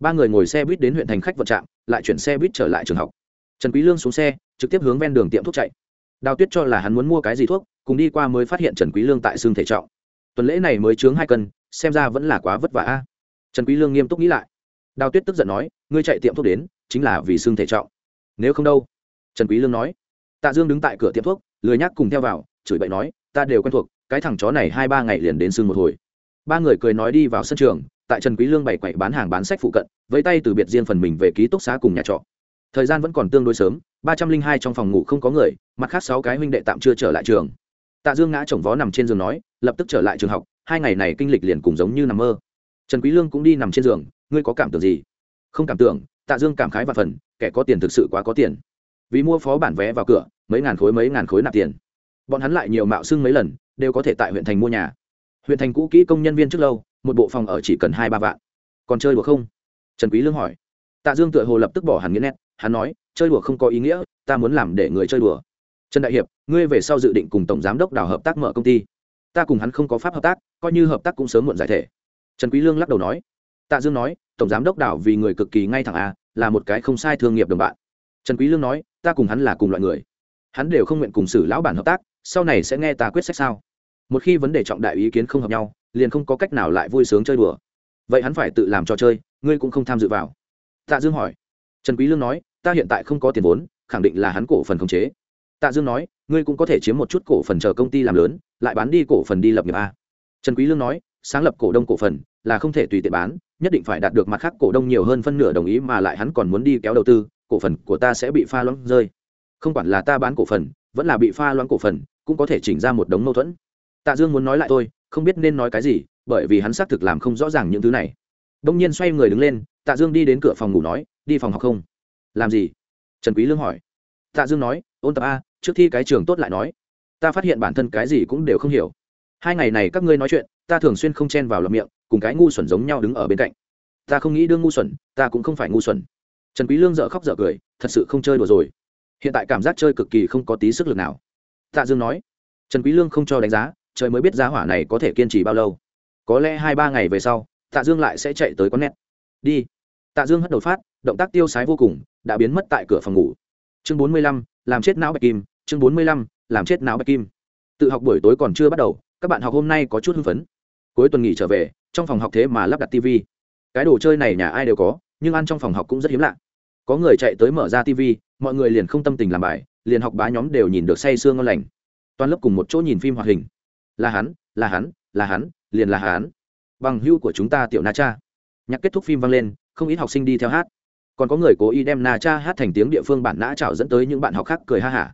Ba người ngồi xe buýt đến huyện thành khách vận trạm, lại chuyển xe buýt trở lại trường học. Trần quý lương xuống xe, trực tiếp hướng ven đường tiệm thuốc chạy. Đào tuyết cho là hắn muốn mua cái gì thuốc, cùng đi qua mới phát hiện trần quý lương tại xương thể trọng. Tuần lễ này mới chướng hai cân, xem ra vẫn là quá vất vả a. Trần quý lương nghiêm túc nghĩ lại. Đào tuyết tức giận nói, ngươi chạy tiệm thuốc đến, chính là vì xương thể trọng. Nếu không đâu trần quý lương nói. Tạ dương đứng tại cửa tiệm thuốc, lười nhắc cùng theo vào, chửi bậy nói, ta đều quen thuộc, cái thằng chó này hai ba ngày liền đến xương một hồi. Ba người cười nói đi vào sân trường, tại trần quý lương bày quậy bán hàng bán sách phụ cận vẫy tay từ biệt riêng phần mình về ký túc xá cùng nhà trọ. Thời gian vẫn còn tương đối sớm, ba trăm linh hai trong phòng ngủ không có người, mặt khác sáu cái huynh đệ tạm chưa trở lại trường. Tạ dương ngã chồng vó nằm trên giường nói, lập tức trở lại trường học, hai ngày này kinh lịch liền cùng giống như nằm mơ. Trần quý lương cũng đi nằm trên giường, ngươi có cảm tưởng gì? Không cảm tưởng, tạ dương cảm khái và phần, kẻ có tiền thực sự quá có tiền vì mua phó bản vé vào cửa, mấy ngàn khối mấy ngàn khối nạp tiền. Bọn hắn lại nhiều mạo xưng mấy lần, đều có thể tại huyện thành mua nhà. Huyện thành cũ kỹ công nhân viên trước lâu, một bộ phòng ở chỉ cần hai ba vạn. Còn chơi đùa không? Trần quý lương hỏi. Tạ dương tựa hồ lập tức bỏ hẳn nghĩa nét, hắn nói, chơi đùa không có ý nghĩa, ta muốn làm để người chơi đùa. Trần đại hiệp, ngươi về sau dự định cùng tổng giám đốc đào hợp tác mở công ty. Ta cùng hắn không có pháp hợp tác, coi như hợp tác cũng sớm muộn giải thể. Trần quý lương lắc đầu nói. Tạ dương nói, tổng giám đốc đào vì người cực kỳ ngay thẳng a là một cái không sai thương nghiệp đồng bạn. Trần quý lương nói ta cùng hắn là cùng loại người. Hắn đều không nguyện cùng xử lão bản hợp tác, sau này sẽ nghe ta quyết sách sao? Một khi vấn đề trọng đại ý kiến không hợp nhau, liền không có cách nào lại vui sướng chơi đùa. Vậy hắn phải tự làm trò chơi, ngươi cũng không tham dự vào. Tạ dương hỏi. Trần quý lương nói, ta hiện tại không có tiền vốn, khẳng định là hắn cổ phần khống chế. Tạ dương nói, ngươi cũng có thể chiếm một chút cổ phần chờ công ty làm lớn, lại bán đi cổ phần đi lập nghiệp a. Trần quý lương nói, sáng lập cổ đông cổ phần là không thể tùy tiện bán, nhất định phải đạt được mặt khác cổ đông nhiều hơn phân nửa đồng ý mà lại hắn còn muốn đi kéo đầu tư cổ phần của ta sẽ bị pha loãng rơi. Không quản là ta bán cổ phần, vẫn là bị pha loãng cổ phần, cũng có thể chỉnh ra một đống mâu thuẫn. Tạ dương muốn nói lại tôi không biết nên nói cái gì, bởi vì hắn xác thực làm không rõ ràng những thứ này. Đông nhiên xoay người đứng lên, tạ dương đi đến cửa phòng ngủ nói, đi phòng học không? Làm gì? Trần quý lương hỏi. Tạ dương nói, ôn tập a, trước thi cái trường tốt lại nói. Ta phát hiện bản thân cái gì cũng đều không hiểu. Hai ngày này các ngươi nói chuyện, ta thường xuyên không chen vào lọt miệng, cùng cái ngu xuẩn giống nhau đứng ở bên cạnh. Ta không nghĩ đương ngu xuẩn, ta cũng không phải ngu xuẩn trần quý lương dở khóc dở cười, thật sự không chơi đùa rồi. Hiện tại cảm giác chơi cực kỳ không có tí sức lực nào. Tạ dương nói, trần quý lương không cho đánh giá, trời mới biết giá hỏa này có thể kiên trì bao lâu. Có lẽ hai ba ngày về sau, tạ dương lại sẽ chạy tới quán nét đi. Tạ dương hất đầu phát, động tác tiêu sái vô cùng, đã biến mất tại cửa phòng ngủ. Chương bốn mươi lăm, làm chết não bạch kim. Chương bốn mươi lăm, làm chết não bạch kim. Tự học buổi tối còn chưa bắt đầu, các bạn học hôm nay có chút hưng phấn. Cuối tuần nghỉ trở về, trong phòng học thế mà lắp đặt tv cái đồ chơi này nhà ai đều có nhưng ăn trong phòng học cũng rất hiếm lạ. Có người chạy tới mở ra tv mọi người liền không tâm tình làm bài, liền học bá nhóm đều nhìn được say sương ngon lành. Toàn lớp cùng một chỗ nhìn phim hoạt hình. Là hắn là hắn là hắn, liền là hắn. Bằng hưu của chúng ta tiểu na cha. Nhạc kết thúc phim vang lên, không ít học sinh đi theo hát. Còn có người cố ý đem na cha hát thành tiếng địa phương bản nã trào dẫn tới những bạn học khác cười ha hả.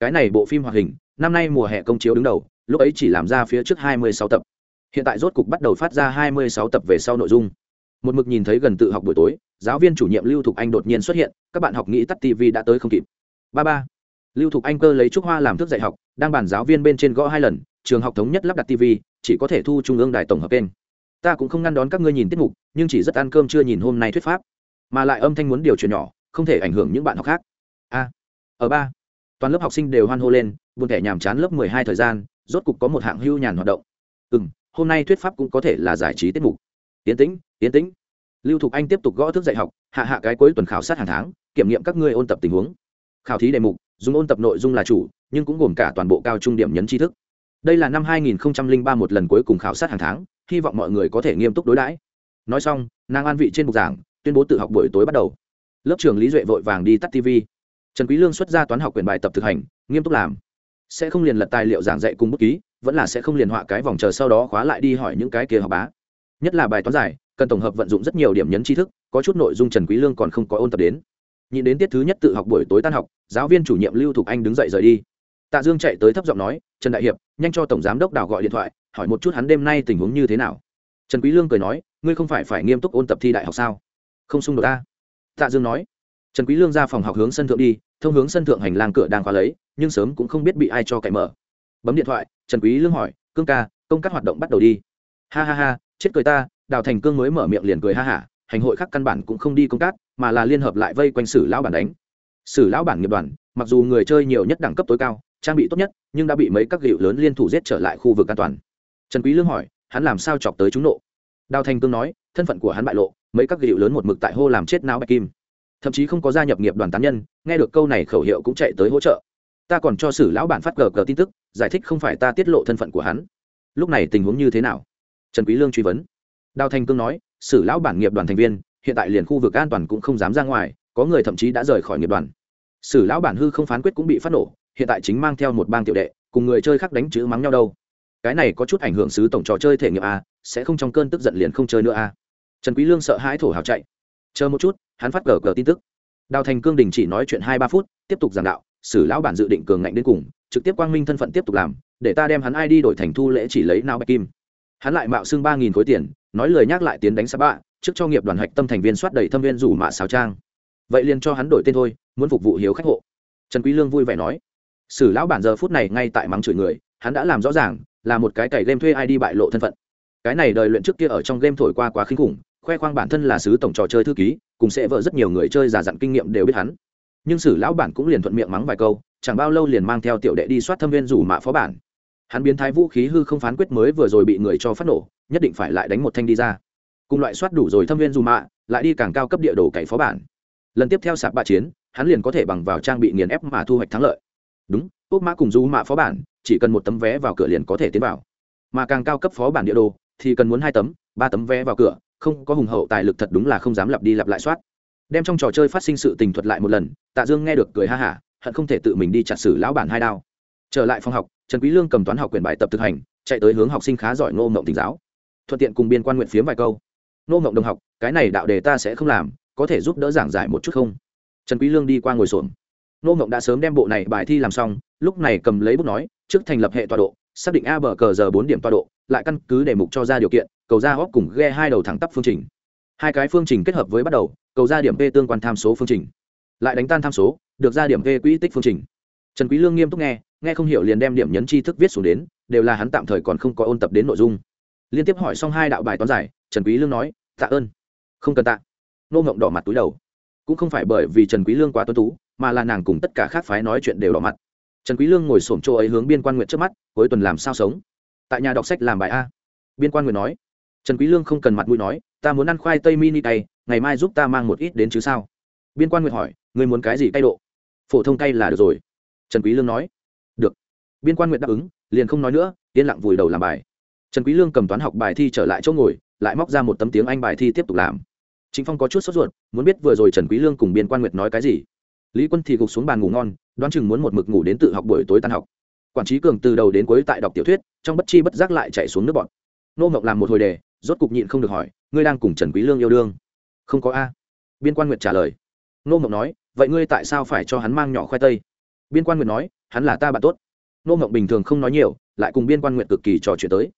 Cái này bộ phim hoạt hình, năm nay mùa hè công chiếu đứng đầu, lúc ấy chỉ làm ra phía trước hai mươi sáu tập. Hiện tại rốt cục bắt đầu phát ra hai mươi sáu tập về sau nội dung. Một mực nhìn thấy gần tự học buổi tối giáo viên chủ nhiệm lưu thục anh đột nhiên xuất hiện, các bạn học nghĩ tắt tv đã tới không kịp. Ba ba, lưu thục anh cơ lấy trúc hoa làm thức dạy học, đang bàn giáo viên bên trên gõ hai lần, trường học thống nhất lắp đặt tv chỉ có thể thu trung ương đài tổng hợp kênh. Ta cũng không ngăn đón các ngươi nhìn tiết mục, nhưng chỉ rất ăn cơm chưa nhìn hôm nay thuyết pháp. Mà lại âm thanh muốn điều chuyển nhỏ, không thể ảnh hưởng những bạn học khác. A, ở ba, toàn lớp học sinh đều hoan hô lên, buồn thẻ nhàm chán lớp mười hai thời gian, rốt cục có một hạng hưu nhàn hoạt động. Ừ m hôm nay thuyết pháp cũng có thể là giải trí tiết mục. Tiến tĩnh tiến tĩnh lưu thục anh tiếp tục gõ thức dạy học, hạ hạ cái cuối tuần khảo sát hàng tháng, kiểm nghiệm các ngươi ôn tập tình huống. Khảo thí đề mục, dùng ôn tập nội dung là chủ, nhưng cũng gồm cả toàn bộ cao trung điểm nhấn tri thức. Đây là năm 2003 một lần cuối cùng khảo sát hàng tháng, hy vọng mọi người có thể nghiêm túc đối đãi. Nói xong, nàng an vị trên bục giảng, tuyên bố tự học buổi tối bắt đầu. Lớp trưởng lý duệ vội vàng đi tắt tv trần quý lương xuất ra toán học quyền bài tập thực hành, nghiêm túc làm. Sẽ không liền lật tài liệu giảng dạy cùng bút ký, vẫn là sẽ không liền họa cái vòng chờ sau đó khóa lại đi hỏi những cái kia học bá nhất là bài toán giải cần tổng hợp vận dụng rất nhiều điểm nhấn tri thức, có chút nội dung trần quý lương còn không có ôn tập đến. Nhìn đến tiết thứ nhất tự học buổi tối tan học, giáo viên chủ nhiệm lưu thục anh đứng dậy rời đi. Tạ dương chạy tới thấp giọng nói, trần đại hiệp, nhanh cho tổng giám đốc đào gọi điện thoại, hỏi một chút hắn đêm nay tình huống như thế nào. Trần quý lương cười nói, ngươi không phải phải nghiêm túc ôn tập thi đại học sao? Không xung đột ta. Tạ dương nói. Trần quý lương ra phòng học hướng sân thượng đi, thông hướng sân thượng hành lang cửa đang khóa lấy, nhưng sớm cũng không biết bị ai cho cậy mở. Bấm điện thoại, trần quý lương hỏi, cương ca, công tác hoạt động bắt đầu đi. Ha ha ha chết cười ta, đào thành cương mới mở miệng liền cười ha hả, hành hội khác căn bản cũng không đi công tác, mà là liên hợp lại vây quanh sử lão bản đánh. Sử lão bản nghiệp đoàn, mặc dù người chơi nhiều nhất đẳng cấp tối cao, trang bị tốt nhất, nhưng đã bị mấy các hiệu lớn liên thủ giết trở lại khu vực an toàn. Trần quý lương hỏi, hắn làm sao chọc tới chúng nộ? Đào thành cương nói, thân phận của hắn bại lộ, mấy các hiệu lớn một mực tại hô làm chết não bạch kim. Thậm chí không có gia nhập nghiệp đoàn tán nhân, nghe được câu này khẩu hiệu cũng chạy tới hỗ trợ. Ta còn cho sử lão bản phát gờ gờ tin tức, giải thích không phải ta tiết lộ thân phận của hắn. Lúc này tình huống như thế nào? Trần quý lương truy vấn. Đào thành cương nói, sử lão bản nghiệp đoàn thành viên, hiện tại liền khu vực an toàn cũng không dám ra ngoài, có người thậm chí đã rời khỏi nghiệp đoàn. Sử lão bản hư không phán quyết cũng bị phát nổ, hiện tại chính mang theo một bang tiểu đệ, cùng người chơi khác đánh chữ mắng nhau đâu. Cái này có chút ảnh hưởng sứ tổng trò chơi thể nghiệm a, sẽ không trong cơn tức giận liền không chơi nữa a. Trần quý lương sợ hãi thổ hào chạy. Chờ một chút, hắn phát gờ gờ tin tức. Đào thành cương đình chỉ nói chuyện hai ba phút, tiếp tục giảng đạo, sử lão bản dự định cường ngạnh đến cùng, trực tiếp quang minh thân phận tiếp tục làm, để ta đem hắn ai đi đổi thành thu lễ chỉ lấy não bạch kim hắn lại mạo xưng ba nghìn khối tiền, nói lời nhắc lại tiến đánh sắp bạ trước cho nghiệp đoàn hạch tâm thành viên soát đầy thâm viên rủ mạ xào trang. Vậy liền cho hắn đổi tên thôi, muốn phục vụ hiếu khách hộ. Trần quý lương vui vẻ nói. Sử lão bản giờ phút này ngay tại mắng chửi người, hắn đã làm rõ ràng, là một cái cày game thuê ai đi bại lộ thân phận. Cái này đời luyện trước kia ở trong game thổi qua quá khinh khủng, khoe khoang bản thân là sứ tổng trò chơi thư ký, cùng sẽ vợ rất nhiều người chơi giả dặn kinh nghiệm đều biết hắn. Nhưng sử lão bản cũng liền thuận miệng mắng vài câu, chẳng bao lâu liền mang theo tiểu đệ đi soát thâm viên rủ mạ phó bản hắn biến thái vũ khí hư không phán quyết mới vừa rồi bị người cho phát nổ, nhất định phải lại đánh một thanh đi ra. Cùng loại soát đủ rồi thâm viên dù mạ, lại đi càng cao cấp địa đồ cày phó bản. Lần tiếp theo sạp bạ chiến, hắn liền có thể bằng vào trang bị nghiền ép mà thu hoạch thắng lợi. Đúng ốc mã cùng du mạ phó bản, chỉ cần một tấm vé vào cửa liền có thể tiến vào. Mà càng cao cấp phó bản địa đồ, thì cần muốn hai tấm, ba tấm vé vào cửa, không có hùng hậu tài lực thật đúng là không dám lặp đi lặp lại soát. Đem trong trò chơi phát sinh sự tình thuật lại một lần, tạ dương nghe được cười ha hả, hận không thể tự mình đi chặt xử lão bản hai đao trở lại phòng học trần quý lương cầm toán học quyển bài tập thực hành chạy tới hướng học sinh khá giỏi ngô mộng tỉnh giáo. Thuận tiện cùng biên quan nguyện phiếm vài câu. Ngô mộng đồng học cái này đạo đề ta sẽ không làm có thể giúp đỡ giảng giải một chút không? Trần quý lương đi qua ngồi xuống, ngô mộng đã sớm đem bộ này bài thi làm xong lúc này cầm lấy bút nói trước thành lập hệ tọa độ xác định a bờ cờ giờ bốn điểm tọa độ lại căn cứ đề mục cho ra điều kiện cầu ra góp cùng ghe hai đầu thẳng tắp phương trình. Hai cái phương trình kết hợp với bắt đầu cầu ra điểm p tương quan tham số phương trình. Lại đánh tan tham số được ra điểm p quỹ tích phương trình. Trần quý lương nghiêm túc nghe nghe không hiểu liền đem điểm nhấn tri thức viết xuống đến, đều là hắn tạm thời còn không có ôn tập đến nội dung. Liên tiếp hỏi xong hai đạo bài toán giải, trần quý lương nói, tạ ơn. Không cần tạ. Nô ngộng đỏ mặt túi đầu. Cũng không phải bởi vì trần quý lương quá tuấn tú, mà là nàng cùng tất cả khác phái nói chuyện đều đỏ mặt. Trần quý lương ngồi sồn chỗ ấy hướng biên quan nguyện trước mắt, cuối tuần làm sao sống? Tại nhà đọc sách làm bài a. Biên quan nguyện nói. Trần quý lương không cần mặt mũi nói, ta muốn ăn khoai tây mini cay, ngày mai giúp ta mang một ít đến chứ sao? Biên quan nguyện hỏi, ngươi muốn cái gì cay độ? Phổ thông cay là được rồi. Trần quý lương nói biên quan nguyện đáp ứng, liền không nói nữa, yên lặng vùi đầu làm bài. Trần quý lương cầm toán học bài thi trở lại chỗ ngồi, lại móc ra một tấm tiếng anh bài thi tiếp tục làm. Chính phong có chút sốt ruột, muốn biết vừa rồi trần quý lương cùng biên quan nguyệt nói cái gì. Lý quân thì gục xuống bàn ngủ ngon, đoán chừng muốn một mực ngủ đến tự học buổi tối tan học. Quản trí cường từ đầu đến cuối tại đọc tiểu thuyết, trong bất chi bất giác lại chạy xuống nước bọt. Nô ngọc làm một hồi đề, rốt cục nhịn không được hỏi, ngươi đang cùng trần quý lương yêu đương? Không có a. Biên quan nguyệt trả lời. Nô ngọc nói, vậy ngươi tại sao phải cho hắn mang nhỏ khoai tây? Biên quan nguyệt nói, hắn là ta bạn tốt nô Ngộng bình thường không nói nhiều, lại cùng biên quan nguyệt cực kỳ trò chuyện tới.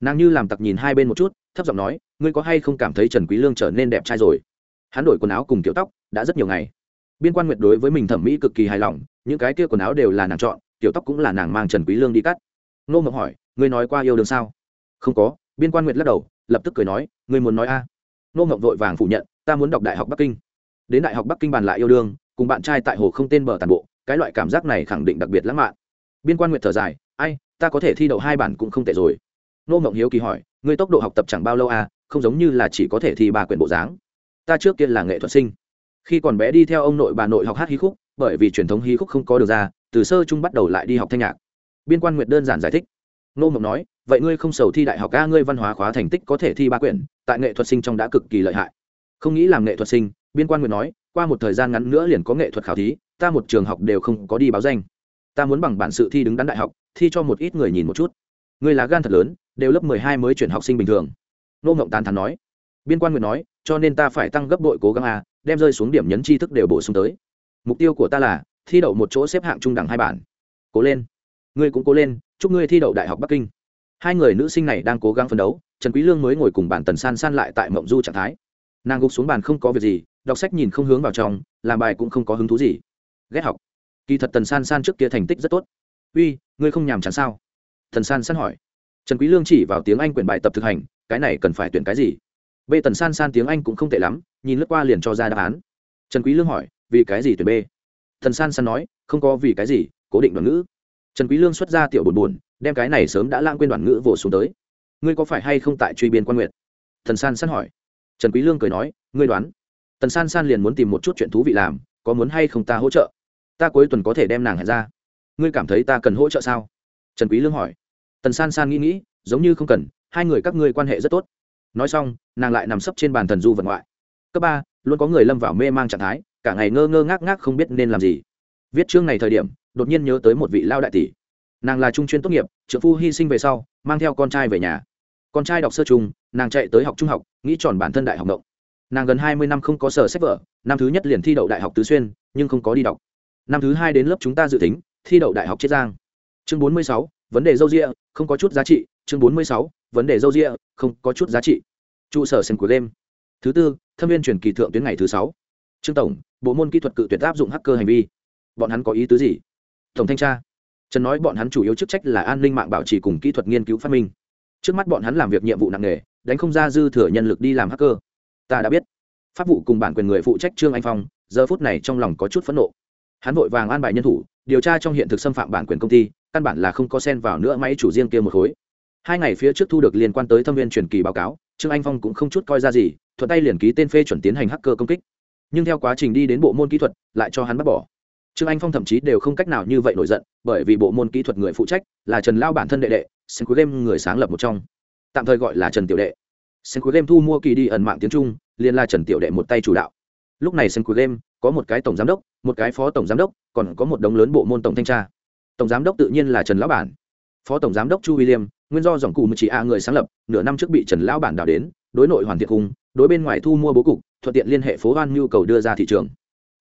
Nàng như làm tặc nhìn hai bên một chút, thấp giọng nói, ngươi có hay không cảm thấy trần quý lương trở nên đẹp trai rồi? Hắn đổi quần áo cùng kiểu tóc, đã rất nhiều ngày. Biên quan nguyệt đối với mình thẩm mỹ cực kỳ hài lòng, những cái kia quần áo đều là nàng chọn, kiểu tóc cũng là nàng mang trần quý lương đi cắt. Nô ngọc hỏi, ngươi nói qua yêu đương sao? Không có. Biên quan nguyệt lắc đầu, lập tức cười nói, ngươi muốn nói a? Nô ngọc vội vàng phủ nhận, ta muốn đọc đại học bắc kinh. Đến đại học bắc kinh bàn lại yêu đương, cùng bạn trai tại hồ không tên bờ tàn bộ, cái loại cảm giác này khẳng định đặc biệt lãng mạn biên quan nguyệt thở dài, ai, ta có thể thi đậu hai bản cũng không tệ rồi. Nô mộng hiếu kỳ hỏi, ngươi tốc độ học tập chẳng bao lâu à không giống như là chỉ có thể thi ba quyển bộ dáng. Ta trước kia là nghệ thuật sinh. Khi còn bé đi theo ông nội bà nội học hát hí khúc, bởi vì truyền thống hí khúc không có được ra, từ sơ trung bắt đầu lại đi học thanh nhạc. Biên quan nguyệt đơn giản giải thích. Nô mộng nói, vậy ngươi không sầu thi đại học ca ngươi văn hóa khóa thành tích có thể thi ba quyển, tại nghệ thuật sinh trong đã cực kỳ lợi hại. Không nghĩ làm nghệ thuật sinh, biên quan nguyệt nói, qua một thời gian ngắn nữa liền có nghệ thuật khảo thí, ta một trường học đều không có đi báo danh ta muốn bằng bản sự thi đứng đắn đại học, thi cho một ít người nhìn một chút. Ngươi là gan thật lớn, đều lớp mười hai mới chuyển học sinh bình thường. Nô ngộng tán thắn nói. Biên quan nguyện nói, cho nên ta phải tăng gấp đội cố gắng a, đem rơi xuống điểm nhấn tri thức đều bổ sung tới. Mục tiêu của ta là, thi đậu một chỗ xếp hạng trung đẳng hai bản. Cố lên. Ngươi cũng cố lên, chúc ngươi thi đậu đại học bắc kinh. Hai người nữ sinh này đang cố gắng phấn đấu, trần quý lương mới ngồi cùng bản tần san san lại tại mộng du trạng thái. Nàng gục xuống bàn không có việc gì, đọc sách nhìn không hướng vào trong, làm bài cũng không có hứng thú gì. Ghét học kỳ thật tần san san trước kia thành tích rất tốt. Uy, ngươi không nhàm chán sao? Thần san san hỏi. Trần quý lương chỉ vào tiếng anh quyển bài tập thực hành, cái này cần phải tuyển cái gì? B, tần san san tiếng anh cũng không tệ lắm, nhìn lướt qua liền cho ra đáp án. Trần quý lương hỏi, vì cái gì tuyển b? Thần san san nói, không có vì cái gì, cố định đoạn ngữ. Trần quý lương xuất ra tiểu buồn buồn đem cái này sớm đã lãng quên đoạn ngữ vồ xuống tới. Ngươi có phải hay không tại truy biên quan nguyện thần san san hỏi. Trần quý lương cười nói, ngươi đoán. Tần san san liền muốn tìm một chút chuyện thú vị làm, có muốn hay không ta hỗ trợ? Ta cuối tuần có thể đem nàng hẹn ra. Ngươi cảm thấy ta cần hỗ trợ sao? Trần quý lương hỏi. Tần san san nghĩ nghĩ, giống như không cần, hai người các ngươi quan hệ rất tốt. Nói xong, nàng lại nằm sấp trên bàn thần du vật ngoại. Cấp ba, luôn có người lâm vào mê mang trạng thái, cả ngày ngơ ngơ ngác ngác không biết nên làm gì. Viết chương này thời điểm, đột nhiên nhớ tới một vị lao đại tỷ. Nàng là trung chuyên tốt nghiệp trợ phu hy sinh về sau, mang theo con trai về nhà. Con trai đọc sơ trung, nàng chạy tới học trung học, nghĩ tròn bản thân đại học động. Nàng gần hai mươi năm không có sở sách vở, năm thứ nhất liền thi đậu đại học tứ xuyên, nhưng không có đi đọc năm thứ hai đến lớp chúng ta dự tính, thi đậu đại học chiết giang. Chương bốn mươi sáu, vấn đề dâu rịa không có chút giá trị. Chương bốn mươi sáu, vấn đề dâu rịa không có chút giá trị. Trụ sở xem của đêm thứ tư, thâm viên truyền kỳ thượng tuyến ngày thứ sáu. Trương tổng, bộ môn kỹ thuật cự tuyệt áp dụng hacker hành vi. Bọn hắn có ý tứ gì? Tổng thanh tra. Trần nói bọn hắn chủ yếu chức trách là an ninh mạng bảo trì cùng kỹ thuật nghiên cứu phát minh. Trước mắt bọn hắn làm việc nhiệm vụ nặng nề, đánh không ra dư thừa nhân lực đi làm hacker. Ta đã biết. Pháp vụ cùng bản quyền người phụ trách trương anh phong, giờ phút này trong lòng có chút phẫn nộ hắn vội vàng an bài nhân thủ, điều tra trong hiện thực xâm phạm bản quyền công ty, căn bản là không có sen vào nữa máy chủ riêng kia một khối. Hai ngày phía trước thu được liên quan tới thâm viên truyền kỳ báo cáo, trương anh phong cũng không chút coi ra gì, thuận tay liền ký tên phê chuẩn tiến hành hacker công kích. Nhưng theo quá trình đi đến bộ môn kỹ thuật, lại cho hắn bắt bỏ. Trương anh phong thậm chí đều không cách nào như vậy nổi giận, bởi vì bộ môn kỹ thuật người phụ trách là trần lao bản thân đệ đệ sen cuối game người sáng lập một trong. Tạm thời gọi là trần tiểu đệ. Sen cuối game thu mua kỳ đi ẩn mạng tiếng trung liên la trần tiểu đệ một tay chủ đạo lúc này sân cuối game có một cái tổng giám đốc, một cái phó tổng giám đốc, còn có một đống lớn bộ môn tổng thanh tra. Tổng giám đốc tự nhiên là trần lão bản. Phó tổng giám đốc chu william nguyên do dòng cụ một chỉ a người sáng lập, nửa năm trước bị trần lão bản đào đến, đối nội hoàn thiện cung đối bên ngoài thu mua bố cục, thuận tiện liên hệ phố hoan nhu cầu đưa ra thị trường.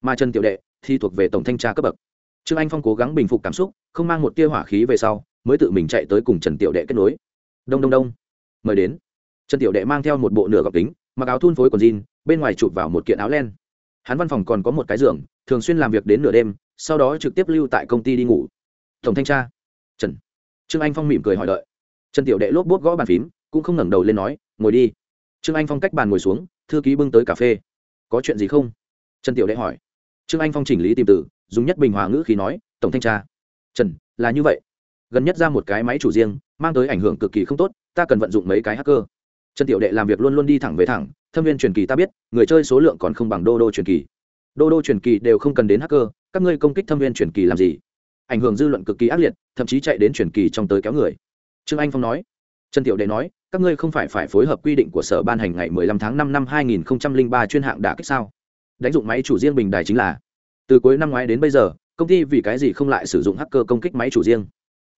Mà trần tiểu đệ thì thuộc về tổng thanh tra cấp bậc. Trương anh phong cố gắng bình phục cảm xúc, không mang một tia hỏa khí về sau, mới tự mình chạy tới cùng trần tiểu đệ kết nối. Đông đông đông. Mời đến. Trần tiểu đệ mang theo một bộ nửa gọc kính, mặc áo thun phối còn jean, bên ngoài chụp vào một kiện áo len hắn văn phòng còn có một cái giường, thường xuyên làm việc đến nửa đêm, sau đó trực tiếp lưu tại công ty đi ngủ. Tổng thanh tra. Trần. Trương anh phong mỉm cười hỏi đợi. Trần tiểu đệ lốp bốt gõ bàn phím, cũng không ngẩng đầu lên nói, ngồi đi. Trương anh phong cách bàn ngồi xuống, thư ký bưng tới cà phê. Có chuyện gì không? Trần tiểu đệ hỏi. Trương anh phong chỉnh lý tìm tử dùng nhất bình hòa ngữ khi nói, tổng thanh tra. Trần, là như vậy. Gần nhất ra một cái máy chủ riêng, mang tới ảnh hưởng cực kỳ không tốt, ta cần vận dụng mấy cái hacker. Trần tiểu đệ làm việc luôn luôn đi thẳng về thẳng thâm viên truyền kỳ ta biết, người chơi số lượng còn không bằng đô đô truyền kỳ. Đô đô truyền kỳ đều không cần đến hacker, các ngươi công kích thâm viên truyền kỳ làm gì? Ảnh hưởng dư luận cực kỳ ác liệt, thậm chí chạy đến truyền kỳ trong tới kéo người. Trương anh phong nói. Trần tiểu đệ nói, các ngươi không phải phải phối hợp quy định của sở ban hành ngày 15 tháng 5 năm 2003 chuyên hạng đã kích sao? Đánh dụng máy chủ riêng bình đài chính là. Từ cuối năm ngoái đến bây giờ, công ty vì cái gì không lại sử dụng hacker công kích máy chủ riêng?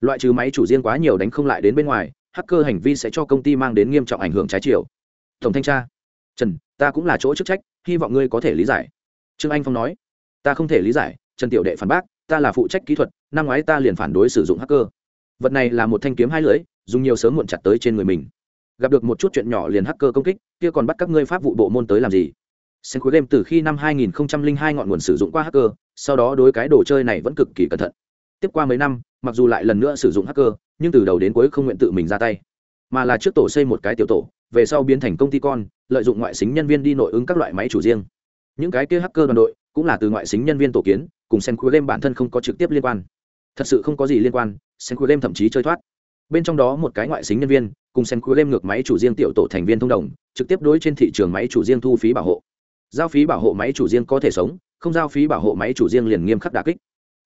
Loại trừ máy chủ riêng quá nhiều đánh không lại đến bên ngoài, hacker hành vi sẽ cho công ty mang đến nghiêm trọng ảnh hưởng trái chiều. Tổng thanh tra trần ta cũng là chỗ chức trách hy vọng ngươi có thể lý giải. Trương anh phong nói ta không thể lý giải trần tiểu đệ phản bác ta là phụ trách kỹ thuật năm ngoái ta liền phản đối sử dụng hacker. Vật này là một thanh kiếm hai lưỡi dùng nhiều sớm muộn chặt tới trên người mình. Gặp được một chút chuyện nhỏ liền hacker công kích kia còn bắt các ngươi pháp vụ bộ môn tới làm gì? Sen cuối game từ khi năm 2002 ngọn nguồn sử dụng qua hacker, sau đó đối cái đồ chơi này vẫn cực kỳ cẩn thận. Tiếp qua mấy năm, mặc dù lại lần nữa sử dụng hacker, nhưng từ đầu đến cuối không nguyện tự mình ra tay, mà là trước tổ xây một cái tiểu tổ, về sau biến thành công ty con, lợi dụng ngoại xính nhân viên đi nội ứng các loại máy chủ riêng. Những cái kia hacker đoàn đội cũng là từ ngoại xính nhân viên tổ kiến cùng sen cuối game bản thân không có trực tiếp liên quan. Thật sự không có gì liên quan sen cuối game thậm chí chơi thoát. Bên trong đó một cái ngoại xính nhân viên cùng sen cuối game ngược máy chủ riêng tiểu tổ thành viên thông đồng trực tiếp đối trên thị trường máy chủ riêng thu phí bảo hộ. Giao phí bảo hộ máy chủ riêng có thể sống không giao phí bảo hộ máy chủ riêng liền nghiêm khắc đà kích.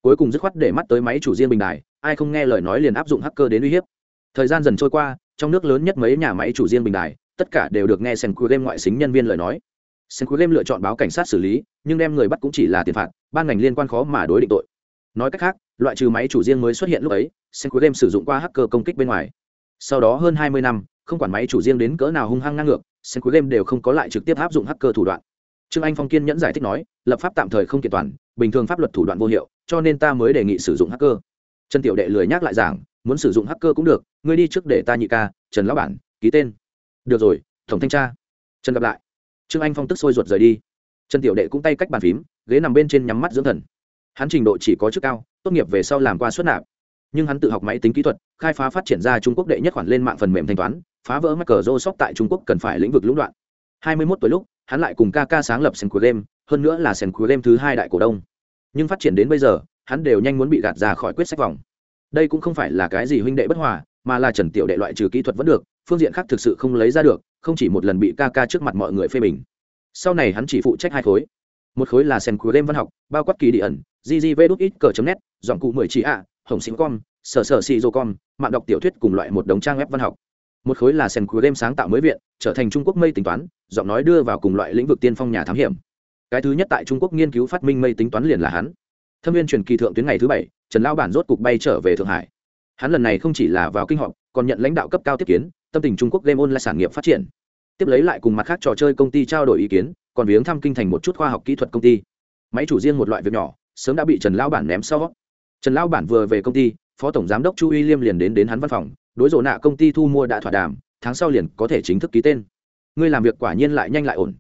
Cuối cùng dứt khoát để mắt tới máy chủ riêng bình đài ai không nghe lời nói liền áp dụng hacker đến uy hiếp. Thời gian dần trôi qua trong nước lớn nhất mấy nhà máy chủ riêng bình đài, tất cả đều được nghe sen cuối game ngoại xính nhân viên lời nói. Sen cuối game lựa chọn báo cảnh sát xử lý, nhưng đem người bắt cũng chỉ là tiền phạt, ban ngành liên quan khó mà đối định tội. Nói cách khác, loại trừ máy chủ riêng mới xuất hiện lúc ấy sen cuối game sử dụng qua hacker công kích bên ngoài. Sau đó hơn hai mươi năm, không quản máy chủ riêng đến cỡ nào hung hăng ngang ngược sen cuối game đều không có lại trực tiếp áp dụng hacker thủ đoạn. Trương anh phong kiên nhẫn giải thích nói, lập pháp tạm thời không kiện toàn, bình thường pháp luật thủ đoạn vô hiệu, cho nên ta mới đề nghị sử dụng hacker. Trần tiểu đệ lười nhắc lại giảng muốn sử dụng hacker cũng được, ngươi đi trước để ta nhị ca, trần lão bản, ký tên. Được rồi, tổng thanh tra. Trần gặp lại. Trương anh phong tức sôi ruột rời đi. Trần tiểu đệ cũng tay cách bàn phím, ghế nằm bên trên nhắm mắt dưỡng thần. Hắn trình độ chỉ có chức cao, tốt nghiệp về sau làm qua xuất nạp. Nhưng hắn tự học máy tính kỹ thuật, khai phá phát triển ra trung quốc đệ nhất khoản lên mạng phần mềm thanh toán, phá vỡ mắc cờ rô sóc tại trung quốc cần phải lĩnh vực lũng đoạn. Hai mươi 21 tuổi lúc, hắn lại cùng ca ca sáng lập sen game, hơn nữa là sen game thứ hai đại cổ đông. Nhưng phát triển đến bây giờ, hắn đều nhanh muốn bị gạt ra khỏi quyết sách vòng đây cũng không phải là cái gì huynh đệ bất hòa, mà là trần tiểu đệ loại trừ kỹ thuật vẫn được, phương diện khác thực sự không lấy ra được, không chỉ một lần bị ca ca trước mặt mọi người phê bình. Sau này hắn chỉ phụ trách hai khối. Một khối là sen cuối đêm văn học, bao quát kỳ địa ẩn ggv đút ít cờ net dọn cụ mười chỉ ạ, hồng sinh com, sở sở si dô com, mạng đọc tiểu thuyết cùng loại một đống trang web văn học. Một khối là sen cuối đêm sáng tạo mới viện, trở thành trung quốc mây tính toán, giọng nói đưa vào cùng loại lĩnh vực tiên phong nhà thám hiểm. Cái thứ nhất tại trung quốc nghiên cứu phát minh mây tính toán liền là hắn. Thâm viên truyền kỳ thượng tuyến ngày thứ bảy trần lao bản rốt cục bay trở về thượng hải. Hắn lần này không chỉ là vào kinh họp, còn nhận lãnh đạo cấp cao tiếp kiến, tâm tình trung quốc game online sản nghiệp phát triển. Tiếp lấy lại cùng mặt khác trò chơi công ty trao đổi ý kiến, còn viếng thăm kinh thành một chút khoa học kỹ thuật công ty. Máy chủ riêng một loại việc nhỏ, sớm đã bị trần lao bản ném sau. Trần lao bản vừa về công ty, phó tổng giám đốc chu uy liêm liền đến đến hắn văn phòng, đối rộ nạ công ty thu mua đã thỏa đàm, tháng sau liền có thể chính thức ký tên. Ngươi làm việc quả nhiên lại nhanh lại ổn.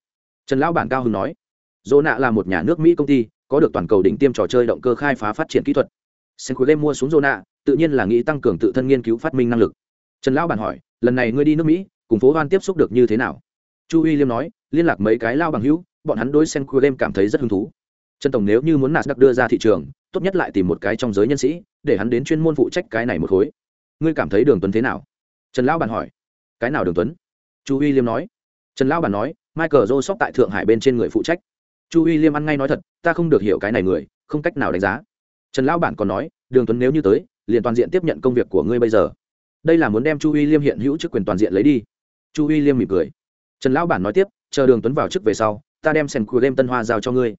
Trần Lão bản cao hưng nói. Rộ nạ là một nhà nước mỹ công ty, có được toàn cầu đỉnh tiêm trò chơi động cơ khai phá phát triển kỹ thuật sen cuối game mua xuống zona, tự nhiên là nghĩ tăng cường tự thân nghiên cứu phát minh năng lực. Trần lão bản hỏi, lần này ngươi đi nước mỹ, cùng phố hoan tiếp xúc được như thế nào? Chu uy liêm nói, liên lạc mấy cái lao bằng hữu, bọn hắn đối sen queer game cảm thấy rất hứng thú. Trần tổng nếu như muốn nạt đặc đưa ra thị trường, tốt nhất lại tìm một cái trong giới nhân sĩ, để hắn đến chuyên môn phụ trách cái này một khối. Ngươi cảm thấy đường tuấn thế nào? Trần lão bản hỏi. Cái nào đường tuấn? Chu uy liêm nói. Trần lão bản nói, michael joe sóc tại thượng hải bên trên người phụ trách. Chu uy liêm ăn ngay nói thật, ta không được hiểu cái này người, không cách nào đánh giá trần lão bản còn nói, đường tuấn nếu như tới, liền toàn diện tiếp nhận công việc của ngươi bây giờ. Đây là muốn đem chu uy liêm hiện hữu chức quyền toàn diện lấy đi. Chu uy liêm mỉm cười. Trần lão bản nói tiếp, chờ đường tuấn vào chức về sau, ta đem sen cuối đêm tân hoa giao cho ngươi.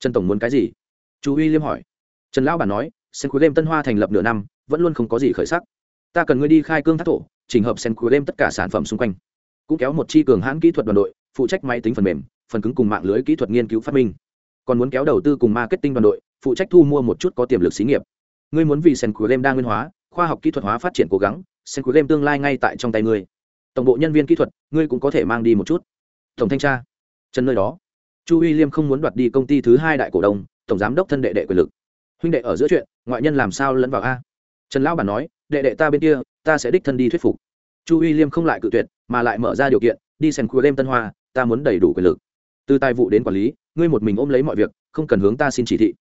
Trần tổng muốn cái gì? Chu uy liêm hỏi. Trần lão bản nói, sen cuối đêm tân hoa thành lập nửa năm, vẫn luôn không có gì khởi sắc. Ta cần ngươi đi khai cương thác thổ trình hợp sen cuối đêm tất cả sản phẩm xung quanh. Cũng kéo một chi cường hãn kỹ thuật đoàn đội, phụ trách máy tính phần mềm, phần cứng cùng mạng lưới kỹ thuật nghiên cứu phát minh. Còn muốn kéo đầu tư cùng marketing đoàn đội phụ trách thu mua một chút có tiềm lực xí nghiệp. Ngươi muốn vì sen cuối đêm đa nguyên hóa, khoa học kỹ thuật hóa phát triển cố gắng, sen cuối game tương lai ngay tại trong tay ngươi. Tổng bộ nhân viên kỹ thuật, ngươi cũng có thể mang đi một chút. Tổng thanh tra. Chân nơi đó. Chu uy liêm không muốn đoạt đi công ty thứ hai đại cổ đông, tổng giám đốc thân đệ đệ quyền lực. Huynh đệ ở giữa chuyện, ngoại nhân làm sao lẫn vào a? Trần lão bản nói, đệ đệ ta bên kia, ta sẽ đích thân đi thuyết phục. Chu uy liêm không lại cự tuyệt, mà lại mở ra điều kiện, đi sen cuối game tân hoa, ta muốn đầy đủ quyền lực. Từ tài vụ đến quản lý, ngươi một mình ôm lấy mọi việc, không cần hướng ta xin chỉ thị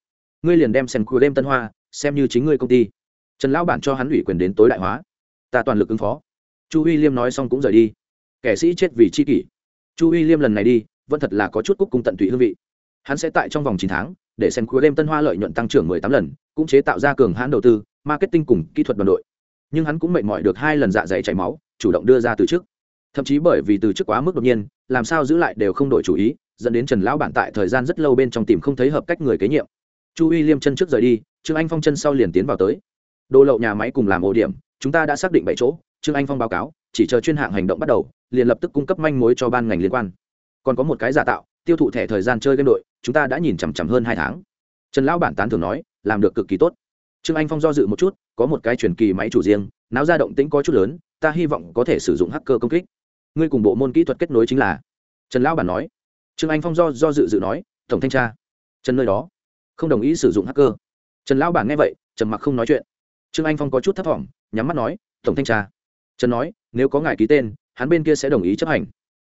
ngươi liền đem sen cua đêm tân hoa, xem như chính ngươi công ty. Trần lão bản cho hắn ủy quyền đến tối đại hóa. Ta toàn lực ứng phó. Chu huy liêm nói xong cũng rời đi. Kẻ sĩ chết vì c h i kỷ. Chu huy liêm lần này đi, vẫn thật là có chút cúc cung tận tụy hương vị. Hắn sẽ tại trong vòng chín tháng, để xem cua đêm tân hoa lợi nhuận tăng trưởng mười tám lần, cũng chế tạo ra cường hãn đầu tư, marketing cùng kỹ thuật đoàn đội. Nhưng hắn cũng mệt mỏi được hai lần dạ dày chảy máu, chủ động đưa ra từ chức. Thậm chí bởi vì từ chức quá mức đột nhiên, làm sao giữ lại đều không đổi chủ ý, dẫn đến trần lão bản tại thời gian rất lâu bên trong tìm không thấy hợp cách người kế nhiệm chu uy liêm chân trước rời đi, trương anh phong chân sau liền tiến vào tới. Đồ lậu nhà máy cùng làm ổ điểm, chúng ta đã xác định bảy chỗ, trương anh phong báo cáo, chỉ chờ chuyên hạng hành động bắt đầu, liền lập tức cung cấp manh mối cho ban ngành liên quan. Còn có một cái giả tạo, tiêu thụ thẻ thời gian chơi game đội, chúng ta đã nhìn chằm chằm hơn hai tháng. Trần lão bản tán thường nói, làm được cực kỳ tốt. Trương anh phong do dự một chút, có một cái truyền kỳ máy chủ riêng, náo ra động tĩnh có chút lớn, ta hy vọng có thể sử dụng hacker công kích. Ngươi cùng bộ môn kỹ thuật kết nối chính là. Trần lão bản nói. Trương anh phong do do dự dự nói, tổng thanh tra. Trần nơi đó không đồng ý sử dụng hacker. Trần lão bản nghe vậy, trầm mặc không nói chuyện. Trương anh phong có chút thất vọng nhắm mắt nói, tổng thanh tra. Trần nói, nếu có ngài ký tên, hắn bên kia sẽ đồng ý chấp hành.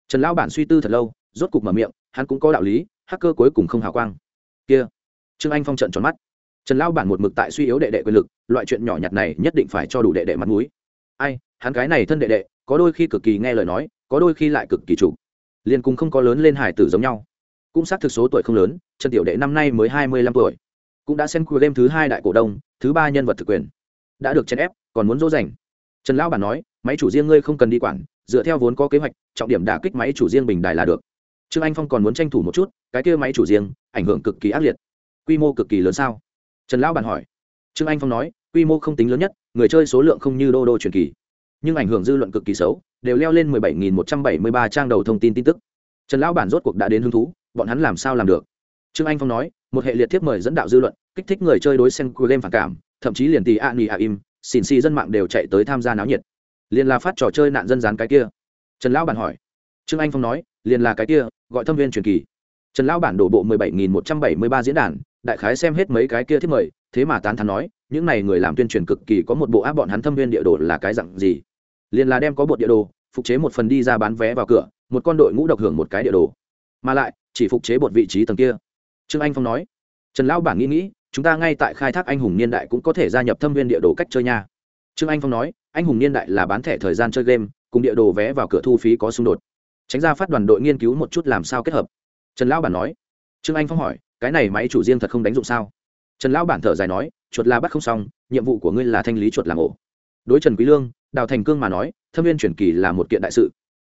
Trần lão bản suy tư thật lâu, rốt cục mở miệng, hắn cũng có đạo lý, hacker cuối cùng không hào quang. Kia. Trương anh phong trận tròn mắt. Trần lão bản một mực tại suy yếu đệ đệ quyền lực, loại chuyện nhỏ nhặt này nhất định phải cho đủ đệ đệ mặt mũi. Ai, hắn cái này thân đệ đệ, có đôi khi cực kỳ nghe lời nói, có đôi khi lại cực kỳ chủ. Liền cùng không có lớn lên hải tử giống nhau cũng xác thực số tuổi không lớn, trần tiểu đệ năm nay mới hai mươi lăm tuổi. Cũng đã xem game thứ hai đại cổ đông, thứ ba nhân vật thực quyền. Đã được chèn ép, còn muốn dỗ dành. Trần lão bản nói, máy chủ riêng ngươi không cần đi quản, dựa theo vốn có kế hoạch, trọng điểm đả kích máy chủ riêng bình đài là được. Trương anh phong còn muốn tranh thủ một chút, cái kia máy chủ riêng, ảnh hưởng cực kỳ ác liệt. Quy mô cực kỳ lớn sao? Trần lão bản hỏi. Trương anh phong nói, quy mô không tính lớn nhất, người chơi số lượng không như đô đô truyền kỳ. Nhưng ảnh hưởng dư luận cực kỳ xấu, đều leo lên 17.173 trang đầu thông tin tin tức. Trần lão bản rốt cuộc đã đến hứng thú bọn hắn làm sao làm được? Trương anh phong nói, một hệ liệt thiếp mời dẫn đạo dư luận, kích thích người chơi đối xem game phản cảm, thậm chí liền tì a ni a im xin xì dân mạng đều chạy tới tham gia náo nhiệt. Liền là phát trò chơi nạn dân dán cái kia. Trần lão bản hỏi. Trương anh phong nói liền là cái kia, gọi thâm viên truyền kỳ. Trần lão bản đổ bộ 17.173 diễn đàn, đại khái xem hết mấy cái kia thiết mời, thế mà tán thắn nói, những này người làm tuyên truyền cực kỳ có một bộ áp bọn hắn thâm viên địa đồ là cái dặn gì? Liền là đem có bộ địa đồ, phục chế một phần đi ra bán vé vào cửa, một con đội ngũ độc hưởng một cái địa đồ. Mà lại chỉ phục chế bột vị trí tầng kia. Trương anh phong nói, trần lão bản nghĩ nghĩ, chúng ta ngay tại khai thác anh hùng niên đại cũng có thể gia nhập thâm viên địa đồ cách chơi nha. Trương anh phong nói, anh hùng niên đại là bán thẻ thời gian chơi game, cùng địa đồ vé vào cửa thu phí có xung đột. Tránh ra phát đoàn đội nghiên cứu một chút làm sao kết hợp. Trần lão bản nói, trương anh phong hỏi, cái này máy chủ riêng thật không đánh dụng sao? Trần lão bản thở dài nói, chuột là bắt không xong, nhiệm vụ của ngươi là thanh lý chuột làm ổ. Đối trần quý lương, đào thành cương mà nói, thâm viên truyền kỳ là một kiện đại sự.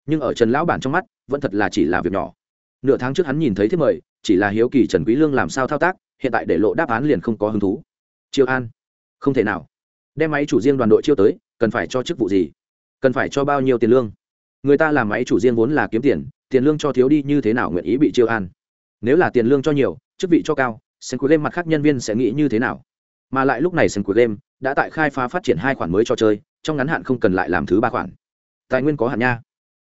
Nhưng ở trần lão bản trong mắt, vẫn thật là chỉ là việc nhỏ nửa tháng trước hắn nhìn thấy thiết mời, chỉ là hiếu kỳ trần quý lương làm sao thao tác, hiện tại để lộ đáp án liền không có hứng thú. Chiêu an, không thể nào. Đem máy chủ riêng đoàn đội chiêu tới, cần phải cho chức vụ gì? Cần phải cho bao nhiêu tiền lương? Người ta làm máy chủ riêng vốn là kiếm tiền tiền lương cho thiếu đi như thế nào nguyện ý bị chiêu an? Nếu là tiền lương cho nhiều, chức vị cho cao sân cuối game mặt khác nhân viên sẽ nghĩ như thế nào? Mà lại lúc này sân cuối game đã tại khai phá phát triển hai khoản mới cho chơi, trong ngắn hạn không cần lại làm thứ ba khoản. Tài nguyên có hạn nha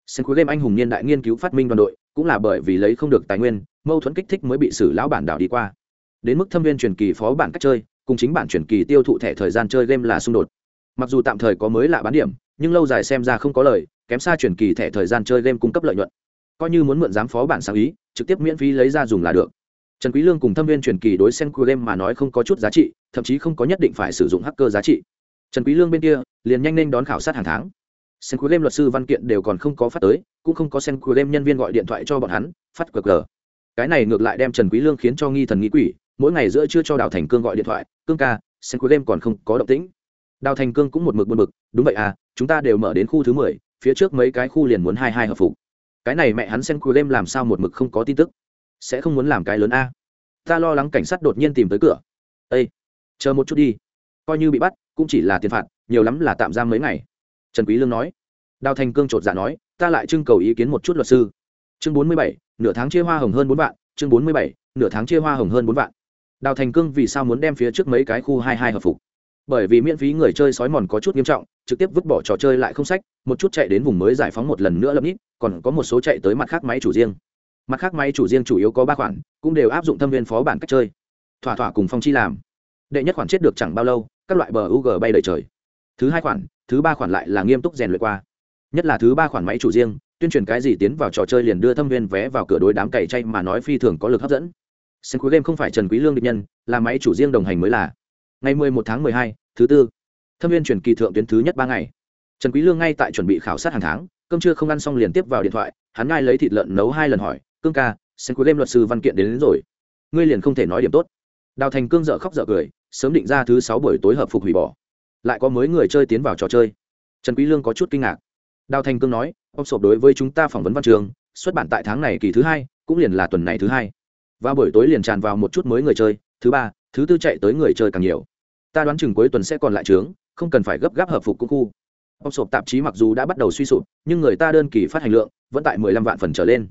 sen cuối game anh hùng niên đại nghiên cứu phát minh đoàn đội, cũng là bởi vì lấy không được tài nguyên, mâu thuẫn kích thích mới bị xử lão bản đảo đi qua. Đến mức thâm viên truyền kỳ phó bản cách chơi, cùng chính bản truyền kỳ tiêu thụ thẻ thời gian chơi game là xung đột. Mặc dù tạm thời có mới lạ bán điểm, nhưng lâu dài xem ra không có lời, kém xa truyền kỳ thẻ thời gian chơi game cung cấp lợi nhuận. Coi như muốn mượn giám phó bản sáng ý, trực tiếp miễn phí lấy ra dùng là được. Trần quý lương cùng thâm viên truyền kỳ đối sen game mà nói không có chút giá trị, thậm chí không có nhất định phải sử dụng hacker giá trị. Trần quý lương bên kia, liền nhanh lên đón khảo sát hàng tháng sen cuối đêm luật sư văn kiện đều còn không có phát tới cũng không có sen cuối đêm nhân viên gọi điện thoại cho bọn hắn phát qr cái này ngược lại đem trần quý lương khiến cho nghi thần nghi quỷ mỗi ngày giữa trưa cho đào thành cương gọi điện thoại cương ca sen cuối đêm còn không có động tĩnh. Đào thành cương cũng một mực buồn bực đúng vậy à chúng ta đều mở đến khu thứ mười, phía trước mấy cái khu liền muốn hai hai hợp phục. Cái này mẹ hắn sen cuối đêm làm sao một mực không có tin tức? Sẽ không muốn làm cái lớn a. Ta lo lắng cảnh sát đột nhiên tìm tới cửa. Ây chờ một chút đi. Coi như bị bắt cũng chỉ là tiền phạt nhiều lắm là tạm giam mấy ngày trần quý lương nói. Đào thành cương trột dạ nói ta lại trưng cầu ý kiến một chút luật sư. Chương bốn mươi bảy, nửa tháng chia hoa hồng hơn bốn vạn. Chương bốn mươi bảy, nửa tháng chia hoa hồng hơn bốn vạn. Đào thành cương vì sao muốn đem phía trước mấy cái khu hai hai hợp phục? Bởi vì miễn phí người chơi sói mòn có chút nghiêm trọng trực tiếp vứt bỏ trò chơi lại không sách một chút chạy đến vùng mới giải phóng một lần nữa lập nít còn có một số chạy tới mặt khác máy chủ riêng. Mặt khác máy chủ riêng chủ yếu có ba khoản cũng đều áp dụng thâm viên phó bản cách chơi. Thỏa thỏa cùng phong chi làm. Đệ nhất khoản chết được chẳng bao lâu các loại bờ ug bay đầy trời. Thứ hai khoản thứ ba khoản lại là nghiêm túc rèn luyện qua. Nhất là thứ ba khoản máy chủ riêng tuyên truyền cái gì tiến vào trò chơi liền đưa thâm viên vé vào cửa đối đám cày chay mà nói phi thường có lực hấp dẫn. Xem cuối game không phải trần quý lương định nhân là máy chủ riêng đồng hành mới là. Ngày 11 tháng 12, thứ tư. Thâm viên chuyển kỳ thượng tuyến thứ nhất ba ngày. Trần quý lương ngay tại chuẩn bị khảo sát hàng tháng cơm trưa không ăn xong liền tiếp vào điện thoại hắn ngay lấy thịt lợn nấu hai lần hỏi cương ca xem cuối game luật sư văn kiện đến, đến rồi. Ngươi liền không thể nói điểm tốt. Đào thành cương dở khóc dở cười sớm định ra thứ sáu buổi tối hợp phục hủy bỏ lại có mới người chơi tiến vào trò chơi. Trần quý lương có chút kinh ngạc. Đào thành cương nói, ông sộp đối với chúng ta phỏng vấn văn trường, xuất bản tại tháng này kỳ thứ hai, cũng liền là tuần này thứ hai. Và buổi tối liền tràn vào một chút mới người chơi, thứ ba, thứ tư chạy tới người chơi càng nhiều. Ta đoán chừng cuối tuần sẽ còn lại trướng, không cần phải gấp gáp hợp phục cung khu. Ông sộp tạp chí mặc dù đã bắt đầu suy sụp, nhưng người ta đơn kỳ phát hành lượng vẫn tại mười lăm vạn phần trở lên.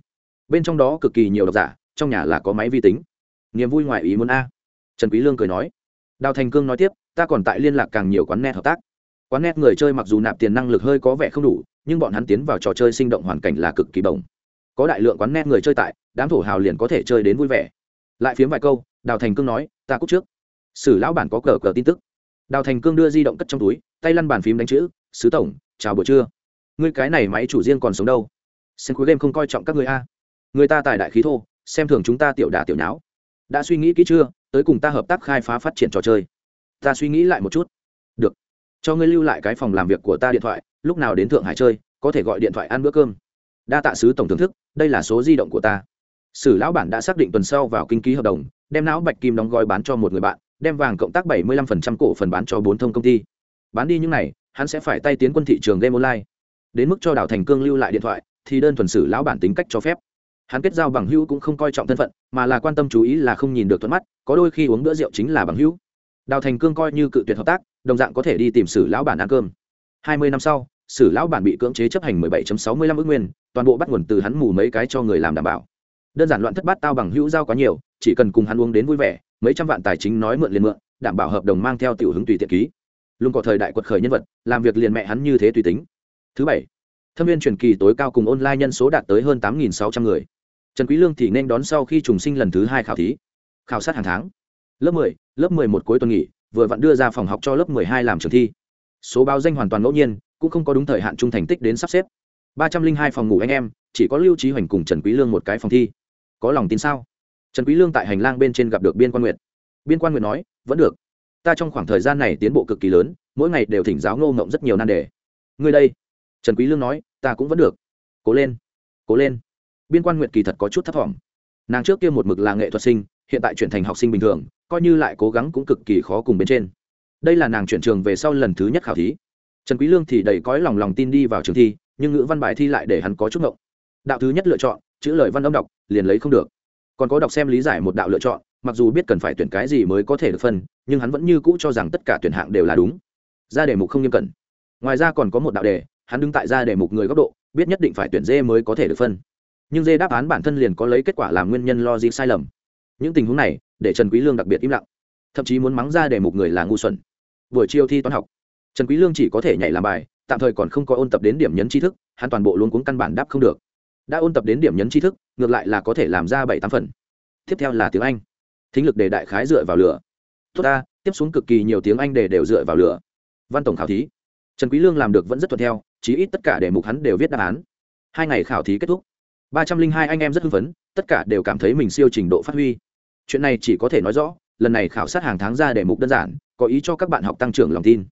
Bên trong đó cực kỳ nhiều độc giả, trong nhà là có máy vi tính. Niềm vui ngoài ý muốn a. Trần quý lương cười nói. Đào thành cương nói tiếp ta còn tại liên lạc càng nhiều quán net hợp tác. Quán net người chơi mặc dù nạp tiền năng lực hơi có vẻ không đủ, nhưng bọn hắn tiến vào trò chơi sinh động hoàn cảnh là cực kỳ bổng. Có đại lượng quán net người chơi tại, đám thổ hào liền có thể chơi đến vui vẻ. Lại phiếm vài câu, đào thành cương nói, ta cúc trước. Sử lão bản có cờ cờ tin tức. Đào thành cương đưa di động cất trong túi, tay lăn bàn phím đánh chữ, sứ tổng, chào buổi trưa. Ngươi cái này máy chủ riêng còn sống đâu? Xem cuối game không coi trọng các người a. Người ta tài đại khí thô, xem thường chúng ta tiểu đả tiểu nháo. Đã suy nghĩ kỹ chưa? Tới cùng ta hợp tác khai phá phát triển trò chơi ta suy nghĩ lại một chút. Được. Cho ngươi lưu lại cái phòng làm việc của ta điện thoại, lúc nào đến thượng hải chơi, có thể gọi điện thoại ăn bữa cơm. Đa tạ sứ tổng thưởng thức, đây là số di động của ta. Sử lão bản đã xác định tuần sau vào kinh ký hợp đồng, đem não bạch kim đóng gói bán cho một người bạn, đem vàng cộng tác 75% cổ phần bán cho bốn thông công ty. Bán đi những này, hắn sẽ phải tay tiến quân thị trường game online. Đến mức cho đào thành cương lưu lại điện thoại, thì đơn thuần sử lão bản tính cách cho phép. Hắn kết giao bằng hữu cũng không coi trọng thân phận, mà là quan tâm chú ý là không nhìn được thuận mắt, có đôi khi uống bữa rượu chính là bằng hữu đào thành cương coi như cự tuyệt hợp tác, đồng dạng có thể đi tìm sử lão bản ăn cơm. Hai mươi năm sau, sử lão bản bị cưỡng chế chấp hành 17.65 ước nguyên, toàn bộ bắt nguồn từ hắn mù mấy cái cho người làm đảm bảo. Đơn giản loạn thất bát tao bằng hữu giao quá nhiều, chỉ cần cùng hắn uống đến vui vẻ, mấy trăm vạn tài chính nói mượn liền mượn, đảm bảo hợp đồng mang theo tiểu hứng tùy tiện ký. Luôn có thời đại quật khởi nhân vật, làm việc liền mẹ hắn như thế tùy tính. Thứ bảy, thâm viên truyền kỳ tối cao cùng online nhân số đạt tới hơn tám sáu trăm người. Trần quý lương thì nên đón sau khi trùng sinh lần thứ hai khảo thí. Khảo sát hàng tháng lớp 10, lớp 11 cuối tuần nghỉ vừa vặn đưa ra phòng học cho lớp 12 làm trường thi. Số báo danh hoàn toàn ngẫu nhiên cũng không có đúng thời hạn trung thành tích đến sắp xếp. Ba trăm linh hai phòng ngủ anh em chỉ có lưu trí hoành cùng trần quý lương một cái phòng thi. Có lòng tin sao? Trần quý lương tại hành lang bên trên gặp được biên quan nguyệt. Biên quan nguyệt nói vẫn được. Ta trong khoảng thời gian này tiến bộ cực kỳ lớn mỗi ngày đều thỉnh giáo ngô ngộng rất nhiều nan đề. Ngươi đây. Trần quý lương nói ta cũng vẫn được. Cố lên. Cố lên. Biên quan nguyệt kỳ thật có chút thất vọng nàng trước kia một mực là nghệ thuật sinh hiện tại chuyển thành học sinh bình thường, coi như lại cố gắng cũng cực kỳ khó cùng bên trên. Đây là nàng chuyển trường về sau lần thứ nhất khảo thí. Trần quý lương thì đầy cõi lòng lòng tin đi vào trường thi, nhưng ngữ văn bài thi lại để hắn có chút ngộng. Đạo thứ nhất lựa chọn, chữ lời văn âm đọc, liền lấy không được. Còn có đọc xem lý giải một đạo lựa chọn, mặc dù biết cần phải tuyển cái gì mới có thể được phân, nhưng hắn vẫn như cũ cho rằng tất cả tuyển hạng đều là đúng. Ra đề mục không nghiêm cẩn. Ngoài ra còn có một đạo đề, hắn đứng tại ra đề mục người góc độ, biết nhất định phải tuyển dê mới có thể được phân. Nhưng dê đáp án bản thân liền có lấy kết quả làm nguyên nhân lo gì sai lầm những tình huống này, để trần quý lương đặc biệt im lặng. Thậm chí muốn mắng ra để một người là ngu xuẩn. Buổi chiều thi toán học, trần quý lương chỉ có thể nhảy làm bài, tạm thời còn không có ôn tập đến điểm nhấn tri thức, hắn toàn bộ luôn cuống căn bản đáp không được. Đã ôn tập đến điểm nhấn tri thức, ngược lại là có thể làm ra bảy tám phần. Tiếp theo là tiếng anh. Thính lực để đại khái dựa vào lửa. Tốt ta, tiếp xuống cực kỳ nhiều tiếng anh để đều dựa vào lửa. Văn tổng khảo thí. Trần quý lương làm được vẫn rất thuận theo, chí ít tất cả đề mục hắn đều viết đáp án. Hai ngày khảo thí kết thúc. Ba trăm linh hai anh em rất hưng phấn, tất cả đều cảm thấy mình siêu trình độ phát huy chuyện này chỉ có thể nói rõ, lần này khảo sát hàng tháng ra đề mục đơn giản, có ý cho các bạn học tăng trưởng lòng tin.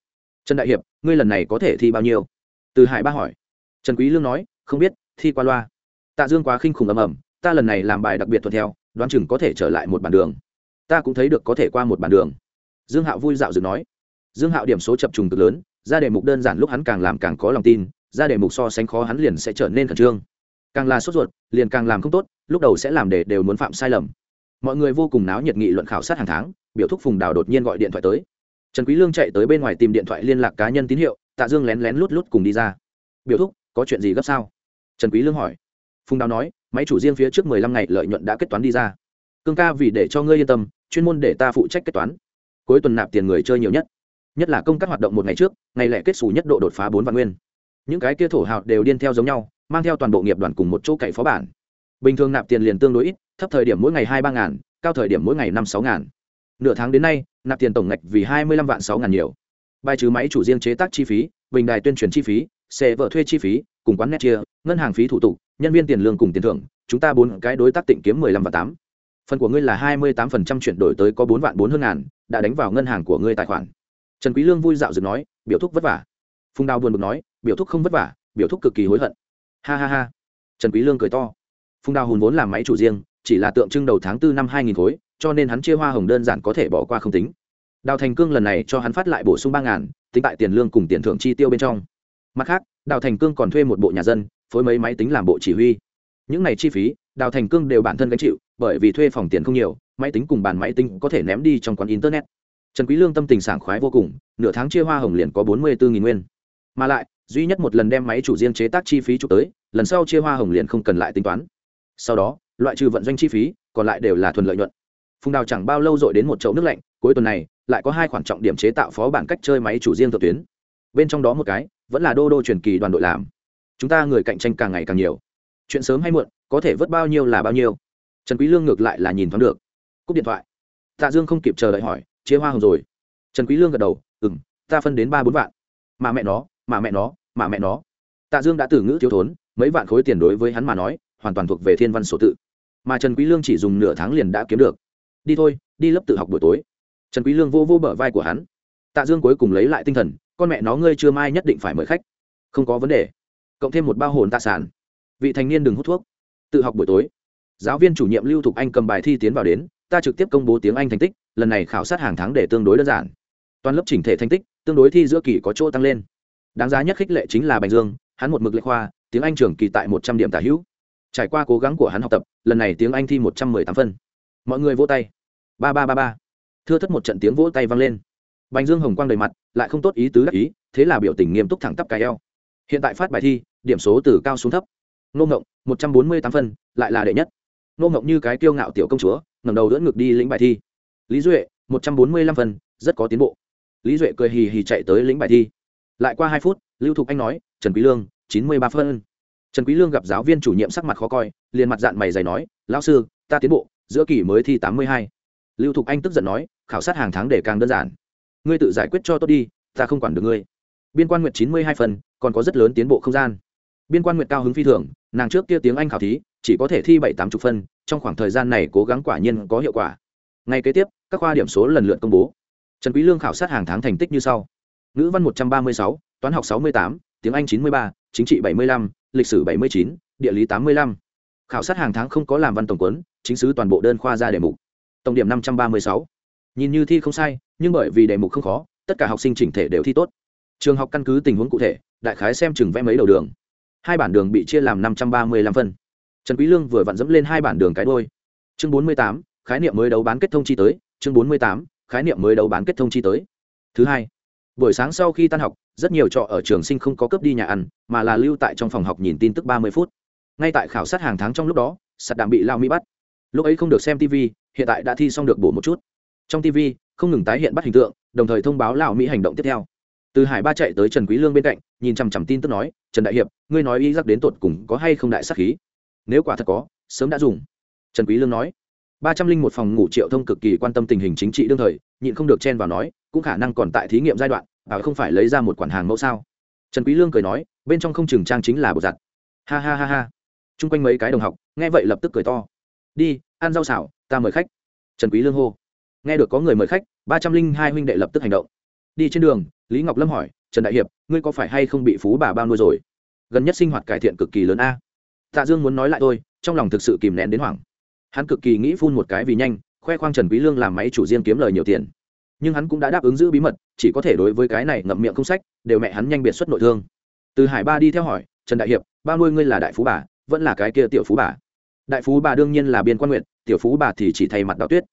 Trần đại hiệp, ngươi lần này có thể thi bao nhiêu? Từ hải ba hỏi. Trần quý lương nói, không biết, thi qua loa. Tạ dương quá khinh khủng ầm ầm, ta lần này làm bài đặc biệt thuận theo, đoán chừng có thể trở lại một bản đường. Ta cũng thấy được có thể qua một bản đường. Dương hạo vui dạo dựng nói. Dương hạo điểm số chập trùng cực lớn, ra đề mục đơn giản lúc hắn càng làm càng có lòng tin, ra đề mục so sánh khó hắn liền sẽ trở nên khẩn trương. Càng là sốt ruột, liền càng làm không tốt, lúc đầu sẽ làm để đều muốn phạm sai lầm mọi người vô cùng náo nhiệt nghị luận khảo sát hàng tháng, biểu thúc phùng đào đột nhiên gọi điện thoại tới. Trần quý lương chạy tới bên ngoài tìm điện thoại liên lạc cá nhân tín hiệu, tạ dương lén lén lút lút cùng đi ra. Biểu thúc, có chuyện gì gấp sao? Trần quý lương hỏi. Phùng đào nói, máy chủ riêng phía trước 15 ngày lợi nhuận đã kết toán đi ra. Cương ca vì để cho ngươi yên tâm, chuyên môn để ta phụ trách kết toán. Cuối tuần nạp tiền người chơi nhiều nhất. Nhất là công các hoạt động một ngày trước, ngày lẻ kết xù nhất độ đột phá bốn vạn nguyên. Những cái kia thổ hào đều điên theo giống nhau, mang theo toàn bộ nghiệp đoàn cùng một chỗ cậy phó bản. Bình thường nạp tiền liền tương đối ít thấp thời điểm mỗi ngày hai ba ngàn, cao thời điểm mỗi ngày năm sáu ngàn. Nửa tháng đến nay, nạp tiền tổng ngạch vì hai mươi lăm vạn sáu ngàn nhiều. Bài trừ máy chủ riêng chế tác chi phí, bình đài tuyên truyền chi phí, xe vợ thuê chi phí, cùng quán net chia, ngân hàng phí thủ tục, nhân viên tiền lương cùng tiền thưởng, chúng ta bốn cái đối tác tịnh kiếm mười lăm và tám. Phần của ngươi là hai mươi tám phần trăm chuyển đổi tới có bốn vạn bốn hơn ngàn, đã đánh vào ngân hàng của ngươi tài khoản. Trần quý lương vui dạo dựng nói, biểu thúc vất vả. Phùng đào buồn bực nói, biểu thúc không vất vả, biểu thúc cực kỳ hối hận. Ha ha ha. Trần quý lương cười to. Phùng đào hùn vốn làm máy chủ riêng chỉ là tượng trưng đầu tháng 4 năm 2000 khối, cho nên hắn chia hoa hồng đơn giản có thể bỏ qua không tính. Đào thành cương lần này cho hắn phát lại bổ sung ba ngàn, tính tại tiền lương cùng tiền thưởng chi tiêu bên trong. Mặt khác, đào thành cương còn thuê một bộ nhà dân, phối mấy máy tính làm bộ chỉ huy. Những này chi phí, đào thành cương đều bản thân gánh chịu, bởi vì thuê phòng tiền không nhiều, máy tính cùng bàn máy tính có thể ném đi trong quán internet. Trần quý lương tâm tình sảng khoái vô cùng, nửa tháng chia hoa hồng liền có bốn mươi bốn nghìn nguyên. Mà lại, duy nhất một lần đem máy chủ riêng chế tác chi phí chụp tới, lần sau chia hoa hồng liền không cần lại tính toán. Sau đó loại trừ vận doanh chi phí, còn lại đều là thuần lợi nhuận. Phùng đào chẳng bao lâu dội đến một chậu nước lạnh, cuối tuần này, lại có hai khoản trọng điểm chế tạo phó bản cách chơi máy chủ riêng thượng tuyến. Bên trong đó một cái, vẫn là đô đô truyền kỳ đoàn đội làm. Chúng ta người cạnh tranh càng ngày càng nhiều. Chuyện sớm hay muộn, có thể vớt bao nhiêu là bao nhiêu. Trần quý lương ngược lại là nhìn thoáng được. Cúp điện thoại. Tạ dương không kịp chờ đợi hỏi, chia hoa hồng rồi? Trần quý lương gật đầu, ừm, ta phân đến ba bốn vạn. Mà mẹ nó, mà mẹ nó, mà mẹ nó. Tạ dương đã từ ngữ thiếu thốn, mấy vạn khối tiền đối với hắn mà nói hoàn toàn thuộc về thiên văn sổ tự. Mà trần quý lương chỉ dùng nửa tháng liền đã kiếm được. Đi thôi, đi lớp tự học buổi tối. Trần quý lương vô vô bờ vai của hắn. Tạ dương cuối cùng lấy lại tinh thần, con mẹ nó ngươi chưa mai nhất định phải mời khách. Không có vấn đề. Cộng thêm một bao hồn tạ sản vị thành niên đừng hút thuốc. Tự học buổi tối. Giáo viên chủ nhiệm lưu thục anh cầm bài thi tiến vào đến, ta trực tiếp công bố tiếng anh thành tích, lần này khảo sát hàng tháng để tương đối đơn giản. Toàn lớp chỉnh thể thành tích, tương đối thi giữa kỳ có chỗ tăng lên. Đáng giá nhất khích lệ chính là bành dương, hắn một mực lệ khoa, tiếng anh trường kỳ tại một trăm điểm tả hữu trải qua cố gắng của hắn học tập, lần này tiếng anh thi một trăm mười tám phân. Mọi người vỗ tay. Ba ba ba ba. Thưa thất một trận tiếng vỗ tay vang lên. Bành dương hồng quang đầy mặt, lại không tốt ý tứ đắc ý, thế là biểu tình nghiêm túc thẳng tắp cài eo. Hiện tại phát bài thi, điểm số từ cao xuống thấp. Nô ngộng, một trăm bốn mươi tám phân, lại là đệ nhất. Nô ngộng như cái kiêu ngạo tiểu công chúa, ngẩng đầu đỡ ngực đi lĩnh bài thi. Lý duệ, một trăm bốn mươi lăm phân, rất có tiến bộ. Lý duệ cười hì hì chạy tới lĩnh bài thi. Lại qua hai phút, lưu thục anh nói, trần quý lương, chín mươi ba phân trần quý lương gặp giáo viên chủ nhiệm sắc mặt khó coi liền mặt dạng mày dày nói lão sư ta tiến bộ giữa kỳ mới thi tám mươi hai. Lưu thục anh tức giận nói khảo sát hàng tháng để càng đơn giản. Ngươi tự giải quyết cho tốt đi ta không quản được ngươi. Biên quan nguyệt chín mươi hai phần còn có rất lớn tiến bộ không gian. Biên quan nguyệt cao hứng phi thường nàng trước kia tiếng anh khảo thí chỉ có thể thi bảy tám chục phân trong khoảng thời gian này cố gắng quả nhiên có hiệu quả. Ngay kế tiếp các khoa điểm số lần lượt công bố. Trần quý lương khảo sát hàng tháng thành tích như sau. Ngữ văn một trăm ba mươi sáu, toán học sáu mươi tám, tiếng anh chín mươi ba, chính trị bảy mươi lăm, lịch sử bảy mươi chín, địa lý tám mươi lăm. khảo sát hàng tháng không có làm văn tổng quấn chính sứ toàn bộ đơn khoa ra đề mục. Tổng điểm năm trăm ba mươi sáu. nhìn như thi không sai nhưng bởi vì đề mục không khó tất cả học sinh chỉnh thể đều thi tốt. Trường học căn cứ tình huống cụ thể đại khái xem chừng vẽ mấy đầu đường. Hai bản đường bị chia làm 535 phần, trần quý lương vừa vặn dẫm lên hai bản đường cái đôi chương bốn mươi tám khái niệm mới đấu bán kết thông chi tới. Chương bốn mươi tám khái niệm mới đấu bán kết thông chi tới. Thứ hai buổi sáng sau khi tan học rất nhiều trọ ở trường sinh không có cướp đi nhà ăn, mà là lưu tại trong phòng học nhìn tin tức ba mươi phút. Ngay tại khảo sát hàng tháng trong lúc đó, sạt đạm bị lao mỹ bắt. Lúc ấy không được xem tv hiện tại đã thi xong được bổ một chút. Trong tv không ngừng tái hiện bắt hình tượng, đồng thời thông báo lao mỹ hành động tiếp theo. Từ hải ba chạy tới trần quý lương bên cạnh, nhìn chằm chằm tin tức nói, trần đại hiệp, ngươi nói ý giặc đến tột cùng có hay không đại sát khí? Nếu quả thật có, sớm đã dùng. Trần quý lương nói. Ba trăm linh một phòng ngủ triệu thông cực kỳ quan tâm tình hình chính trị đương thời, nhịn không được chen vào nói, cũng khả năng còn tại thí nghiệm giai đoạn bảo không phải lấy ra một quản hàng mẫu sao? Trần quý lương cười nói, bên trong không chừng trang chính là bột giặt. Ha ha ha ha. Chung quanh mấy cái đồng học, nghe vậy lập tức cười to. Đi, ăn rau xào, ta mời khách. Trần quý lương hô. Nghe được có người mời khách, ba trăm linh hai huynh đệ lập tức hành động. Đi trên đường, lý ngọc lâm hỏi, trần đại hiệp, ngươi có phải hay không bị phú bà bao nuôi rồi? Gần nhất sinh hoạt cải thiện cực kỳ lớn a. Tạ dương muốn nói lại tôi trong lòng thực sự kìm nén đến hoảng. Hắn cực kỳ nghĩ phun một cái vì nhanh, khoe khoang trần quý lương làm máy chủ riêng kiếm lời nhiều tiền nhưng hắn cũng đã đáp ứng giữ bí mật, chỉ có thể đối với cái này ngậm miệng không sách, đều mẹ hắn nhanh biệt xuất nội thương. Từ hải ba đi theo hỏi, trần đại hiệp, ba nuôi ngươi là đại phú bà, vẫn là cái kia tiểu phú bà? Đại phú bà đương nhiên là biên quan nguyện tiểu phú bà thì chỉ thay mặt đào tuyết.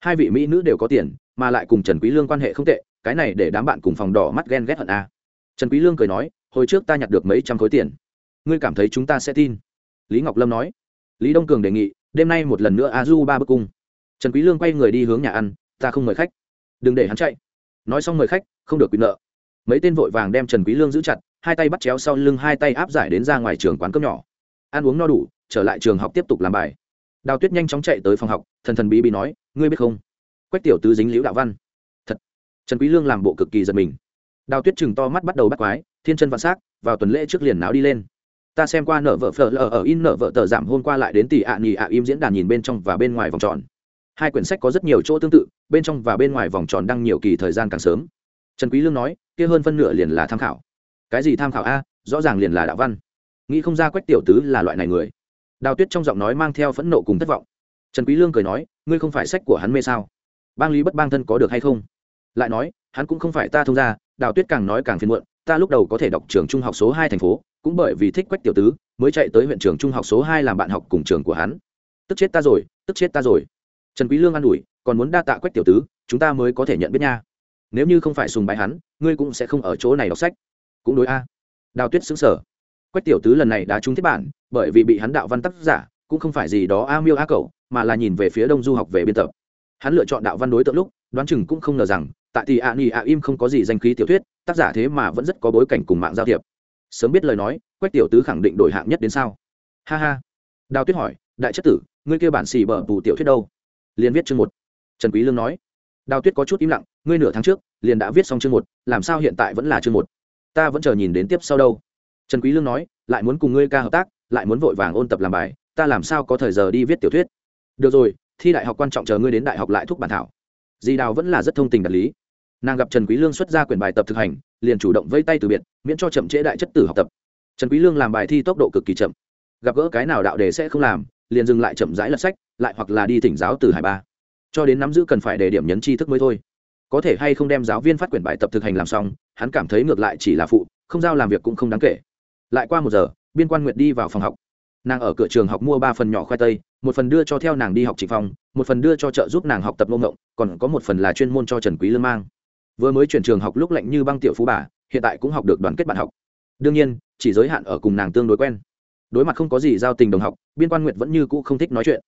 Hai vị mỹ nữ đều có tiền, mà lại cùng trần quý lương quan hệ không tệ, cái này để đám bạn cùng phòng đỏ mắt ghen ghét hận a. Trần quý lương cười nói, hồi trước ta nhặt được mấy trăm khối tiền. Ngươi cảm thấy chúng ta sẽ tin? Lý ngọc lâm nói. Lý đông cường đề nghị, đêm nay một lần nữa a du ba bức cung. Trần quý lương quay người đi hướng nhà ăn, ta không mời khách đừng để hắn chạy. Nói xong mời khách, không được quyền nợ. Mấy tên vội vàng đem trần quý lương giữ chặt, hai tay bắt chéo sau lưng, hai tay áp giải đến ra ngoài trường quán cơm nhỏ. Ăn uống no đủ, trở lại trường học tiếp tục làm bài. Đào tuyết nhanh chóng chạy tới phòng học, thần thần bí bí nói, ngươi biết không? Quách tiểu tứ dính liễu đạo văn. Thật. Trần quý lương làm bộ cực kỳ giật mình. Đào tuyết chừng to mắt bắt đầu bắt quái, thiên chân vạn sắc vào tuần lễ trước liền náo đi lên. Ta xem qua nở vợ phở lờ ở in nở vợ tờ giảm hôm qua lại đến tỷ ạ nhì ạ im diễn đàn nhìn bên trong và bên ngoài vòng tròn hai quyển sách có rất nhiều chỗ tương tự, bên trong và bên ngoài vòng tròn đăng nhiều kỳ thời gian càng sớm. Trần quý lương nói, kia hơn phân nửa liền là tham khảo. Cái gì tham khảo a, rõ ràng liền là đạo văn. Nghĩ không ra quách tiểu tứ là loại này người. Đào tuyết trong giọng nói mang theo phẫn nộ cùng thất vọng. Trần quý lương cười nói, ngươi không phải sách của hắn mê sao? Bang lý bất bang thân có được hay không? Lại nói, hắn cũng không phải ta thông gia, đào tuyết càng nói càng phiền muộn, ta lúc đầu có thể đọc trường trung học số hai thành phố, cũng bởi vì thích quách tiểu tứ, mới chạy tới huyện trường trung học số hai làm bạn học cùng trường của hắn. Tức chết ta rồi, tức chết ta rồi trần quý lương an ủi, còn muốn đa tạ quách tiểu tứ, chúng ta mới có thể nhận biết nha. Nếu như không phải sùng bái hắn, ngươi cũng sẽ không ở chỗ này đọc sách. Cũng đối a. Đào tuyết xứng sở quách tiểu tứ lần này đã trúng thiết bản, bởi vì bị hắn đạo văn tác giả, cũng không phải gì đó a miêu a cậu mà là nhìn về phía đông du học về biên tập. Hắn lựa chọn đạo văn đối tượng lúc, đoán chừng cũng không ngờ rằng, tại thì ạ ni ạ im không có gì danh khí tiểu thuyết, tác giả thế mà vẫn rất có bối cảnh cùng mạng giao thiệp. Sớm biết lời nói, quách tiểu tứ khẳng định đổi hạng nhất đến sao? Ha ha. Đào tuyết hỏi, đại chất tử, ngươi kêu bản xì bở bù tiểu thuyết đâu? Liền viết chương một. Trần quý lương nói, đào tuyết có chút im lặng, ngươi nửa tháng trước liền đã viết xong chương một, làm sao hiện tại vẫn là chương một? Ta vẫn chờ nhìn đến tiếp sau đâu. Trần quý lương nói, lại muốn cùng ngươi ca hợp tác, lại muốn vội vàng ôn tập làm bài, ta làm sao có thời giờ đi viết tiểu thuyết? Được rồi, thi đại học quan trọng chờ ngươi đến đại học lại thúc bản thảo. Di đào vẫn là rất thông tình đạt lý. Nàng gặp trần quý lương xuất ra quyển bài tập thực hành, liền chủ động vây tay từ biệt, miễn cho chậm trễ đại chất tử học tập. Trần quý lương làm bài thi tốc độ cực kỳ chậm. Gặp gỡ cái nào đạo đề sẽ không làm liền dừng lại chậm rãi lật sách, lại hoặc là đi thỉnh giáo từ hải ba. Cho đến nắm giữ cần phải đề điểm nhấn tri thức mới thôi. Có thể hay không đem giáo viên phát quyển bài tập thực hành làm xong, hắn cảm thấy ngược lại chỉ là phụ, không giao làm việc cũng không đáng kể. Lại qua một giờ, biên quan nguyệt đi vào phòng học. Nàng ở cửa trường học mua ba phần nhỏ khoai tây, một phần đưa cho theo nàng đi học trịnh phong, một phần đưa cho trợ giúp nàng học tập ngôn ngộng, còn có một phần là chuyên môn cho trần quý lương mang. Vừa mới chuyển trường học lúc lạnh như băng tiểu phú bà, hiện tại cũng học được đoàn kết bạn học. Đương nhiên, chỉ giới hạn ở cùng nàng tương đối quen đối mặt không có gì giao tình đồng học, biên quan nguyệt vẫn như cũ không thích nói chuyện.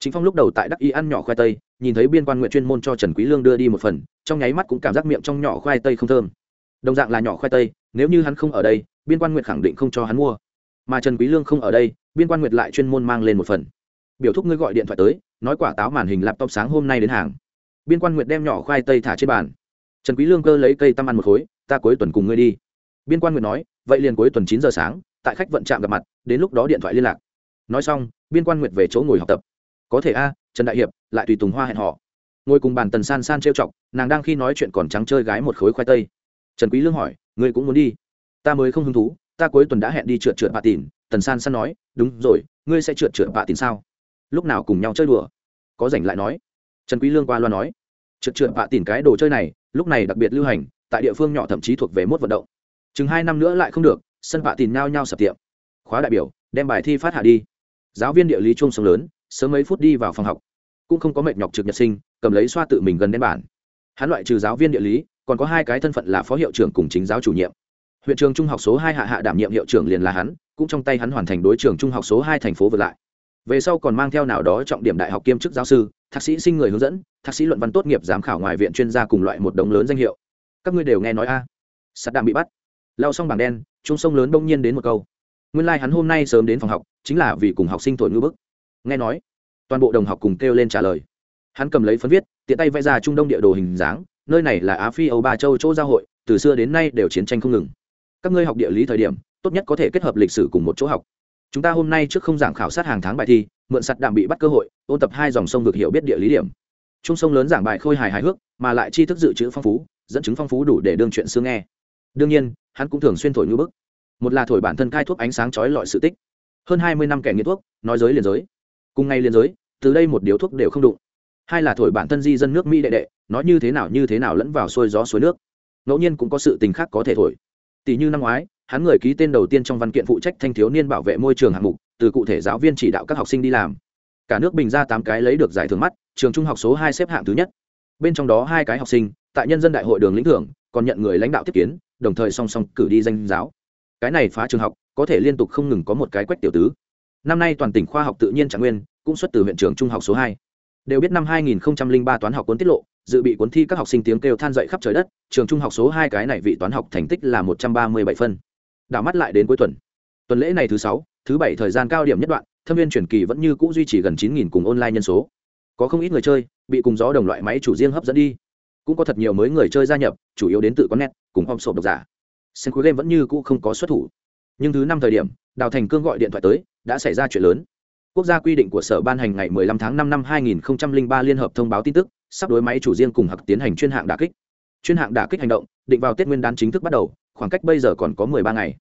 Chính phong lúc đầu tại đắc y ăn nhỏ khoai tây, nhìn thấy biên quan nguyện chuyên môn cho trần quý lương đưa đi một phần, trong nháy mắt cũng cảm giác miệng trong nhỏ khoai tây không thơm. Đồng dạng là nhỏ khoai tây, nếu như hắn không ở đây, biên quan nguyện khẳng định không cho hắn mua. Mà trần quý lương không ở đây, biên quan nguyệt lại chuyên môn mang lên một phần. Biểu thúc ngươi gọi điện thoại tới, nói quả táo màn hình laptop sáng hôm nay đến hàng. Biên quan nguyệt đem nhỏ khoai tây thả trên bàn. Trần quý lương cơ lấy cây tăm ăn một khối, ta cuối tuần cùng ngươi đi. Biên quan nguyệt nói, vậy liền cuối tuần chín giờ sáng tại khách vận trạm gặp mặt, đến lúc đó điện thoại liên lạc. Nói xong, biên quan nguyệt về chỗ ngồi học tập. Có thể a, trần đại hiệp, lại tùy tùng hoa hẹn họ. Ngồi cùng bàn tần san san trêu chọc, nàng đang khi nói chuyện còn trắng chơi gái một khối khoai tây. Trần quý lương hỏi, ngươi cũng muốn đi? Ta mới không hứng thú, ta cuối tuần đã hẹn đi trượt trượt bà tìn tần san san nói, đúng rồi, ngươi sẽ trượt trượt bà tìn sao? Lúc nào cùng nhau chơi đùa? Có rảnh lại nói. Trần quý lương qua loa nói, trượt trượt bà tìn cái đồ chơi này, lúc này đặc biệt lưu hành, tại địa phương nhỏ thậm chí thuộc về mốt vận động. Chừng hai năm nữa lại không được sân vạ tìm nao nhao sập tiệm. Khóa đại biểu, đem bài thi phát hạ đi. Giáo viên địa lý chung sông lớn, sớm mấy phút đi vào phòng học. Cũng không có mệt nhọc trực nhật sinh, cầm lấy xoa tự mình gần đến bản hắn loại trừ giáo viên địa lý, còn có hai cái thân phận là phó hiệu trưởng cùng chính giáo chủ nhiệm. Huyện trường trung học số hai hạ hạ đảm nhiệm hiệu trưởng liền là hắn, cũng trong tay hắn hoàn thành đối trường trung học số hai thành phố vượt lại. Về sau còn mang theo nào đó trọng điểm đại học kiêm chức giáo sư, thạc sĩ sinh người hướng dẫn, thạc sĩ luận văn tốt nghiệp giám khảo ngoài viện chuyên gia cùng loại một đống lớn danh hiệu. Các ngươi đều nghe nói a. À. sắt đạm bị bắt lao xong bảng đen trung sông lớn bỗng nhiên đến một câu. Nguyên lai、like、hắn hôm nay sớm đến phòng học, chính là vì cùng học sinh thổi ngữ bức. Nghe nói, toàn bộ đồng học cùng kêu lên trả lời. Hắn cầm lấy phấn viết, tiện tay vẽ ra trung đông địa đồ hình dáng, nơi này là á phi âu ba châu chỗ giao hội, từ xưa đến nay đều chiến tranh không ngừng. Các ngươi học địa lý thời điểm, tốt nhất có thể kết hợp lịch sử cùng một chỗ học. Chúng ta hôm nay trước không giảng khảo sát hàng tháng bài thi, mượn sặt đạm bị bắt cơ hội, ôn tập hai dòng sông vực hiểu biết địa lý điểm. Trung sông lớn giảng bài khôi hài hài hước, mà lại chi thức dự trữ phong phú, dẫn chứng phong phú đủ để đương chuyện xưa nghe đương nhiên, hắn cũng thường xuyên thổi như bức. Một là thổi bản thân cai thuốc ánh sáng chói lọi sự tích. Hơn hai mươi năm kẻ nghiện thuốc, nói giới liền giới cùng ngay liền giới từ đây một điếu thuốc đều không đụng. Hai là thổi bản thân di dân nước mỹ đệ đệ, nói như thế nào như thế nào lẫn vào xuôi gió suối nước. Ngẫu nhiên cũng có sự tình khác có thể thổi. Tỷ như năm ngoái, hắn người ký tên đầu tiên trong văn kiện phụ trách thanh thiếu niên bảo vệ môi trường hạng mục, từ cụ thể giáo viên chỉ đạo các học sinh đi làm. Cả nước bình ra tám cái lấy được giải thưởng mắt, trường trung học số hai xếp hạng thứ nhất. Bên trong đó hai cái học sinh, tại nhân dân đại hội đường lĩnh thưởng, còn nhận người lãnh đạo tiếp kiến đồng thời song song cử đi danh giáo. Cái này phá trường học, có thể liên tục không ngừng có một cái quách tiểu tứ. Năm nay toàn tỉnh khoa học tự nhiên trạng nguyên, cũng xuất từ huyện trường trung học số hai. Đều biết năm 2003 toán học cuốn tiết lộ, dự bị cuốn thi các học sinh tiếng kêu than dậy khắp trời đất, trường trung học số hai cái này vị toán học thành tích là 137 phân. Đảo mắt lại đến cuối tuần. Tuần lễ này thứ sáu, thứ bảy thời gian cao điểm nhất đoạn, thâm viên chuyển kỳ vẫn như cũ duy trì gần 9.000 cùng online nhân số. Có không ít người chơi, bị cùng gió đồng loại máy chủ riêng hấp dẫn đi. Cũng có thật nhiều mới người chơi gia nhập, chủ yếu đến tự quán net cùng om sộp độc giả. Sen cuối game vẫn như cũ không có xuất thủ. Nhưng thứ năm thời điểm, đào thành cương gọi điện thoại tới, đã xảy ra chuyện lớn. Quốc gia quy định của sở ban hành ngày 15 tháng 5 năm 2003 liên hợp thông báo tin tức, sắp đối máy chủ riêng cùng hặc tiến hành chuyên hạng đả kích. Chuyên hạng đả kích hành động, định vào tết nguyên đán chính thức bắt đầu, khoảng cách bây giờ còn có 13 ngày.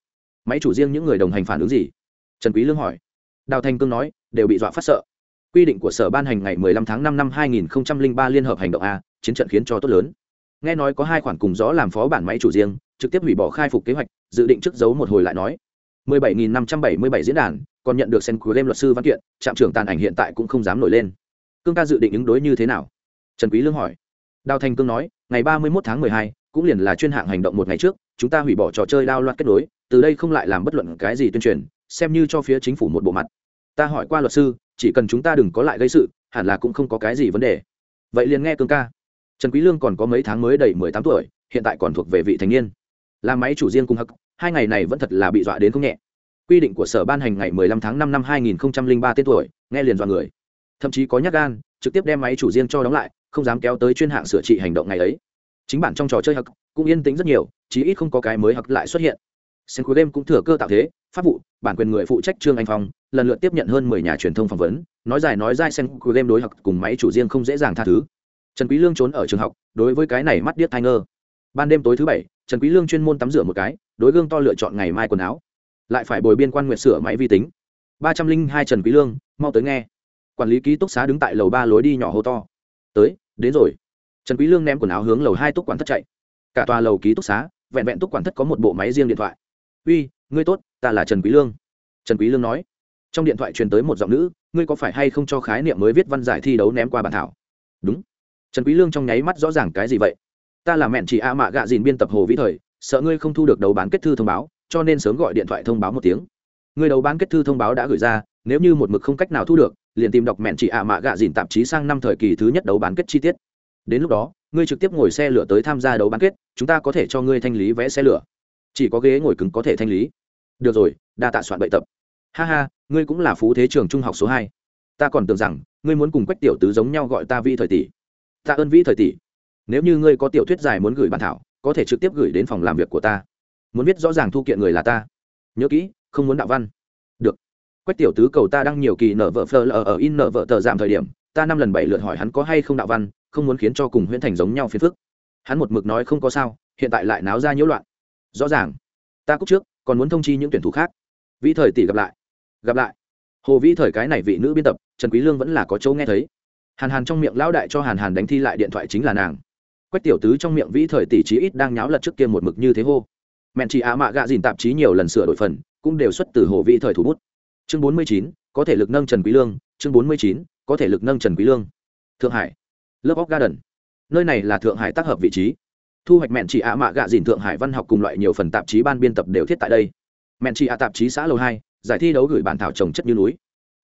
Máy chủ riêng những người đồng hành phản ứng gì? Trần quý lương hỏi. Đào thành cương nói, đều bị dọa phát sợ. Quy định của sở ban hành ngày 15 tháng 5 năm 2003 liên hợp hành động a, chiến trận khiến cho tốt lớn nghe nói có hai khoản cùng rõ làm phó bản máy chủ riêng trực tiếp hủy bỏ khai phục kế hoạch dự định trước giấu một hồi lại nói. 17.577 diễn đàn còn nhận được sen cuối đêm luật sư văn kiện trạm trưởng tàn ảnh hiện tại cũng không dám nổi lên. Cương ca dự định ứng đối như thế nào? Trần quý lương hỏi. Đào thành cương nói ngày 31 tháng 12, cũng liền là chuyên hạng hành động một ngày trước chúng ta hủy bỏ trò chơi đao loạt kết nối từ đây không lại làm bất luận cái gì tuyên truyền xem như cho phía chính phủ một bộ mặt. Ta hỏi qua luật sư chỉ cần chúng ta đừng có lại gây sự hẳn là cũng không có cái gì vấn đề. Vậy liền nghe cương ca trần quý lương còn có mấy tháng mới đầy 18 tuổi, hiện tại còn thuộc về vị thành niên. Làm máy chủ riêng cùng hắc, hai ngày này vẫn thật là bị dọa đến không nhẹ. Quy định của sở ban hành ngày 15 tháng 5 năm 2003 tên tuổi, nghe liền dọa người. Thậm chí có nhát gan, trực tiếp đem máy chủ riêng cho đóng lại, không dám kéo tới chuyên hạng sửa trị hành động ngày ấy. Chính bản trong trò chơi hặc cũng yên tĩnh rất nhiều, chí ít không có cái mới hặc lại xuất hiện. Sen cuối đêm cũng thừa cơ tạo thế, pháp vụ, bản quyền người phụ trách trương anh phong, lần lượt tiếp nhận hơn mười nhà truyền thông phỏng vấn, nói dài nói dai sen cuối đêm đối học cùng máy chủ riêng không dễ dàng tha thứ trần quý lương trốn ở trường học, đối với cái này mắt điếc thay ngơ. Ban đêm tối thứ bảy, trần quý lương chuyên môn tắm rửa một cái, đối gương to lựa chọn ngày mai quần áo. Lại phải bồi biên quan nguyệt sửa máy vi tính. Ba trăm linh hai trần quý lương, mau tới nghe. Quản lý ký túc xá đứng tại lầu ba lối đi nhỏ hô to. Tới, đến rồi. Trần quý lương ném quần áo hướng lầu hai túc quản thất chạy. Cả tòa lầu ký túc xá, vẹn vẹn túc quản thất có một bộ máy riêng điện thoại. Uy, ngươi tốt, ta là trần quý lương. Trần quý lương nói. Trong điện thoại truyền tới một giọng nữ, ngươi có phải hay không cho khái niệm mới viết văn giải thi đấu ném qua bản thảo? Đúng trần quý lương trong nháy mắt rõ ràng cái gì vậy? Ta là mẹn chỉ a mạ gạ dìn biên tập hồ vĩ thời, sợ ngươi không thu được đấu bán kết thư thông báo, cho nên sớm gọi điện thoại thông báo một tiếng. Ngươi đấu bán kết thư thông báo đã gửi ra, nếu như một mực không cách nào thu được, liền tìm đọc mẹn chỉ a mạ gạ dìn tạp chí sang năm thời kỳ thứ nhất đấu bán kết chi tiết. Đến lúc đó, ngươi trực tiếp ngồi xe lửa tới tham gia đấu bán kết, chúng ta có thể cho ngươi thanh lý vé xe lửa. Chỉ có ghế ngồi cứng có thể thanh lý. Được rồi, đa tạ soạn bậy tập. Ha ha, ngươi cũng là phú thế trường trung học số hai. Ta còn tưởng rằng, ngươi muốn cùng quách tiểu tứ giống nhau gọi ta vi thời tỷ ta ơn vĩ thời tỷ. Nếu như ngươi có tiểu thuyết dài muốn gửi bản thảo, có thể trực tiếp gửi đến phòng làm việc của ta. Muốn biết rõ ràng thu kiện người là ta. Nhớ kỹ, không muốn đạo văn. Được. Quách tiểu tứ cầu ta đăng nhiều kỳ nở vợ phờ lờ ở in nở vợ tờ giảm thời điểm, ta năm lần bảy lượt hỏi hắn có hay không đạo văn, không muốn khiến cho cùng huyễn thành giống nhau phiền phức. Hắn một mực nói không có sao, hiện tại lại náo ra nhiễu loạn. Rõ ràng. Ta cúc trước, còn muốn thông chi những tuyển thủ khác. Vĩ thời tỷ gặp lại. Gặp lại. Hồ vĩ thời cái này vị nữ biên tập, trần quý lương vẫn là có chỗ nghe thấy hàn hàn trong miệng lão đại cho hàn hàn đánh thi lại điện thoại chính là nàng. Quách tiểu tứ trong miệng vĩ thời tỷ trí ít đang nháo lật trước kia một mực như thế hô. Mẹn chị á mạ gạ dìn tạp chí nhiều lần sửa đổi phần, cũng đều xuất từ hồ vĩ thời thủ bút. Chương bốn mươi chín, có thể lực nâng trần quý lương. Chương bốn mươi chín, có thể lực nâng trần quý lương. Thượng hải. Lớp óc garden. Nơi này là thượng hải tác hợp vị trí. Thu hoạch mẹn chị ạ mạ gạ dìn thượng hải văn học cùng loại nhiều phần tạp chí ban biên tập đều thiết tại đây. Mẹn chị ạ tạp chí xã lầu hai, giải thi đấu gửi bản thảo trồng chất như núi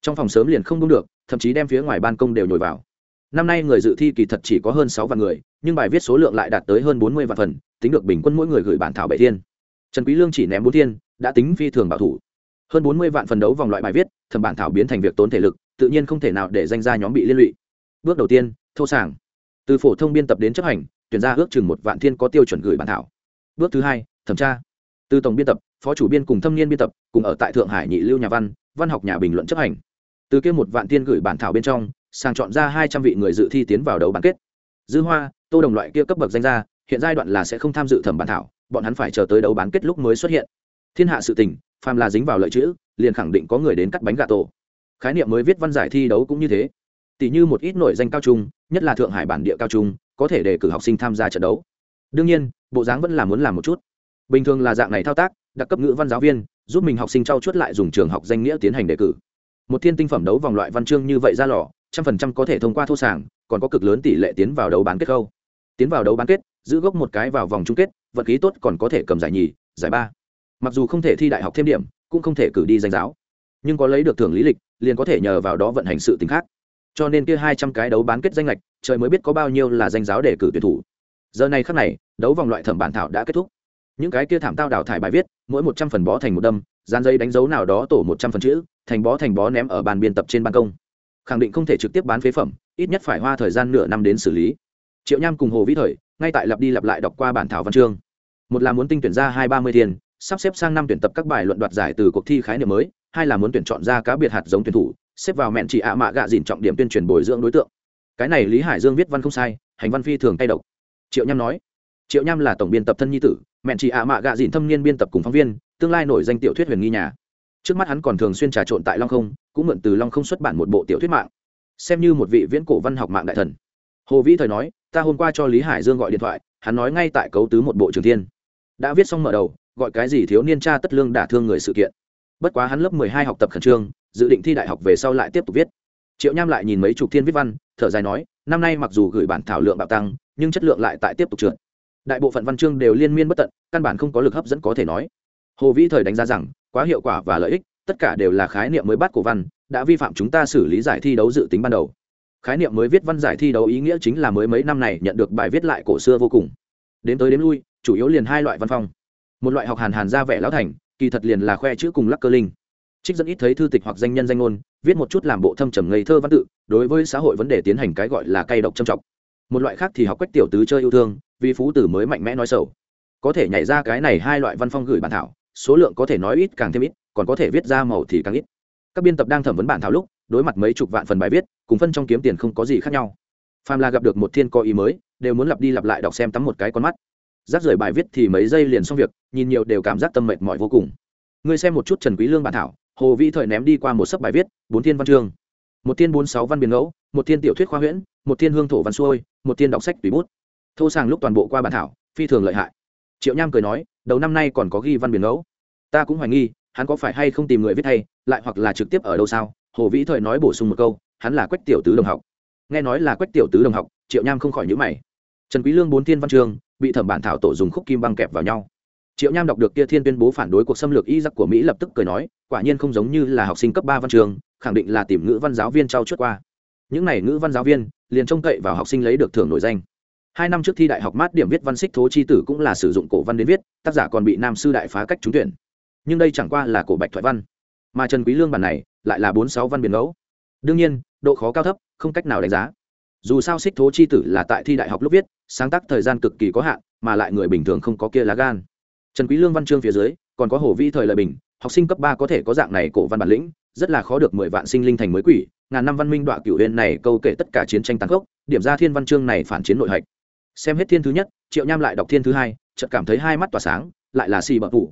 trong phòng sớm liền không đúng được, thậm chí đem phía ngoài ban công đều nhồi vào. Năm nay người dự thi kỳ thật chỉ có hơn sáu vạn người, nhưng bài viết số lượng lại đạt tới hơn bốn mươi vạn phần, tính được bình quân mỗi người gửi bản thảo bảy thiên. Trần quý lương chỉ ném bốn thiên, đã tính phi thường bảo thủ. Hơn bốn mươi vạn phần đấu vòng loại bài viết, thẩm bản thảo biến thành việc tốn thể lực, tự nhiên không thể nào để danh ra nhóm bị liên lụy. Bước đầu tiên, thô sàng. Từ phổ thông biên tập đến chấp hành, tuyển ra ước chừng một vạn thiên có tiêu chuẩn gửi bản thảo. Bước thứ hai, thẩm tra. Từ tổng biên tập, phó chủ biên cùng thâm niên biên tập, cùng ở tại thượng hải nhị lưu nhà văn văn học nhà bình luận chấp hành từ kia một vạn tiên gửi bản thảo bên trong, sàng chọn ra hai trăm vị người dự thi tiến vào đấu bán kết. Dư hoa, tô đồng loại kia cấp bậc danh gia, hiện giai đoạn là sẽ không tham dự thẩm bản thảo, bọn hắn phải chờ tới đấu bán kết lúc mới xuất hiện. Thiên hạ sự tình, phàm là dính vào lợi chữ, liền khẳng định có người đến cắt bánh gà tổ. Khái niệm mới viết văn giải thi đấu cũng như thế. Tỷ như một ít nội danh cao trung, nhất là thượng hải bản địa cao trung, có thể đề cử học sinh tham gia trận đấu. Đương nhiên, bộ dáng vẫn là muốn làm một chút. Bình thường là dạng này thao tác, đặc cấp ngữ văn giáo viên, giúp mình học sinh trau chuốt lại dùng trường học danh nghĩa tiến hành đề cử một thiên tinh phẩm đấu vòng loại văn chương như vậy ra lò, trăm phần trăm có thể thông qua thô sàng, còn có cực lớn tỷ lệ tiến vào đấu bán kết khâu. Tiến vào đấu bán kết, giữ gốc một cái vào vòng chung kết, vật khí tốt còn có thể cầm giải nhì, giải ba. Mặc dù không thể thi đại học thêm điểm, cũng không thể cử đi danh giáo. Nhưng có lấy được thưởng lý lịch, liền có thể nhờ vào đó vận hành sự t khác. Cho nên kia hai trăm cái đấu bán kết danh lệch, trời mới biết có bao nhiêu là danh giáo để cử tuyển thủ. Giờ này khắc này, đấu vòng loại thẩm bản thảo đã kết thúc. Những cái kia thảm tao đào thải bài viết, mỗi một trăm phần bó thành một đâm dán giấy đánh dấu nào đó tổ một trăm phần chữ, thành bó thành bó ném ở bàn biên tập trên ban công. Khẳng định không thể trực tiếp bán phế phẩm, ít nhất phải hoa thời gian nửa năm đến xử lý. Triệu nham cùng hồ vĩ thời, ngay tại lặp đi lặp lại đọc qua bản thảo văn chương. Một là muốn tinh tuyển ra hai ba mươi tiền, sắp xếp sang năm tuyển tập các bài luận đoạt giải từ cuộc thi khái niệm mới, hai là muốn tuyển chọn ra cá biệt hạt giống tuyển thủ, xếp vào mẹn chỉ ạ mạ gạ dìn trọng điểm tuyên truyền bồi dưỡng đối tượng. Cái này lý hải dương viết văn không sai, hành văn phi thường tay độc. Triệu nham nói, triệu nham là tổng biên tập thân nhi tử, mẹn chỉ ạ mạ gạ dìn thâm niên biên tập cùng phóng viên tương lai nổi danh tiểu thuyết huyền nghi nhà. Trước mắt hắn còn thường xuyên trà trộn tại long không, cũng mượn từ long không xuất bản một bộ tiểu thuyết mạng. Xem như một vị viễn cổ văn học mạng đại thần. Hồ vĩ thời nói, ta hôm qua cho lý hải dương gọi điện thoại, hắn nói ngay tại cấu tứ một bộ trường thiên. Đã viết xong mở đầu, gọi cái gì thiếu niên cha tất lương đả thương người sự kiện. Bất quá hắn lớp mười hai học tập khẩn trương, dự định thi đại học về sau lại tiếp tục viết. Triệu nham lại nhìn mấy chục thiên viết văn, thở dài nói, năm nay mặc dù gửi bản thảo lượng bạo tăng, nhưng chất lượng lại tại tiếp tục trượt. Đại bộ phận văn chương đều liên miên bất tận, căn bản không có lực hấp dẫn có thể nói hồ vĩ thời đánh giá rằng, quá hiệu quả và lợi ích, tất cả đều là khái niệm mới bắt cổ văn, đã vi phạm chúng ta xử lý giải thi đấu dự tính ban đầu. Khái niệm mới viết văn giải thi đấu ý nghĩa chính là mới mấy năm này nhận được bài viết lại cổ xưa vô cùng. Đến tới đến lui, chủ yếu liền hai loại văn phong. Một loại học hàn hàn ra vẻ lão thành, kỳ thật liền là khoe chữ cùng lắc cơ linh. Trích dẫn ít thấy thư tịch hoặc danh nhân danh ngôn, viết một chút làm bộ thâm trầm ngây thơ văn tự, đối với xã hội vấn đề tiến hành cái gọi là cay độc trầm trọng. Một loại khác thì học quách tiểu tứ chơi yêu thương, vì phú tử mới mạnh mẽ nói sầu có thể nhảy ra cái này hai loại văn phong gửi bản thảo số lượng có thể nói ít càng thêm ít, còn có thể viết ra màu thì càng ít. Các biên tập đang thẩm vấn bản thảo lúc, đối mặt mấy chục vạn phần bài viết, cùng phân trong kiếm tiền không có gì khác nhau. Phàm là gặp được một thiên co ý mới, đều muốn lặp đi lặp lại đọc xem tắm một cái con mắt. Rác rời bài viết thì mấy giây liền xong việc, nhìn nhiều đều cảm giác tâm mệt mỏi vô cùng. Ngươi xem một chút trần quý lương bản thảo, hồ vĩ thời ném đi qua một sấp bài viết, bốn thiên văn chương, một thiên bốn sáu văn biển ngẫu, một thiên tiểu thuyết khoa huyễn, một thiên hương thổ văn xuôi, một thiên đọc sách tùy bút. Thô sàng lúc toàn bộ qua bản thảo, phi thường lợi hại. Triệu nham cười nói đầu năm nay còn có ghi văn biển ngẫu. Ta cũng hoài nghi hắn có phải hay không tìm người viết hay lại hoặc là trực tiếp ở đâu sao? Hồ vĩ thời nói bổ sung một câu hắn là quách tiểu tứ đồng học. Nghe nói là quách tiểu tứ đồng học triệu nham không khỏi nhữ mày. Trần quý lương bốn thiên văn trường, bị thẩm bản thảo tổ dùng khúc kim băng kẹp vào nhau. Triệu nham đọc được kia thiên tuyên bố phản đối cuộc xâm lược y giặc của mỹ lập tức cười nói quả nhiên không giống như là học sinh cấp ba văn trường khẳng định là tìm ngữ văn giáo viên trao chuốt qua. Những này ngữ văn giáo viên liền trông cậy vào học sinh lấy được thưởng nổi danh hai năm trước thi đại học mát điểm viết văn xích thố chi tử cũng là sử dụng cổ văn đến viết, tác giả còn bị nam sư đại phá cách trúng tuyển. Nhưng đây chẳng qua là cổ bạch thoại văn. Mà trần quý lương bản này lại là bốn sáu văn biển ngẫu. Đương nhiên, độ khó cao thấp, không cách nào đánh giá. Dù sao xích thố chi tử là tại thi đại học lúc viết, sáng tác thời gian cực kỳ có hạn, mà lại người bình thường không có kia lá gan. Trần quý lương văn chương phía dưới, còn có hồ vi thời lợi bình, học sinh cấp ba có thể có dạng này cổ văn bản lĩnh, rất là khó được mười vạn sinh linh thành mới quỷ, ngàn năm văn minh đoạn cửu huyền này câu kể tất cả chiến tranh tăng gốc điểm ra thiên văn chương này phản chiến nội hạch xem hết thiên thứ nhất, triệu nham lại đọc thiên thứ hai, chợt cảm thấy hai mắt tỏa sáng, lại là xì bậc tủ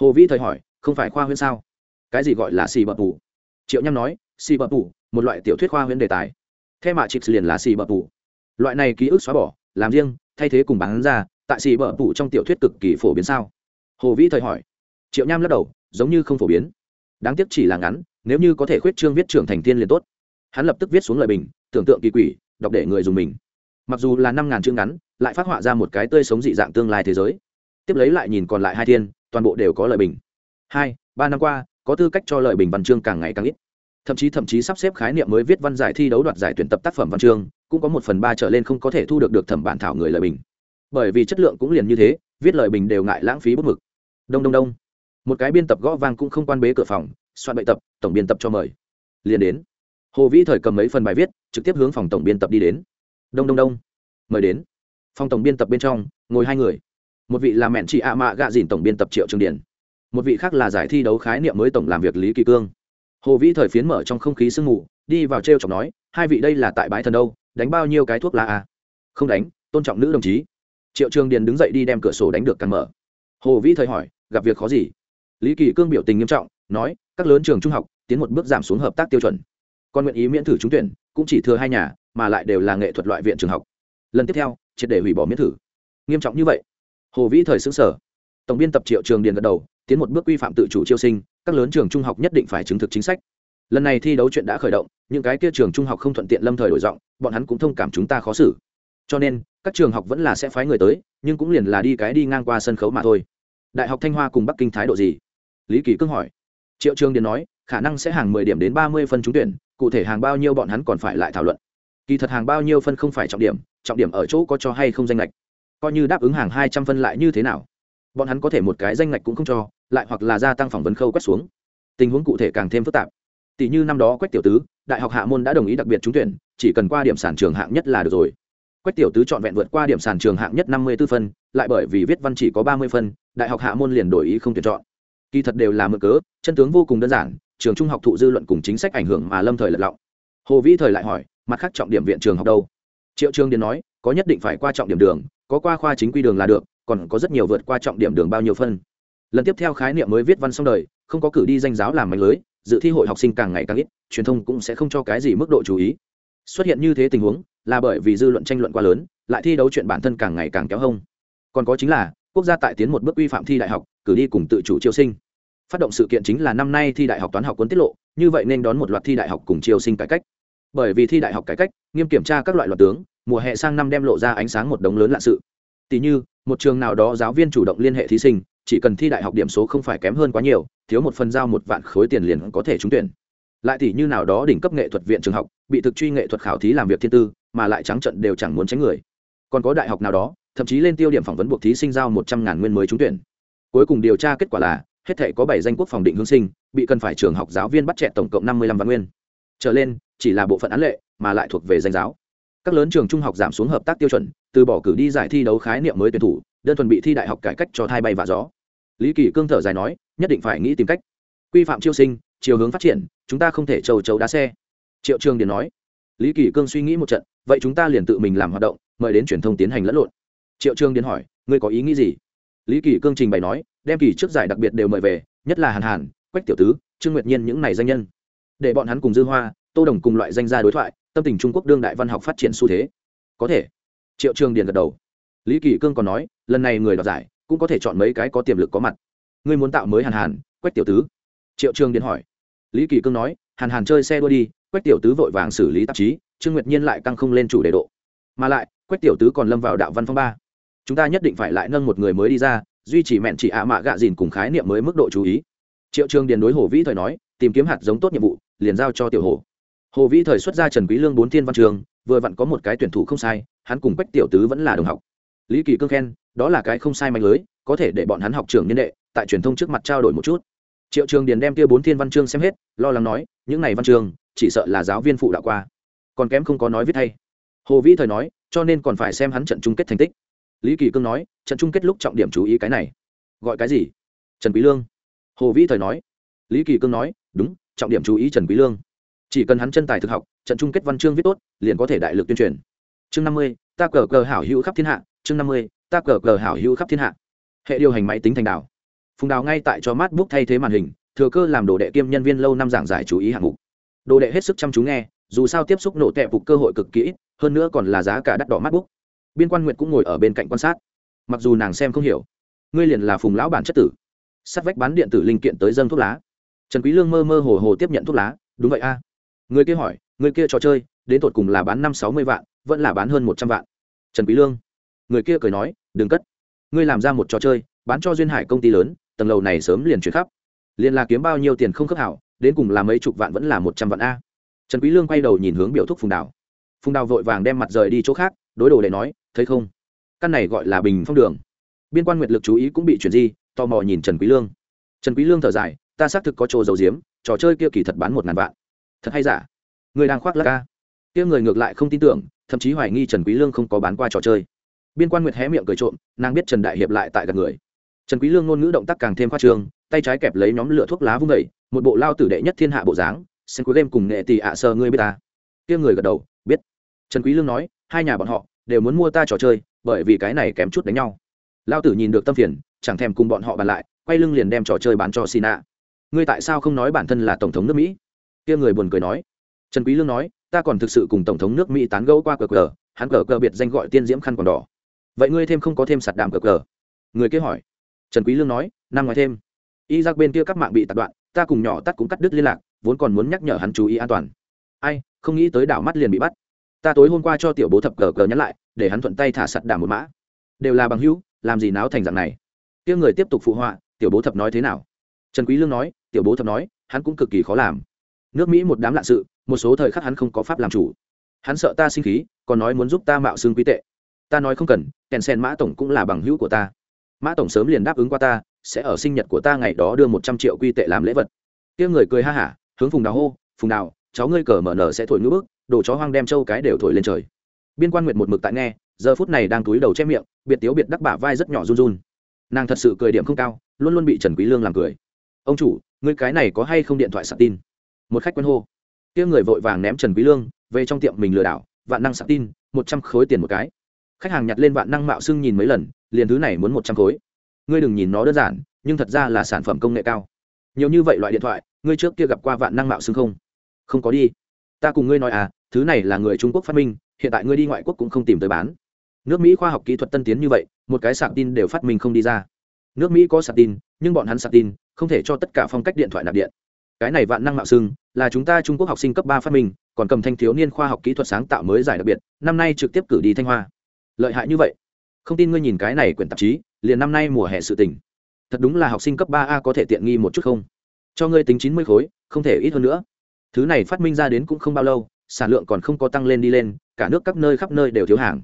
hồ vĩ thời hỏi, không phải khoa huyễn sao? Cái gì gọi là xì bậc tủ triệu nham nói, xì bậc tủ một loại tiểu thuyết khoa huyễn đề tài. Theo mạ chịp liền là xì bậc tủ loại này ký ức xóa bỏ, làm riêng, thay thế cùng bán ra, tại xì bậc tủ trong tiểu thuyết cực kỳ phổ biến sao? Hồ vĩ thời hỏi. Triệu nham lắc đầu, giống như không phổ biến. Đáng tiếc chỉ là ngắn, nếu như có thể khuyết trương viết trưởng thành tiên liền tốt. Hắn lập tức viết xuống lời bình, tưởng tượng kỳ quỷ, đọc để người dùng mình mặc dù là năm ngàn chữ ngắn, lại phát họa ra một cái tươi sống dị dạng tương lai thế giới. Tiếp lấy lại nhìn còn lại hai thiên, toàn bộ đều có lời bình. Hai, ba năm qua, có tư cách cho lời bình văn chương càng ngày càng ít. Thậm chí thậm chí sắp xếp khái niệm mới viết văn giải thi đấu đoạt giải tuyển tập tác phẩm văn chương, cũng có một phần ba trở lên không có thể thu được được thẩm bản thảo người lời bình. Bởi vì chất lượng cũng liền như thế, viết lời bình đều ngại lãng phí bút mực. Đông đông đông. Một cái biên tập gõ vang cũng không quan bế cửa phòng, soạn bậy tập, tổng biên tập cho mời. Liền đến. Hồ vĩ thời cầm mấy phần bài viết, trực tiếp hướng phòng tổng biên tập đi đến đông đông đông. Mời đến. Phòng tổng biên tập bên trong, ngồi hai người. Một vị là mẹn chị ạ mạ gạ dìn tổng biên tập triệu trường điển một vị khác là giải thi đấu khái niệm mới tổng làm việc lý kỳ cương. Hồ vĩ thời phiến mở trong không khí sương mù, đi vào t r e o chọc nói, hai vị đây là tại bãi thần đâu, đánh bao nhiêu cái thuốc là à? không đánh, tôn trọng nữ đồng chí. Triệu trường điền đứng dậy đi đem cửa sổ đánh được càng mở. Hồ vĩ thời hỏi, gặp việc khó gì? Lý kỳ cương biểu tình nghiêm trọng, nói, các lớn trường trung học, tiến một bước giảm xuống hợp tác tiêu chuẩn. Còn nguyện ý miễn thử trúng tuyển, cũng chỉ thừa hai nhà mà lại đều là nghệ thuật loại viện trường học. Lần tiếp theo, triệt để hủy bỏ miễn thử. Nghiêm trọng như vậy? Hồ vĩ thời xứng sở. Tổng biên tập triệu trường điền gật đầu, tiến một bước quy phạm tự chủ chiêu sinh, các lớn trường trung học nhất định phải chứng thực chính sách. Lần này thi đấu chuyện đã khởi động, những cái kia trường trung học không thuận tiện lâm thời đổi giọng, bọn hắn cũng thông cảm chúng ta khó xử. Cho nên, các trường học vẫn là sẽ phái người tới, nhưng cũng liền là đi cái đi ngang qua sân khấu mà thôi. Đại học thanh hoa cùng bắc kinh thái độ gì? Lý kỳ cương hỏi. Triệu trường điền nói, khả năng sẽ hàng mười điểm đến ba mươi phân trúng tuyển, cụ thể hàng bao nhiêu bọn hắn còn phải lại thảo luận kỳ thật hàng bao nhiêu phân không phải trọng điểm trọng điểm ở chỗ có cho hay không danh lệch. Coi như đáp ứng hàng hai trăm phân lại như thế nào? Bọn hắn có thể một cái danh lệch cũng không cho, lại hoặc là gia tăng phỏng vấn khâu quét xuống. Tình huống cụ thể càng thêm phức tạp. Tỷ như năm đó quách tiểu tứ, đại học hạ môn đã đồng ý đặc biệt trúng tuyển, chỉ cần qua điểm sản trường hạng nhất là được rồi. Quách tiểu tứ chọn vẹn vượt qua điểm sản trường hạng nhất năm mươi b ố phân, lại bởi vì viết văn chỉ có ba mươi phân, đại học hạ môn liền đổi ý không tuyển chọn. Kỳ thật đều là mượn cớ, chân tướng vô cùng đơn giản, trường trung học thụ dư luận cùng chính sách ảnh hưởng mà lâm thời lật lọng. Hồ vĩ thời lại hỏi mặt khác trọng điểm viện trường học đâu? Triệu trường điền nói, có nhất định phải qua trọng điểm đường, có qua khoa chính quy đường là được, còn có rất nhiều vượt qua trọng điểm đường bao nhiêu phân. Lần tiếp theo khái niệm mới viết văn xong đời, không có cử đi danh giáo làm mạnh lưới, dự thi hội học sinh càng ngày càng ít, truyền thông cũng sẽ không cho cái gì mức độ chú ý. Xuất hiện như thế tình huống, là bởi vì dư luận tranh luận quá lớn, lại thi đấu chuyện bản thân càng ngày càng kéo hông. Còn có chính là, quốc gia tại tiến một bước vi phạm thi đại học, cử đi cùng tự chủ triều sinh. Phát động sự kiện chính là năm nay thi đại học toán học cuốn tiết lộ, như vậy nên đón một loạt thi đại học cùng triều sinh cải cách bởi vì thi đại học cải cách, nghiêm kiểm tra các loại luật tướng, mùa hè sang năm đem lộ ra ánh sáng một đống lớn lạ sự. Tỷ như, một trường nào đó giáo viên chủ động liên hệ thí sinh, chỉ cần thi đại học điểm số không phải kém hơn quá nhiều, thiếu một phần giao một vạn khối tiền liền có thể trúng tuyển. Lại tỷ như nào đó đỉnh cấp nghệ thuật viện trường học, bị thực truy nghệ thuật khảo thí làm việc thiên tư, mà lại trắng trận đều chẳng muốn tránh người. Còn có đại học nào đó, thậm chí lên tiêu điểm phỏng vấn buộc thí sinh giao một trăm ngàn nguyên mới trúng tuyển. Cuối cùng điều tra kết quả là, hết thể có bảy danh quốc phòng định hướng sinh, bị cần phải trường học giáo viên bắt trẻ tổng cộng năm mươi lăm vạn nguyên. Trở lên chỉ là bộ phận án lệ, mà lại thuộc về danh giáo. Các lớn trường trung học giảm xuống hợp tác tiêu chuẩn, từ bỏ cử đi giải thi đấu khái niệm mới tuyển thủ, đơn thuần bị thi đại học cải cách cho thai bay và gió. Lý kỳ cương thở dài nói, nhất định phải nghĩ tìm cách. Quy phạm chiêu sinh, chiều hướng phát triển, chúng ta không thể trầu trầu đá xe. Triệu trường điền nói. Lý kỳ cương suy nghĩ một trận, vậy chúng ta liền tự mình làm hoạt động, mời đến truyền thông tiến hành lẫn lộn. Triệu trường điền hỏi, ngươi có ý nghĩ gì? Lý kỳ cương trình bày nói, đem kỳ trước giải đặc biệt đều mời về, nhất là hàn hàn, quách tiểu tứ, trương nguyệt nhiên những này danh nhân. Để bọn hắn cùng dư hoa tô đồng cùng loại danh gia đối thoại, tâm tình trung quốc đương đại văn học phát triển xu thế. Có thể. Triệu trường điền gật đầu. Lý kỳ cương còn nói, lần này người đoạt giải, cũng có thể chọn mấy cái có tiềm lực có mặt. Ngươi muốn tạo mới hàn hàn, quách tiểu tứ. Triệu trường điền hỏi. Lý kỳ cương nói, hàn hàn chơi xe đua đi, quách tiểu tứ vội vàng xử lý tạp chí, trương nguyệt nhiên lại căng không lên chủ đề độ. Mà lại, quách tiểu tứ còn lâm vào đạo văn phong ba. Chúng ta nhất định phải lại nâng một người mới đi ra, duy trì mẹn chỉ ạ mạ gạ dìn cùng khái niệm mới mức độ chú ý. Triệu trường điền đối hồ vĩ thời nói, tìm kiếm hạt giống tốt nhiệm vụ, liền giao cho tiểu hồ hồ vĩ thời xuất ra trần quý lương bốn thiên văn trường, vừa vặn có một cái tuyển thủ không sai, hắn cùng quách tiểu tứ vẫn là đồng học. Lý kỳ cương khen, đó là cái không sai mạnh lưới, có thể để bọn hắn học trưởng nhân đệ, tại truyền thông trước mặt trao đổi một chút. Triệu trường điền đem kia bốn thiên văn chương xem hết, lo lắng nói, những này văn chương, chỉ sợ là giáo viên phụ đạo qua. Còn kém không có nói viết hay. Hồ vĩ thời nói, cho nên còn phải xem hắn trận chung kết thành tích. Lý kỳ cương nói, trận chung kết lúc trọng điểm chú ý cái này. Gọi cái gì? Trần quý lương. Hồ vĩ thời nói, lý kỳ cương nói, đúng, trọng điểm chú ý trần quý lương chỉ cần hắn chân tài thực học, trận chung kết văn chương viết tốt, liền có thể đại lực tuyên truyền. Chương năm mươi, ta cờ cờ hảo hữu khắp thiên hạ. Chương năm mươi, ta cờ cờ hảo hữu khắp thiên hạ. Hệ điều hành máy tính thành đảo. Phùng đào ngay tại cho mát bút thay thế màn hình, thừa cơ làm đồ đệ kiêm nhân viên lâu năm giảng giải chú ý hạng mục. Đồ đệ hết sức chăm chú nghe, dù sao tiếp xúc nổ tệ phục cơ hội cực kỹ hơn nữa còn là giá cả đắt đỏ mát bút biên quan nguyệt cũng ngồi ở bên cạnh quan sát. Mặc dù nàng xem không hiểu, ngươi liền là phùng lão bản chất tử. Sắt vách bán điện tử linh kiện tới dâng thuốc lá. Trần quý lương mơ mơ hồ hồ tiếp nhận thuốc lá. Đúng vậy a người kia hỏi, người kia trò chơi, đến tột cùng là bán năm sáu mươi vạn, vẫn là bán hơn một trăm vạn? Trần quý lương. Người kia cười nói, đừng cất. Ngươi làm ra một trò chơi, bán cho duyên hải công ty lớn, tầng lầu này sớm liền chuyển khắp. Liền là kiếm bao nhiêu tiền không khớp hảo, đến cùng là mấy chục vạn vẫn là một trăm vạn a. Trần quý lương quay đầu nhìn hướng biểu thúc phùng đào. Phùng đào vội vàng đem mặt rời đi chỗ khác, đối đồ để nói, thấy không? Căn này gọi là bình phong đường. Biên quan nguyệt lực chú ý cũng bị chuyển di, tò mò nhìn trần quý lương. Trần quý lương thở dài, ta xác thực có chỗ dầu diếm trò chơi kia kỳ thật bán một ngàn vạn thật hay giả? Người đang khoác lác ca kia người ngược lại không tin tưởng, thậm chí hoài nghi trần quý lương không có bán qua trò chơi. Biên quan nguyệt hé miệng cười trộm, nàng biết trần đại hiệp lại tại gần người. Trần quý lương ngôn ngữ động tác càng thêm khoa trương, tay trái kẹp lấy nhóm lửa thuốc lá vung đẩy một bộ lao tử đệ nhất thiên hạ bộ dáng, xem cuối game cùng nghệ tỷ ạ sơ ngươi biết ta. Kia người gật đầu, biết. Trần quý lương nói, hai nhà bọn họ đều muốn mua ta trò chơi, bởi vì cái này kém chút đánh nhau. Lao tử nhìn được tâm phiền, chẳng thèm cùng bọn họ bàn lại, quay lưng liền đem trò chơi bán cho sina. Ngươi tại sao không nói bản thân là tổng thống nước mỹ? Kia người buồn cười nói. Trần quý lương nói, ta còn thực sự cùng tổng thống nước mỹ tán gẫu qua cờ cờ, hắn cờ cờ biệt danh gọi tiên diễm khăn còn đỏ. Vậy ngươi thêm không có thêm sạt đạm cờ cờ? Người kia hỏi. Trần quý lương nói, năm ngoài thêm. Y giác bên kia các mạng bị tạt đoạn, ta cùng nhỏ tắt cũng cắt đứt liên lạc, vốn còn muốn nhắc nhở hắn chú ý an toàn. Ai, không nghĩ tới đảo mắt liền bị bắt. Ta tối hôm qua cho tiểu bố thập cờ cờ nhắn lại, để hắn thuận tay thả sạt đạm một mã. Đều là bằng hữu, làm gì náo thành dạng này? Kia người tiếp tục phụ họa, tiểu bố thập nói thế nào? Trần quý lương nói, tiểu bố thập nói, hắn cũng cực kỳ khó làm nước mỹ một đám lạ sự, một số thời khắc hắn không có pháp làm chủ. Hắn sợ ta sinh khí, còn nói muốn giúp ta mạo xương quý tệ. Ta nói không cần, kèn sen mã tổng cũng là bằng hữu của ta. Mã tổng sớm liền đáp ứng qua ta, sẽ ở sinh nhật của ta ngày đó đưa một trăm triệu quy tệ làm lễ vật. Kia người cười ha hả, hướng phùng đào hô, phùng đào, cháu ngươi cờ mở nở sẽ thổi ngữ bức, đồ chó hoang đem châu cái đều thổi lên trời. Biên quan nguyệt một mực tại nghe, giờ phút này đang túi đầu che miệng, biệt tiếu biệt đắc bả vai rất nhỏ run run. Nàng thật sự cười điểm không cao, luôn luôn bị trần quý lương làm cười. Ông chủ, ngươi cái này có hay không điện thoại sạc tin? Một khách quen hô. Kia người vội vàng ném trần quý lương, về trong tiệm mình lừa đảo, vạn năng sạc tin, một trăm khối tiền một cái. Khách hàng nhặt lên vạn năng mạo xưng nhìn mấy lần, liền thứ này muốn một trăm khối. Ngươi đừng nhìn nó đơn giản, nhưng thật ra là sản phẩm công nghệ cao. Nhiều như vậy loại điện thoại, ngươi trước kia gặp qua vạn năng mạo xưng không? Không có đi. Ta cùng ngươi nói à thứ này là người trung quốc phát minh, hiện tại ngươi đi ngoại quốc cũng không tìm tới bán. Nước mỹ khoa học kỹ thuật tân tiến như vậy, một cái sạc tin đều phát minh không đi ra. Nước mỹ có sạc tin, nhưng bọn hắn sạc tin, không thể cho tất cả phong cách điện thoại nạp điện cái này vạn năng mạo xưng, là chúng ta trung quốc học sinh cấp ba phát minh, còn cầm thanh thiếu niên khoa học kỹ thuật sáng tạo mới giải đặc biệt, năm nay trực tiếp cử đi thanh hoa. Lợi hại như vậy. Không tin ngươi nhìn cái này quyển tạp chí, liền năm nay mùa hè sự tình. Thật đúng là học sinh cấp ba a có thể tiện nghi một chút không? Cho ngươi tính chín mươi khối, không thể ít hơn nữa. Thứ này phát minh ra đến cũng không bao lâu, sản lượng còn không có tăng lên đi lên, cả nước các nơi khắp nơi đều thiếu hàng.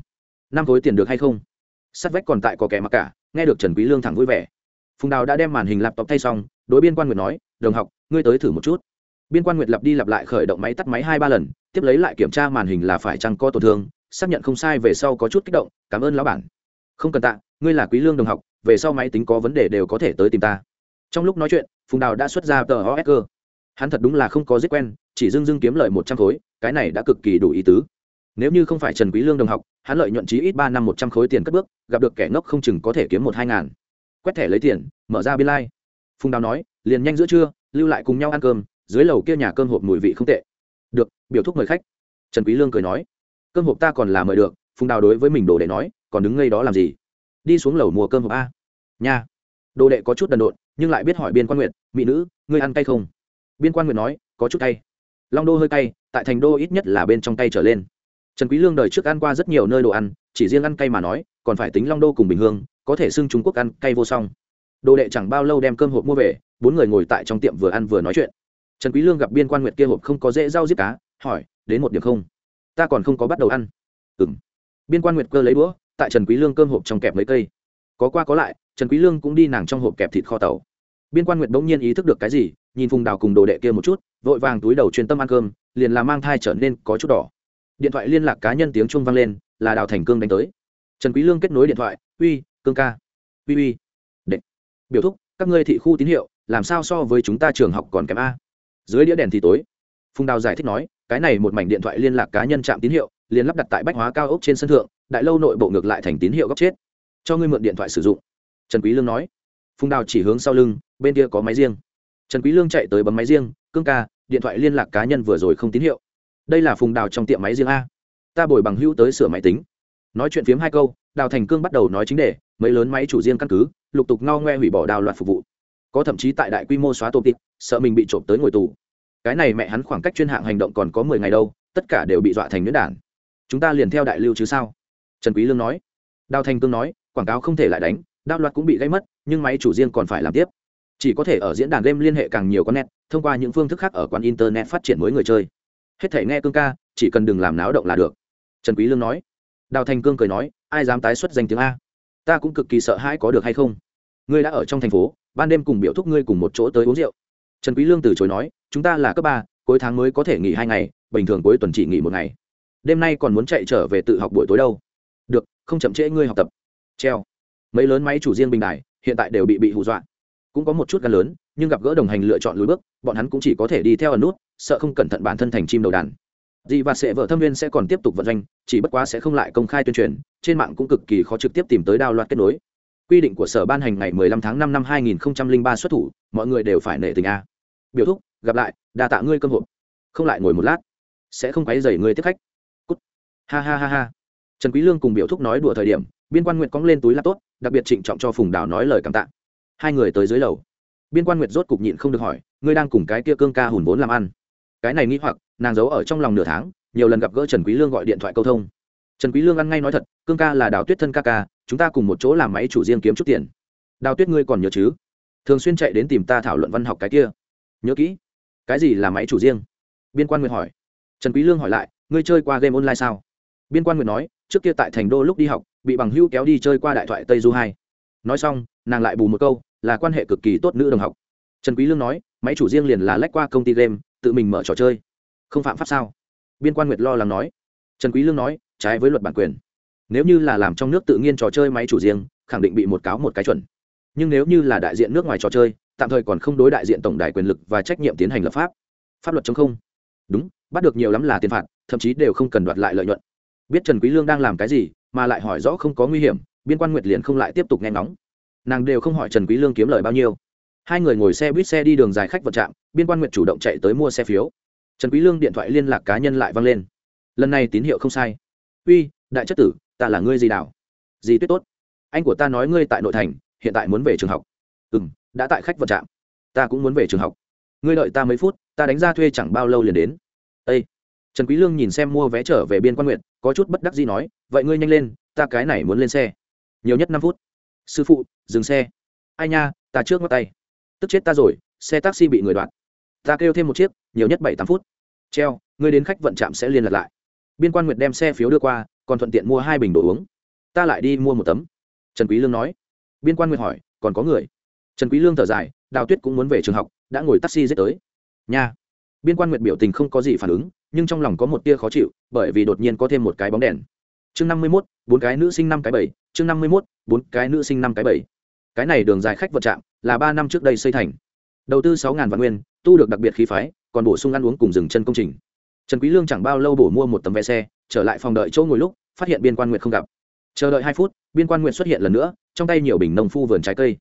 Năm khối tiền được hay không? Sắt vách còn tại có kẻ mặc cả, nghe được trần quý lương thẳng vui vẻ. Phùng đào đã đem màn hình laptop thay xong, đối biên quan nguyệt nói đồng học, ngươi tới thử một chút. Biên quan nguyệt lặp đi lặp lại khởi động máy tắt máy hai ba lần, tiếp lấy lại kiểm tra màn hình là phải chăng có tổn thương, xác nhận không sai về sau có chút kích động, cảm ơn lão bản. Không cần tạ, ngươi là quý lương đồng học, về sau máy tính có vấn đề đều có thể tới tìm ta. Trong lúc nói chuyện, phùng đào đã xuất ra tờ osg hắn thật đúng là không có giết quen, chỉ dưng dưng kiếm lợi một trăm khối, cái này đã cực kỳ đủ ý tứ. Nếu như không phải trần quý lương đồng học, hắn lợi nhuận chí ít ba năm một trăm khối tiền cất bước, gặp được kẻ ngốc không chừng có thể kiếm một hai ngàn. Quét thẻ lấy tiền, mở ra biên lai、like. phùng đào nói liền nhanh giữa trưa, lưu lại cùng nhau ăn cơm, dưới lầu kia nhà cơm hộp mùi vị không tệ. Được, biểu thúc mời khách. Trần quý lương cười nói, cơm hộp ta còn là mời được, phùng đào đối với mình đồ đệ nói, còn đứng ngay đó làm gì? Đi xuống lầu mua cơm hộp a. Nha. Đồ đệ có chút đần độn, nhưng lại biết hỏi biên quan nguyệt, mỹ nữ, ngươi ăn cay không? Biên quan nguyệt nói, có chút cay. Long đô hơi cay, tại thành đô ít nhất là bên trong cay trở lên. Trần quý lương đời trước ăn qua rất nhiều nơi đồ ăn, chỉ riêng ăn cay mà nói, còn phải tính long đô cùng bình hương, có thể xưng trung quốc ăn cay vô song. Đồ đệ chẳng bao lâu đem cơm hộp mua về bốn người ngồi tại trong tiệm vừa ăn vừa nói chuyện. Trần quý lương gặp biên quan nguyệt kia hộp không có dễ rau giết cá, hỏi, đến một điểm không? Ta còn không có bắt đầu ăn. Ừm. Biên quan nguyệt cơ lấy đũa, tại trần quý lương cơm hộp trong kẹp mấy cây. Có qua có lại, trần quý lương cũng đi nàng trong hộp kẹp thịt kho tàu. Biên quan nguyệt đống nhiên ý thức được cái gì, nhìn phùng đào cùng đồ đệ kia một chút, vội vàng túi đầu chuyên tâm ăn cơm, liền là mang thai trở nên có chút đỏ. Điện thoại liên lạc cá nhân tiếng chuông vang lên, là đào thành cương đánh tới. Trần quý lương kết nối điện thoại, uy, cương ca. Uy uy. Đệ, biểu thúc, các ngươi thị khu tín hiệu làm sao so với chúng ta trường học còn kém a? Dưới đĩa đèn thì tối. Phùng đào giải thích nói, cái này một mảnh điện thoại liên lạc cá nhân chạm tín hiệu, liền lắp đặt tại bách hóa cao ốc trên sân thượng, đại lâu nội bộ ngược lại thành tín hiệu góc chết. Cho ngươi mượn điện thoại sử dụng. Trần quý lương nói. Phùng đào chỉ hướng sau lưng, bên kia có máy riêng. Trần quý lương chạy tới bấm máy riêng, cương ca, điện thoại liên lạc cá nhân vừa rồi không tín hiệu. Đây là phùng đào trong tiệm máy riêng a. Ta bồi bằng hữu tới sửa máy tính. Nói chuyện phiếm hai câu, đào thành cương bắt đầu nói chính đề, mấy lớn máy chủ riêng căn cứ, lục tục ngao ngoe hủy bỏ đào loạt phục vụ có thậm chí tại đại quy mô xóa tô tít, sợ mình bị trộm tới ngồi tù. Cái này mẹ hắn khoảng cách chuyên hạng hành động còn có mười ngày đâu, tất cả đều bị dọa thành nhuyễn đản. Chúng ta liền theo đại lưu chứ sao? Trần quý lương nói. Đào thành cương nói, quảng cáo không thể lại đánh đao loạt cũng bị gây mất, nhưng máy chủ riêng còn phải làm tiếp. Chỉ có thể ở diễn đàn game liên hệ càng nhiều con net thông qua những phương thức khác ở quán internet phát triển mới người chơi. Hết thể nghe cương ca, chỉ cần đừng làm náo động là được. Trần quý lương nói. Đào thành cương cười nói, ai dám tái xuất danh tiếng a? Ta cũng cực kỳ sợ hãi có được hay không? Ngươi đã ở trong thành phố ban đêm cùng biểu thúc ngươi cùng một chỗ tới uống rượu. Trần quý lương từ chối nói, chúng ta là cấp ba, cuối tháng mới có thể nghỉ hai ngày, bình thường cuối tuần chỉ nghỉ một ngày. Đêm nay còn muốn chạy trở về tự học buổi tối đâu. Được, không chậm trễ ngươi học tập. Treo. Mấy lớn máy chủ riêng bình đài, hiện tại đều bị bị hù dọa. Cũng có một chút gan lớn, nhưng gặp gỡ đồng hành lựa chọn lối bước, bọn hắn cũng chỉ có thể đi theo ở nút, sợ không cẩn thận bản thân thành chim đầu đàn. Dì và sẽ vợ thâm viên sẽ còn tiếp tục vận doanh, chỉ bất quá sẽ không lại công khai tuyên truyền, trên mạng cũng cực kỳ khó trực tiếp tìm tới đao loạt kết nối quy định của sở ban hành ngày 15 tháng 5 năm 2003 xuất thủ, mọi người đều phải nể tình a. Biểu thúc, gặp lại, đa tạ ngươi cơm hộp. Không lại ngồi một lát, sẽ không quấy rầy ngươi tiếp khách. Cút. ha ha ha ha. Trần quý lương cùng biểu thúc nói đùa thời điểm, biên quan nguyệt cong lên túi là tốt đặc biệt trịnh trọng cho phùng đào nói lời cảm tạ. Hai người tới dưới lầu. Biên quan nguyệt rốt cục nhịn không được hỏi, ngươi đang cùng cái kia cương ca hùn vốn làm ăn? Cái này nghĩ hoặc, nàng giấu ở trong lòng nửa tháng, nhiều lần gặp gỡ trần quý lương gọi điện thoại câu thông trần quý lương ăn ngay nói thật, cương ca là đào tuyết thân ca ca, chúng ta cùng một chỗ làm máy chủ riêng kiếm chút tiền. Đào tuyết ngươi còn nhớ chứ? Thường xuyên chạy đến tìm ta thảo luận văn học cái kia. Nhớ kỹ. Cái gì là máy chủ riêng? Biên quan nguyệt hỏi. Trần quý lương hỏi lại, ngươi chơi qua game online sao? Biên quan nguyệt nói, trước kia tại thành đô lúc đi học, bị bằng hữu kéo đi chơi qua đại thoại tây du hai. Nói xong, nàng lại bù một câu, là quan hệ cực kỳ tốt nữ đồng học. Trần quý lương nói, máy chủ riêng liền là lách qua công ty game, tự mình mở trò chơi. Không phạm pháp sao? Biên quan nguyệt lo lắng nói. Trần quý lương nói trái với luật bản quyền. Nếu như là làm trong nước tự nhiên trò chơi máy chủ riêng, khẳng định bị một cáo một cái chuẩn. Nhưng nếu như là đại diện nước ngoài trò chơi, tạm thời còn không đối đại diện tổng đài quyền lực và trách nhiệm tiến hành lập pháp. Pháp luật chống không. Đúng, bắt được nhiều lắm là tiền phạt, thậm chí đều không cần đoạt lại lợi nhuận. Biết trần quý lương đang làm cái gì, mà lại hỏi rõ không có nguy hiểm, biên quan nguyệt liền không lại tiếp tục nghe ngóng. Nàng đều không hỏi trần quý lương kiếm lời bao nhiêu. Hai người ngồi xe buýt xe đi đường dài khách vận trạm, biên quan nguyệt chủ động chạy tới mua xe phiếu. Trần quý lương điện thoại liên lạc cá nhân lại vang lên. Lần này tín hiệu không sai uy đại chất tử ta là ngươi gì đảo. Gì tuyết tốt. Anh của ta nói ngươi tại nội thành hiện tại muốn về trường học. Ừm đã tại khách vận trạm. Ta cũng muốn về trường học. Ngươi đợi ta mấy phút ta đánh ra thuê chẳng bao lâu liền đến. Ây trần quý lương nhìn xem mua vé trở về biên quan nguyện, có chút bất đắc dĩ nói vậy ngươi nhanh lên ta cái này muốn lên xe. Nhiều nhất năm phút. Sư phụ dừng xe. Ai nha ta trước ngắt tay. Tức chết ta rồi xe taxi bị người đoạn ta kêu thêm một chiếc nhiều nhất bảy tám phút. Treo ngươi đến khách vận trạm sẽ liên lạc lại biên quan nguyệt đem xe phiếu đưa qua còn thuận tiện mua hai bình đồ uống. Ta lại đi mua một tấm. Trần quý lương nói. Biên quan nguyệt hỏi còn có người? Trần quý lương thở dài đào tuyết cũng muốn về trường học đã ngồi taxi giết tới. Nha. Biên quan nguyệt biểu tình không có gì phản ứng nhưng trong lòng có một tia khó chịu bởi vì đột nhiên có thêm một cái bóng đèn. Chương năm mươi 51, bốn cái nữ sinh năm cái bảy. Chương năm mươi 51, bốn cái nữ sinh năm cái bảy. Cái này đường dài khách vận trạm là ba năm trước đây xây thành. Đầu tư sáu ngàn vạn nguyên tu được đặc biệt khí phái còn bổ sung ăn uống cùng dừng chân công trình trần quý lương chẳng bao lâu bổ mua một tấm vé xe, trở lại phòng đợi chỗ ngồi lúc, phát hiện biên quan nguyệt không gặp. Chờ đợi hai phút, biên quan nguyệt xuất hiện lần nữa, trong tay nhiều bình nông phu vườn trái cây.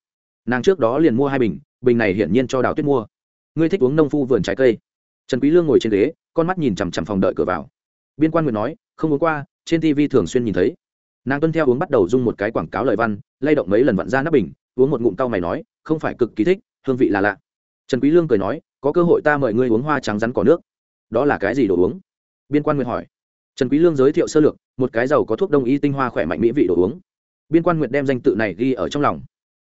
Nàng trước đó liền mua hai bình bình này hiển nhiên cho đào tuyết mua. Ngươi thích uống nông phu vườn trái cây. Trần quý lương ngồi trên ghế, con mắt nhìn chằm chằm phòng đợi cửa vào. Biên quan nguyệt nói, không uống qua, trên tv thường xuyên nhìn thấy. Nàng tuân theo uống bắt đầu dung một cái quảng cáo lời văn, lay động mấy lần vặn ra nắp bình, uống một ngụm cao mày nói, không phải cực kỳ thích, hương vị là lạ. Trần quý lương cười nói, có cơ hội ta mời ngươi uống hoa trắng rắn cỏ nước đó là cái gì đồ uống? Biên quan nguyệt hỏi. Trần quý lương giới thiệu sơ lược, một cái giàu có thuốc đông y tinh hoa khỏe mạnh mỹ vị đồ uống. Biên quan nguyệt đem danh tự này ghi ở trong lòng.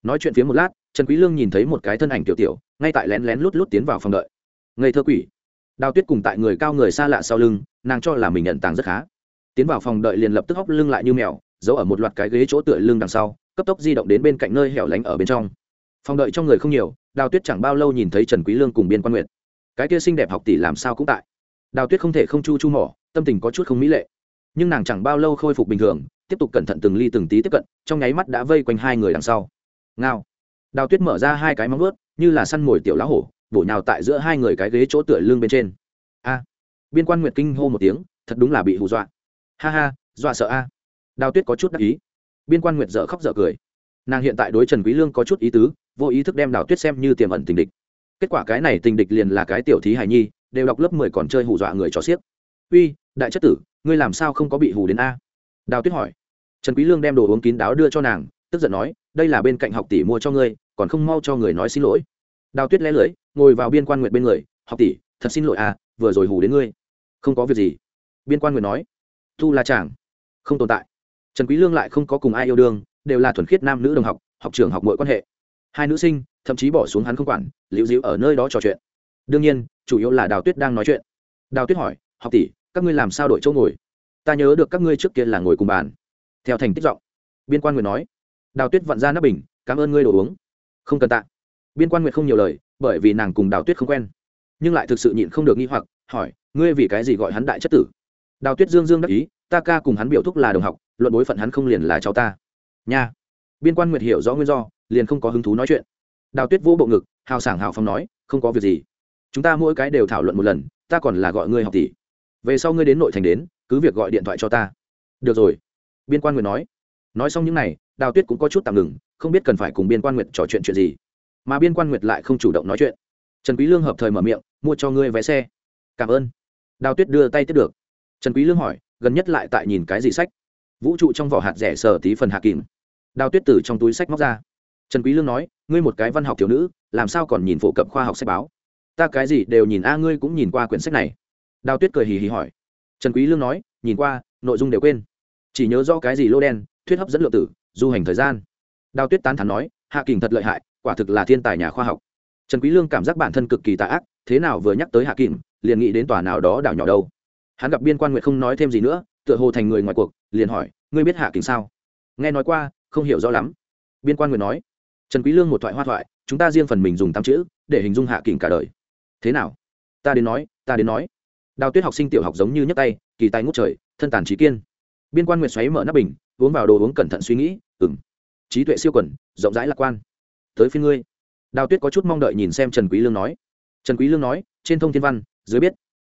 Nói chuyện phía một lát, trần quý lương nhìn thấy một cái thân ảnh tiểu tiểu, ngay tại lén lén lút lút tiến vào phòng đợi. Ngây thơ quỷ. Đào tuyết cùng tại người cao người xa lạ sau lưng, nàng cho là mình nhận tàng rất khá. Tiến vào phòng đợi liền lập tức hóc lưng lại như mèo, giấu ở một loạt cái ghế chỗ tựa lưng đằng sau, cấp tốc di động đến bên cạnh nơi hẻo lánh ở bên trong. Phòng đợi trong người không nhiều, đào tuyết chẳng bao lâu nhìn thấy trần quý lương cùng biên quan nguyệt. Cái kia xinh đẹp học tỷ làm sao cũng tại đào tuyết không thể không chu chu mỏ tâm tình có chút không mỹ lệ. Nhưng nàng chẳng bao lâu khôi phục bình thường tiếp tục cẩn thận từng ly từng tí tiếp cận trong nháy mắt đã vây quanh hai người đằng sau. Ngao. Đào tuyết mở ra hai cái móng ướt, như là săn mồi tiểu lá hổ bổ nhào tại giữa hai người cái ghế chỗ tựa lưng bên trên. A. Biên quan nguyệt kinh hô một tiếng thật đúng là bị hù dọa. Ha ha dọa sợ a. Đào tuyết có chút đắc ý. Biên quan nguyệt dở khóc dở cười. Nàng hiện tại đối trần quý lương có chút ý tứ vô ý thức đem đào tuyết xem như tiềm ẩn tình địch. Kết quả cái này tình địch liền là cái tiểu thí Hải nhi đều đọc lớp mười còn chơi hù dọa người trò xiếc. Uy, đại chất tử, ngươi làm sao không có bị hù đến a? Đào tuyết hỏi. Trần quý lương đem đồ uống kín đáo đưa cho nàng, tức giận nói, đây là bên cạnh học tỷ mua cho ngươi, còn không mau cho người nói xin lỗi. Đào tuyết lẽ lưỡi, ngồi vào biên quan nguyệt bên người, học tỷ, thật xin lỗi à vừa rồi hù đến ngươi. Không có việc gì. Biên quan nguyệt nói. Tu là chàng, không tồn tại. Trần quý lương lại không có cùng ai yêu đương, đều là thuần khiết nam nữ đồng học học trường học mọi quan hệ. Hai nữ sinh, thậm chí bỏ xuống hắn không quản, liễu diễu ở nơi đó trò chuyện đương nhiên, chủ yếu là đào tuyết đang nói chuyện. Đào tuyết hỏi, học tỷ, các ngươi làm sao đổi chỗ ngồi? Ta nhớ được các ngươi trước kia là ngồi cùng bàn. Theo thành tích giọng, biên quan nguyệt nói, đào tuyết vặn ra nắp bình, cảm ơn ngươi đồ uống. Không cần tạ. Biên quan nguyệt không nhiều lời, bởi vì nàng cùng đào tuyết không quen, nhưng lại thực sự nhịn không được nghi hoặc, hỏi, ngươi vì cái gì gọi hắn đại chất tử? Đào tuyết dương dương đắc ý, ta ca cùng hắn biểu thúc là đồng học, luận bối phận hắn không liền là cháu ta. Nha. Biên quan nguyệt hiểu rõ nguyên do, liền không có hứng thú nói chuyện. Đào tuyết vỗ bộ ngực, hào sảng hào phong nói, không có việc gì chúng ta mỗi cái đều thảo luận một lần, ta còn là gọi ngươi học tỷ. Về sau ngươi đến nội thành đến, cứ việc gọi điện thoại cho ta. Được rồi. Biên quan nguyệt nói. Nói xong những n à y đào tuyết cũng có chút tạm ngừng, không biết cần phải cùng biên quan nguyệt trò chuyện chuyện gì. Mà biên quan nguyệt lại không chủ động nói chuyện. Trần quý lương hợp thời mở miệng, mua cho ngươi vé xe. Cảm ơn. Đào tuyết đưa tay tiếp được. Trần quý lương hỏi, gần nhất lại tại nhìn cái gì sách? Vũ trụ trong vỏ hạt rẻ sờ tí phần hạ kìm. Đào tuyết từ trong túi sách móc ra. Trần quý lương nói, ngươi một cái văn học thiếu nữ, làm sao còn nhìn phổ cập khoa học sách báo? Ta cái gì đều nhìn a, ngươi cũng nhìn qua quyển sách này. Đào tuyết cười hì hì hỏi. Trần quý lương nói, nhìn qua, nội dung đều quên. Chỉ nhớ rõ cái gì lô đen, thuyết hấp dẫn lượng tử, du hành thời gian. Đào tuyết tán thán nói, hạ kình thật lợi hại, quả thực là thiên tài nhà khoa học. Trần quý lương cảm giác bản thân cực kỳ tà ác, thế nào vừa nhắc tới hạ kình, liền nghĩ đến tòa nào đó đảo nhỏ đâu. Hắn gặp biên quan nguyệt không nói thêm gì nữa, tựa hồ thành người ngoài cuộc, liền hỏi, ngươi biết hạ kình sao? Nghe nói qua, không hiểu rõ lắm. Biên quan nguyệt nói, trần quý lương một thoại hoa thoại, chúng ta riêng phần mình dùng tám chữ, để hình dung hạ kình cả đời thế nào? Ta đến nói, ta đến nói. Đào tuyết học sinh tiểu học giống như nhấc tay, kỳ tài ngút trời, thân tàn trí kiên. Biên quan nguyệt xoáy mở nắp bình, uống vào đồ uống cẩn thận suy nghĩ ừng trí tuệ siêu quẩn, rộng rãi lạc quan. Tới phía ngươi. Đào tuyết có chút mong đợi nhìn xem trần quý lương nói. Trần quý lương nói, trên thông thiên văn, dưới biết.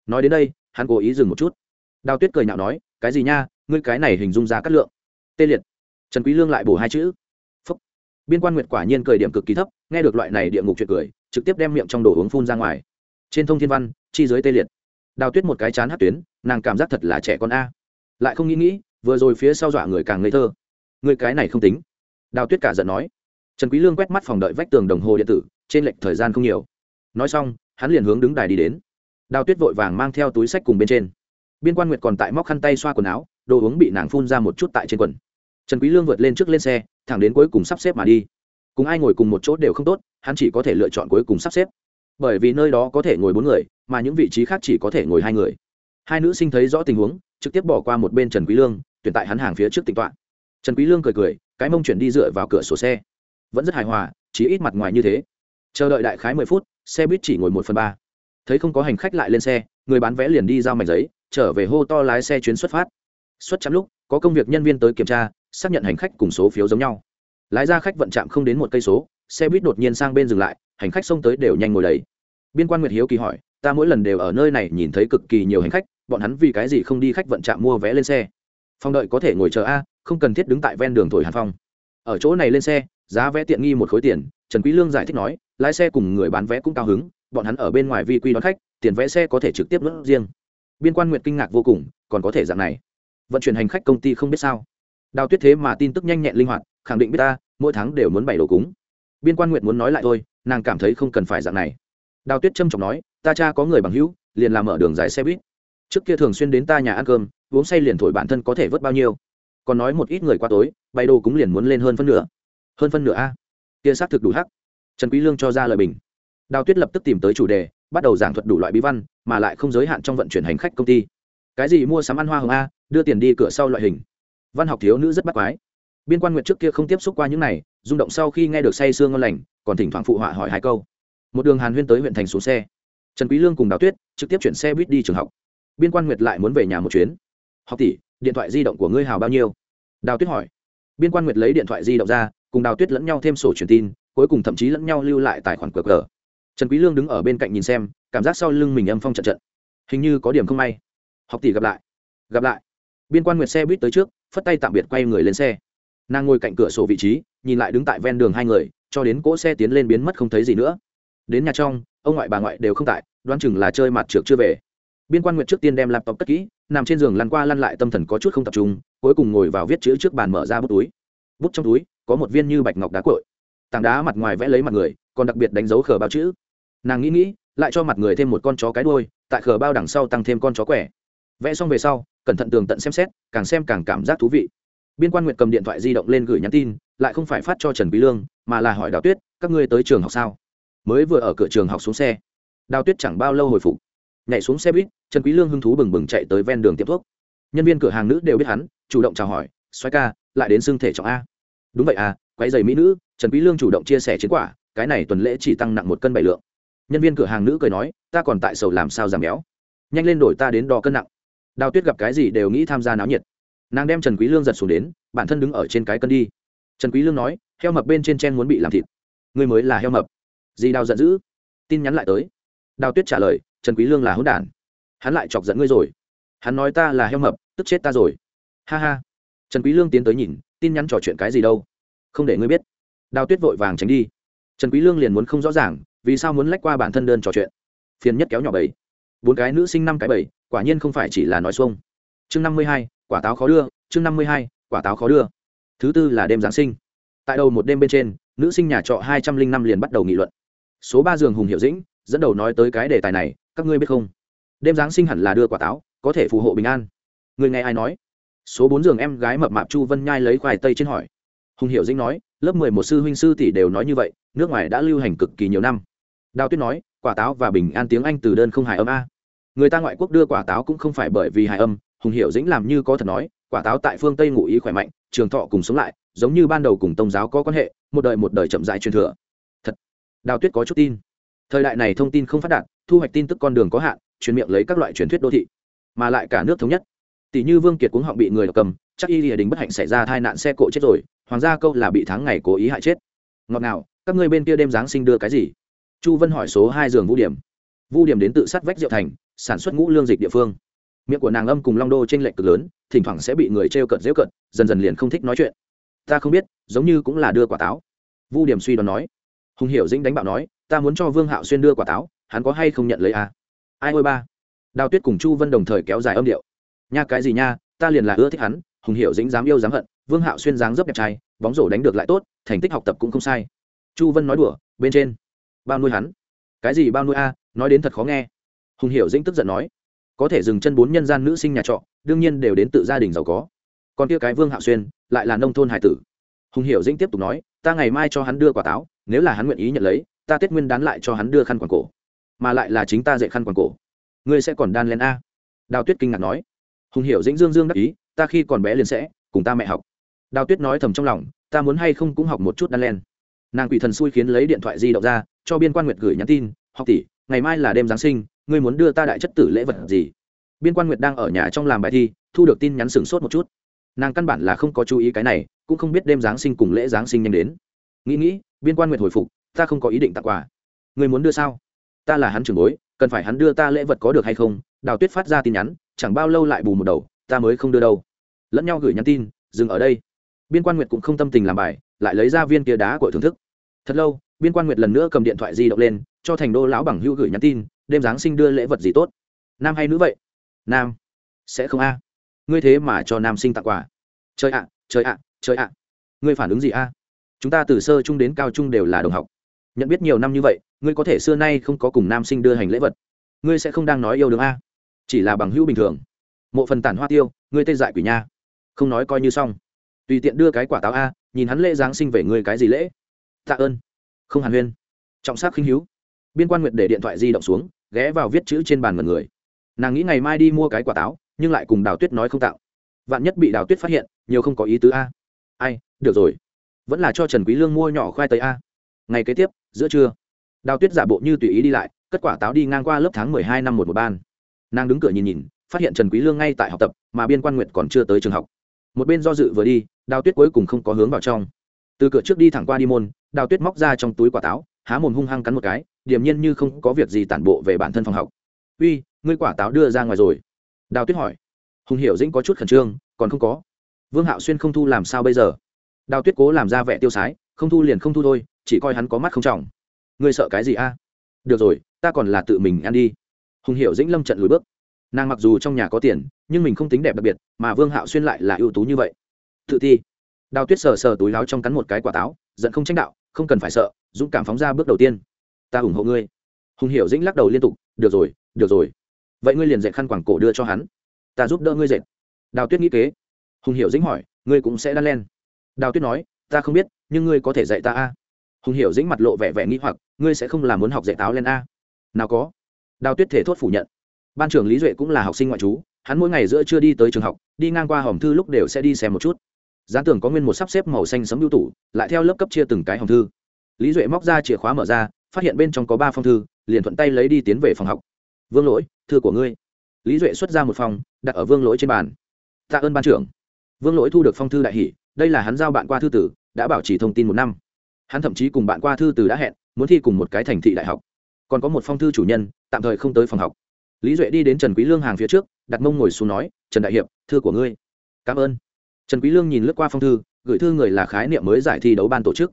Nói đến đây, hắn cố ý dừng một chút. Đào tuyết cười nhạo nói, cái gì nha, ngươi cái này hình dung ra cát lượng. Tê liệt. Trần quý lương lại bổ hai chữ. Phúc. biên quan nguyệt quả nhiên cười điểm cực kỳ thấp, nghe được loại này địa ngục chuyện cười, trực tiếp đem miệng trong đồ uống phun ra ngoài trên thông thiên văn, chi dưới tê liệt. Đào tuyết một cái chán hát tuyến, nàng cảm giác thật là trẻ con a. Lại không nghĩ nghĩ, vừa rồi phía sau dọa người càng ngây thơ. Người cái này không tính. Đào tuyết cả giận nói. Trần quý lương quét mắt phòng đợi vách tường đồng hồ điện tử, trên lệch thời gian không nhiều. Nói xong, hắn liền hướng đứng đài đi đến. Đào tuyết vội vàng mang theo túi sách cùng bên trên. Biên quan nguyệt còn tại móc khăn tay xoa quần áo, đồ uống bị nàng phun ra một chút tại trên quần. Trần quý lương vượt lên trước lên xe, thẳng đến cuối cùng sắp xếp mà đi. Cùng ai ngồi cùng một chỗ đều không tốt, hắn chỉ có thể lựa chọn cuối cùng sắp xếp bởi vì nơi đó có thể ngồi bốn người, mà những vị trí khác chỉ có thể ngồi hai người. Hai nữ sinh thấy rõ tình huống, trực tiếp bỏ qua một bên trần quý lương, tuyển tại hắn hàng phía trước tịnh toạn trần quý lương cười cười, cái mông chuyển đi dựa vào cửa sổ xe. Vẫn rất hài hòa, chỉ ít mặt ngoài như thế. Chờ đợi đại khái mười phút, xe buýt chỉ ngồi một phần ba. Thấy không có hành khách lại lên xe, người bán vé liền đi giao mảnh giấy, trở về hô to lái xe chuyến xuất phát. Xuất chấm lúc, có công việc nhân viên tới kiểm tra, xác nhận hành khách cùng số phiếu giống nhau. Lái ra khách vận chạm không đến một cây số, xe buýt đột nhiên sang bên dừng lại hành khách xông tới đều nhanh ngồi đầy. Biên quan nguyệt hiếu kỳ hỏi, ta mỗi lần đều ở nơi này nhìn thấy cực kỳ nhiều hành khách, bọn hắn vì cái gì không đi khách vận trạm mua vé lên xe? Phong đợi có thể ngồi chờ a, không cần thiết đứng tại ven đường thổi hàn phong. Ở chỗ này lên xe, giá vé tiện nghi một khối tiền, trần quý lương giải thích nói, lái xe cùng người bán vé cũng cao hứng, bọn hắn ở bên ngoài vi quy đón khách, tiền vé xe có thể trực tiếp nuốt riêng. Biên quan nguyệt kinh ngạc vô cùng, còn có thể dạng này? Vận chuyển hành khách công ty không biết sao? Đào tuyết thế mà tin tức nhanh nhẹn linh hoạt, khẳng định biết ta, mỗi tháng đều muốn bảy đồ cúng. Biên quan nguyệt muốn nói lại thôi nàng cảm thấy không cần phải dạng này. Đào tuyết trâm trọng nói, ta cha có người bằng hữu, liền làm ở đường dài xe buýt. Trước kia thường xuyên đến ta nhà ăn cơm, uống say liền thổi bản thân có thể vớt bao nhiêu. Còn nói một ít người qua tối bay đồ cũng liền muốn lên hơn phân nửa. Hơn phân nửa a? Kia xác thực đủ hắc. Trần quý lương cho ra lời bình. Đào tuyết lập tức tìm tới chủ đề, bắt đầu giảng thuật đủ loại bí văn, mà lại không giới hạn trong vận chuyển hành khách công ty. Cái gì mua sắm ăn hoa hồng a, đưa tiền đi cửa sau loại hình. Văn học thiếu nữ rất bắt quái biên quan nguyện trước kia không tiếp xúc qua những này, rung động sau khi nghe được say sương ngon lành, còn thỉnh thoảng phụ họa hỏi hai câu. Một đường hàn huyên tới huyện thành xuống xe. Trần quý lương cùng đào tuyết trực tiếp chuyển xe buýt đi trường học. Biên quan nguyệt lại muốn về nhà một chuyến. Học tỷ, điện thoại di động của ngươi hào bao nhiêu? Đào tuyết hỏi. Biên quan nguyệt lấy điện thoại di động ra, cùng đào tuyết lẫn nhau thêm sổ truyền tin, cuối cùng thậm chí lẫn nhau lưu lại tài khoản cờ cờ trần quý lương đứng ở bên cạnh nhìn xem, cảm giác sau lưng mình âm phong trận trận. Hình như có điểm không may. Học tỷ gặp lại. Gặp lại. Biên quan nguyệt xe buýt tới trước, phất tay tạm biệt quay người lên xe nàng ngồi cạnh cửa sổ vị trí, nhìn lại đứng tại ven đường hai người, cho đến cỗ xe tiến lên biến mất không thấy gì nữa. Đến nhà trong, ông ngoại bà ngoại đều không tại, đoán chừng là chơi mặt trượt chưa về. Biên quan nguyệt trước tiên đem laptop cất kỹ, nằm trên giường lăn qua lăn lại tâm thần có chút không tập trung, cuối cùng ngồi vào viết chữ trước bàn mở ra bút túi. Bút trong túi, có một viên như bạch ngọc đá cội tảng đá mặt ngoài vẽ lấy mặt người, còn đặc biệt đánh dấu khờ bao chữ. Nàng nghĩ nghĩ, lại cho mặt người thêm một con chó cái đuôi, tại khờ bao đằng sau tăng thêm con chó quẻ. Vẽ xong về sau, cẩn thận tường tận xem xét, càng xem càng cảm giác thú vị biên quan nguyện cầm điện thoại di động lên gửi nhắn tin, lại không phải phát cho trần quý lương, mà là hỏi đào tuyết, các ngươi tới trường học sao? Mới vừa ở cửa trường học xuống xe, đào tuyết chẳng bao lâu hồi phục. Nhảy xuống xe buýt, trần quý lương hưng thú bừng bừng chạy tới ven đường tiệm thuốc. Nhân viên cửa hàng nữ đều biết hắn, chủ động chào hỏi xoay ca, lại đến xương thể trọng a. Đúng vậy à quái giày mỹ nữ. Trần quý lương chủ động chia sẻ chiến quả, cái này tuần lễ chỉ tăng nặng một cân bảy lượng. Nhân viên cửa hàng nữ cười nói, ta còn tại sầu làm sao giảm béo. Nhanh lên đổi ta đến đo cân nặng. Đào tuyết gặp cái gì đều nghĩ tham gia náo nhiệt nàng đem trần quý lương giật xuống đến bản thân đứng ở trên cái cân đi trần quý lương nói heo mập bên trên chen muốn bị làm thịt ngươi mới là heo mập dì đào giận dữ tin nhắn lại tới đào tuyết trả lời trần quý lương là hỗn đản hắn lại chọc giận ngươi rồi hắn nói ta là heo mập tức chết ta rồi ha ha trần quý lương tiến tới nhìn tin nhắn trò chuyện cái gì đâu không để ngươi biết đào tuyết vội vàng tránh đi trần quý lương liền muốn không rõ ràng vì sao muốn lách qua bản thân đơn trò chuyện phiền nhất kéo nhỏ bảy bốn cái nữ sinh năm cái bảy quả nhiên không phải chỉ là nói xuông chương năm mươi hai quả táo khó đưa, chương năm mươi hai, quả táo khó đưa. Thứ tư là đêm giáng sinh. Tại đầu một đêm bên trên, nữ sinh nhà trọ hai trăm linh năm liền bắt đầu nghị luận. Số ba giường hùng hiệu dĩnh, dẫn đầu nói tới cái đề tài này, các ngươi biết không? Đêm giáng sinh hẳn là đưa quả táo, có thể phù hộ bình an. Người nghe ai nói? Số bốn giường em gái mập mạp chu vân nhai lấy khoai tây trên hỏi. Hùng hiệu dĩnh nói, lớp mười một sư huynh sư tỷ đều nói như vậy, nước ngoài đã lưu hành cực kỳ nhiều năm. Đào tuyết nói, quả táo và bình an tiếng anh từ đơn không hài âm a. Người ta ngoại quốc đưa quả táo cũng không phải bởi vì hài âm hùng hiệu dĩnh làm như có thật nói, quả táo tại phương tây ngụ ý khỏe mạnh, trường thọ cùng sống lại, giống như ban đầu cùng tông giáo có quan hệ, một đời một đời chậm dại truyền thừa. Thật, đào tuyết có chút tin. Thời đại này thông tin không phát đạt, thu hoạch tin tức con đường có hạn, truyền miệng lấy các loại truyền thuyết đô thị. Mà lại cả nước thống nhất. Tỷ như vương kiệt cuống họng bị người cầm, chắc y lìa đình bất hạnh xảy ra tai nạn xe cộ chết rồi, hoàng gia câu là bị tháng ngày cố ý hại chết. Ngọt nào các ngươi bên kia đêm giáng sinh đưa cái gì? Chu vân hỏi số hai giường vũ điểm. Vũ điểm đến tự sát vách diệu thành, sản xuất ngũ lương dịch địa phương miệng của nàng âm cùng long đô t r ê n lệch cực lớn, thỉnh thoảng sẽ bị người t r e o cận dễu cận dần dần liền không thích nói chuyện. Ta không biết, giống như cũng là đưa quả táo. Vu điểm suy đoán nói. Hùng hiểu dĩnh đánh bạo nói, ta muốn cho vương hạo xuyên đưa quả táo, hắn có hay không nhận lấy à? ai ôi ba. Đào tuyết cùng chu vân đồng thời kéo dài âm điệu. Nha, cái gì nha, ta liền là ưa thích hắn, hùng hiểu dĩnh dám yêu dám hận, vương hạo xuyên dáng dấp đẹp trai, bóng rổ đánh được lại tốt, thành tích học tập cũng không sai. Chu vân nói đùa, bên trên. Bao nuôi hắn. Cái gì bao nuôi a, nói đến thật khó nghe. Hùng hiểu dĩnh tức giận nói có thể dừng chân bốn nhân gian nữ sinh nhà trọ, đương nhiên đều đến tự gia đình giàu có. Còn kia cái vương hạo xuyên, lại là nông thôn hải tử. Hùng hiểu dĩnh tiếp tục nói, ta ngày mai cho hắn đưa quả táo, nếu là hắn nguyện ý nhận lấy, ta tết nguyên đán lại cho hắn đưa khăn quàng cổ. Mà lại là chính ta dạy khăn quàng cổ. Ngươi sẽ còn đan lên a? Đào tuyết kinh ngạc nói. Hùng hiểu dĩnh dương dương đắc ý, ta khi còn bé liền sẽ, cùng ta mẹ học. Đào tuyết nói thầm trong lòng, ta muốn hay không cũng học một chút đan len. Nàng quỷ thần xui khiến lấy điện thoại di động ra, cho biên quan nguyệt gửi nhắn tin, học tỷ, ngày mai là đêm giáng sinh ngươi muốn đưa ta đại chất tử lễ vật gì? Biên quan nguyệt đang ở nhà trong làm bài thi, thu được tin nhắn sửng sốt một chút. Nàng căn bản là không có chú ý cái này, cũng không biết đêm giáng sinh cùng lễ giáng sinh nhanh đến. Nghĩ nghĩ, biên quan nguyệt hồi phục, ta không có ý định tặng quà. Người muốn đưa sao? Ta là hắn trưởng bối, cần phải hắn đưa ta lễ vật có được hay không? Đào tuyết phát ra tin nhắn, chẳng bao lâu lại bù một đầu, ta mới không đưa đâu. Lẫn nhau gửi nhắn tin, dừng ở đây. Biên quan nguyệt cũng không tâm tình làm bài, lại lấy ra viên kia đá của thưởng thức. Thật lâu, biên quan nguyệt lần nữa cầm điện thoại di động lên, cho thành đô lão bằng hữu gửi nhắn tin đêm giáng sinh đưa lễ vật gì tốt? Nam hay nữ vậy? Nam. Sẽ không a. Ngươi thế mà cho nam sinh tặng quà. Chơi ạ chơi ạ chơi ạ. Ngươi phản ứng gì a? Chúng ta từ sơ trung đến cao trung đều là đồng học. Nhận biết nhiều năm như vậy, ngươi có thể xưa nay không có cùng nam sinh đưa hành lễ vật. Ngươi sẽ không đang nói yêu đương a. Chỉ là bằng hữu bình thường. Mộ phần tản hoa tiêu, ngươi tê dại quỷ nha. Không nói coi như xong. Tùy tiện đưa cái quả táo a, nhìn hắn lễ giáng sinh về ngươi cái gì lễ. Tạ ơn. Không hàn huyên. Trọng sắc khinh hữu biên quan nguyệt để điện thoại di động xuống, ghé vào viết chữ trên bàn mật người. Nàng nghĩ ngày mai đi mua cái quả táo, nhưng lại cùng đào tuyết nói không tạo. Vạn nhất bị đào tuyết phát hiện, nhiều không có ý tứ a. Ai, được rồi. Vẫn là cho trần quý lương mua nhỏ khoai tây a. Ngày kế tiếp, giữa trưa, đào tuyết giả bộ như tùy ý đi lại, cất quả táo đi ngang qua lớp tháng mười hai năm một một ban. Nàng đứng cửa nhìn nhìn, phát hiện trần quý lương ngay tại học tập, mà biên quan nguyệt còn chưa tới trường học. Một bên do dự vừa đi, đào tuyết cuối cùng không có hướng vào trong. Từ cửa trước đi thẳng qua đi môn, đào tuyết móc ra trong túi quả táo, há mồm hung hăng cắn một cái điềm nhiên như không có việc gì tản bộ về bản thân phòng học. Uy, ngươi quả táo đưa ra ngoài rồi. Đào tuyết hỏi. Hùng hiểu dĩnh có chút khẩn trương, còn không có. Vương hạo xuyên không thu làm sao bây giờ? Đào tuyết cố làm ra vẻ tiêu sái, không thu liền không thu thôi, chỉ coi hắn có mắt không trọng. Ngươi sợ cái gì a? Được rồi, ta còn là tự mình ăn đi. Hùng hiểu dĩnh lâm trận lùi bước. Nàng mặc dù trong nhà có tiền, nhưng mình không tính đẹp đặc biệt, mà vương hạo xuyên lại là ưu tú như vậy. Tự thi đào tuyết sờ sờ túi láo trong cắn một cái quả táo, giận không tranh đạo, không cần phải sợ, dũng cảm phóng ra bước đầu tiên ta ủng hộ ngươi. Hùng hiểu dĩnh lắc đầu liên tục, được rồi được rồi. Vậy ngươi liền dạy khăn quảng cổ đưa cho hắn. Ta giúp đỡ ngươi dệt. Đào tuyết nghĩ kế. Hùng hiểu dĩnh hỏi, ngươi cũng sẽ đan len? Đào tuyết nói, ta không biết, nhưng ngươi có thể dạy ta a. Hùng hiểu dĩnh mặt lộ vẻ vẻ nghĩ hoặc, ngươi sẽ không làm muốn học dạy táo len a? Nào có. Đào tuyết thể thốt phủ nhận. Ban trưởng lý duệ cũng là học sinh ngoại trú, hắn mỗi ngày giữa chưa đi tới trường học, đi ngang qua hòm thư lúc đều sẽ đi xem một chút. Gián tưởng có nguyên một sắp xếp màu xanh sấm ưu tủ, lại theo lớp cấp chia từng cái hòm thư. Lý duệ móc ra chìa khóa mở ra phát hiện bên trong có ba phong thư, liền thuận tay lấy đi tiến về phòng học. Vương lỗi, thư của ngươi. Lý duệ xuất ra một phòng đặt ở vương lỗi trên bàn. Tạ ơn ban trưởng. Vương lỗi thu được phong thư đại hỷ, đây là hắn giao bạn qua thư tử, đã bảo trì thông tin một năm. Hắn thậm chí cùng bạn qua thư tử đã hẹn, muốn thi cùng một cái thành thị đại học. Còn có một phong thư chủ nhân, tạm thời không tới phòng học. Lý duệ đi đến trần quý lương hàng phía trước, đặt mông ngồi xuống nói, trần đại hiệp, thư của ngươi. Cảm ơn. Trần quý lương nhìn lướt qua phong thư, gửi thư người là khái niệm mới giải thi đấu ban tổ chức.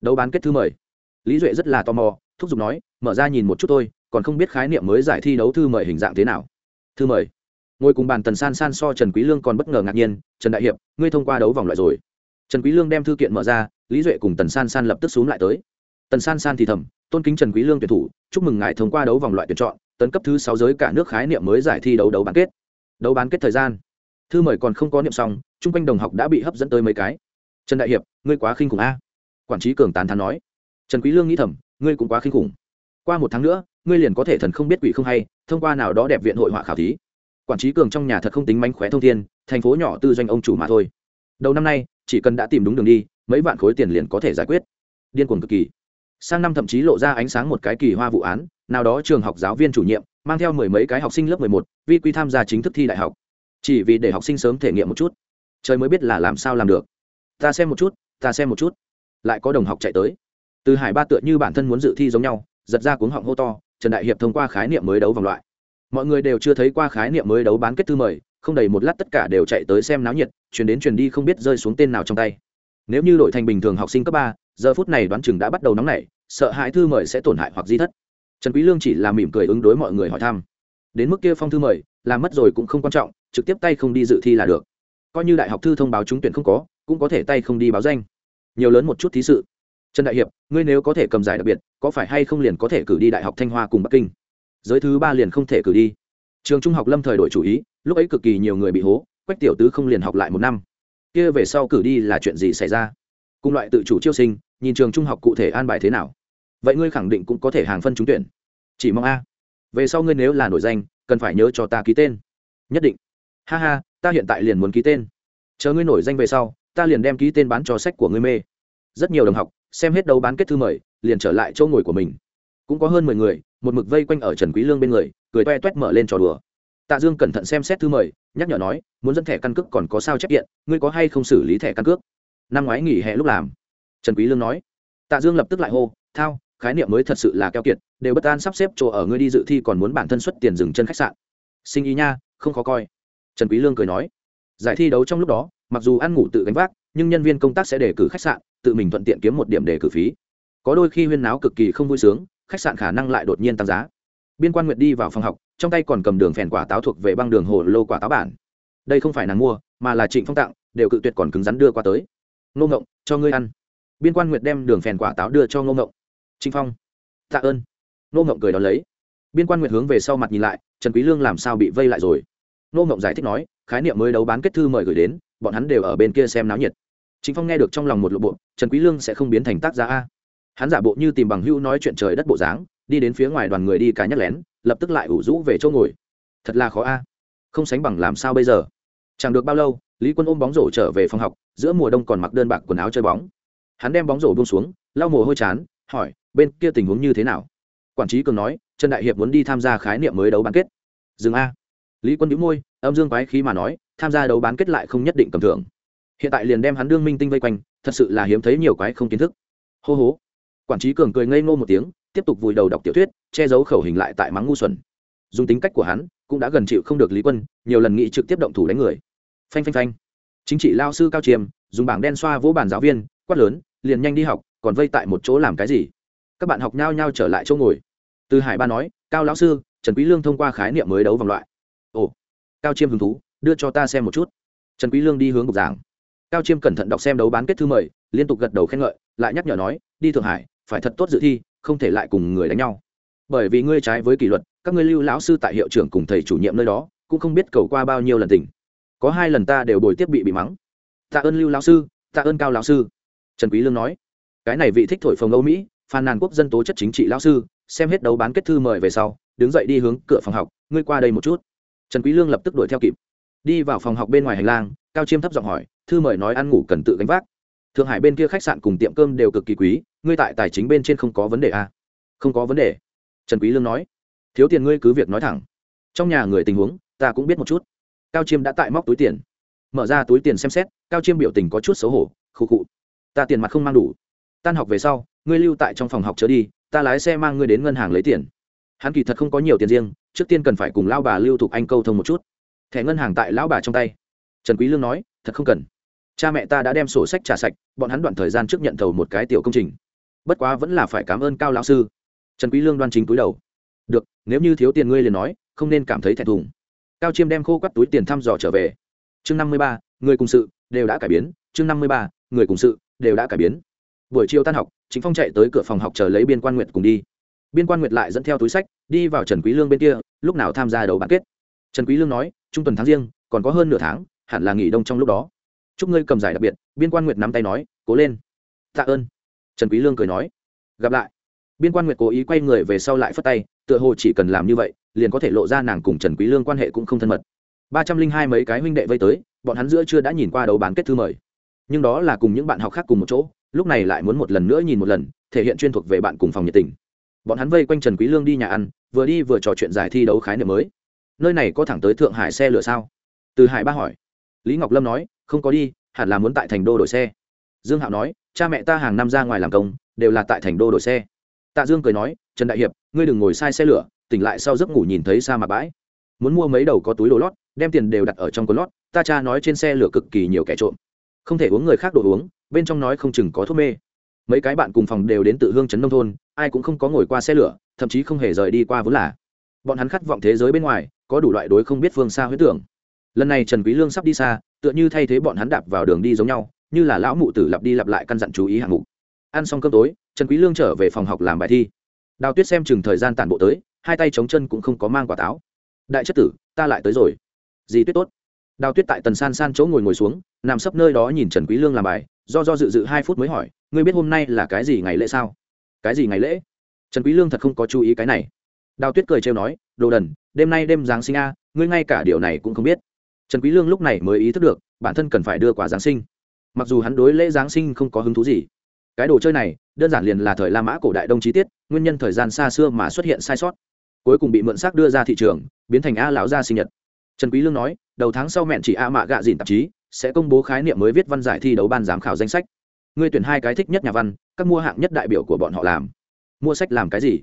Đấu bán kết thư mời lý duệ rất là tò mò thúc giục nói, mở ra nhìn một chút thôi còn không biết khái niệm mới giải thi đấu thư mời hình dạng thế nào. Thư mời? Ngồi cùng bàn tần san san so trần quý lương còn bất ngờ ngạc nhiên, trần đại hiệp, ngươi thông qua đấu vòng loại rồi. Trần quý lương đem thư kiện mở ra, lý duệ cùng tần san san lập tức xuống lại tới. Tần san san thì thầm, tôn kính trần quý lương tuyển thủ, chúc mừng ngài thông qua đấu vòng loại tuyển chọn, tấn cấp thứ sáu giới cả nước khái niệm mới giải thi đấu đấu bán kết. Đấu bán kết thời gian. Thư mời còn không có niệm xong, chung quanh đồng học đã bị hấp dẫn tới mấy cái. Trần đại hiệp, ngươi quá khinh khủng a. Quản trí cường tán thán nói. Trần quý lương nghĩ thầm ngươi cũng quá khinh khủng. Qua một tháng nữa, ngươi liền có thể thần không biết quỷ không hay, thông qua nào đó đẹp viện hội họa khảo thí. Quản trí cường trong nhà thật không tính mánh khóe thông thiên, thành phố nhỏ tư doanh ông chủ mà thôi. Đầu năm nay, chỉ cần đã tìm đúng đường đi, mấy vạn khối tiền liền có thể giải quyết. Điên cuồng cực kỳ. Sang năm thậm chí lộ ra ánh sáng một cái kỳ hoa vụ án, nào đó trường học giáo viên chủ nhiệm, mang theo mười mấy cái học sinh lớp mười một, vi quy tham gia chính thức thi đại học. Chỉ vì để học sinh sớm thể nghiệm một chút. Trời mới biết là làm sao làm được. Ta xem một chút, ta xem một chút. Lại có đồng học chạy tới từ hải ba tựa như bản thân muốn dự thi giống nhau, giật ra cuống họng hô to, trần đại hiệp thông qua khái niệm mới đấu vòng loại. Mọi người đều chưa thấy qua khái niệm mới đấu bán kết thư mời, không đầy một lát tất cả đều chạy tới xem náo nhiệt chuyển đến truyền đi không biết rơi xuống tên nào trong tay. Nếu như đội thành bình thường học sinh cấp ba, giờ phút này đoán chừng đã bắt đầu nóng nảy, sợ hãi thư mời sẽ tổn hại hoặc di thất. Trần quý lương chỉ là mỉm cười ứng đối mọi người hỏi thăm. Đến mức kia phong thư mời, làm mất rồi cũng không quan trọng, trực tiếp tay không đi dự thi là được. Coi như đại học thư thông báo trúng tuyển không có, cũng có thể tay không đi báo danh. Nhiều lớn một chút thí sự trần đại hiệp, ngươi nếu có thể cầm giải đặc biệt, có phải hay không liền có thể cử đi đại học thanh hoa cùng bắc kinh? Giới thứ ba liền không thể cử đi. Trường trung học lâm thời đổi chủ ý, lúc ấy cực kỳ nhiều người bị hố, quách tiểu tứ không liền học lại một năm. Kia về sau cử đi là chuyện gì xảy ra? Cùng loại tự chủ chiêu sinh, nhìn trường trung học cụ thể an bài thế nào? Vậy ngươi khẳng định cũng có thể hàng phân trúng tuyển. Chỉ mong a. Về sau ngươi nếu là nổi danh, cần phải nhớ cho ta ký tên. Nhất định. Ha ha, ta hiện tại liền muốn ký tên. Chờ ngươi nổi danh về sau, ta liền đem ký tên bán cho sách của ngươi mê. Rất nhiều đồng học xem hết đấu bán kết thư mời, liền trở lại chỗ ngồi của mình. Cũng có hơn mười người, một mực vây quanh ở trần quý lương bên người, cười toe toét mở lên trò đùa. Tạ dương cẩn thận xem xét thư mời, nhắc nhở nói, muốn dẫn thẻ căn cước còn có sao chép kiện, ngươi có hay không xử lý thẻ căn cước? Năm ngoái nghỉ hè lúc làm. Trần quý lương nói. Tạ dương lập tức lại hô, thao, khái niệm mới thật sự là keo kiệt, đều bất an sắp xếp chỗ ở ngươi đi dự thi còn muốn bản thân xuất tiền dừng chân khách sạn. Sinh ý nha, không khó coi. Trần quý lương cười nói. Giải thi đấu trong lúc đó, mặc dù ăn ngủ tự gánh vác, nhưng nhân viên công tác sẽ đề cử khách sạn tự mình thuận tiện kiếm một điểm để cử phí. Có đôi khi huyên náo cực kỳ không vui sướng, khách sạn khả năng lại đột nhiên tăng giá. Biên quan nguyệt đi vào phòng học, trong tay còn cầm đường phèn quả táo thuộc về băng đường hồ lô quả táo bản. Đây không phải nàng mua, mà là trịnh phong tặng, đều cự tuyệt còn cứng rắn đưa qua tới. Ngô ngộng, cho ngươi ăn. Biên quan nguyệt đem đường phèn quả táo đưa cho ngô ngộng. Trịnh phong, tạ ơn. Ngô ngộng cười đón lấy. Biên quan nguyệt hướng về sau mặt nhìn lại, trần quý lương làm sao bị vây lại rồi? Ngô ngộng giải thích nói, khái niệm mới đấu bán kết thư mời gửi đến, bọn hắn đều ở bên kia xem náo nhiệt chính phong nghe được trong lòng một lộ bộ, trần quý lương sẽ không biến thành tác gia a. Hắn giả bộ như tìm bằng hữu nói chuyện trời đất bộ dáng, đi đến phía ngoài đoàn người đi cả nhắc lén, lập tức lại ủ rũ về chỗ ngồi. Thật là khó a. Không sánh bằng làm sao bây giờ? Chẳng được bao lâu, lý quân ôm bóng rổ trở về phòng học, giữa mùa đông còn mặc đơn bạc quần áo chơi bóng. Hắn đem bóng rổ buông xuống, lau mồ hôi chán, hỏi, bên kia tình huống như thế nào? Quản trí cường nói, trần đại hiệp muốn đi tham gia khái niệm mới đấu bán kết. Dừng a. Lý quân đĩu môi, âm dương quái khí mà nói, tham gia đấu bán kết lại không nhất định cầm thưởng hiện tại liền đem hắn đương minh tinh vây quanh, thật sự là hiếm thấy nhiều quái không kiến thức. Hô hố quản trí cường cười ngây ngô một tiếng, tiếp tục vùi đầu đọc tiểu thuyết, che giấu khẩu hình lại tại mắng ngu xuẩn. Dùng tính cách của hắn, cũng đã gần chịu không được lý quân, nhiều lần nghị trực tiếp động thủ đánh người. Phanh phanh phanh. Chính trị lao sư cao chiêm, dùng bảng đen xoa vỗ bàn giáo viên, quát lớn, liền nhanh đi học, còn vây tại một chỗ làm cái gì? Các bạn học nhao nhao trở lại chỗ ngồi. Từ hải ba nói, cao lão sư, trần quý lương thông qua khái niệm mới đấu vòng loại. Ồ. Cao chiêm hứng thú, đưa cho ta xem một chút. Trần quý lương đi hướng cục giảng cao chiêm cẩn thận đọc xem đấu bán kết thư mời liên tục gật đầu khen ngợi, lại nhắc nhở nói, đi thượng hải, phải thật tốt dự thi, không thể lại cùng người đánh nhau. Bởi vì ngươi trái với kỷ luật, các ngươi lưu lão sư tại hiệu trưởng cùng thầy chủ nhiệm nơi đó, cũng không biết cầu qua bao nhiêu lần tình. Có hai lần ta đều bồi tiếp bị bị mắng. Tạ ơn lưu lão sư, tạ ơn cao lão sư. Trần quý lương nói, cái này vị thích thổi phồng âu mỹ phàn nàn quốc dân tố chất chính trị lão sư, xem hết đấu bán kết thư mời về sau, đứng dậy đi hướng cửa phòng học, ngươi qua đây một chút. Trần quý lương lập tức đuổi theo kịp đi vào phòng học bên ngoài hành lang, cao chiêm thấp giọng hỏi, thư mời nói ăn ngủ cần tự gánh vác. Thượng hải bên kia khách sạn cùng tiệm cơm đều cực kỳ quý, ngươi tại tài chính bên trên không có vấn đề à? không có vấn đề. Trần quý lương nói, thiếu tiền ngươi cứ việc nói thẳng. Trong nhà người tình huống, ta cũng biết một chút. Cao chiêm đã tại móc túi tiền. Mở ra túi tiền xem xét, cao chiêm biểu tình có chút xấu hổ, khụ khụ, ta tiền mặt không mang đủ. Tan học về sau, ngươi lưu tại trong phòng học trở đi, ta lái xe mang ngươi đến ngân hàng lấy tiền. Hắn kỳ thật không có nhiều tiền riêng, trước tiên cần phải cùng lão bà lưu thục anh câu thông một chút thẻ ngân hàng tại lão bà trong tay. Trần quý lương nói, thật không cần. Cha mẹ ta đã đem sổ sách trả sạch, bọn hắn đoạn thời gian trước nhận thầu một cái tiểu công trình. Bất quá vẫn là phải cảm ơn cao lão sư. Trần quý lương đoan chính túi đầu. Được, nếu như thiếu tiền ngươi liền nói, không nên cảm thấy thẹn thùng. Cao chiêm đem khô quắt túi tiền thăm dò trở về. Chương năm mươi ba, người cùng sự, đều đã cải biến. Chương năm mươi ba, người cùng sự, đều đã cải biến. Buổi chiều tan học chính phong chạy tới cửa phòng học chờ lấy biên quan nguyệt cùng đi. Biên quan nguyệt lại dẫn theo túi sách, đi vào trần quý lương bên kia, lúc nào tham gia đấu bán kết. Trần quý lương nói trung tuần tháng riêng, còn có hơn nửa tháng, hẳn là nghỉ đông trong lúc đó. Chúc ngươi cầm giải đặc biệt, biên quan nguyệt nắm tay nói, cố lên. Tạ ơn. Trần quý lương cười nói, gặp lại. Biên quan nguyệt cố ý quay người về sau lại phất tay, tựa hồ chỉ cần làm như vậy, liền có thể lộ ra nàng cùng trần quý lương quan hệ cũng không thân mật. Ba trăm linh hai mấy cái huynh đệ vây tới, bọn hắn giữa chưa đã nhìn qua đấu bán kết thư mời. Nhưng đó là cùng những bạn học khác cùng một chỗ, lúc này lại muốn một lần nữa nhìn một lần, thể hiện chuyên thuộc về bạn cùng phòng nhiệt tình. Bọn hắn vây quanh trần quý lương đi nhà ăn, vừa đi vừa trò chuyện giải thi đấu khái niệm mới nơi này có thẳng tới thượng hải xe lửa sao? Từ hải ba hỏi. Lý ngọc lâm nói, không có đi, hẳn là muốn tại thành đô đổi xe. Dương hạo nói, cha mẹ ta hàng năm ra ngoài làm công, đều là tại thành đô đổi xe. Tạ dương cười nói, trần đại hiệp, ngươi đừng ngồi sai xe lửa, tỉnh lại sau giấc ngủ nhìn thấy xa mà bãi. Muốn mua mấy đầu có túi đồ lót, đem tiền đều đặt ở trong con lót, ta cha nói trên xe lửa cực kỳ nhiều kẻ trộm. Không thể uống người khác đồ uống, bên trong nói không chừng có thuốc mê. Mấy cái bạn cùng phòng đều đến tự hương trấn nông thôn, ai cũng không có ngồi qua xe lửa, thậm chí không hề rời đi qua vốn là. Bọn hắn khát vọng thế giới bên ngoài có đủ loại đối không biết phương xa huyết tưởng. Lần này trần quý lương sắp đi xa, tựa như thay thế bọn hắn đạp vào đường đi giống nhau, như là lão mụ tử lặp đi lặp lại căn dặn chú ý hạng mục. Ăn xong cơm tối, trần quý lương trở về phòng học làm bài thi. Đào tuyết xem chừng thời gian tản bộ tới, hai tay chống chân cũng không có mang quả táo. Đại chất tử, ta lại tới rồi. Gì tuyết tốt? Đào tuyết tại tần san san chỗ ngồi ngồi xuống, nằm sấp nơi đó nhìn trần quý lương làm bài, do do dự dự hai phút mới hỏi, ngươi biết hôm nay là cái gì ngày lễ sao? Cái gì ngày lễ? Trần quý lương thật không có chú ý cái này. Đào tuyết cười trêu nói đồ đần, đêm nay đêm giáng sinh a, ngươi ngay cả điều này cũng không biết. Trần quý lương lúc này mới ý thức được, bản thân cần phải đưa quả giáng sinh. Mặc dù hắn đối lễ giáng sinh không có hứng thú gì. Cái đồ chơi này, đơn giản liền là thời la mã cổ đại đông chi tiết, nguyên nhân thời gian xa xưa mà xuất hiện sai sót. Cuối cùng bị mượn xác đưa ra thị trường, biến thành a lão gia sinh nhật. Trần quý lương nói, đầu tháng sau mẹn chỉ a mạ gạ dìn tạp chí, sẽ công bố khái niệm mới viết văn giải thi đấu ban giám khảo danh sách. Ngươi tuyển hai cái thích nhất nhà văn, các mua hạng nhất đại biểu của bọn họ làm. Mua sách làm cái gì?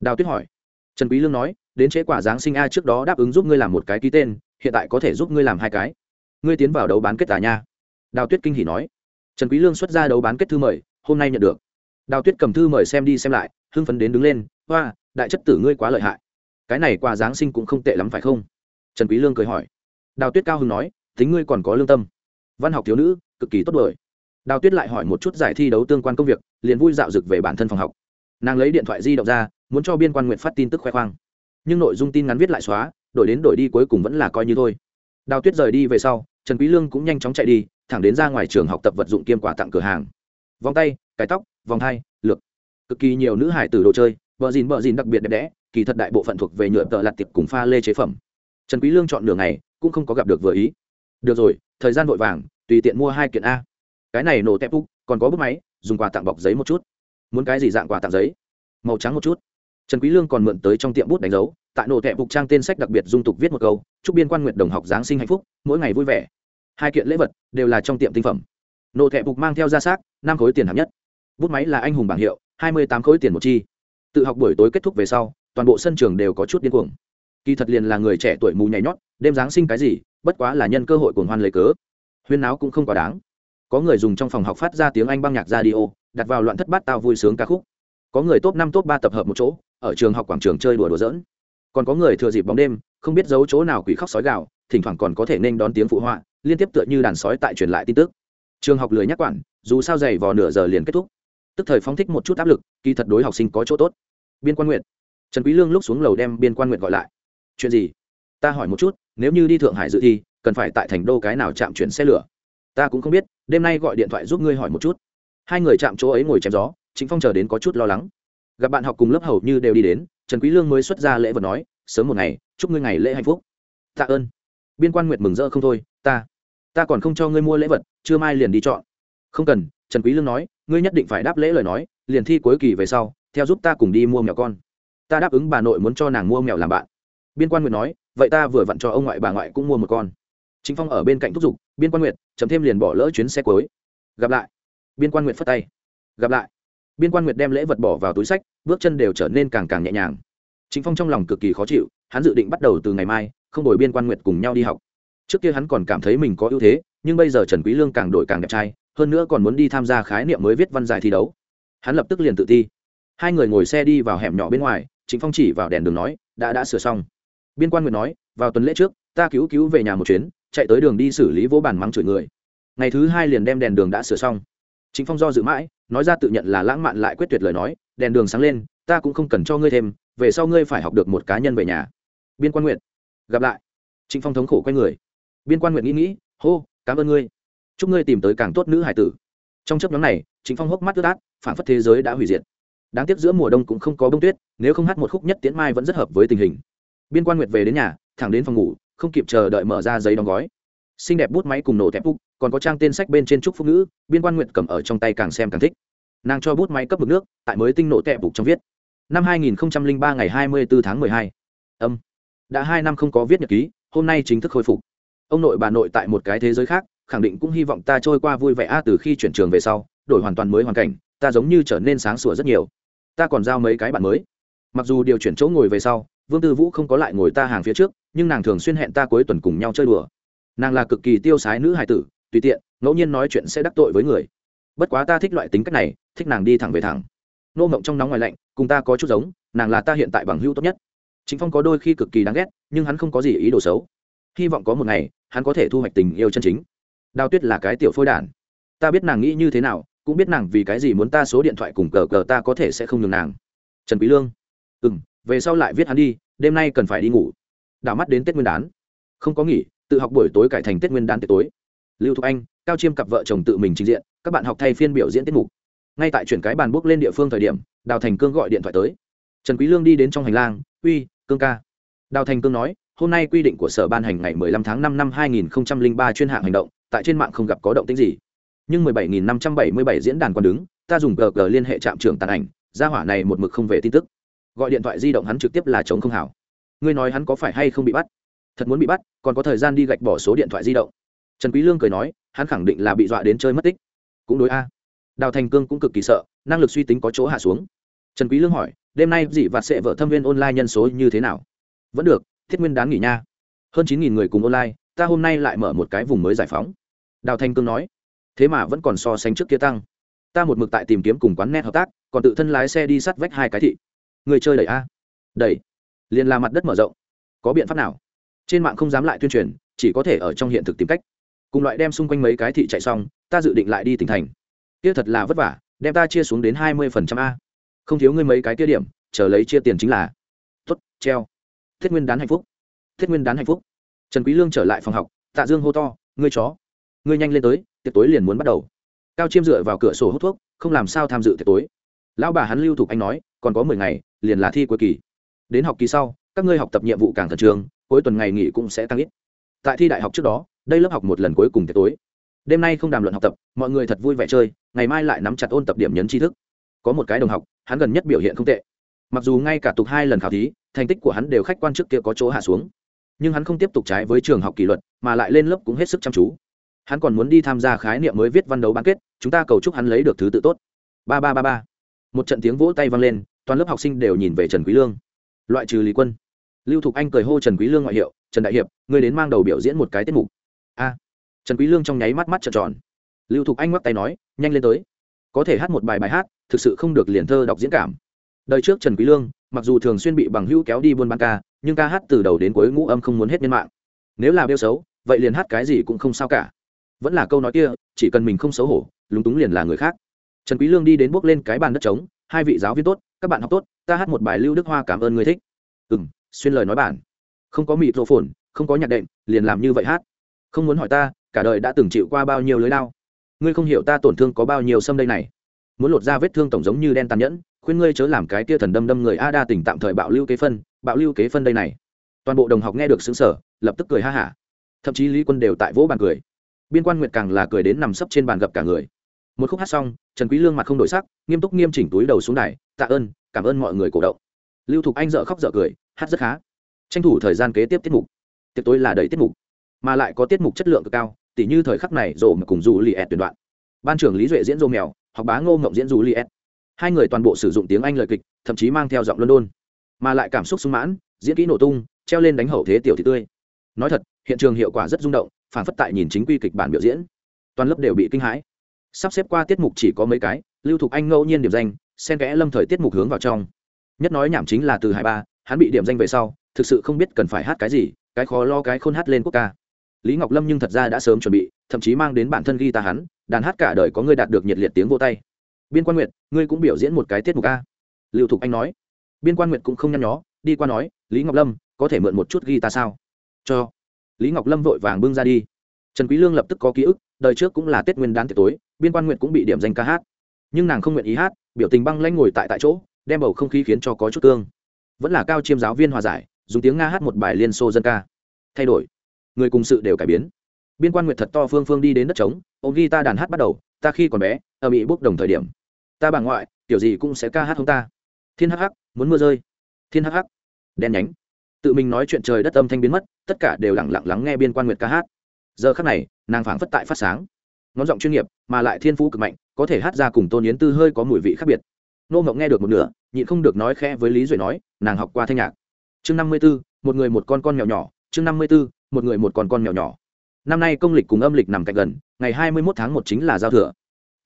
Đào tuyết hỏi. Trần quý lương nói đến chế quả giáng sinh a trước đó đáp ứng giúp ngươi làm một cái ký tên, hiện tại có thể giúp ngươi làm hai cái. Ngươi tiến vào đấu bán kết tà nha. Đào tuyết kinh hỉ nói. Trần quý lương xuất ra đấu bán kết thư mời, hôm nay nhận được. Đào tuyết cầm thư mời xem đi xem lại, hưng phấn đến đứng lên, hoa, đại chất tử ngươi quá lợi hại. Cái này quà giáng sinh cũng không tệ lắm phải không? Trần quý lương cười hỏi. Đào tuyết cao hưng nói, tính ngươi còn có lương tâm. Văn học thiếu nữ, cực kỳ tốt đời đào tuyết lại hỏi một chút giải thi đấu tương quan công việc, liền vui dạo dực về bản thân phòng học. Nàng lấy điện thoại di động ra, muốn cho biên quan nguyện phát tin tức khoe khoang nhưng nội dung tin ngắn viết lại xóa, đổi đến đổi đi cuối cùng vẫn là coi như thôi. Đào tuyết rời đi về sau, trần quý lương cũng nhanh chóng chạy đi, thẳng đến ra ngoài trường học tập vật dụng kiêm quà tặng cửa hàng. Vòng tay cái tóc, vòng hai, lược. Cực kỳ nhiều nữ hải tử đồ chơi vợ dìn vợ dìn đặc biệt đẹp đẽ, kỳ thật đại bộ phận thuộc về nhựa tợ lặt tiệp cùng pha lê chế phẩm. Trần quý lương chọn nửa ngày, cũng không có gặp được vừa ý. Được rồi, thời gian vội vàng, tùy tiện mua hai kiện a. Cái này nổ tép úc, còn có bút máy, dùng quà tặng bọc giấy một chút. Muốn cái gì dạng quà tặng giấy? Màu trắng một chút trần quý lương còn mượn tới trong tiệm bút đánh dấu, tại nổ tẹp bục trang tên sách đặc biệt dung tục viết một câu, chúc biên quan nguyện đồng học giáng sinh hạnh phúc, mỗi ngày vui vẻ. Hai kiện lễ vật đều là trong tiệm tinh phẩm. Nổ tẹp bục mang theo ra xác, năm khối tiền hạng nhất. Bút máy là anh hùng bảng hiệu, hai mươi tám khối tiền một chi. Tự học buổi tối kết thúc về sau, toàn bộ sân trường đều có chút điên cuồng. Kỳ thật liền là người trẻ tuổi mù nhảy nhót, đêm giáng sinh cái gì, bất quá là nhân cơ hội cuồng hoan lấy cớ. Huyên náo cũng không quá đáng. Có người dùng trong phòng học phát ra tiếng anh băng nhạc radio, đặt vào loạn thất bát tao vui sướng ca khúc có người top năm, top ba tập hợp một chỗ, ở trường học quảng trường chơi đùa đùa dỡn còn có người thừa dịp bóng đêm, không biết giấu chỗ nào quỷ khóc sói gạo thỉnh thoảng còn có thể nên đón tiếng phụ họa, liên tiếp tựa như đàn sói tại truyền lại tin tức. Trường học lười nhắc quản, dù sao dày vò nửa giờ liền kết thúc. Tức thời phóng thích một chút áp lực, kỳ thật đối học sinh có chỗ tốt. Biên quan nguyện trần quý lương lúc xuống lầu đem biên quan nguyện gọi lại. Chuyện gì? Ta hỏi một chút, nếu như đi thượng hải dự thi, cần phải tại thành đô cái nào chạm chuyển xe lửa? Ta cũng không biết, đêm nay gọi điện thoại giúp ngươi hỏi một chút. Hai người chạm chỗ ấy ngồi chém gió chính phong chờ đến có chút lo lắng. Gặp bạn học cùng lớp hầu như đều đi đến, trần quý lương mới xuất ra lễ vật nói, sớm một ngày, chúc ngươi ngày lễ hạnh phúc. Tạ ơn. Biên quan nguyệt mừng rỡ không thôi, ta ta còn không cho ngươi mua lễ vật chưa mai liền đi chọn. Không cần, trần quý lương nói, ngươi nhất định phải đáp lễ lời nói, liền thi cuối kỳ về sau, theo giúp ta cùng đi mua mèo con. Ta đáp ứng bà nội muốn cho nàng mua mèo làm bạn. Biên quan nguyệt nói, vậy ta vừa vặn cho ông ngoại bà ngoại cũng mua một con. Chính phong ở bên cạnh thúc giục, biên quan nguyệt chấm thêm liền bỏ lỡ chuyến xe cuối. Gặp lại. Biên quan nguyệt phất tay. Gặp lại biên quan nguyệt đem lễ vật bỏ vào túi sách, bước chân đều trở nên càng càng nhẹ nhàng. Chính phong trong lòng cực kỳ khó chịu, hắn dự định bắt đầu từ ngày mai, không đổi biên quan nguyệt cùng nhau đi học. Trước kia hắn còn cảm thấy mình có ưu thế, nhưng bây giờ trần quý lương càng đổi càng đẹp trai, hơn nữa còn muốn đi tham gia khái niệm mới viết văn giải thi đấu. Hắn lập tức liền tự thi. hai người ngồi xe đi vào hẻm nhỏ bên ngoài, chính phong chỉ vào đèn đường nói, đã đã sửa xong. Biên quan nguyệt nói, vào tuần lễ trước, ta cứu cứu về nhà một chuyến, chạy tới đường đi xử lý vỗ bàn mắng chửi người. Ngày thứ hai liền đem đèn đường đã sửa xong chính phong do dự mãi, nói ra tự nhận là lãng mạn lại quyết tuyệt lời nói, đèn đường sáng lên, ta cũng không cần cho ngươi thêm, về sau ngươi phải học được một cá nhân về nhà. Biên quan nguyện gặp lại. Trịnh phong thống khổ quay người. Biên quan nguyện nghĩ nghĩ, hô, cảm ơn ngươi. Chúc ngươi tìm tới càng tốt nữ hải tử. Trong chấp nhóm này trịnh phong hốc mắt ướt át, phản phất thế giới đã hủy diệt. Đáng tiếc giữa mùa đông cũng không có bông tuyết, nếu không hát một khúc nhất tiễn mai vẫn rất hợp với tình hình. Biên quan nguyệt về đến nhà, thẳng đến phòng ngủ, không kịp chờ đợi mở ra giấy đóng gói. Xinh đẹp bút máy cùng nổ thép bút còn có trang tên sách bên trên trúc phúc ngữ, biên quan nguyệt cầm ở trong tay càng xem càng thích. Nàng cho bút máy cấp mực nước, tại mới tinh nổ tệ bục trong viết. Năm 2003 ngày 24 tháng 12. âm. Đã hai năm không có viết nhật ký, hôm nay chính thức khôi phục. Ông nội bà nội tại một cái thế giới khác, khẳng định cũng hy vọng ta trôi qua vui vẻ a từ khi chuyển trường về sau, đổi hoàn toàn mới hoàn cảnh, ta giống như trở nên sáng sủa rất nhiều. Ta còn giao mấy cái bạn mới. Mặc dù điều chuyển chỗ ngồi về sau, vương tư vũ không có lại ngồi ta hàng phía trước, nhưng nàng thường xuyên hẹn ta cuối tuần cùng nhau chơi đùa. Nàng là cực kỳ tiêu sái nữ hài tử tùy tiện, ngẫu nhiên nói chuyện sẽ đắc tội với người. Bất quá ta thích loại tính cách này, thích nàng đi thẳng về thẳng. Nô mộng trong nóng ngoài lạnh, cùng ta có chút giống, nàng là ta hiện tại bằng hữu tốt nhất. Chính phong có đôi khi cực kỳ đáng ghét, nhưng hắn không có gì ý đồ xấu. Hy vọng có một ngày, hắn có thể thu hoạch tình yêu chân chính. Đào tuyết là cái tiểu phôi đản. Ta biết nàng nghĩ như thế nào, cũng biết nàng vì cái gì muốn ta số điện thoại cùng cờ cờ ta có thể sẽ không nhường nàng. Trần quý lương. Ừ m về sau lại viết hắn đi, đêm nay cần phải đi ngủ. Đảo mắt đến tết nguyên đán. Không có nghỉ, tự học buổi tối cải thành tết nguyên đán tết tối lưu thục anh, cao chiêm cặp vợ chồng tự mình trình diện, các bạn học thay phiên biểu diễn tiết mục. Ngay tại chuyển cái bàn bốc lên địa phương thời điểm, đào thành cương gọi điện thoại tới. Trần quý lương đi đến trong hành lang, uy, cương ca. Đào thành cương nói, hôm nay quy định của sở ban hành ngày 15 tháng 5 năm 2003 chuyên hạng hành động, tại trên mạng không gặp có động tĩnh gì. Nhưng 17.577 diễn đàn quan đứng, ta dùng gg liên hệ trạm trưởng tàn ảnh, gia hỏa này một mực không về tin tức. Gọi điện thoại di động hắn trực tiếp là chống không hảo. Ngươi nói hắn có phải hay không bị bắt? Thật muốn bị bắt, còn có thời gian đi gạch bỏ số điện thoại di động trần quý lương cười nói, hắn khẳng định là bị dọa đến chơi mất tích. Cũng đối a. Đào thành cương cũng cực kỳ sợ, năng lực suy tính có chỗ hạ xuống. Trần quý lương hỏi, đêm nay dị vạt sẽ vợ thâm viên online nhân số như thế nào? Vẫn được, thiết nguyên đáng nghỉ nha. Hơn chín nghìn người cùng online, ta hôm nay lại mở một cái vùng mới giải phóng. Đào thanh cương nói, thế mà vẫn còn so sánh trước kia tăng. Ta một mực tại tìm kiếm cùng quán net hợp tác, còn tự thân lái xe đi sắt vách hai cái thị. Người chơi đẩy a. Đẩy. Liền là mặt đất mở rộng. Có biện pháp nào? Trên mạng không dám lại tuyên truyền, chỉ có thể ở trong hiện thực tìm cách cùng loại đem xung quanh mấy cái thị chạy xong, ta dự định lại đi tỉnh thành. Kia thật là vất vả, đem ta chia xuống đến hai mươi phần trăm a. Không thiếu ngươi mấy cái kia điểm, chờ lấy chia tiền chính là. Tuất treo. Thiết nguyên đán hạnh phúc. Thiết nguyên đán hạnh phúc. Trần quý lương trở lại phòng học, tạ dương hô to, ngươi chó, ngươi nhanh lên tới, tiệc tối liền muốn bắt đầu. Cao chiêm dựa vào cửa sổ hút thuốc, không làm sao tham dự tiệc tối. Lão bà hắn lưu thục anh nói, còn có mười ngày, liền là thi cuối kỳ. Đến học kỳ sau, các ngươi học tập nhiệm vụ càng thật trường cuối tuần ngày nghỉ cũng sẽ tăng ít. Tại thi đại học trước đó đây lớp học một lần cuối cùng tiệc tối. Đêm nay không đàm luận học tập, mọi người thật vui vẻ chơi, ngày mai lại nắm chặt ôn tập điểm nhấn tri thức. Có một cái đồng học, hắn gần nhất biểu hiện không tệ. Mặc dù ngay cả tục hai lần khảo thí, thành tích của hắn đều khách quan trước kia có chỗ hạ xuống. Nhưng hắn không tiếp tục trái với trường học kỷ luật, mà lại lên lớp cũng hết sức chăm chú. Hắn còn muốn đi tham gia khái niệm mới viết văn đấu bán kết, chúng ta cầu chúc hắn lấy được thứ tự tốt. Ba ba ba ba. Một trận tiếng vỗ tay vang lên, toàn lớp học sinh đều nhìn về trần quý lương. Loại trừ lý quân. Lưu thục anh cười hô trần quý lương ngoại hiệu, trần đại hiệp, ngươi đến mang đầu biểu diễn một cái tiết mục a. Trần quý lương trong nháy mắt mắt trợn tròn. Lưu thục anh ngoắc tay nói, nhanh lên tới. Có thể hát một bài bài hát, thực sự không được liền thơ đọc diễn cảm. Đời trước trần quý lương, mặc dù thường xuyên bị bằng hữu kéo đi buôn bán ca, nhưng ca hát từ đầu đến cuối ngũ âm không muốn hết nhân mạng. Nếu là bêu xấu, vậy liền hát cái gì cũng không sao cả. Vẫn là câu nói kia, chỉ cần mình không xấu hổ, lúng túng liền là người khác. Trần quý lương đi đến bước lên cái bàn đất trống, hai vị giáo viên tốt, các bạn học tốt, ta hát một bài lưu đức hoa cảm ơn người thích. Ừm, xuyên lời nói bản. Không có mịt rộ phồn, không có nhạc đệm, liền làm như vậy hát không muốn hỏi ta, cả đời đã từng chịu qua bao nhiêu lưới lao. ngươi không hiểu ta tổn thương có bao nhiêu xâm đây này. Muốn lột ra vết thương tổng giống như đen tàn nhẫn, khuyên ngươi chớ làm cái kia thần đâm đâm người a đa tỉnh tạm thời bạo lưu kế phân, bạo lưu kế phân đây này. Toàn bộ đồng học nghe được xứng sở lập tức cười ha hả. Thậm chí lý quân đều tại vỗ bàn cười. Biên quan nguyệt càng là cười đến nằm sấp trên bàn gặp cả người. Một khúc hát xong, trần quý lương mặt không đổi sắc, nghiêm túc nghiêm chỉnh túi đầu xuống đài, tạ ơn, cảm ơn mọi người cổ động. Lưu thục anh dở khóc dở cười, hát rất khá. Tranh thủ thời gian kế tiếp tiết mục. Tiệc tối là đầy tiết mục mà lại có tiết mục chất lượng cực cao, tỉ như thời khắc này rộ mà cùng dù li ẹt tuyển đoạn. Ban trưởng lý duệ diễn rô mèo học bá ngô ngộng diễn dù li hai người toàn bộ sử dụng tiếng anh lời kịch, thậm chí mang theo giọng london, mà lại cảm xúc sung mãn, diễn kỹ nổ tung, treo lên đánh hậu thế tiểu thị tươi. Nói thật, hiện trường hiệu quả rất rung động, phản phất tại nhìn chính quy kịch bản biểu diễn. Toàn lớp đều bị kinh hãi. Sắp xếp qua tiết mục chỉ có mấy cái, lưu thục anh ngẫu nhiên điểm danh, xen kẽ lâm thời tiết mục hướng vào trong. Nhất nói nhảm chính là từ hải ba, hắn bị điểm danh về sau, thực sự không biết cần phải hát cái gì, cái khó lo cái khôn hát lên quốc ca lý ngọc lâm nhưng thật ra đã sớm chuẩn bị, thậm chí mang đến bản thân ghi ta hắn, đàn hát cả đời có người đạt được nhiệt liệt tiếng vô tay. Biên quan nguyệt, ngươi cũng biểu diễn một cái tiết mục ca lưu thục anh nói. Biên quan nguyệt cũng không nhăn nhó, đi qua nói, lý ngọc lâm, có thể mượn một chút ghi ta sao? Cho. Lý ngọc lâm vội vàng bưng ra đi. Trần quý lương lập tức có ký ức, đời trước cũng là tết nguyên đán tiệc tối, biên quan nguyệt cũng bị điểm danh ca hát. Nhưng nàng không nguyện ý hát, biểu tình băng lãnh ngồi tại tại chỗ, đem bầu không khí khiến cho có chút cương vẫn là cao chiêm giáo viên hòa giải, dùng tiếng nga hát một bài liên xô dân ca. Thay đổi người cùng sự đều cải biến. Biên quan nguyệt thật to phương phương đi đến đất trống ôm ghi ta đàn hát bắt đầu, ta khi còn bé, ở bị bốc đồng thời điểm. Ta bà ngoại, kiểu gì cũng sẽ ca hát không ta. Thiên hắc hắc, muốn mưa rơi. Thiên hắc hắc. Đen nhánh. Tự mình nói chuyện trời đất âm thanh biến mất, tất cả đều lặng lặng lắng nghe biên quan nguyệt ca hát. Giờ khắc này, nàng phảng phất tại phát sáng. Ngón giọng chuyên nghiệp, mà lại thiên phú cực mạnh, có thể hát ra cùng tôn yến tư hơi có mùi vị khác biệt. Nô mộng nghe được một nửa, nhịn không được nói khẽ với lý duệ nói, nàng học qua thanh nhạc. Chương năm mươi b ố một người một con con mèo nhỏ, chương năm mươi b ố một người một con con mèo nhỏ. Năm nay công lịch cùng âm lịch nằm cạnh gần, ngày hai mươi một tháng một chính là giao thừa.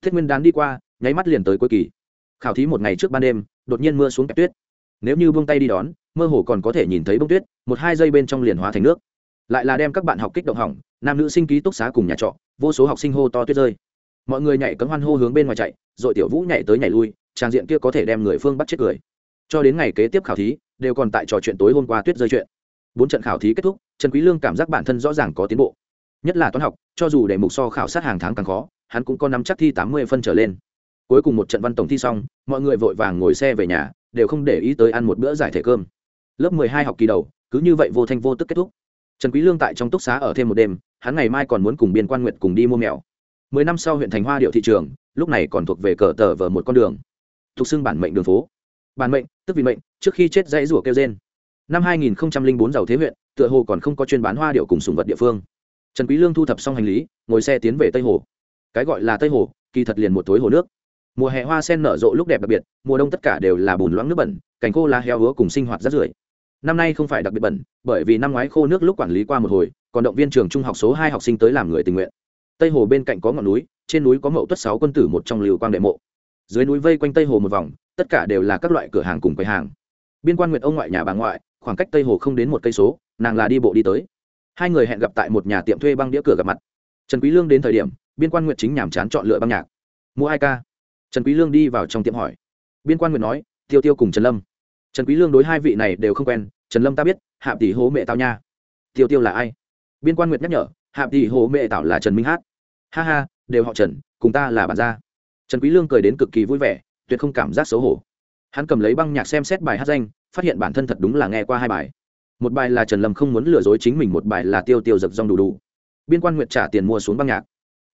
Thiết nguyên đán đi qua, nháy mắt liền tới cuối kỳ. Khảo thí một ngày trước ban đêm, đột nhiên mưa xuống kẹp tuyết. Nếu như buông tay đi đón, mơ hồ còn có thể nhìn thấy bông tuyết, một hai giây bên trong liền hóa thành nước. Lại là đem các bạn học kích động hỏng, nam nữ sinh ký túc xá cùng nhà trọ, vô số học sinh hô to tuyết rơi. Mọi người nhảy cấm hoan hô hướng bên ngoài chạy, rồi tiểu vũ nhảy tới nhảy lui, trang diện kia có thể đem người phương bắt chết cười cho đến ngày kế tiếp khảo thí, đều còn tại trò chuyện tối hôm qua tuyết rơi chuyện bốn trận khảo thí kết thúc, trần quý lương cảm giác bản thân rõ ràng có tiến bộ. Nhất là toán học, cho dù để mục so khảo sát hàng tháng càng khó, hắn cũng có nắm chắc thi tám mươi phân trở lên. Cuối cùng một trận văn tổng thi xong, mọi người vội vàng ngồi xe về nhà, đều không để ý tới ăn một bữa giải thể cơm. Lớp mười hai học kỳ đầu, cứ như vậy vô thanh vô tức kết thúc. Trần quý lương tại trong túc xá ở thêm một đêm, hắn ngày mai còn muốn cùng biên quan Nguyệt cùng đi mua mèo. Mười năm sau huyện thành hoa điệu thị trường, lúc này còn thuộc về cờ tờ vờ một con đường. Thuộc xưng bản mệnh đường phố. Bản mệnh, tức vì mệnh, trước khi chết dãy rủa kêu gen năm 2004 giàu thế huyện, tựa hồ còn không có chuyên bán hoa điệu cùng sùng vật địa phương. Trần quý lương thu thập xong hành lý, ngồi xe tiến về tây hồ. Cái gọi là tây hồ, kỳ thật liền một tối hồ nước. Mùa hè hoa sen nở rộ lúc đẹp đặc biệt, mùa đông tất cả đều là bùn loãng nước bẩn, cành khô lá heo hứa cùng sinh hoạt rất rưởi. Năm nay không phải đặc biệt bẩn, bởi vì năm ngoái khô nước lúc quản lý qua một hồi, còn động viên trường trung học số hai học sinh tới làm người tình nguyện. Tây hồ bên cạnh có ngọn núi, trên núi có mậu tuất sáu quân tử một trong liều quang đệ mộ. Dưới núi vây quanh tây hồ một vòng, tất cả đều là các loại cửa hàng cùng quầy hàng. Biên quan nguyệt ông ngoại nhà bà ngoại khoảng cách tây hồ không đến một cây số, nàng là đi bộ đi tới. Hai người hẹn gặp tại một nhà tiệm thuê băng đĩa cửa gặp mặt. Trần quý lương đến thời điểm, biên quan nguyệt chính nhảm chán chọn lựa băng nhạc. Mua hai ca? Trần quý lương đi vào trong tiệm hỏi. Biên quan nguyệt nói, tiêu tiêu cùng trần lâm. Trần quý lương đối hai vị này đều không quen, trần lâm ta biết, hạ tỷ hố mẹ tao nha. Tiêu tiêu là ai? Biên quan nguyệt nhắc nhở, hạ tỷ hố mẹ tảo là trần minh hát. Ha ha, đều họ trần, cùng ta là bạn gia. Trần quý lương cười đến cực kỳ vui vẻ, tuyệt không cảm giác xấu hổ. Hắn cầm lấy băng nhạc xem xét bài hát danh phát hiện bản thân thật đúng là nghe qua hai bài. Một bài là trần lâm không muốn lừa dối chính mình, một bài là tiêu tiêu giật rong đủ đủ. Biên quan nguyệt trả tiền mua xuống băng nhạc.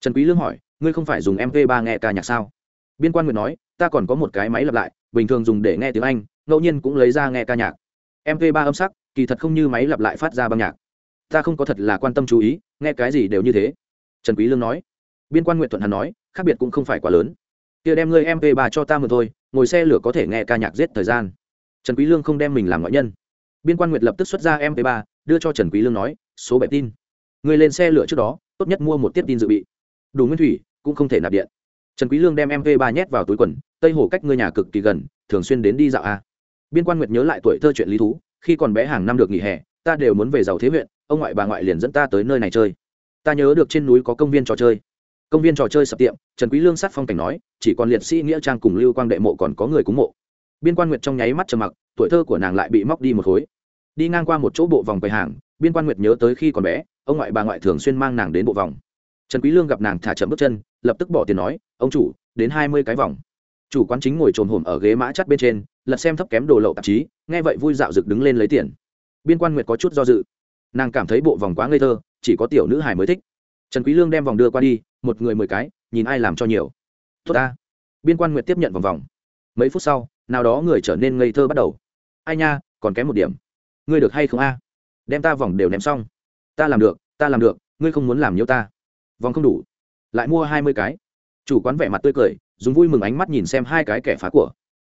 Trần quý lương hỏi, ngươi không phải dùng mp 3 nghe ca nhạc sao? Biên quan nguyệt nói, ta còn có một cái máy lặp lại, bình thường dùng để nghe tiếng anh, ngẫu nhiên cũng lấy ra nghe ca nhạc. Mp 3 âm sắc, kỳ thật không như máy lặp lại phát ra băng nhạc. Ta không có thật là quan tâm chú ý, nghe cái gì đều như thế. Trần quý lương nói. Biên quan Nguyệt thuận hắn nói, khác biệt cũng không phải quá lớn. Kia đem ngươi mp 3 cho ta mượn thôi, ngồi xe lửa có thể nghe ca nhạc giết thời gian trần quý lương không đem mình làm ngoại nhân. Biên quan nguyệt lập tức xuất ra mp 3 đưa cho trần quý lương nói, số bệ tin. Người lên xe lửa trước đó, tốt nhất mua một tiết tin dự bị. Đủ nguyên thủy, cũng không thể nạp điện. Trần quý lương đem mp 3 nhét vào túi quần, tây hồ cách ngươi nhà cực kỳ gần, thường xuyên đến đi dạo a. Biên quan nguyệt nhớ lại tuổi thơ chuyện lý thú, khi còn bé hàng năm được nghỉ hè, ta đều muốn về giàu thế huyện, ông ngoại bà ngoại liền dẫn ta tới nơi này chơi. Ta nhớ được trên núi có công viên trò chơi. Công viên trò chơi sập tiệm, trần quý lương sát phong cảnh nói, chỉ còn liệt sĩ nghĩa trang cùng lưu quang đệ mộ còn có người cúng mộ biên quan nguyệt trong nháy mắt trầm mặc, tuổi thơ của nàng lại bị móc đi một khối. Đi ngang qua một chỗ bộ vòng quầy hàng, biên quan nguyệt nhớ tới khi còn bé, ông ngoại bà ngoại thường xuyên mang nàng đến bộ vòng. Trần quý lương gặp nàng thả chậm bước chân, lập tức bỏ tiền nói, ông chủ, đến hai mươi cái vòng. Chủ quán chính ngồi trồn hổm ở ghế mã chắt bên trên, lật xem thấp kém đồ lậu tạp chí, nghe vậy vui dạo rực đứng lên lấy tiền. Biên quan nguyệt có chút do dự. Nàng cảm thấy bộ vòng quá ngây thơ, chỉ có tiểu nữ hài mới thích. Trần quý lương đem vòng đưa qua đi, một người mười cái, nhìn ai làm cho nhiều. Tốt ta. Biên quan nguyệt tiếp nhận vòng vòng. Mấy phút sau nào đó người trở nên ngây thơ bắt đầu. Ai nha, còn kém một điểm. Ngươi được hay không a? Đem ta vòng đều ném xong. Ta làm được, ta làm được, ngươi không muốn làm nhiều ta. Vòng không đủ. Lại mua hai mươi cái. Chủ quán vẻ mặt tươi cười, dùng vui mừng ánh mắt nhìn xem hai cái kẻ phá của.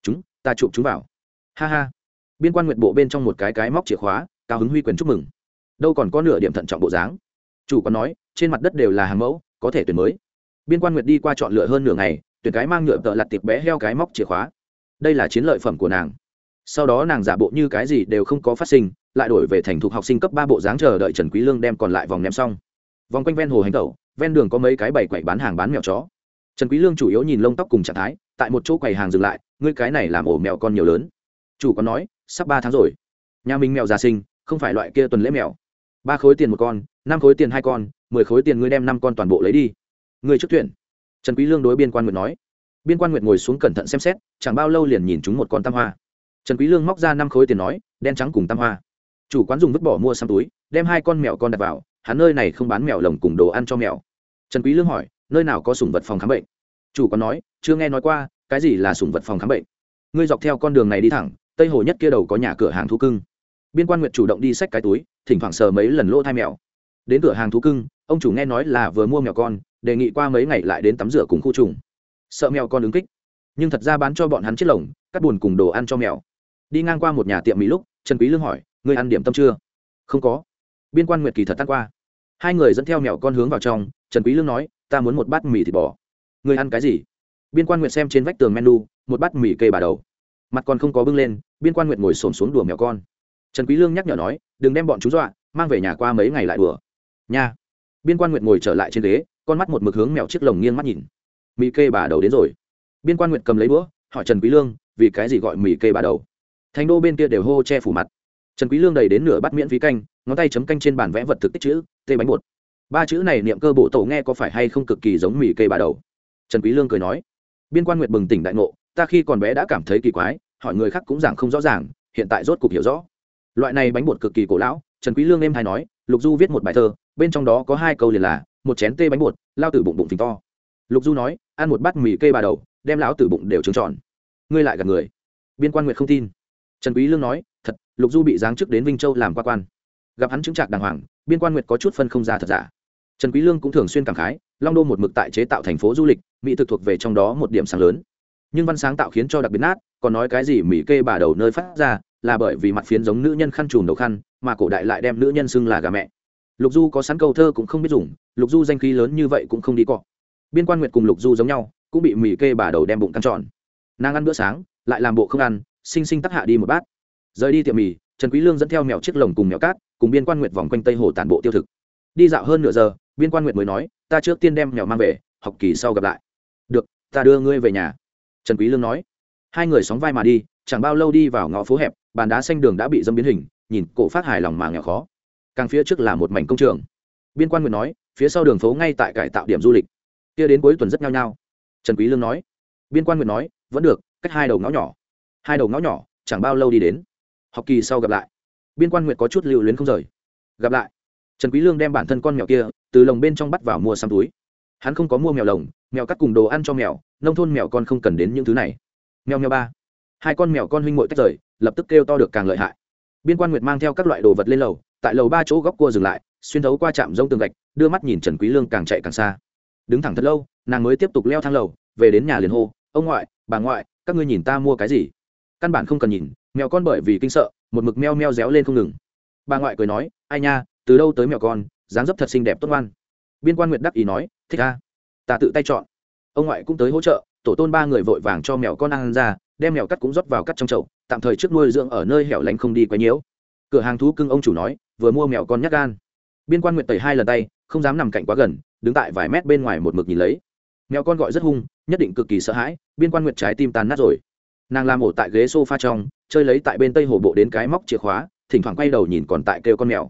Chúng, ta chụp chúng vào. Ha ha. Biên quan nguyện bộ bên trong một cái cái móc chìa khóa, cao hứng huy quyền chúc mừng. Đâu còn có nửa điểm thận trọng bộ dáng. Chủ quán nói, trên mặt đất đều là hàng mẫu, có thể tuyển mới. Biên quan nguyệt đi qua chọn lựa hơn nửa ngày, tuyển cái mang nhựa tợ lặt tiệp bé heo cái móc chìa khóa đây là chiến lợi phẩm của nàng. Sau đó nàng giả bộ như cái gì đều không có phát sinh, lại đổi về thành thục học sinh cấp ba bộ dáng chờ đợi trần quý lương đem còn lại vòng ném xong. Vòng quanh ven hồ hành tẩu, ven đường có mấy cái bày quậy bán hàng bán mèo chó. Trần quý lương chủ yếu nhìn lông tóc cùng trạng thái, tại một chỗ quầy hàng dừng lại, ngươi cái này làm ổ mèo con nhiều lớn. Chủ có nói, sắp ba tháng rồi. Nhà mình mèo già sinh, không phải loại kia tuần lễ mèo. Ba khối tiền một con, năm khối tiền hai con, mười khối tiền ngươi đem năm con toàn bộ lấy đi. Ngươi trước tuyển. Trần quý lương đối biên quan nguyện nói biên quan nguyệt ngồi xuống cẩn thận xem xét, chẳng bao lâu liền nhìn chúng một con tam hoa. Trần quý lương móc ra năm khối tiền nói, đen trắng cùng tam hoa. Chủ quán dùng vứt bỏ mua xăm túi, đem hai con mèo con đặt vào, hắn nơi này không bán mèo lồng cùng đồ ăn cho mèo. Trần quý lương hỏi, nơi nào có sủng vật phòng khám bệnh? Chủ quán nói, chưa nghe nói qua, cái gì là sủng vật phòng khám bệnh? Ngươi dọc theo con đường này đi thẳng, tây hồ nhất kia đầu có nhà cửa hàng thú cưng. Biên quan nguyệt chủ động đi xách cái túi, thỉnh thoảng sờ mấy lần lỗ thai mèo. Đến cửa hàng thú cưng, ông chủ nghe nói là vừa mua mèo con, đề nghị qua mấy ngày lại đến tắm rửa cùng khu trùng sợ mèo con ứng kích. Nhưng thật ra bán cho bọn hắn chiếc lồng, cắt buồn cùng đồ ăn cho mèo. Đi ngang qua một nhà tiệm mì lúc, trần quý lương hỏi, ngươi ăn điểm tâm chưa? Không có. Biên quan nguyệt kỳ thật tan qua. Hai người dẫn theo mèo con hướng vào trong, trần quý lương nói, ta muốn một bát mì thịt bò. Ngươi ăn cái gì? Biên quan nguyệt xem trên vách tường menu, một bát mì kê bà đầu. Mặt còn không có bưng lên, biên quan nguyệt ngồi xổm xuống đùa mèo con. Trần quý lương nhắc nhở nói, đừng đem bọn chúng dọa, mang về nhà qua mấy ngày lại đùa. Nha. Biên quan nguyệt ngồi trở lại trên ghế, con mắt một mực hướng mèo chiếc lồng nghiêng mắt nhìn mì kê bà đầu đến rồi. Biên quan nguyệt cầm lấy búa hỏi trần quý lương, vì cái gì gọi mì kê bà đầu? Thành đô bên kia đều hô che phủ mặt. Trần quý lương đầy đến nửa bát miễn phí canh, ngón tay chấm canh trên bản vẽ vật thực tích chữ, tê bánh bột. Ba chữ này niệm cơ bộ tổ nghe có phải hay không cực kỳ giống mì kê bà đầu? Trần quý lương cười nói. Biên quan nguyệt bừng tỉnh đại ngộ, ta khi còn bé đã cảm thấy kỳ quái, hỏi người khác cũng giảng không rõ ràng, hiện tại rốt cục hiểu rõ. Loại này bánh bột cực kỳ cổ lão, trần quý lương em hay nói, lục du viết một bài thơ, bên trong đó có hai câu liền là, một chén tê bánh bột, lao tử bụng bụng phình to. Lục du nói ăn một bát mì kê bà đầu, đem lão tử bụng đều trứng tròn ngươi lại gặp người. Biên quan nguyệt không tin. Trần quý lương nói, thật, lục du bị giáng chức đến vinh châu làm qua quan. Gặp hắn chứng trạc đàng hoàng, biên quan nguyệt có chút phân không ra thật giả. Trần quý lương cũng thường xuyên cảm khái, long đô một mực tại chế tạo thành phố du lịch, mỹ thực thuộc về trong đó một điểm sáng lớn. Nhưng văn sáng tạo khiến cho đặc biệt nát, còn nói cái gì mỹ kê bà đầu nơi phát ra, là bởi vì mặt phiến giống nữ nhân khăn trùm đầu khăn, mà cổ đại lại đem nữ nhân xưng là gà mẹ. Lục du có sẵn câu thơ cũng không biết dùng, lục du danh khí lớn như vậy cũng không đi cọ biên quan nguyệt cùng lục du giống nhau, cũng bị mỹ kê bà đầu đem bụng căng tròn. Nàng ăn bữa sáng, lại làm bộ không ăn xinh xinh tắc hạ đi một bát. Rời đi tiệm mì, trần quý lương dẫn theo mèo chiếc lồng cùng mèo cát, cùng biên quan nguyệt vòng quanh tây hồ tản bộ tiêu thực. Đi dạo hơn nửa giờ, biên quan nguyệt mới nói, ta trước tiên đem mèo mang về, học kỳ sau gặp lại. Được, ta đưa ngươi về nhà. Trần quý lương nói. Hai người sóng vai mà đi, chẳng bao lâu đi vào ngõ phố hẹp, bàn đá xanh đường đã bị dâm biến hình, nhìn cổ phát hài lòng mà nghèo khó. Càng phía trước là một mảnh công trường. Biên quan nguyệt nói, phía sau đường phố ngay tại cải tạo điểm du lịch kia đến cuối tuần rất nhao nhao. Trần quý lương nói. Biên quan nguyệt nói, vẫn được, cách hai đầu ngõ nhỏ. Hai đầu ngõ nhỏ, chẳng bao lâu đi đến. Học kỳ sau gặp lại. Biên quan nguyệt có chút lưu luyến không rời. Gặp lại. Trần quý lương đem bản thân con mèo kia, từ lồng bên trong bắt vào mua xăm túi. Hắn không có mua mèo lồng, mèo cắt cùng đồ ăn cho mèo, nông thôn mèo con không cần đến những thứ này. Mèo mèo ba. Hai con mèo con huynh muội tách rời, lập tức kêu to được càng lợi hại. Biên quan nguyệt mang theo các loại đồ vật lên lầu, tại lầu ba chỗ góc cua dừng lại, xuyên thấu qua trạm rông tường gạch, đưa mắt nhìn trần quý lương càng chạy càng xa đứng thẳng thật lâu, nàng mới tiếp tục leo thang lầu, về đến nhà liền hô, ông ngoại, bà ngoại, các ngươi nhìn ta mua cái gì? Căn bản không cần nhìn, mèo con bởi vì kinh sợ, một mực meo meo réo lên không ngừng. Bà ngoại cười nói, ai nha, từ đâu tới mèo con, dáng dấp thật xinh đẹp tốt ngoan. Biên quan nguyệt đắc ý nói, thích a, ta tự tay chọn. Ông ngoại cũng tới hỗ trợ, tổ tôn ba người vội vàng cho mèo con ăn ra, đem mèo cắt cũng rót vào cắt trong chậu, tạm thời trước nuôi dưỡng ở nơi hẻo lánh không đi quấy nhiễu cửa hàng thú cưng ông chủ nói, vừa mua mèo con nhắc gan biên quan nguyệt tẩy hai lần tay, không dám nằm cạnh quá gần, đứng tại vài mét bên ngoài một mực nhìn lấy. Mèo con gọi rất hung, nhất định cực kỳ sợ hãi, biên quan nguyệt trái tim tàn nát rồi. Nàng làm ổ tại ghế s o f a trong, chơi lấy tại bên tây hồ bộ đến cái móc chìa khóa, thỉnh thoảng quay đầu nhìn còn tại kêu con mèo.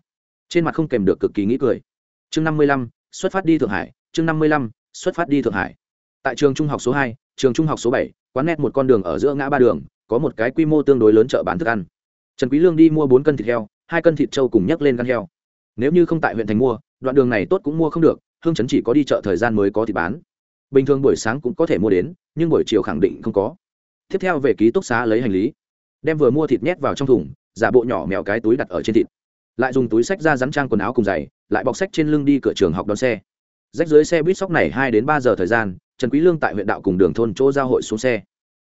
Trên mặt không kèm được cực kỳ nghĩ cười. Chương năm mươi lăm, xuất phát đi thượng hải, chương năm mươi lăm, xuất phát đi thượng hải. Tại trường trung học số hai, trường trung học số bảy, quán nét một con đường ở giữa ngã ba đường, có một cái quy mô tương đối lớn chợ bán thức ăn. Trần quý lương đi mua bốn cân thịt heo, hai cân thịt trâu cùng nhấc lên gan heo nếu như không tại huyện thành mua, đoạn đường này tốt cũng mua không được, hương chấn chỉ có đi chợ thời gian mới có thì bán. Bình thường buổi sáng cũng có thể mua đến, nhưng buổi chiều khẳng định không có. Tiếp theo về ký túc xá lấy hành lý. Đem vừa mua thịt nhét vào trong thùng, giả bộ nhỏ mèo cái túi đặt ở trên thịt. Lại dùng túi sách ra dán trang quần áo cùng giày, lại bọc sách trên lưng đi cửa trường học đón xe. Rách dưới xe buýt sóc này hai đến ba giờ thời gian, trần quý lương tại huyện đạo cùng đường thôn chỗ giao hội xuống xe.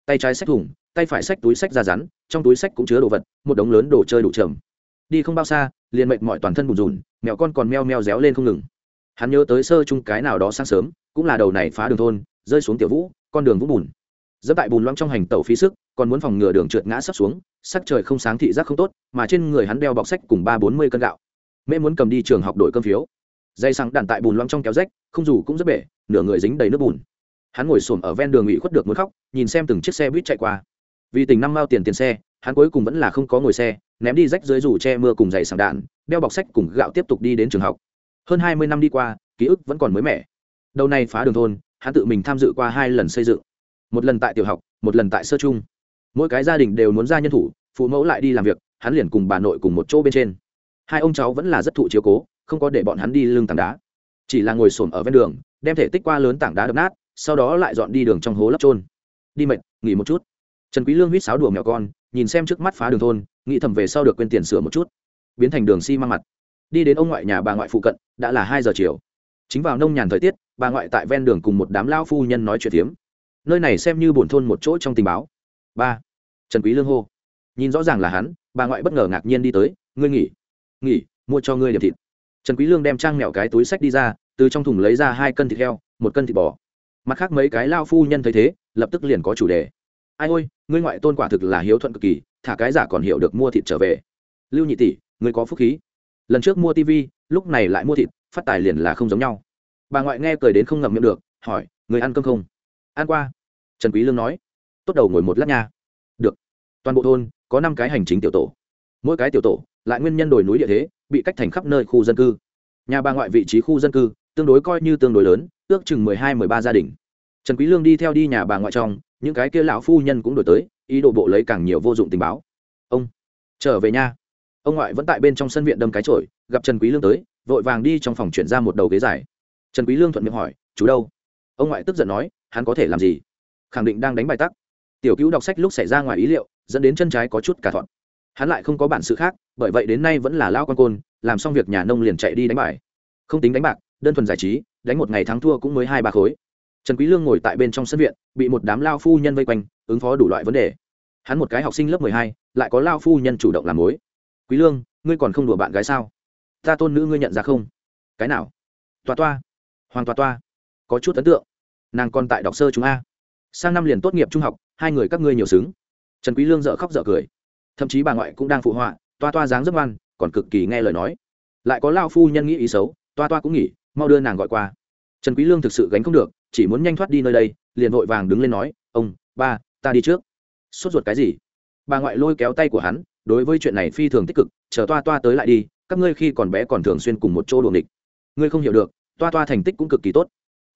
Tay trái sách thùng, tay phải sách túi sách ra rắn, trong túi sách cũng chứa đồ vật, một đống lớn đồ chơi đủ trầm. Đi không bao xa liền mệt mỏi toàn thân bùn rùn, mèo con còn meo meo réo lên không ngừng. Hắn nhớ tới sơ chung cái nào đó sáng sớm, cũng là đầu này phá đường thôn, rơi xuống tiểu vũ, con đường vũng bùn. Dẫm tại bùn loang trong hành tẩu phí sức, còn muốn phòng ngừa đường trượt ngã sắp xuống, sắc trời không sáng thị giác không tốt, mà trên người hắn đeo bọc sách cùng ba bốn mươi cân gạo. Mẹ muốn cầm đi trường học đổi cơm phiếu. Dây xăng đàn tại bùn loang trong kéo rách, không dù cũng rất bể, nửa người dính đầy nước bùn. Hắn ngồi xổm ở ven đường ủy khuất được muốn khóc, nhìn xem từng chiếc xe buýt chạy qua. Vì tình năm mao tiền tiền xe hắn cuối cùng vẫn là không có ngồi xe, ném đi rách dưới dù che mưa cùng giày sàng đạn, đeo bọc sách cùng gạo tiếp tục đi đến trường học. Hơn hai mươi năm đi qua, ký ức vẫn còn mới mẻ. Đầu này phá đường thôn, hắn tự mình tham dự qua hai lần xây dựng. Một lần tại tiểu học, một lần tại sơ trung. Mỗi cái gia đình đều muốn ra nhân thủ, phụ mẫu lại đi làm việc, hắn liền cùng bà nội cùng một chỗ bên trên. Hai ông cháu vẫn là rất thụ chiếu cố, không có để bọn hắn đi lưng tảng đá. Chỉ là ngồi xổm ở ven đường, đem thể tích qua lớn tảng đá đập nát, sau đó lại dọn đi đường trong hố lấp trôn đi mệt, nghỉ một chút trần quý lương huýt sáo đùa mèo con, nhìn xem trước mắt phá đường thôn, nghĩ thầm về sau được quên tiền sửa một chút. Biến thành đường xi si măng mặt. Đi đến ông ngoại nhà bà ngoại phụ cận, đã là hai giờ chiều. Chính vào nông nhàn thời tiết, bà ngoại tại ven đường cùng một đám lao phu nhân nói chuyện tiếm nơi này xem như bổn thôn một chỗ trong tình báo. Ba. Trần quý lương hô. Nhìn rõ ràng là hắn, bà ngoại bất ngờ ngạc nhiên đi tới. Ngươi nghỉ. Nghỉ, mua cho ngươi điểm thịt. Trần quý lương đem trang mèo cái túi sách đi ra, từ trong thùng lấy ra hai cân thịt heo, một cân thịt bò. Mặt khác mấy cái lao phu nhân thấy thế, lập tức liền có chủ đề ai ôi, ngươi ngoại tôn quả thực là hiếu thuận cực kỳ, thả cái giả còn hiểu được mua thịt trở về. Lưu nhị tỷ, ngươi có phúc khí. Lần trước mua tivi, lúc này lại mua thịt, phát tài liền là không giống nhau. Bà ngoại nghe cười đến không ngậm miệng được, hỏi người ăn cơm không? Ăn qua. Trần quý lương nói, tốt đầu ngồi một lát nha. Được. Toàn bộ thôn, có năm cái hành chính tiểu tổ. Mỗi cái tiểu tổ, lại nguyên nhân đồi núi địa thế, bị cách thành khắp nơi khu dân cư. Nhà bà ngoại vị trí khu dân cư, tương đối coi như tương đối lớn, ước chừng mười hai, mười ba gia đình trần quý lương đi theo đi nhà bà ngoại trong, những cái kia lão phu nhân cũng đổi tới, ý đồ bộ lấy càng nhiều vô dụng tình báo. Ông, trở về nha. Ông ngoại vẫn tại bên trong sân viện đâm cái chổi, gặp trần quý lương tới, vội vàng đi trong phòng chuyển ra một đầu ghế dài. Trần quý lương thuận miệng hỏi, chú đâu? Ông ngoại tức giận nói, hắn có thể làm gì? Khẳng định đang đánh bài tắc. Tiểu cứu đọc sách lúc xảy ra ngoài ý liệu, dẫn đến chân trái có chút cả thọn hắn lại không có bản sự khác, bởi vậy đến nay vẫn là lão quan côn, làm xong việc nhà nông liền chạy đi đánh bài. Không tính đánh bạc, đơn thuần giải trí, đánh một ngày thắng thua cũng mới hai ba khối trần quý lương ngồi tại bên trong sân viện bị một đám lao phu nhân vây quanh ứng phó đủ loại vấn đề. Hắn một cái học sinh lớp mười hai, lại có lao phu nhân chủ động làm mối. Quý lương ngươi còn không đùa bạn gái sao? Ta tôn nữ ngươi nhận ra không? Cái nào? Toa toa. Hoàng toa toa. Có chút ấn tượng. Nàng còn tại đọc sơ chúng a. Sang năm liền tốt nghiệp trung học hai người các ngươi nhiều xứng. Trần quý lương dở khóc dở cười. Thậm chí bà ngoại cũng đang phụ họa toa toa dáng rất ngoan còn cực kỳ nghe lời nói. Lại có lao phu nhân nghĩ ý xấu toa toa cũng nghỉ mau đưa nàng gọi qua trần quý lương thực sự gánh không được chỉ muốn nhanh thoát đi nơi đây liền vội vàng đứng lên nói ông ba ta đi trước. Sốt ruột cái gì? Bà ngoại lôi kéo tay của hắn đối với chuyện này phi thường tích cực chờ toa toa tới lại đi các ngươi khi còn bé còn thường xuyên cùng một chỗ đùa nghịch, ngươi không hiểu được toa toa thành tích cũng cực kỳ tốt.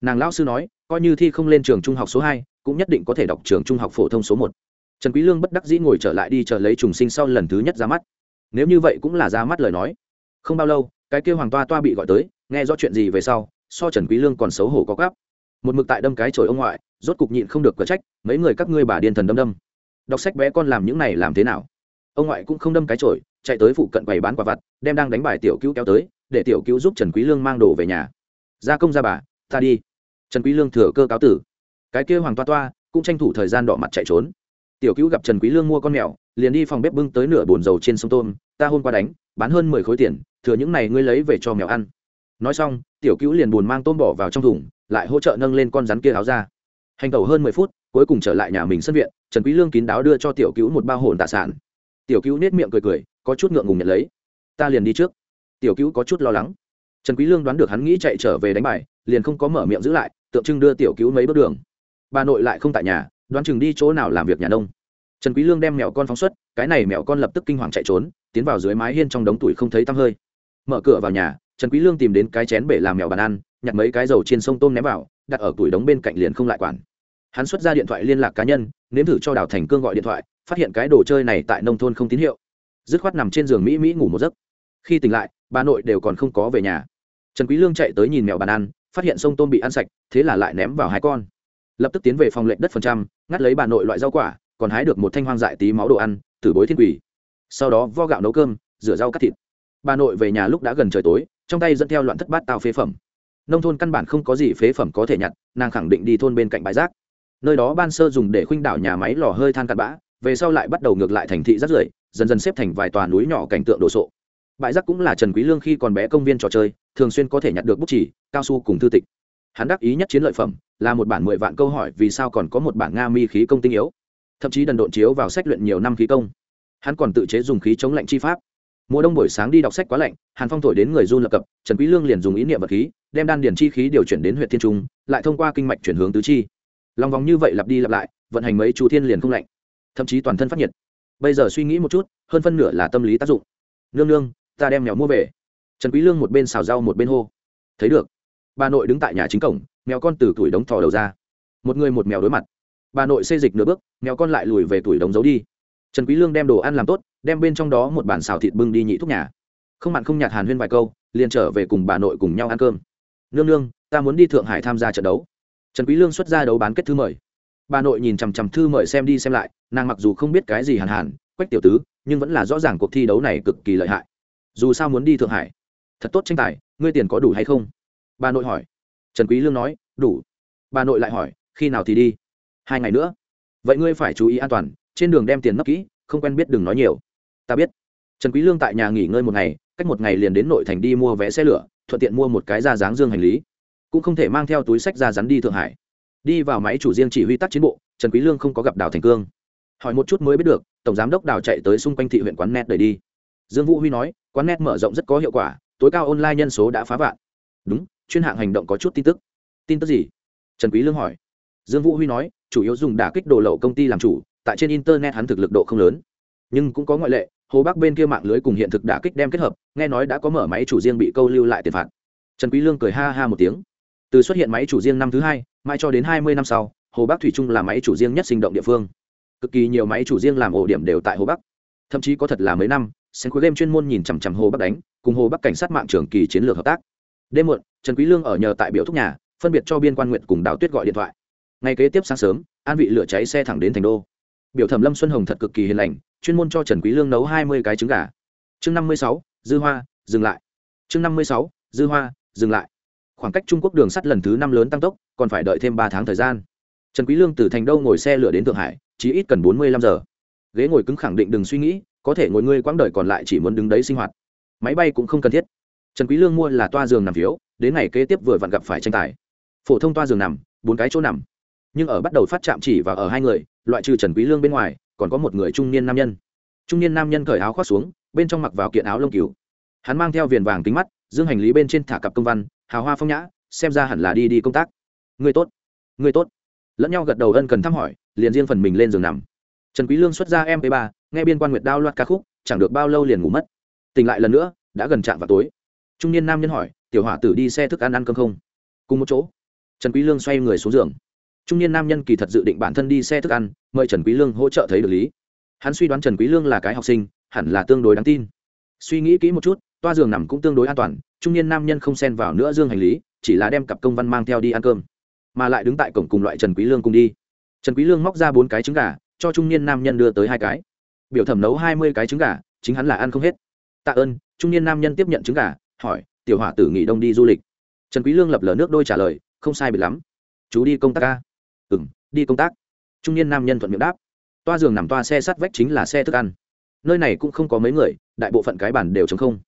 Nàng lão sư nói coi như thi không lên trường trung học số hai cũng nhất định có thể đọc trường trung học phổ thông số một. Trần quý lương bất đắc dĩ ngồi trở lại đi chờ lấy trùng sinh sau lần thứ nhất ra mắt. Nếu như vậy cũng là ra mắt lời nói. Không bao lâu cái kia hoàng toa toa bị gọi tới nghe rõ chuyện gì về sau so trần quý lương còn xấu hổ có gắp, một mực tại đâm cái chổi ông ngoại rốt cục nhịn không được cửa trách mấy người các ngươi bà điên thần đâm đâm. Đọc sách bé con làm những này làm thế nào? Ông ngoại cũng không đâm cái chổi chạy tới phụ cận quầy bán quả vặt đem đang đánh bài tiểu cứu kéo tới để tiểu cứu giúp trần quý lương mang đồ về nhà. Gia công ra bà ta đi. Trần quý lương thừa cơ cáo tử. Cái kia hoàng toa toa cũng tranh thủ thời gian đỏ mặt chạy trốn. Tiểu cứu gặp trần quý lương mua con mèo liền đi phòng bếp bưng tới nửa bồn dầu trên sông tôm ta hôm qua đánh bán hơn mười khối tiền thừa những này ngươi lấy về cho mèo ăn nói xong, tiểu cứu liền buồn mang tôm bỏ vào trong thùng, lại hỗ trợ nâng lên con rắn kia áo ra. Hành tẩu hơn mười phút, cuối cùng trở lại nhà mình sân viện, trần quý lương kín đáo đưa cho tiểu cứu một bao hồn tạ sản tiểu cứu nết miệng cười cười, có chút ngượng ngùng nhận lấy. Ta liền đi trước. Tiểu cứu có chút lo lắng. Trần quý lương đoán được hắn nghĩ chạy trở về đánh bài, liền không có mở miệng giữ lại, tượng trưng đưa tiểu cứu mấy bước đường. Bà nội lại không tại nhà, đoán chừng đi chỗ nào làm việc nhà nông. Trần quý lương đem mèo con phóng xuất, cái này mèo con lập tức kinh hoàng chạy trốn, tiến vào dưới mái hiên trong đống tuổi không thấy tăm hơi. Mở cửa vào nhà trần quý lương tìm đến cái chén bể làm mèo bàn ăn, nhặt mấy cái dầu trên sông tôm ném vào, đặt ở tuổi đống bên cạnh liền không lại quản. Hắn xuất ra điện thoại liên lạc cá nhân, nếm thử cho đào thành cương gọi điện thoại, phát hiện cái đồ chơi này tại nông thôn không tín hiệu. Dứt khoát nằm trên giường mỹ mỹ ngủ một giấc. Khi tỉnh lại, bà nội đều còn không có về nhà. Trần quý lương chạy tới nhìn mèo bàn ăn, phát hiện sông tôm bị ăn sạch, thế là lại ném vào hai con. Lập tức tiến về phòng lệnh đất phần trăm, ngắt lấy bà nội loại rau quả, còn hái được một thanh hoang dại tí máu đồ ăn thử bối thiên quỷ. Sau đó vo gạo nấu cơm, rửa rau cắt thịt. Bà nội về nhà lúc đã gần trời tối trong tay dẫn theo loạn thất bát tao phế phẩm. Nông thôn căn bản không có gì phế phẩm có thể nhặt, nàng khẳng định đi thôn bên cạnh bãi rác. Nơi đó ban sơ dùng để khuynh đảo nhà máy lò hơi than cặn bã, về sau lại bắt đầu ngược lại thành thị rác rưởi, dần dần xếp thành vài tòa núi nhỏ cảnh tượng đồ sộ. Bãi rác cũng là trần quý lương khi còn bé công viên trò chơi, thường xuyên có thể nhặt được bút chỉ cao su cùng thư tịch. Hắn đắc ý nhất chiến lợi phẩm là một bản mười vạn câu hỏi vì sao còn có một bản nga mi khí công tinh yếu. Thậm chí đần độn chiếu vào sách luyện nhiều năm khí công. Hắn còn tự chế dùng khí chống lạnh chi pháp mùa đông buổi sáng đi đọc sách quá lạnh, hàn phong thổi đến người run lập cập, trần quý lương liền dùng ý niệm vật khí, đem đan điển chi khí điều chuyển đến huyện thiên trung, lại thông qua kinh mạch chuyển hướng tứ chi. Lòng vòng như vậy lặp đi lặp lại, vận hành mấy chu thiên liền không lạnh, thậm chí toàn thân phát nhiệt. Bây giờ suy nghĩ một chút, hơn phân nửa là tâm lý tác dụng. Nương nương, ta đem mèo mua về. Trần quý lương một bên xào rau một bên hô. Thấy được, bà nội đứng tại nhà chính cổng, mèo con từ tuổi đống thò đầu ra. Một người một mèo đối mặt. Bà nội xây dịch nửa bước, mèo con lại lùi về tuổi đống giấu đi. Trần quý lương đem đồ ăn làm tốt đem bên trong đó một bản xào thịt bưng đi nhị thúc nhà. Không mặn không nhạt hàn huyên vài câu, liền trở về cùng bà nội cùng nhau ăn cơm. Nương nương, ta muốn đi thượng hải tham gia trận đấu. Trần quý lương xuất ra đấu bán kết thư mời. Bà nội nhìn chằm chằm thư mời xem đi xem lại, nàng mặc dù không biết cái gì hàn hàn, quách tiểu tứ, nhưng vẫn là rõ ràng cuộc thi đấu này cực kỳ lợi hại. Dù sao muốn đi thượng hải, thật tốt tranh tài, ngươi tiền có đủ hay không? Bà nội hỏi. Trần quý lương nói, đủ. Bà nội lại hỏi, khi nào thì đi? Hai ngày nữa. Vậy ngươi phải chú ý an toàn, trên đường đem tiền nấp kỹ, không quen biết đừng nói nhiều ta biết. Trần quý lương tại nhà nghỉ ngơi một ngày, cách một ngày liền đến nội thành đi mua vé xe lửa, thuận tiện mua một cái ra dáng dương hành lý. Cũng không thể mang theo túi sách ra rắn đi thượng hải. Đi vào máy chủ riêng chỉ huy tác chiến bộ, trần quý lương không có gặp đào thành cương. Hỏi một chút mới biết được, tổng giám đốc đào chạy tới xung quanh thị huyện quán net đẩy đi. Dương vũ huy nói, quán net mở rộng rất có hiệu quả, tối cao online nhân số đã phá vạn. Đúng, chuyên hạng hành động có chút tin tức. Tin tức gì? Trần quý lương hỏi. Dương vũ huy nói, chủ yếu dùng đả kích đồ lậu công ty làm chủ, tại trên internet hắn thực lực độ không lớn. Nhưng cũng có ngoại lệ hồ bắc bên kia mạng lưới cùng hiện thực đã kích đem kết hợp, nghe nói đã có mở máy chủ riêng bị câu lưu lại tiền phạt. Trần quý lương cười ha ha một tiếng. Từ xuất hiện máy chủ riêng năm thứ hai, mãi cho đến hai mươi năm sau, hồ bắc thủy trung là máy chủ riêng nhất sinh động địa phương. Cực kỳ nhiều máy chủ riêng làm ổ điểm đều tại hồ bắc. Thậm chí có thật là mấy năm sen cuối game chuyên môn nhìn chằm chằm hồ bắc đánh, cùng hồ bắc cảnh sát mạng trưởng kỳ chiến lược hợp tác. Đêm muộn, trần quý lương ở nhờ tại biểu thúc nhà, phân biệt cho biên quan nguyện cùng đào tuyết gọi điện thoại. Ngày kế tiếp sáng sớm, an vị lửa cháy xe thẳng đến thành đô. Biểu thẩm lâm xuân hồng thật cực kỳ hiền lành chuyên môn cho trần quý lương nấu hai mươi cái trứng gà. Chương năm mươi sáu, dư hoa, dừng lại. Chương năm mươi sáu, dư hoa, dừng lại. Khoảng cách trung quốc đường sắt lần thứ năm lớn tăng tốc, còn phải đợi thêm ba tháng thời gian. Trần quý lương từ thành đâu ngồi xe lửa đến thượng hải, chỉ ít cần bốn mươi lăm giờ. Ghế ngồi cứng khẳng định đừng suy nghĩ, có thể ngồi ngươi quãng đời còn lại chỉ muốn đứng đấy sinh hoạt. Máy bay cũng không cần thiết. Trần quý lương mua là toa giường nằm phiếu, đến ngày kế tiếp vừa vặn gặp phải tranh tài. Phổ thông toa giường nằm, bốn cái chỗ nằm. Nhưng ở bắt đầu phát chạm chỉ và ở hai người, loại trừ trần quý lương bên ngoài còn có một người trung niên nam nhân. Trung niên nam nhân cởi áo khoác xuống, bên trong mặc vào kiện áo lông cừu. Hắn mang theo viền vàng kính mắt, dương hành lý bên trên thả cặp công văn, hào hoa phong nhã, xem ra hẳn là đi đi công tác. Người tốt người tốt. Lẫn nhau gật đầu ân cần thăm hỏi, liền riêng phần mình lên giường nằm. Trần quý lương xuất ra mp 3 nghe biên quan nguyệt đao loạt ca khúc, chẳng được bao lâu liền ngủ mất. Tỉnh lại lần nữa, đã gần chạm vào tối. Trung niên nam nhân hỏi, tiểu hỏa tử đi xe thức ăn ăn cơm không? Cùng một chỗ. Trần quý lương xoay người xuống giường trung niên nam nhân kỳ thật dự định bản thân đi xe thức ăn, mời trần quý lương hỗ trợ thấy được lý. Hắn suy đoán trần quý lương là cái học sinh, hẳn là tương đối đáng tin. Suy nghĩ kỹ một chút, toa giường nằm cũng tương đối an toàn, trung niên nam nhân không xen vào nữa dương hành lý, chỉ là đem cặp công văn mang theo đi ăn cơm, mà lại đứng tại cổng cùng loại trần quý lương cùng đi. Trần quý lương móc ra bốn cái trứng gà, cho trung niên nam nhân đưa tới hai cái. Biểu thẩm nấu hai mươi cái trứng gà, chính hắn là ăn không hết. Tạ ơn, trung niên nam nhân tiếp nhận trứng gà, hỏi, tiểu hỏa tử nghỉ đông đi du lịch. Trần quý lương lập lờ nước đôi trả lời, không sai biệt lắm. Chú đi công tác ca ừ đi công tác. Trung niên nam nhân thuận miệng đáp. Toa giường nằm toa xe sắt vách chính là xe thức ăn. Nơi này cũng không có mấy người, đại bộ phận cái bản đều chống không.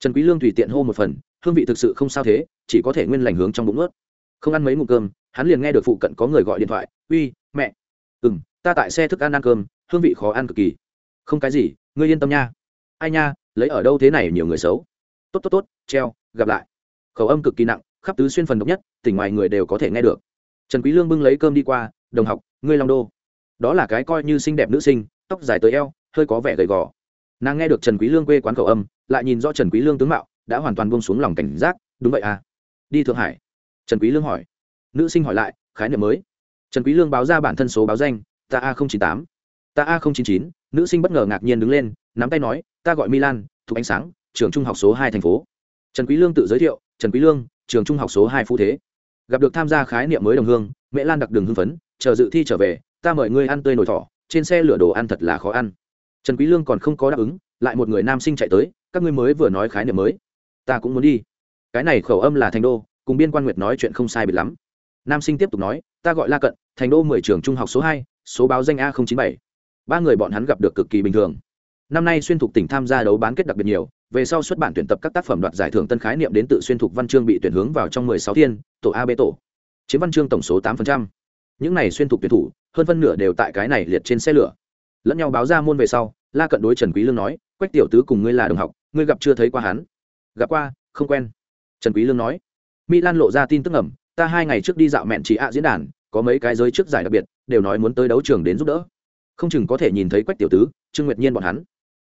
Trần quý lương tùy tiện hô một phần, hương vị thực sự không sao thế, chỉ có thể nguyên lành hướng trong bụng ướt không ăn mấy ngụm cơm, hắn liền nghe được phụ cận có người gọi điện thoại, uy, mẹ. Ừm, ta tại xe thức ăn ăn cơm, hương vị khó ăn cực kỳ. Không cái gì, ngươi yên tâm nha. Ai nha, lấy ở đâu thế này nhiều người xấu. Tốt tốt tốt, treo, gặp lại. Khẩu âm cực kỳ nặng, khắp tứ xuyên phần độc nhất, tỉnh ngoài người đều có thể nghe được trần quý lương bưng lấy cơm đi qua, đồng học, ngươi long đô. Đó là cái coi như xinh đẹp nữ sinh, tóc dài tới eo, hơi có vẻ gầy gò. Nàng nghe được trần quý lương quê quán khẩu âm, lại nhìn rõ trần quý lương tướng mạo, đã hoàn toàn buông xuống lòng cảnh giác, đúng vậy à? Đi thượng hải? Trần quý lương hỏi. Nữ sinh hỏi lại, khái niệm mới. Trần quý lương báo ra bản thân số báo danh, ta a chín tám. Ta a chín chín. Nữ sinh bất ngờ ngạc nhiên đứng lên, nắm tay nói, ta gọi milan, thuộc ánh sáng, trường trung học số hai thành phố. Trần quý lương tự giới thiệu, trần quý lương, trường trung học số hai phú thế gặp được tham gia khái niệm mới đồng hương mẹ lan đặc đường hưng phấn, chờ dự thi trở về, ta mời ngươi ăn tươi nổi thỏ, trên xe lửa đồ ăn thật là khó ăn. Trần quý lương còn không có đáp ứng, lại một người nam sinh chạy tới, các ngươi mới vừa nói khái niệm mới. Ta cũng muốn đi. Cái này khẩu âm là thành đô, cùng biên quan nguyệt nói chuyện không sai biệt lắm. Nam sinh tiếp tục nói, ta gọi la cận, thành đô mười trường trung học số hai, số báo danh a chín bảy. Ba người bọn hắn gặp được cực kỳ bình thường. Năm nay xuyên thục tỉnh tham gia đấu bán kết đặc biệt nhiều về sau xuất bản tuyển tập các tác phẩm đoạt giải thưởng tân khái niệm đến tự xuyên thục văn chương bị tuyển hướng vào trong mười sáu thiên, tổ a b tổ. Chiếm văn chương tổng số tám những này xuyên thục tuyển thủ, hơn phân nửa đều tại cái này liệt trên xe lửa. Lẫn nhau báo ra môn về sau, la cận đối trần quý lương nói, quách tiểu tứ cùng ngươi là đồng học, ngươi gặp chưa thấy qua hắn? Gặp qua, không quen. Trần quý lương nói. Mỹ lan lộ ra tin tức ngầm, ta hai ngày trước đi dạo mẹn trì ạ diễn đàn, có mấy cái giới trước giải đặc biệt, đều nói muốn tới đấu trường đến giúp đỡ. Không chừng có thể nhìn thấy quách tiểu tứ, trương nguyệt nhiên bọn hắn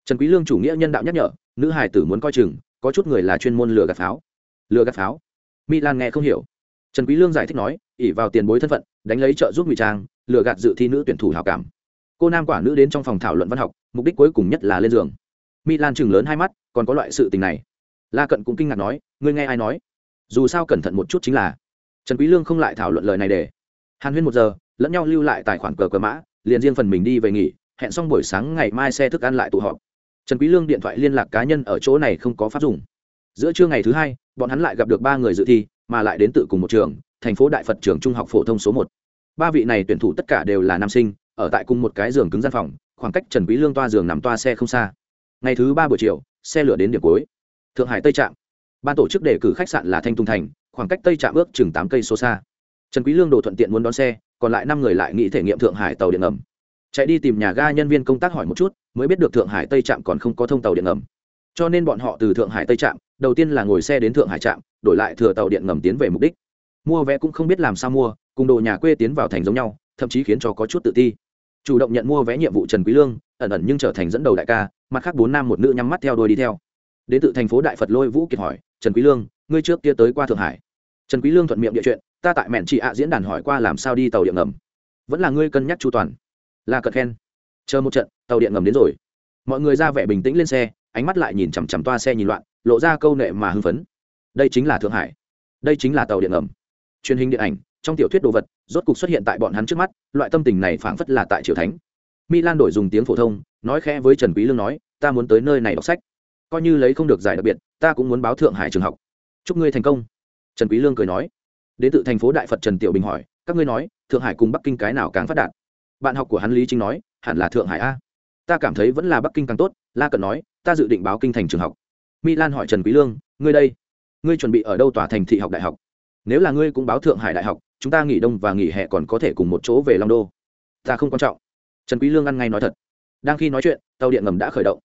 trần quý lương chủ nghĩa nhân đạo nhắc nhở, nữ hài tử muốn coi chừng, có chút người là chuyên môn lừa gạt pháo. Lừa gạt pháo? Milan nghe không hiểu. Trần quý lương giải thích nói ỉ vào tiền bối thân phận, đánh lấy trợ giúp ngụy trang, lừa gạt dự thi nữ tuyển thủ hảo cảm. Cô nam quả nữ đến trong phòng thảo luận văn học, mục đích cuối cùng nhất là lên giường. Milan chừng lớn hai mắt, còn có loại sự tình này. La cận cũng kinh ngạc nói, ngươi nghe ai nói? Dù sao cẩn thận một chút chính là. Trần quý lương không lại thảo luận lời này để. Hàn huyên một giờ, lẫn nhau lưu lại tài khoản cờ cờ mã, liền riêng phần mình đi về nghỉ, hẹn xong buổi sáng ngày mai xe thức ăn lại tụ họp trần quý lương điện thoại liên lạc cá nhân ở chỗ này không có pháp dùng. Giữa trưa ngày thứ hai, bọn hắn lại gặp được ba người dự thi, mà lại đến tự cùng một trường, thành phố đại phật trường trung học phổ thông số một. Ba vị này tuyển thủ tất cả đều là nam sinh, ở tại cùng một cái giường cứng gian phòng, khoảng cách trần quý lương toa giường nằm toa xe không xa. Ngày thứ ba buổi chiều, xe lửa đến điểm cuối. Thượng hải tây trạm. Ban tổ chức đề cử khách sạn là thanh tùng thành, khoảng cách tây trạm ước chừng tám cây số xa. Trần quý lương đồ thuận tiện muốn đón xe, còn lại năm người lại nghĩ thể nghiệm thượng hải tàu điện ngầm chạy đi tìm nhà ga nhân viên công tác hỏi một chút, mới biết được thượng hải tây trạm còn không có thông tàu điện ngầm. Cho nên bọn họ từ thượng hải tây trạm, đầu tiên là ngồi xe đến thượng hải trạm, đổi lại thừa tàu điện ngầm tiến về mục đích. Mua vé cũng không biết làm sao mua, cùng đồ nhà quê tiến vào thành giống nhau, thậm chí khiến cho có chút tự ti. Chủ động nhận mua vé nhiệm vụ trần quý lương, ẩn ẩn nhưng trở thành dẫn đầu đại ca, mặt khác bốn nam một nữ nhắm mắt theo đuôi đi theo. Đến từ thành phố đại phật lôi vũ kiệt hỏi, trần quý lương, ngươi trước kia tới qua thượng hải? Trần quý lương thuận miệng địa chuyện, ta tại mẹn chị ạ diễn đàn hỏi qua làm sao đi tàu điện ngầm. Vẫn là ngươi cân nhắc chu toàn là cật khen. Chờ một trận, tàu điện ngầm đến rồi. Mọi người ra vẻ bình tĩnh lên xe, ánh mắt lại nhìn chằm chằm toa xe nhìn loạn, lộ ra câu nệ mà hưng phấn. Đây chính là thượng hải. Đây chính là tàu điện ngầm. Truyền hình điện ảnh, trong tiểu thuyết đồ vật, rốt cục xuất hiện tại bọn hắn trước mắt, loại tâm tình này phảng phất là tại triều thánh. Milan đổi dùng tiếng phổ thông, nói khẽ với trần quý lương nói, ta muốn tới nơi này đọc sách. Coi như lấy không được giải đặc biệt, ta cũng muốn báo thượng hải trường học. Chúc ngươi thành công. Trần quý lương cười nói. Đến từ thành phố đại phật trần tiểu bình hỏi, các ngươi nói, thượng hải cùng bắc kinh cái nào càng phát đạt? Bạn học của hắn lý chính nói, hẳn là thượng hải a. Ta cảm thấy vẫn là bắc kinh càng tốt, la cận nói, ta dự định báo kinh thành trường học. Milan hỏi trần quý lương, ngươi đây, ngươi chuẩn bị ở đâu tòa thành thị học đại học? Nếu là ngươi cũng báo thượng hải đại học, chúng ta nghỉ đông và nghỉ hè còn có thể cùng một chỗ về long đô. Ta không quan trọng. Trần quý lương ăn ngay nói thật. Đang khi nói chuyện, tàu điện ngầm đã khởi động.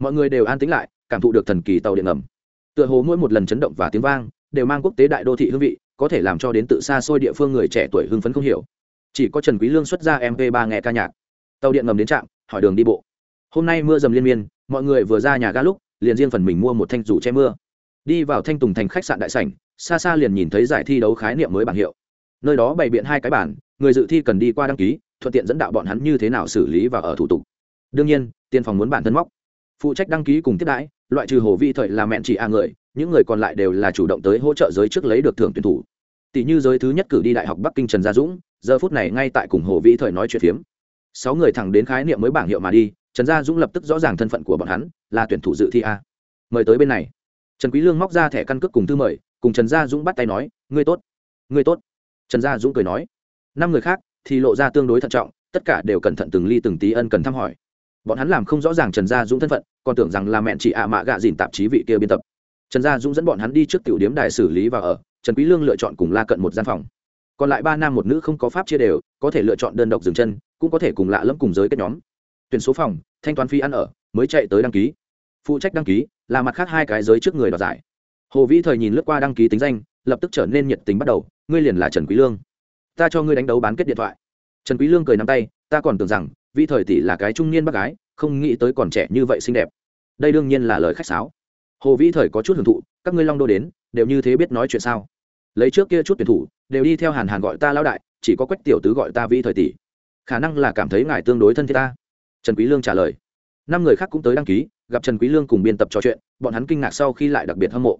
Mọi người đều an tĩnh lại, cảm thụ được thần kỳ tàu điện ngầm. Tựa hồ mỗi một lần chấn động và tiếng vang, đều mang quốc tế đại đô thị hương vị, có thể làm cho đến tự xa xôi địa phương người trẻ tuổi hưng phấn không hiểu chỉ có trần quý lương xuất ra mp 3 nghe ca nhạc. Tàu điện ngầm đến trạm, hỏi đường đi bộ. Hôm nay mưa dầm liên miên, mọi người vừa ra nhà ga lúc, liền riêng phần mình mua một thanh rủ che mưa. Đi vào thanh tùng thành khách sạn đại sảnh, xa xa liền nhìn thấy giải thi đấu khái niệm mới bảng hiệu. Nơi đó bày biện hai cái bản người dự thi cần đi qua đăng ký, thuận tiện dẫn đạo bọn hắn như thế nào xử lý và ở thủ tục. Đương nhiên, tiên phòng muốn bản thân móc. Phụ trách đăng ký cùng tiếp đãi, loại trừ hồ vi thời là mẹn chỉ a người, những người còn lại đều là chủ động tới hỗ trợ giới trước lấy được thưởng tuyển thủ tỷ như giới thứ nhất cử đi đại học bắc kinh trần gia dũng, giờ phút này ngay tại cùng hồ vĩ thời nói chuyện phiếm. Sáu người thẳng đến khái niệm mới bảng hiệu mà đi, trần gia dũng lập tức rõ ràng thân phận của bọn hắn, là tuyển thủ dự thi a. Mời tới bên này. Trần quý lương móc ra thẻ căn cước cùng thư mời, cùng trần gia dũng bắt tay nói, ngươi tốt ngươi tốt. Trần gia dũng cười nói, năm người khác thì lộ ra tương đối thận trọng, tất cả đều cẩn thận từng ly từng tí ân cần thăm hỏi. Bọn hắn làm không rõ ràng trần gia dũng thân phận, còn tưởng rằng là mẹ chị ạ mạ gạ dìn tạp chí vị kia biên tập. Trần gia dũng dẫn bọn hắn đi trước tiểu điếm đài xử lý và ở trần quý lương lựa chọn cùng la cận một gian phòng. Còn lại ba nam một nữ không có pháp chia đều, có thể lựa chọn đơn độc dừng chân, cũng có thể cùng lạ lẫm cùng giới kết nhóm. Tuyển số phòng, thanh toán phí ăn ở, mới chạy tới đăng ký. Phụ trách đăng ký, là mặt khác hai cái giới trước người đoạt giải. Hồ vĩ thời nhìn lướt qua đăng ký tính danh, lập tức trở nên nhiệt tình bắt đầu, ngươi liền là trần quý lương. Ta cho ngươi đánh đấu bán kết điện thoại. Trần quý lương cười nắm tay, ta còn tưởng rằng, vĩ thời tỷ là cái trung niên bác gái, không nghĩ tới còn trẻ như vậy xinh đẹp. Đây đương nhiên là lời khách sáo. Hồ vĩ thời có chút hưởng thụ, các ngươi long đô đến, đều như thế biết nói chuyện sao? Lấy trước kia chút tuyển thủ, đều đi theo hàn hàn gọi ta lão đại, chỉ có quách tiểu tứ gọi ta Vi thời tỷ. Khả năng là cảm thấy ngài tương đối thân thiết ta. Trần quý lương trả lời. Năm người khác cũng tới đăng ký, gặp trần quý lương cùng biên tập trò chuyện, bọn hắn kinh ngạc sau khi lại đặc biệt hâm mộ.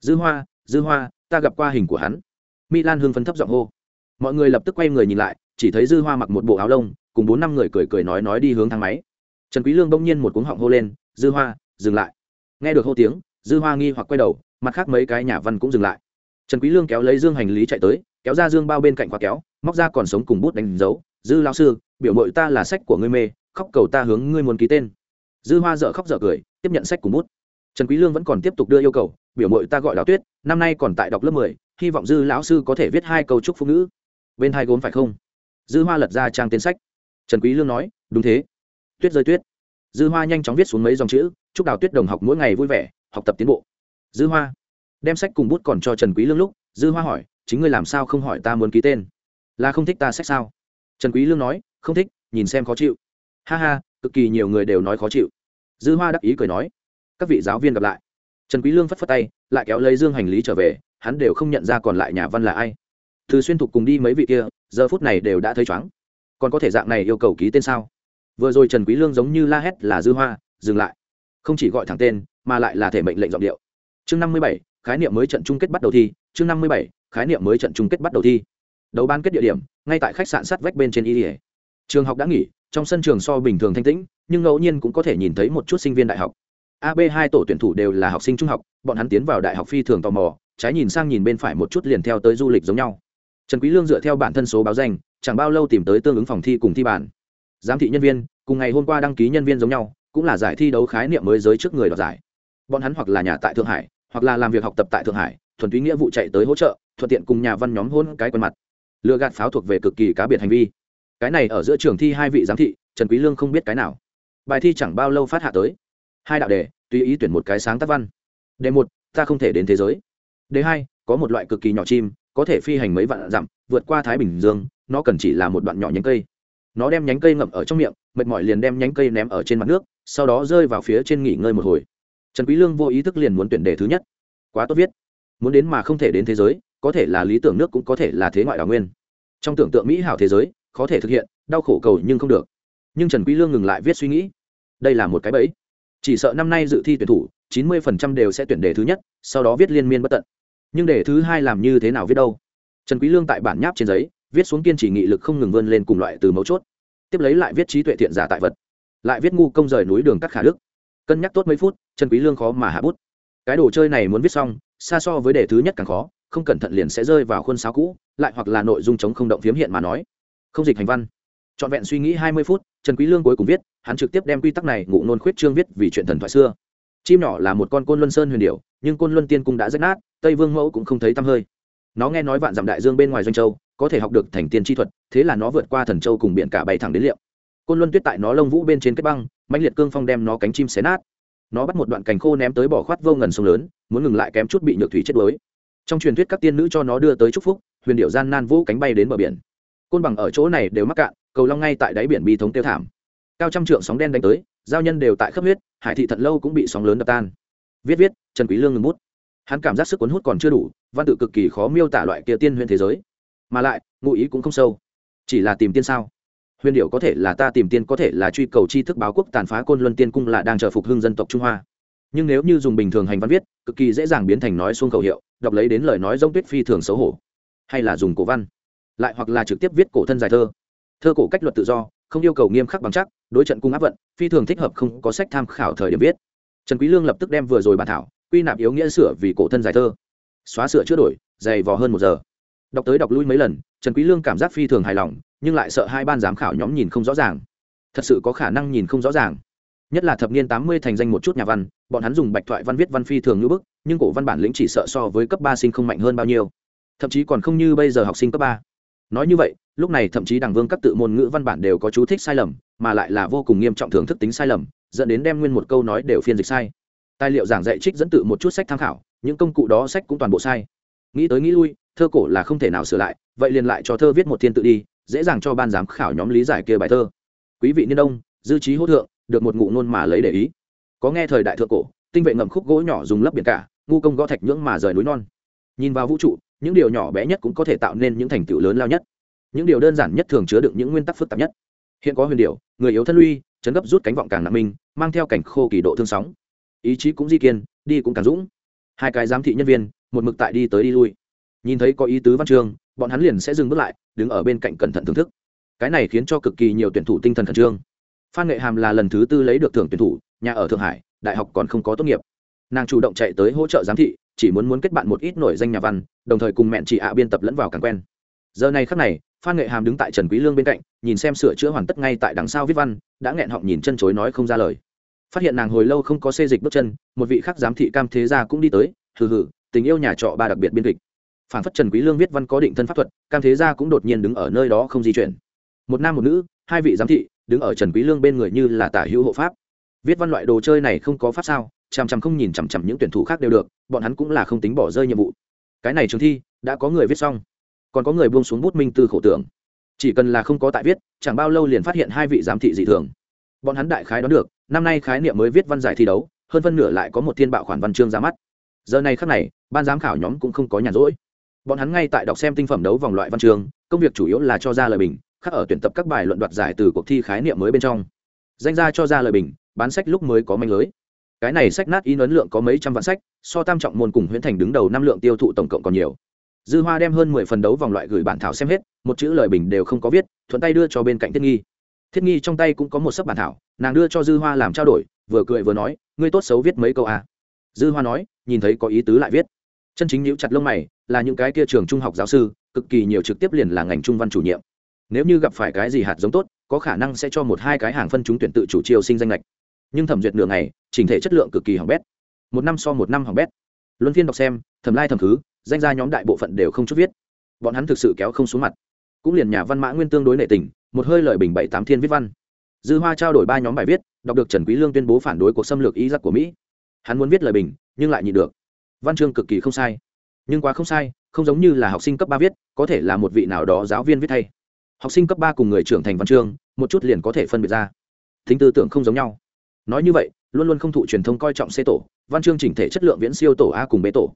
Dư hoa dư hoa, ta gặp qua hình của hắn. Milan hưng phấn thấp giọng hô. Mọi người lập tức quay người nhìn lại, chỉ thấy dư hoa mặc một bộ áo lông, cùng bốn năm người cười cười nói nói đi hướng thang máy. Trần quý lương bỗng nhiên một cuống họng hô lên, dư hoa, dừng lại. Nghe được hô tiếng, dư hoa nghi hoặc quay đầu, mặt khác mấy cái nhà văn cũng dừng lại trần quý lương kéo lấy dương hành lý chạy tới kéo ra dương bao bên cạnh khóa kéo móc ra còn sống cùng bút đánh dấu dư lão sư biểu mội ta là sách của ngươi mê khóc cầu ta hướng ngươi muốn ký tên. Dư hoa dở khóc dở cười tiếp nhận sách cùng bút. Trần quý lương vẫn còn tiếp tục đưa yêu cầu biểu mội ta gọi đào tuyết năm nay còn tại đọc lớp 10, hy vọng dư lão sư có thể viết hai câu chúc phụ nữ bên hai gốm phải không? Dư hoa lật ra trang tên sách. Trần quý lương nói đúng thế. Tuyết rơi tuyết. Dư hoa nhanh chóng viết xuống mấy dòng chữ chúc đào tuyết đồng học mỗi ngày vui vẻ học tập tiến bộ. Dư hoa đem sách cùng bút còn cho trần quý lương lúc, dư hoa hỏi, chính ngươi làm sao không hỏi ta muốn ký tên? Là không thích ta sách sao? Trần quý lương nói, không thích, nhìn xem khó chịu. Ha ha, cực kỳ nhiều người đều nói khó chịu. Dư hoa đắc ý cười nói, các vị giáo viên gặp lại. Trần quý lương phất phất tay, lại kéo lấy dương hành lý trở về, hắn đều không nhận ra còn lại nhà văn là ai. Từ xuyên thục cùng đi mấy vị kia, giờ phút này đều đã thấy chóng còn có thể dạng này yêu cầu ký tên sao? Vừa rồi trần quý lương giống như la hét là dư hoa, dừng lại. Không chỉ gọi thẳng tên, mà lại là thể mệnh lệnh giọng điệu. Chương năm mươi bảy khái niệm mới trận chung kết bắt đầu thi, chương năm mươi bảy, khái niệm mới trận chung kết bắt đầu thi. Đấu ban kết địa điểm, ngay tại khách sạn sát vách bên trên y trường học đã nghỉ, trong sân trường so bình thường thanh tĩnh, nhưng ngẫu nhiên cũng có thể nhìn thấy một chút sinh viên đại học. Ab hai tổ tuyển thủ đều là học sinh trung học, bọn hắn tiến vào đại học phi thường tò mò, trái nhìn sang nhìn bên phải một chút liền theo tới du lịch giống nhau. Trần quý lương dựa theo bản thân số báo danh, chẳng bao lâu tìm tới tương ứng phòng thi cùng thi bản giám thị nhân viên, cùng ngày hôm qua đăng ký nhân viên giống nhau, cũng là giải thi đấu khái niệm mới giới trước người đoạt giải. Bọn hắn hoặc là nhà tại thượng hải hoặc là làm việc học tập tại thượng hải, thuần túy nghĩa vụ chạy tới hỗ trợ, thuận tiện cùng nhà văn nhóm hôn cái quần mặt. Lừa gạt pháo thuộc về cực kỳ cá biệt hành vi. Cái này ở giữa trường thi hai vị giám thị, trần quý lương không biết cái nào. Bài thi chẳng bao lâu phát hạ tới. Hai đạo đề, tùy ý tuyển một cái sáng tác văn. Đề một, ta không thể đến thế giới. Đề hai, có một loại cực kỳ nhỏ chim, có thể phi hành mấy vạn dặm, vượt qua thái bình dương, nó cần chỉ là một đoạn nhỏ nhánh cây. Nó đem nhánh cây ngậm ở trong miệng, mệt mỏi liền đem nhánh cây ném ở trên mặt nước, sau đó rơi vào phía trên nghỉ ngơi một hồi trần quý lương vô ý thức liền muốn tuyển đề thứ nhất. Quá tốt viết. Muốn đến mà không thể đến thế giới, có thể là lý tưởng nước cũng có thể là thế ngoại đảo nguyên. Trong tưởng tượng mỹ hảo thế giới có thể thực hiện, đau khổ cầu nhưng không được. Nhưng trần quý lương ngừng lại viết suy nghĩ. Đây là một cái bẫy. Chỉ sợ năm nay dự thi tuyển thủ 90% đều sẽ tuyển đề thứ nhất, sau đó viết liên miên bất tận. Nhưng đề thứ hai làm như thế nào viết đâu? Trần quý lương tại bản nháp trên giấy, viết xuống kiên trì nghị lực không ngừng vươn lên cùng loại từ mấu chốt. Tiếp lấy lại viết trí tuệ thiện giả tại vật. Lại viết ngu công rời núi đường cắt khả đức cân nhắc tốt mấy phút trần quý lương khó mà hạ bút. Cái đồ chơi này muốn viết xong, xa so với đề thứ nhất càng khó, không cẩn thận liền sẽ rơi vào khuôn sáo cũ, lại hoặc là nội dung chống không động phiếm hiện mà nói. Không dịch hành văn. Trọn vẹn suy nghĩ hai mươi phút trần quý lương cuối cùng viết, hắn trực tiếp đem quy tắc này ngụ nôn khuyết trương viết vì chuyện thần thoại xưa. Chim nhỏ là một con côn luân sơn huyền điểu, nhưng côn luân tiên cung đã rách nát, tây vương mẫu cũng không thấy tăm hơi. Nó nghe nói vạn dặm đại dương bên ngoài doanh châu, có thể học được thành tiên chi thuật, thế là nó vượt qua thần châu cùng biển cả bay thẳng đến liệu côn luân tuyết tại nó lông vũ bên trên kết băng, mãnh liệt cương phong đem nó cánh chim xé nát. Nó bắt một đoạn cành khô ném tới bỏ khoát vô ngần sông lớn, muốn ngừng lại kém chút bị nhược thủy chết đuối. Trong truyền thuyết các tiên nữ cho nó đưa tới chúc phúc, huyền điệu gian nan vũ cánh bay đến bờ biển. Côn bằng ở chỗ này đều mắc cạn, cầu long ngay tại đáy biển bi thống tiêu thảm. Cao trăm trượng sóng đen đánh tới, giao nhân đều tại khắp huyết, hải thị thận lâu cũng bị sóng lớn đập tan. Viết viết, trần quý lương ngừng bút. Hắn cảm giác sức cuốn hút còn chưa đủ, văn tự cực kỳ khó miêu tả loại kia tiên huyền thế giới. Mà lại, ngụ ý cũng không sâu. Chỉ là tìm tiên sao? Huyền điệu có thể là ta tìm tiên, có thể là truy cầu tri thức báo quốc tàn phá côn luân tiên cung là đang chờ phục hưng dân tộc trung hoa. Nhưng nếu như dùng bình thường hành văn viết, cực kỳ dễ dàng biến thành nói xuông khẩu hiệu, đọc lấy đến lời nói rông tuyết phi thường xấu hổ. Hay là dùng cổ văn, lại hoặc là trực tiếp viết cổ thân dài thơ. Thơ cổ cách luật tự do, không yêu cầu nghiêm khắc bằng chắc, đối trận cung áp vận, phi thường thích hợp không có sách tham khảo thời điểm viết. Trần quý lương lập tức đem vừa rồi bàn thảo, quy nạp yếu nghĩa sửa vì cổ thân dài thơ. Xóa sửa chữa đổi, dày vò hơn một giờ. Đọc tới đọc lui mấy lần, trần quý lương cảm giác phi thường hài lòng nhưng lại sợ hai ban giám khảo nhóm nhìn không rõ ràng. Thật sự có khả năng nhìn không rõ ràng. Nhất là thập niên tám mươi thành danh một chút nhà văn, bọn hắn dùng bạch thoại văn viết văn phi thường như bức, nhưng cổ văn bản lĩnh chỉ sợ so với cấp ba sinh không mạnh hơn bao nhiêu. Thậm chí còn không như bây giờ học sinh cấp ba. Nói như vậy, lúc này thậm chí đảng vương các tự môn ngữ văn bản đều có chú thích sai lầm, mà lại là vô cùng nghiêm trọng thưởng thức tính sai lầm, dẫn đến đem nguyên một câu nói đều phiên dịch sai. Tài liệu giảng dạy trích dẫn tự một chút sách tham khảo, những công cụ đó sách cũng toàn bộ sai. Nghĩ tới nghĩ lui, thơ cổ là không thể nào sửa lại, vậy liền lại cho thơ viết một thiên tự đi dễ dàng cho ban giám khảo nhóm lý giải kia bài thơ. Quý vị niên đông, dư trí hỗ thượng, được một ngụ ngôn mà lấy để ý. Có nghe thời đại thượng cổ, tinh vệ ngậm khúc gỗ nhỏ dùng lấp biển cả, ngu công gõ thạch nhưỡng mà rời núi non. Nhìn vào vũ trụ, những điều nhỏ bé nhất cũng có thể tạo nên những thành tựu lớn lao nhất. Những điều đơn giản nhất thường chứa đựng những nguyên tắc phức tạp nhất. Hiện có huyền điệu người yếu thân uy, chấn gấp rút cánh vọng càng nặng minh mang theo cảnh khô kỳ độ thương sóng. Ý chí cũng di kiên, đi cũng càng dũng. Hai cái giám thị nhân viên, một mực tại đi tới đi lui. Nhìn thấy có ý tứ văn chương bọn hắn liền sẽ dừng bước lại đứng ở bên cạnh cẩn thận thưởng thức. Cái này khiến cho cực kỳ nhiều tuyển thủ tinh thần khẩn trương. Phan nghệ hàm là lần thứ tư lấy được thưởng tuyển thủ, nhà ở thượng hải, đại học còn không có tốt nghiệp. Nàng chủ động chạy tới hỗ trợ giám thị, chỉ muốn muốn kết bạn một ít nổi danh nhà văn, đồng thời cùng mẹn chị ạ biên tập lẫn vào càng quen. Giờ này khắc này, phan nghệ hàm đứng tại trần quý lương bên cạnh, nhìn xem sửa chữa hoàn tất ngay tại đằng sau viết văn, đã nghẹn họng nhìn chân chối nói không ra lời. Phát hiện nàng hồi lâu không có xê dịch bước chân, một vị khác giám thị cam thế gia cũng đi tới, hừ hừ, tình yêu nhà trọ ba đặc biệt biên kịch phản phất trần quý lương viết văn có định thân pháp thuật, cam thế gia cũng đột nhiên đứng ở nơi đó không di chuyển. Một nam một nữ, hai vị giám thị, đứng ở trần quý lương bên người như là tả hữu hộ pháp. Viết văn loại đồ chơi này không có pháp sao, chằm chằm không nhìn chằm chằm những tuyển thủ khác đều được, bọn hắn cũng là không tính bỏ rơi nhiệm vụ. Cái này trường thi, đã có người viết xong. Còn có người buông xuống bút minh tư khổ tưởng. Chỉ cần là không có tại viết, chẳng bao lâu liền phát hiện hai vị giám thị dị thường. Bọn hắn đại khái đoán được, năm nay khái niệm mới viết văn giải thi đấu, hơn phân nửa lại có một thiên bạo khoản văn chương ra mắt. Giờ này khắc này, ban giám khảo nhóm cũng không có nhàn rỗi bọn hắn ngay tại đọc xem tinh phẩm đấu vòng loại văn trường công việc chủ yếu là cho ra lời bình, khác ở tuyển tập các bài luận đoạt giải từ cuộc thi khái niệm mới bên trong. Danh ra cho ra lời bình, bán sách lúc mới có manh lưới. Cái này sách nát in ấn lượng có mấy trăm vạn sách, so tam trọng môn cùng huyễn thành đứng đầu năm lượng tiêu thụ tổng cộng còn nhiều. Dư hoa đem hơn mười phần đấu vòng loại gửi bản thảo xem hết, một chữ lời bình đều không có viết, thuận tay đưa cho bên cạnh thiết nghi. Thiết nghi trong tay cũng có một sấp bản thảo, nàng đưa cho dư hoa làm trao đổi, vừa cười vừa nói, ngươi tốt xấu viết mấy câu à. dư hoa nói, nhìn thấy có ý tứ lại viết. Chân chính nhíu chặt lông mày là những cái kia trường trung học giáo sư, cực kỳ nhiều trực tiếp liền là ngành trung văn chủ nhiệm. Nếu như gặp phải cái gì hạt giống tốt, có khả năng sẽ cho một hai cái hàng phân chúng tuyển tự chủ chiêu sinh danh lệch nhưng thẩm duyệt nửa ngày chỉnh thể chất lượng cực kỳ hỏng bét. Một năm so một năm hỏng bét. Luân phiên đọc xem, thẩm lai thẩm thứ danh gia nhóm đại bộ phận đều không chút viết. Bọn hắn thực sự kéo không xuống mặt. Cũng liền nhà văn mã nguyên tương đối nệ tình, một hơi lời bình bảy tám thiên viết văn. Dư hoa trao đổi ba nhóm bài viết, đọc được trần quý lương tuyên bố phản đối cuộc xâm lược ý giặc của mỹ. Hắn muốn viết lời bình, nhưng lại nhịn được. Văn chương cực kỳ không sai nhưng quá không sai, không giống như là học sinh cấp ba viết, có thể là một vị nào đó giáo viên viết thay. Học sinh cấp ba cùng người trưởng thành văn chương, một chút liền có thể phân biệt ra. Thính tư tưởng không giống nhau. Nói như vậy, luôn luôn không thụ truyền thông coi trọng c tổ, văn chương chỉnh thể chất lượng viễn siêu tổ a cùng b tổ.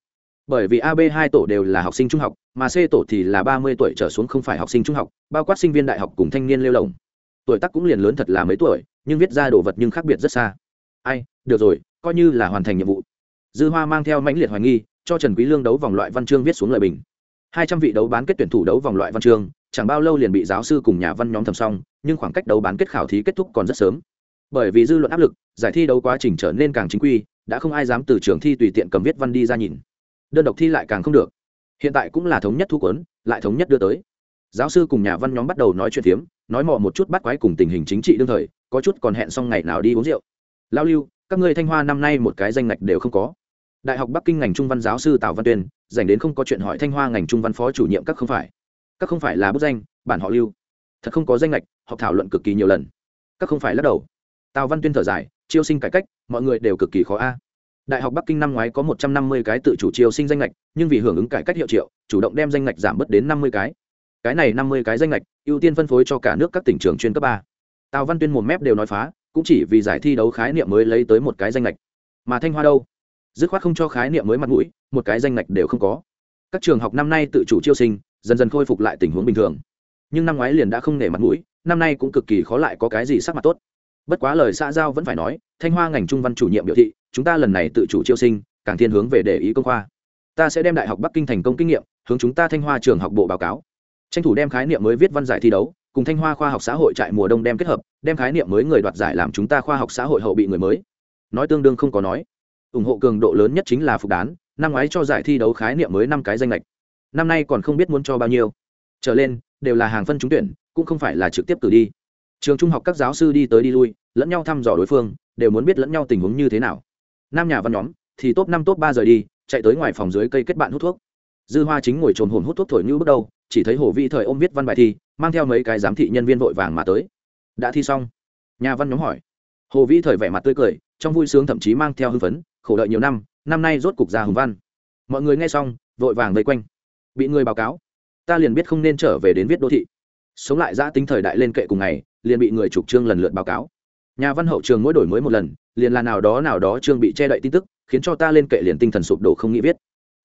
Bởi vì ab hai tổ đều là học sinh trung học, mà c tổ thì là ba mươi tuổi trở xuống không phải học sinh trung học, bao quát sinh viên đại học cùng thanh niên lêu lồng. Tuổi tác cũng liền lớn thật là mấy tuổi, nhưng viết ra đồ vật nhưng khác biệt rất xa. Ai, được rồi, coi như là hoàn thành nhiệm vụ. Dư hoa mang theo mãnh liệt hoài nghi cho trần quý lương đấu vòng loại văn chương viết xuống lời bình. Hai trăm vị đấu bán kết tuyển thủ đấu vòng loại văn chương, chẳng bao lâu liền bị giáo sư cùng nhà văn nhóm thầm xong, nhưng khoảng cách đấu bán kết khảo thí kết thúc còn rất sớm. Bởi vì dư luận áp lực, giải thi đấu quá trình trở nên càng chính quy, đã không ai dám từ trường thi tùy tiện cầm viết văn đi ra nhìn. Đơn độc thi lại càng không được. Hiện tại cũng là thống nhất thu quấn lại thống nhất đưa tới. Giáo sư cùng nhà văn nhóm bắt đầu nói chuyện phiếm, nói mò một chút bắt quái cùng tình hình chính trị đương thời, có chút còn hẹn xong ngày nào đi uống rượu. Lao lưu, các ngươi thanh hoa năm nay một cái danh ngạch đều không có đại học bắc kinh ngành trung văn giáo sư tào văn tuyên, dành đến không có chuyện hỏi thanh hoa ngành trung văn phó chủ nhiệm các không phải. Các không phải là bức danh, bản họ lưu. Thật không có danh lệch họ thảo luận cực kỳ nhiều lần. Các không phải lắc đầu. Tào văn tuyên thở dài, chiêu sinh cải cách, mọi người đều cực kỳ khó a. Đại học bắc kinh năm ngoái có một trăm năm mươi cái tự chủ chiêu sinh danh lệch nhưng vì hưởng ứng cải cách hiệu triệu, chủ động đem danh lệch giảm bớt đến năm mươi cái. Cái này năm mươi cái danh lệch ưu tiên phân phối cho cả nước các tỉnh trường chuyên cấp ba. Tào văn tuyên một mép đều nói phá, cũng chỉ vì giải thi đấu khái niệm mới lấy tới một cái danh lệch mà thanh hoa đâu? Dứt khoát không cho khái niệm mới mặt mũi, một cái danh lệch đều không có. Các trường học năm nay tự chủ chiêu sinh, dần dần khôi phục lại tình huống bình thường. Nhưng năm ngoái liền đã không nể mặt mũi, năm nay cũng cực kỳ khó lại có cái gì sắc mặt tốt. Bất quá lời xã giao vẫn phải nói, thanh hoa ngành trung văn chủ nhiệm biểu thị, chúng ta lần này tự chủ chiêu sinh, càng thiên hướng về để ý công khoa. Ta sẽ đem đại học bắc kinh thành công kinh nghiệm, hướng chúng ta thanh hoa trường học bộ báo cáo. Tranh thủ đem khái niệm mới viết văn giải thi đấu, cùng thanh hoa khoa học xã hội trại mùa đông đem kết hợp, đem khái niệm mới người đoạt giải làm chúng ta khoa học xã hội hậu bị người mới. Nói tương đương không có nói ủng hộ cường độ lớn nhất chính là phục đán, năm ngoái cho giải thi đấu khái niệm mới năm cái danh lệch. Năm nay còn không biết muốn cho bao nhiêu. Trở lên, đều là hàng phân trúng tuyển, cũng không phải là trực tiếp cử đi. Trường trung học các giáo sư đi tới đi lui, lẫn nhau thăm dò đối phương, đều muốn biết lẫn nhau tình huống như thế nào. Nam nhà văn nhóm, thì top năm, top ba rời đi, chạy tới ngoài phòng dưới cây kết bạn hút thuốc. Dư hoa chính ngồi trồn hồn hút thuốc thổi như bước đầu, chỉ thấy hồ vi thời ôm viết văn bài thi, mang theo mấy cái giám thị nhân viên vội vàng mà tới. Đã thi xong? Nhà văn nhóm hỏi. Hồ vi thời vẻ mặt tươi cười, trong vui sướng thậm chí mang theo hưng phấn khổ đợi nhiều năm năm nay rốt cục ra hùng văn. Mọi người nghe xong, vội vàng vây quanh. Bị người báo cáo, ta liền biết không nên trở về đến viết đô thị. Sống lại giã tính thời đại lên kệ cùng ngày, liền bị người trục trương lần lượt báo cáo. Nhà văn hậu trường mỗi đổi mới một lần, liền là nào đó nào đó trương bị che đậy tin tức, khiến cho ta lên kệ liền tinh thần sụp đổ không nghĩ viết.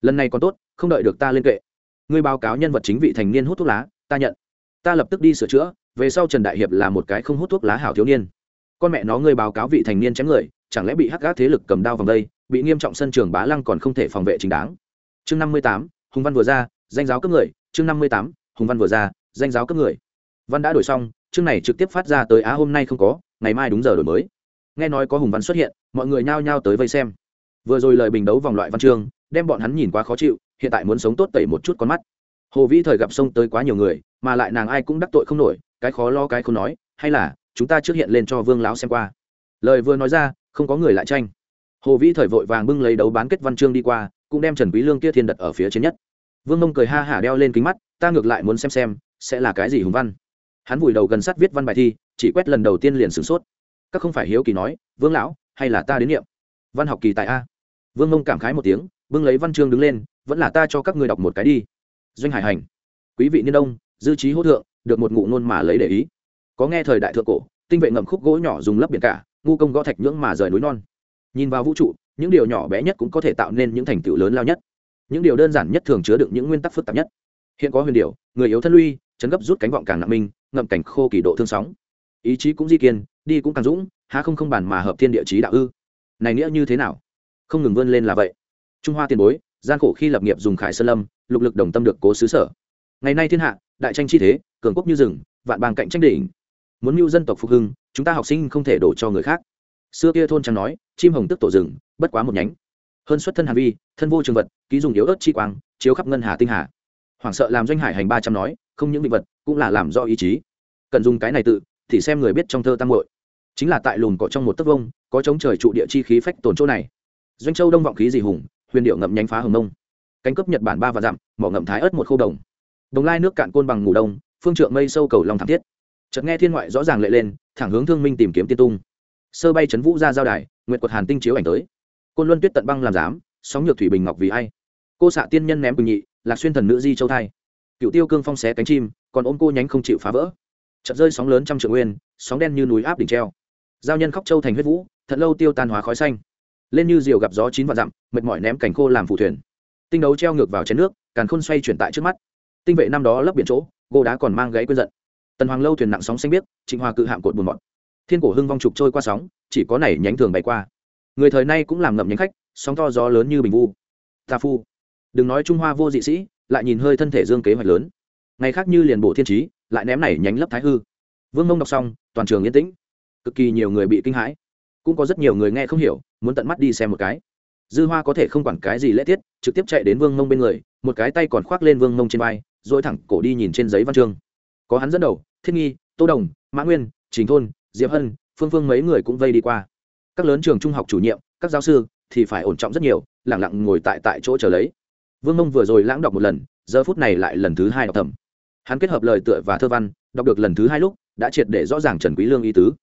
Lần này còn tốt, không đợi được ta lên kệ. Người báo cáo nhân vật chính vị thành niên hút thuốc lá, ta nhận. Ta lập tức đi sửa chữa, về sau trần đại hiệp là một cái không hút thuốc lá hảo thiếu niên con mẹ nó ngươi báo cáo vị thành niên chém người, chẳng lẽ bị hắc gác thế lực cầm đao vòng đây, bị nghiêm trọng sân trường bá lăng còn không thể phòng vệ chính đáng? Chương năm mươi tám, hùng văn vừa ra, danh giáo cấp người. Chương năm mươi tám, hùng văn vừa ra, danh giáo cấp người. Văn đã đổi xong, chương này trực tiếp phát ra tới á hôm nay không có, ngày mai đúng giờ đổi mới. Nghe nói có hùng văn xuất hiện, mọi người nhao nhao tới vây xem. Vừa rồi lời bình đấu vòng loại văn chương, đem bọn hắn nhìn quá khó chịu, hiện tại muốn sống tốt tẩy một chút con mắt. Hồ vĩ thời gặp sông tới quá nhiều người, mà lại nàng ai cũng đắc tội không nổi, cái khó lo cái không nói, hay là chúng ta trước hiện lên cho vương lão xem qua. Lời vừa nói ra, không có người lại tranh. Hồ vĩ thời vội vàng bưng lấy đấu bán kết văn chương đi qua, cũng đem trần quý lương kia thiên đặt ở phía trên nhất. Vương mông cười ha hả đeo lên kính mắt, ta ngược lại muốn xem xem, sẽ là cái gì hùng văn. Hắn vùi đầu gần sát viết văn bài thi, chỉ quét lần đầu tiên liền sửng sốt. Các không phải hiếu kỳ nói, vương lão, hay là ta đến niệm văn học kỳ tại a. Vương mông cảm khái một tiếng, bưng lấy văn chương đứng lên, vẫn là ta cho các ngươi đọc một cái đi. Doanh hải hành. Quý vị niên đông, dư trí hỗ thượng, được một ngụ nôn mà lấy để ý có nghe thời đại thượng cổ, tinh vệ ngầm khúc gỗ nhỏ dùng lấp biển cả, ngu công gõ thạch nhưỡng mà rời núi non. Nhìn vào vũ trụ, những điều nhỏ bé nhất cũng có thể tạo nên những thành tựu lớn lao nhất. Những điều đơn giản nhất thường chứa đựng những nguyên tắc phức tạp nhất. Hiện có huyền điều, người yếu thân lui chấn gấp rút cánh vọng càng nặng minh ngậm cảnh khô kỳ độ thương sóng. Ý chí cũng di kiên, đi cũng càng dũng, há không không bàn mà hợp thiên địa chí đạo ư. Này nghĩa như thế nào? Không ngừng vươn lên là vậy. Trung hoa tiền bối, gian khổ khi lập nghiệp dùng khải sơn lâm, lục lực đồng tâm được cố xứ sở. Ngày nay thiên hạ, đại tranh chi thế, cường quốc như rừng, vạn bang cạnh tranh đỉnh muốn mưu dân tộc phục hưng, chúng ta học sinh không thể đổ cho người khác. Xưa kia thôn trang nói, chim hồng tức tổ rừng, bất quá một nhánh. Hơn xuất thân hàn vi, thân vô trường vật, ký dùng yếu ớt chi quang, chiếu khắp ngân hà tinh hà. Hoảng sợ làm doanh hải hành ba trăm nói, không những vị vật, cũng là làm do ý chí. Cần dùng cái này tự, thì xem người biết trong thơ tăng hội chính là tại lùn cỏ trong một tấc vông, có chống trời trụ địa chi khí phách tồn chỗ này. Doanh châu đông vọng khí gì hùng, huyền điệu ngậm nhánh phá hồng nông cánh cấp nhật bản ba và dặm, mỏ ngậm thái ớt một khâu đồng. Đồng lai nước cạn côn bằng ngủ đông, phương trượng mây sâu cầu lòng thảm thiết chợt nghe thiên ngoại rõ ràng lệ lên, thẳng hướng thương minh tìm kiếm tiên tung. Sơ bay chấn vũ ra giao đài nguyện quật hàn tinh chiếu ảnh tới. Côn luân tuyết tận băng làm giám, sóng nhược thủy bình ngọc vì ai. Cô xạ tiên nhân ném quỳnh nhị, lạc xuyên thần nữ di châu thai. Cựu tiêu cương phong xé cánh chim, còn ôm cô nhánh không chịu phá vỡ. Chợt rơi sóng lớn trăm trượng nguyên, sóng đen như núi áp đỉnh treo. Giao nhân khóc châu thành huyết vũ, thật lâu tiêu tan hóa khói xanh. Lên như diều gặp gió chín vạn dặm, mệt mỏi ném cảnh khô làm phủ thuyền. Tinh đấu treo ngược vào chén nước, càn khôn xoay chuyển tại trước mắt. Tinh vệ năm đó lấp biển chỗ, gỗ đá còn mang gáy quên giận tần hoàng lâu thuyền nặng sóng xanh biếc, trịnh hòa cự hạm cột bùn mọt. Thiên cổ hưng vong trục trôi qua sóng, chỉ có này nhánh thường bay qua. Người thời nay cũng làm ngậm nhánh khách, sóng to gió lớn như bình vu. Ta phu. Đừng nói trung hoa vô dị sĩ, lại nhìn hơi thân thể dương kế hoạch lớn. Ngày khác như liền bộ thiên trí, lại ném này nhánh lấp thái hư. Vương mông đọc xong, toàn trường yên tĩnh. Cực kỳ nhiều người bị kinh hãi. Cũng có rất nhiều người nghe không hiểu, muốn tận mắt đi xem một cái. Dư hoa có thể không quản cái gì lễ tiết, trực tiếp chạy đến vương mông bên người, một cái tay còn khoác lên vương mông trên vai dỗi thẳng cổ đi nhìn trên giấy văn chương có hắn dẫn đầu, thiết nghi, tô đồng, mã nguyên, trình thôn, diệp hân, phương phương mấy người cũng vây đi qua. Các lớn trường trung học chủ nhiệm, các giáo sư thì phải ổn trọng rất nhiều, lẳng lặng ngồi tại tại chỗ chờ lấy. Vương mông vừa rồi lãng đọc một lần, giờ phút này lại lần thứ hai đọc thầm. Hắn kết hợp lời tựa và thơ văn, đọc được lần thứ hai lúc, đã triệt để rõ ràng trần quý lương ý tứ.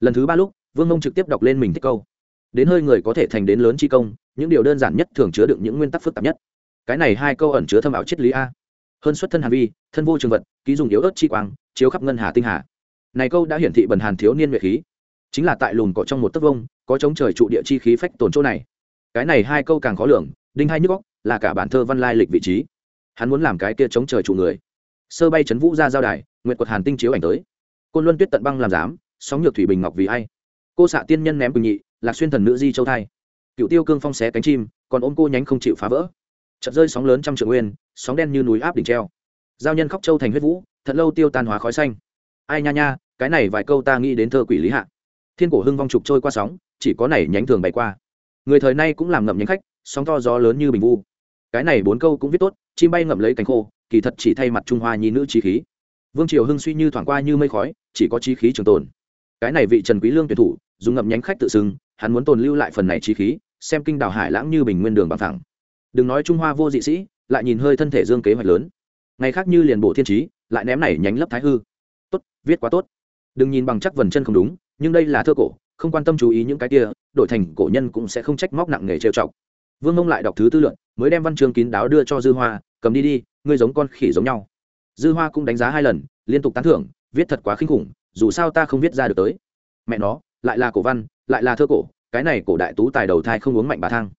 Lần thứ ba lúc, vương mông trực tiếp đọc lên mình thích câu. Đến hơi người có thể thành đến lớn chi công, những điều đơn giản nhất thường chứa đựng những nguyên tắc phức tạp nhất. Cái này hai câu ẩn chứa thâm ảo triết lý a hơn xuất thân hàn vi, thân vô trường vật, ký dùng yếu ớt chi quang, chiếu khắp ngân hà tinh hà. Này câu đã hiển thị bần hàn thiếu niên nguyệt khí. Chính là tại lùn cọ trong một tấc vông, có chống trời trụ địa chi khí phách tồn chỗ này. Cái này hai câu càng khó lường, đinh hai nhức góc là cả bản thơ văn lai lịch vị trí. Hắn muốn làm cái kia chống trời trụ người. Sơ bay chấn vũ ra giao đài nguyện quật hàn tinh chiếu ảnh tới. Côn luân tuyết tận băng làm giám, sóng nhược thủy bình ngọc vì ai. Cô xạ tiên nhân ném quỳnh nhị, lạc xuyên thần nữ di châu thai. Cựu tiêu cương phong xé cánh chim, còn ôm cô nhánh không chịu phá vỡ. Chật rơi sóng lớn trăm triệu nguyên sóng đen như núi áp đỉnh treo. Giao nhân khóc châu thành huyết vũ, thật lâu tiêu tan hóa khói xanh. Ai nha nha, cái này vài câu ta nghĩ đến thơ quỷ lý hạ. Thiên cổ hưng vong trục trôi qua sóng, chỉ có này nhánh thường bày qua. Người thời nay cũng làm ngậm nhánh khách, sóng to gió lớn như bình vu. Cái này bốn câu cũng viết tốt, chim bay ngậm lấy cánh khô, kỳ thật chỉ thay mặt trung hoa nhi nữ trí khí. Vương triều hưng suy như thoảng qua như mây khói, chỉ có trí khí trường tồn. Cái này vị trần quý lương tuyển thủ, dùng ngậm nhánh khách tự xưng, hắn muốn tồn lưu lại phần này trí khí, xem kinh đảo hải lãng như bình nguyên đường bằng thẳng đừng nói trung hoa vô dị sĩ lại nhìn hơi thân thể dương kế hoạch lớn. Ngày khác như liền bộ thiên trí, lại ném này nhánh lấp thái hư. Tốt, viết quá tốt. Đừng nhìn bằng chắc vần chân không đúng, nhưng đây là thơ cổ, không quan tâm chú ý những cái kia, đổi thành cổ nhân cũng sẽ không trách móc nặng nghề trêu chọc. Vương mông lại đọc thứ tư luận mới đem văn chương kín đáo đưa cho dư hoa, cầm đi đi, ngươi giống con khỉ giống nhau. Dư hoa cũng đánh giá hai lần, liên tục tán thưởng, viết thật quá khinh khủng, dù sao ta không viết ra được tới. Mẹ nó, lại là cổ văn, lại là thơ cổ, cái này cổ đại tú tài đầu thai không uống mạnh bà thang.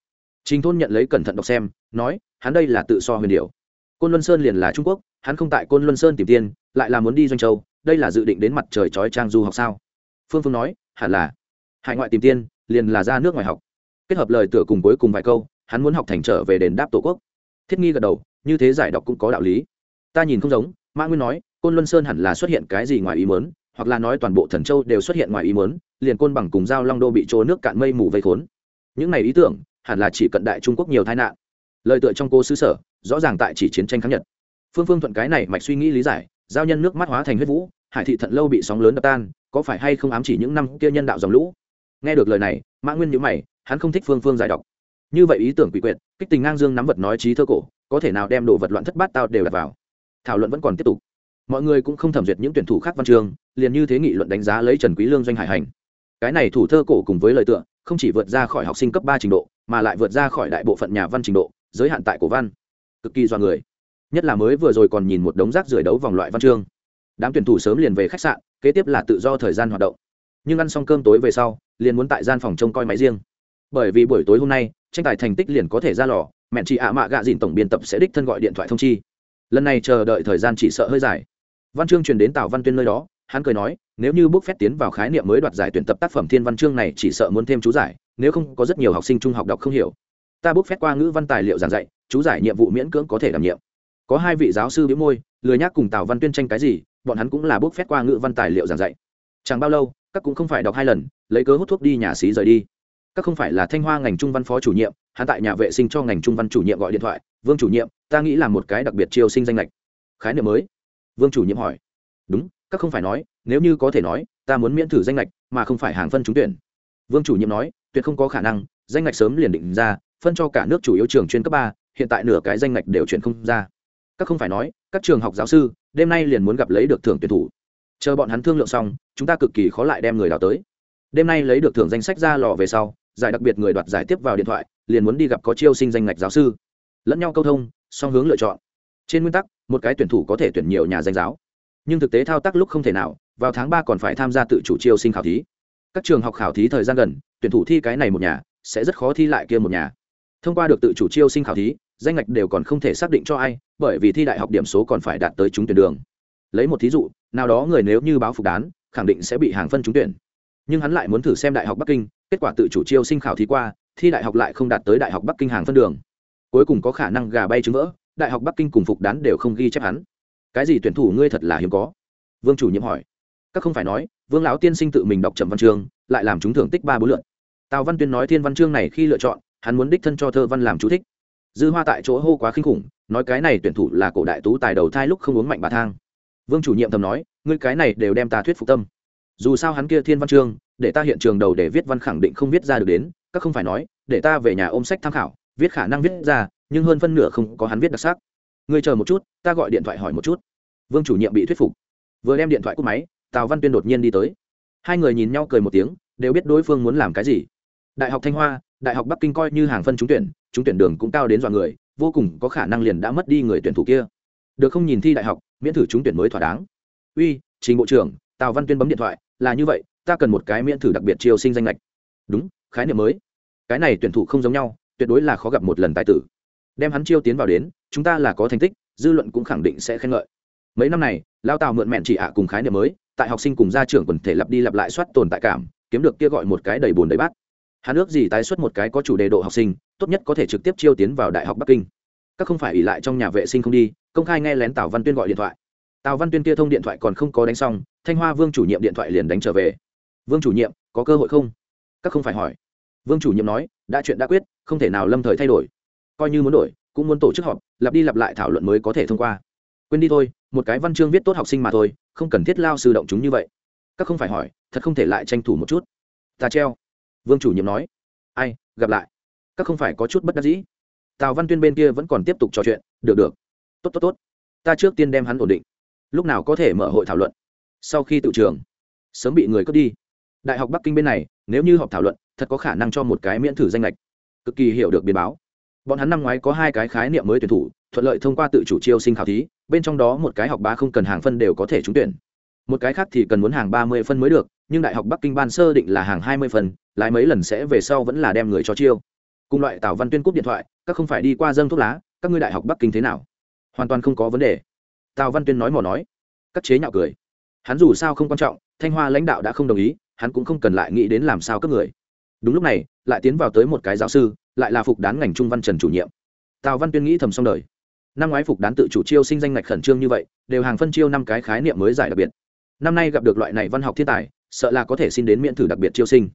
Trình thôn nhận lấy cẩn thận đọc xem nói hắn đây là tự so huyền điệu côn luân sơn liền là trung quốc hắn không tại côn luân sơn tìm tiên, lại là muốn đi doanh châu đây là dự định đến mặt trời trói trang du học sao? Phương phương nói hẳn là. Hải ngoại tìm tiên liền là ra nước ngoài học. Kết hợp lời tựa cùng cuối cùng vài câu hắn muốn học thành trở về đền đáp tổ quốc. Thiết nghi gật đầu như thế giải đọc cũng có đạo lý. Ta nhìn không giống mã nguyên nói côn luân sơn hẳn là xuất hiện cái gì ngoài ý mớn hoặc là nói toàn bộ thần châu đều xuất hiện ngoài ý mớn liền côn bằng cùng giao long đô bị trôi nước cạn mây mù vây khốn. Những này ý tưởng hẳn là chỉ cận đại trung quốc nhiều tai nạn lời tựa trong cô xứ sở, rõ ràng tại chỉ chiến tranh kháng nhật. Phương phương thuận cái này mạch suy nghĩ lý giải, giao nhân nước mắt hóa thành huyết vũ, hải thị thận lâu bị sóng lớn đập tan, có phải hay không ám chỉ những năm kia nhân đạo dòng lũ? Nghe được lời này, mã nguyên nhữ mày, hắn không thích phương phương giải đọc như vậy ý tưởng quỷ quyệt, kích tình ngang dương nắm vật nói trí thơ cổ, có thể nào đem đồ vật loạn thất bát tao đều đặt vào? Thảo luận vẫn còn tiếp tục. Mọi người cũng không thẩm duyệt những tuyển thủ khác văn chương liền như thế nghị luận đánh giá lấy trần quý lương doanh hải hành. Cái này thủ thơ cổ cùng với lời tựa, không chỉ vượt ra khỏi học sinh cấp ba trình độ, mà lại vượt ra khỏi đại bộ phận nhà văn trình độ giới hạn tại cổ văn. Cực kỳ do người. Nhất là mới vừa rồi còn nhìn một đống rác rưởi đấu vòng loại văn chương. Đám tuyển thủ sớm liền về khách sạn, kế tiếp là tự do thời gian hoạt động. Nhưng ăn xong cơm tối về sau, liền muốn tại gian phòng trông coi máy riêng. Bởi vì buổi tối hôm nay, tranh tài thành tích liền có thể ra lò mẹ chị ạ mạ gạ dìn tổng biên tập sẽ đích thân gọi điện thoại thông chi. Lần này chờ đợi thời gian chỉ sợ hơi dài. Văn chương truyền đến tào văn tuyên nơi đó, hắn cười nói, nếu như bước phép tiến vào khái niệm mới đoạt giải tuyển tập tác phẩm thiên văn chương này chỉ sợ muốn thêm chú giải, nếu không có rất nhiều học sinh trung học đọc không hiểu ta bốc phép qua ngữ văn tài liệu giảng dạy, chú giải nhiệm vụ miễn cưỡng có thể đảm nhiệm. Có hai vị giáo sư biếu môi, lười nhác cùng tào văn tuyên tranh cái gì, bọn hắn cũng là bốc phép qua ngữ văn tài liệu giảng dạy. Chẳng bao lâu, các cũng không phải đọc hai lần, lấy cớ hút thuốc đi nhà xí rời đi. Các không phải là thanh hoa ngành trung văn phó chủ nhiệm, hắn tại nhà vệ sinh cho ngành trung văn chủ nhiệm gọi điện thoại, vương chủ nhiệm, ta nghĩ là một cái đặc biệt chiêu sinh danh lệch khái niệm mới. Vương chủ nhiệm hỏi. Đúng, các không phải nói, nếu như có thể nói, ta muốn miễn thử danh lệch mà không phải hàng phân trúng tuyển. Vương chủ nhiệm nói, tuyệt không có khả năng, danh lệch sớm liền định ra phân cho cả nước chủ yếu trường chuyên cấp ba, hiện tại nửa cái danh ngạch đều chuyển không ra. Các không phải nói, các trường học giáo sư, đêm nay liền muốn gặp lấy được thưởng tuyển thủ. Chờ bọn hắn thương lượng xong, chúng ta cực kỳ khó lại đem người đào tới. Đêm nay lấy được thưởng danh sách ra lò về sau, giải đặc biệt người đoạt giải tiếp vào điện thoại, liền muốn đi gặp có chiêu sinh danh ngạch giáo sư. Lẫn nhau câu thông, song hướng lựa chọn. Trên nguyên tắc, một cái tuyển thủ có thể tuyển nhiều nhà danh giáo. Nhưng thực tế thao tác lúc không thể nào, vào tháng ba còn phải tham gia tự chủ chiêu sinh khảo thí. Các trường học khảo thí thời gian gần, tuyển thủ thi cái này một nhà, sẽ rất khó thi lại kia một nhà thông qua được tự chủ chiêu sinh khảo thí, danh ngạch đều còn không thể xác định cho ai, bởi vì thi đại học điểm số còn phải đạt tới trúng tuyển đường. Lấy một thí dụ, nào đó người nếu như báo phục đán, khẳng định sẽ bị hàng phân trúng tuyển. Nhưng hắn lại muốn thử xem đại học bắc kinh, kết quả tự chủ chiêu sinh khảo thí qua, thi đại học lại không đạt tới đại học bắc kinh hàng phân đường. Cuối cùng có khả năng gà bay trứng vỡ, đại học bắc kinh cùng phục đán đều không ghi chép hắn. Cái gì tuyển thủ ngươi thật là hiếm có? Vương chủ nhiệm hỏi. Các không phải nói, vương lão tiên sinh tự mình đọc trầm văn chương, lại làm chúng thưởng tích ba bốn lượt. Tào văn tuyên nói thiên văn chương này khi lựa chọn hắn muốn đích thân cho thơ văn làm chú thích. Dư hoa tại chỗ hô quá kinh khủng, nói cái này tuyển thủ là cổ đại tú tài đầu thai lúc không uống mạnh bà thang. Vương chủ nhiệm thầm nói, ngươi cái này đều đem ta thuyết phục tâm. Dù sao hắn kia thiên văn chương, để ta hiện trường đầu để viết văn khẳng định không viết ra được đến, các không phải nói, để ta về nhà ôm sách tham khảo, viết khả năng viết ra, nhưng hơn phân nửa không có hắn viết đặc sắc. Ngươi chờ một chút, ta gọi điện thoại hỏi một chút. Vương chủ nhiệm bị thuyết phục. Vừa đem điện thoại cúp máy, tào văn tuyên đột nhiên đi tới. Hai người nhìn nhau cười một tiếng, đều biết đối phương muốn làm cái gì. Đại học thanh hoa đại học bắc kinh coi như hàng phân trúng tuyển trúng tuyển đường cũng cao đến dọa người, vô cùng có khả năng liền đã mất đi người tuyển thủ kia. Được không nhìn thi đại học, miễn thử trúng tuyển mới thỏa đáng. Uy, trình bộ trưởng, tào văn tuyên bấm điện thoại, là như vậy, ta cần một cái miễn thử đặc biệt chiêu sinh danh lệch đúng, khái niệm mới. Cái này tuyển thủ không giống nhau, tuyệt đối là khó gặp một lần tài tử. Đem hắn chiêu tiến vào đến, chúng ta là có thành tích, dư luận cũng khẳng định sẽ khen ngợi. Mấy năm này, lao tào mượn mẹn chỉ ạ cùng khái niệm mới, tại học sinh cùng gia trưởng quần thể lặp đi lặp lại soát tồn tại cảm, kiếm được kia gọi một cái đầy bùn đầy bát hắn ước gì tái xuất một cái có chủ đề độ học sinh, tốt nhất có thể trực tiếp chiêu tiến vào đại học bắc kinh. Các không phải ỉ lại trong nhà vệ sinh không đi, công khai nghe lén tào văn tuyên gọi điện thoại. Tào văn tuyên kia thông điện thoại còn không có đánh xong, thanh hoa vương chủ nhiệm điện thoại liền đánh trở về. Vương chủ nhiệm, có cơ hội không? Các không phải hỏi. Vương chủ nhiệm nói, đã chuyện đã quyết, không thể nào lâm thời thay đổi. Coi như muốn đổi, cũng muốn tổ chức họp, lặp đi lặp lại thảo luận mới có thể thông qua. Quên đi thôi, một cái văn chương viết tốt học sinh mà thôi, không cần thiết lao sư động chúng như vậy. Các không phải hỏi, thật không thể lại tranh thủ một chút. Ta treo vương chủ nhiệm nói, ai, gặp lại. Các không phải có chút bất đắc dĩ. Tào văn tuyên bên kia vẫn còn tiếp tục trò chuyện. Được được. Tốt tốt tốt. Ta trước tiên đem hắn ổn định. Lúc nào có thể mở hội thảo luận. Sau khi tự trường, sớm bị người cướp đi. Đại học bắc kinh bên này, nếu như họp thảo luận, thật có khả năng cho một cái miễn thử danh lệch. Cực kỳ hiểu được biến báo. Bọn hắn năm ngoái có hai cái khái niệm mới tuyển thủ, thuận lợi thông qua tự chủ chiêu sinh khảo thí. Bên trong đó một cái học bá không cần hàng phân đều có thể trúng tuyển. Một cái khác thì cần muốn hàng ba mươi phân mới được, nhưng đại học bắc kinh ban sơ định là hàng hai mươi phân lái mấy lần sẽ về sau vẫn là đem người cho chiêu. Cùng loại tào văn tuyên cúp điện thoại, các không phải đi qua dâng thuốc lá, các ngươi đại học bắc kinh thế nào? Hoàn toàn không có vấn đề. Tào văn tuyên nói mò nói. Cắt chế nhạo cười. Hắn dù sao không quan trọng, thanh hoa lãnh đạo đã không đồng ý, hắn cũng không cần lại nghĩ đến làm sao các người. Đúng lúc này, lại tiến vào tới một cái giáo sư, lại là phục đán ngành trung văn trần chủ nhiệm. Tào văn tuyên nghĩ thầm xong đời. Năm ngoái phục đán tự chủ chiêu sinh danh ngạch khẩn trương như vậy, đều hàng phân chiêu năm cái khái niệm mới giải đặc biệt. Năm nay gặp được loại này văn học thiên tài, sợ là có thể xin đến miễn thử đặc biệt chiêu sinh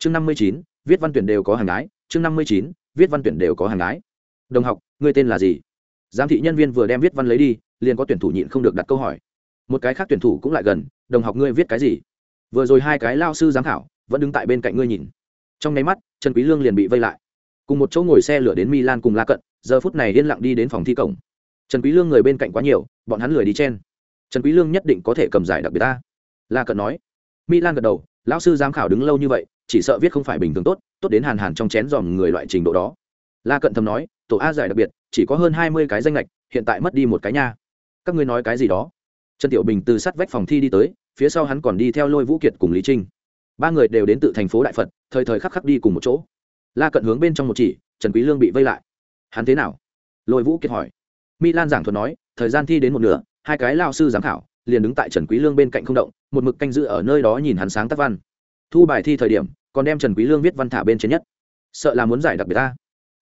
chương năm mươi chín, viết văn tuyển đều có hàng ái. Chương năm mươi chín, viết văn tuyển đều có hàng ái. Đồng học người tên là gì? Giám thị nhân viên vừa đem viết văn lấy đi, liền có tuyển thủ nhịn không được đặt câu hỏi. Một cái khác tuyển thủ cũng lại gần, đồng học ngươi viết cái gì? Vừa rồi hai cái lao sư giám khảo, vẫn đứng tại bên cạnh ngươi nhìn. Trong nháy mắt, trần quý lương liền bị vây lại. Cùng một chỗ ngồi xe lửa đến milan cùng la cận, giờ phút này yên lặng đi đến phòng thi cổng. Trần quý lương người bên cạnh quá nhiều, bọn hắn lười đi chen. Trần quý lương nhất định có thể cầm giải đặc biệt ta. La cận nói. Milan gật đầu, lão sư giám khảo đứng lâu như vậy chỉ sợ viết không phải bình thường tốt tốt đến hàn hàn trong chén dòm người loại trình độ đó. La cận thầm nói, tổ a giải đặc biệt, chỉ có hơn hai mươi cái danh lệch hiện tại mất đi một cái nha. Các ngươi nói cái gì đó? Trần tiểu bình từ sát vách phòng thi đi tới, phía sau hắn còn đi theo lôi vũ kiệt cùng lý trinh. Ba người đều đến từ thành phố đại phật, thời thời khắc khắc đi cùng một chỗ. La cận hướng bên trong một chỉ, trần quý lương bị vây lại. Hắn thế nào? Lôi vũ kiệt hỏi. Mi lan giảng thuật nói, thời gian thi đến một nửa, hai cái lao sư giám khảo, liền đứng tại trần quý lương bên cạnh không động, một mực canh giữ ở nơi đó nhìn hắn sáng tác văn. Thu bài thi thời điểm còn đem trần quý lương viết văn thả bên trên nhất sợ là muốn giải đặc biệt ta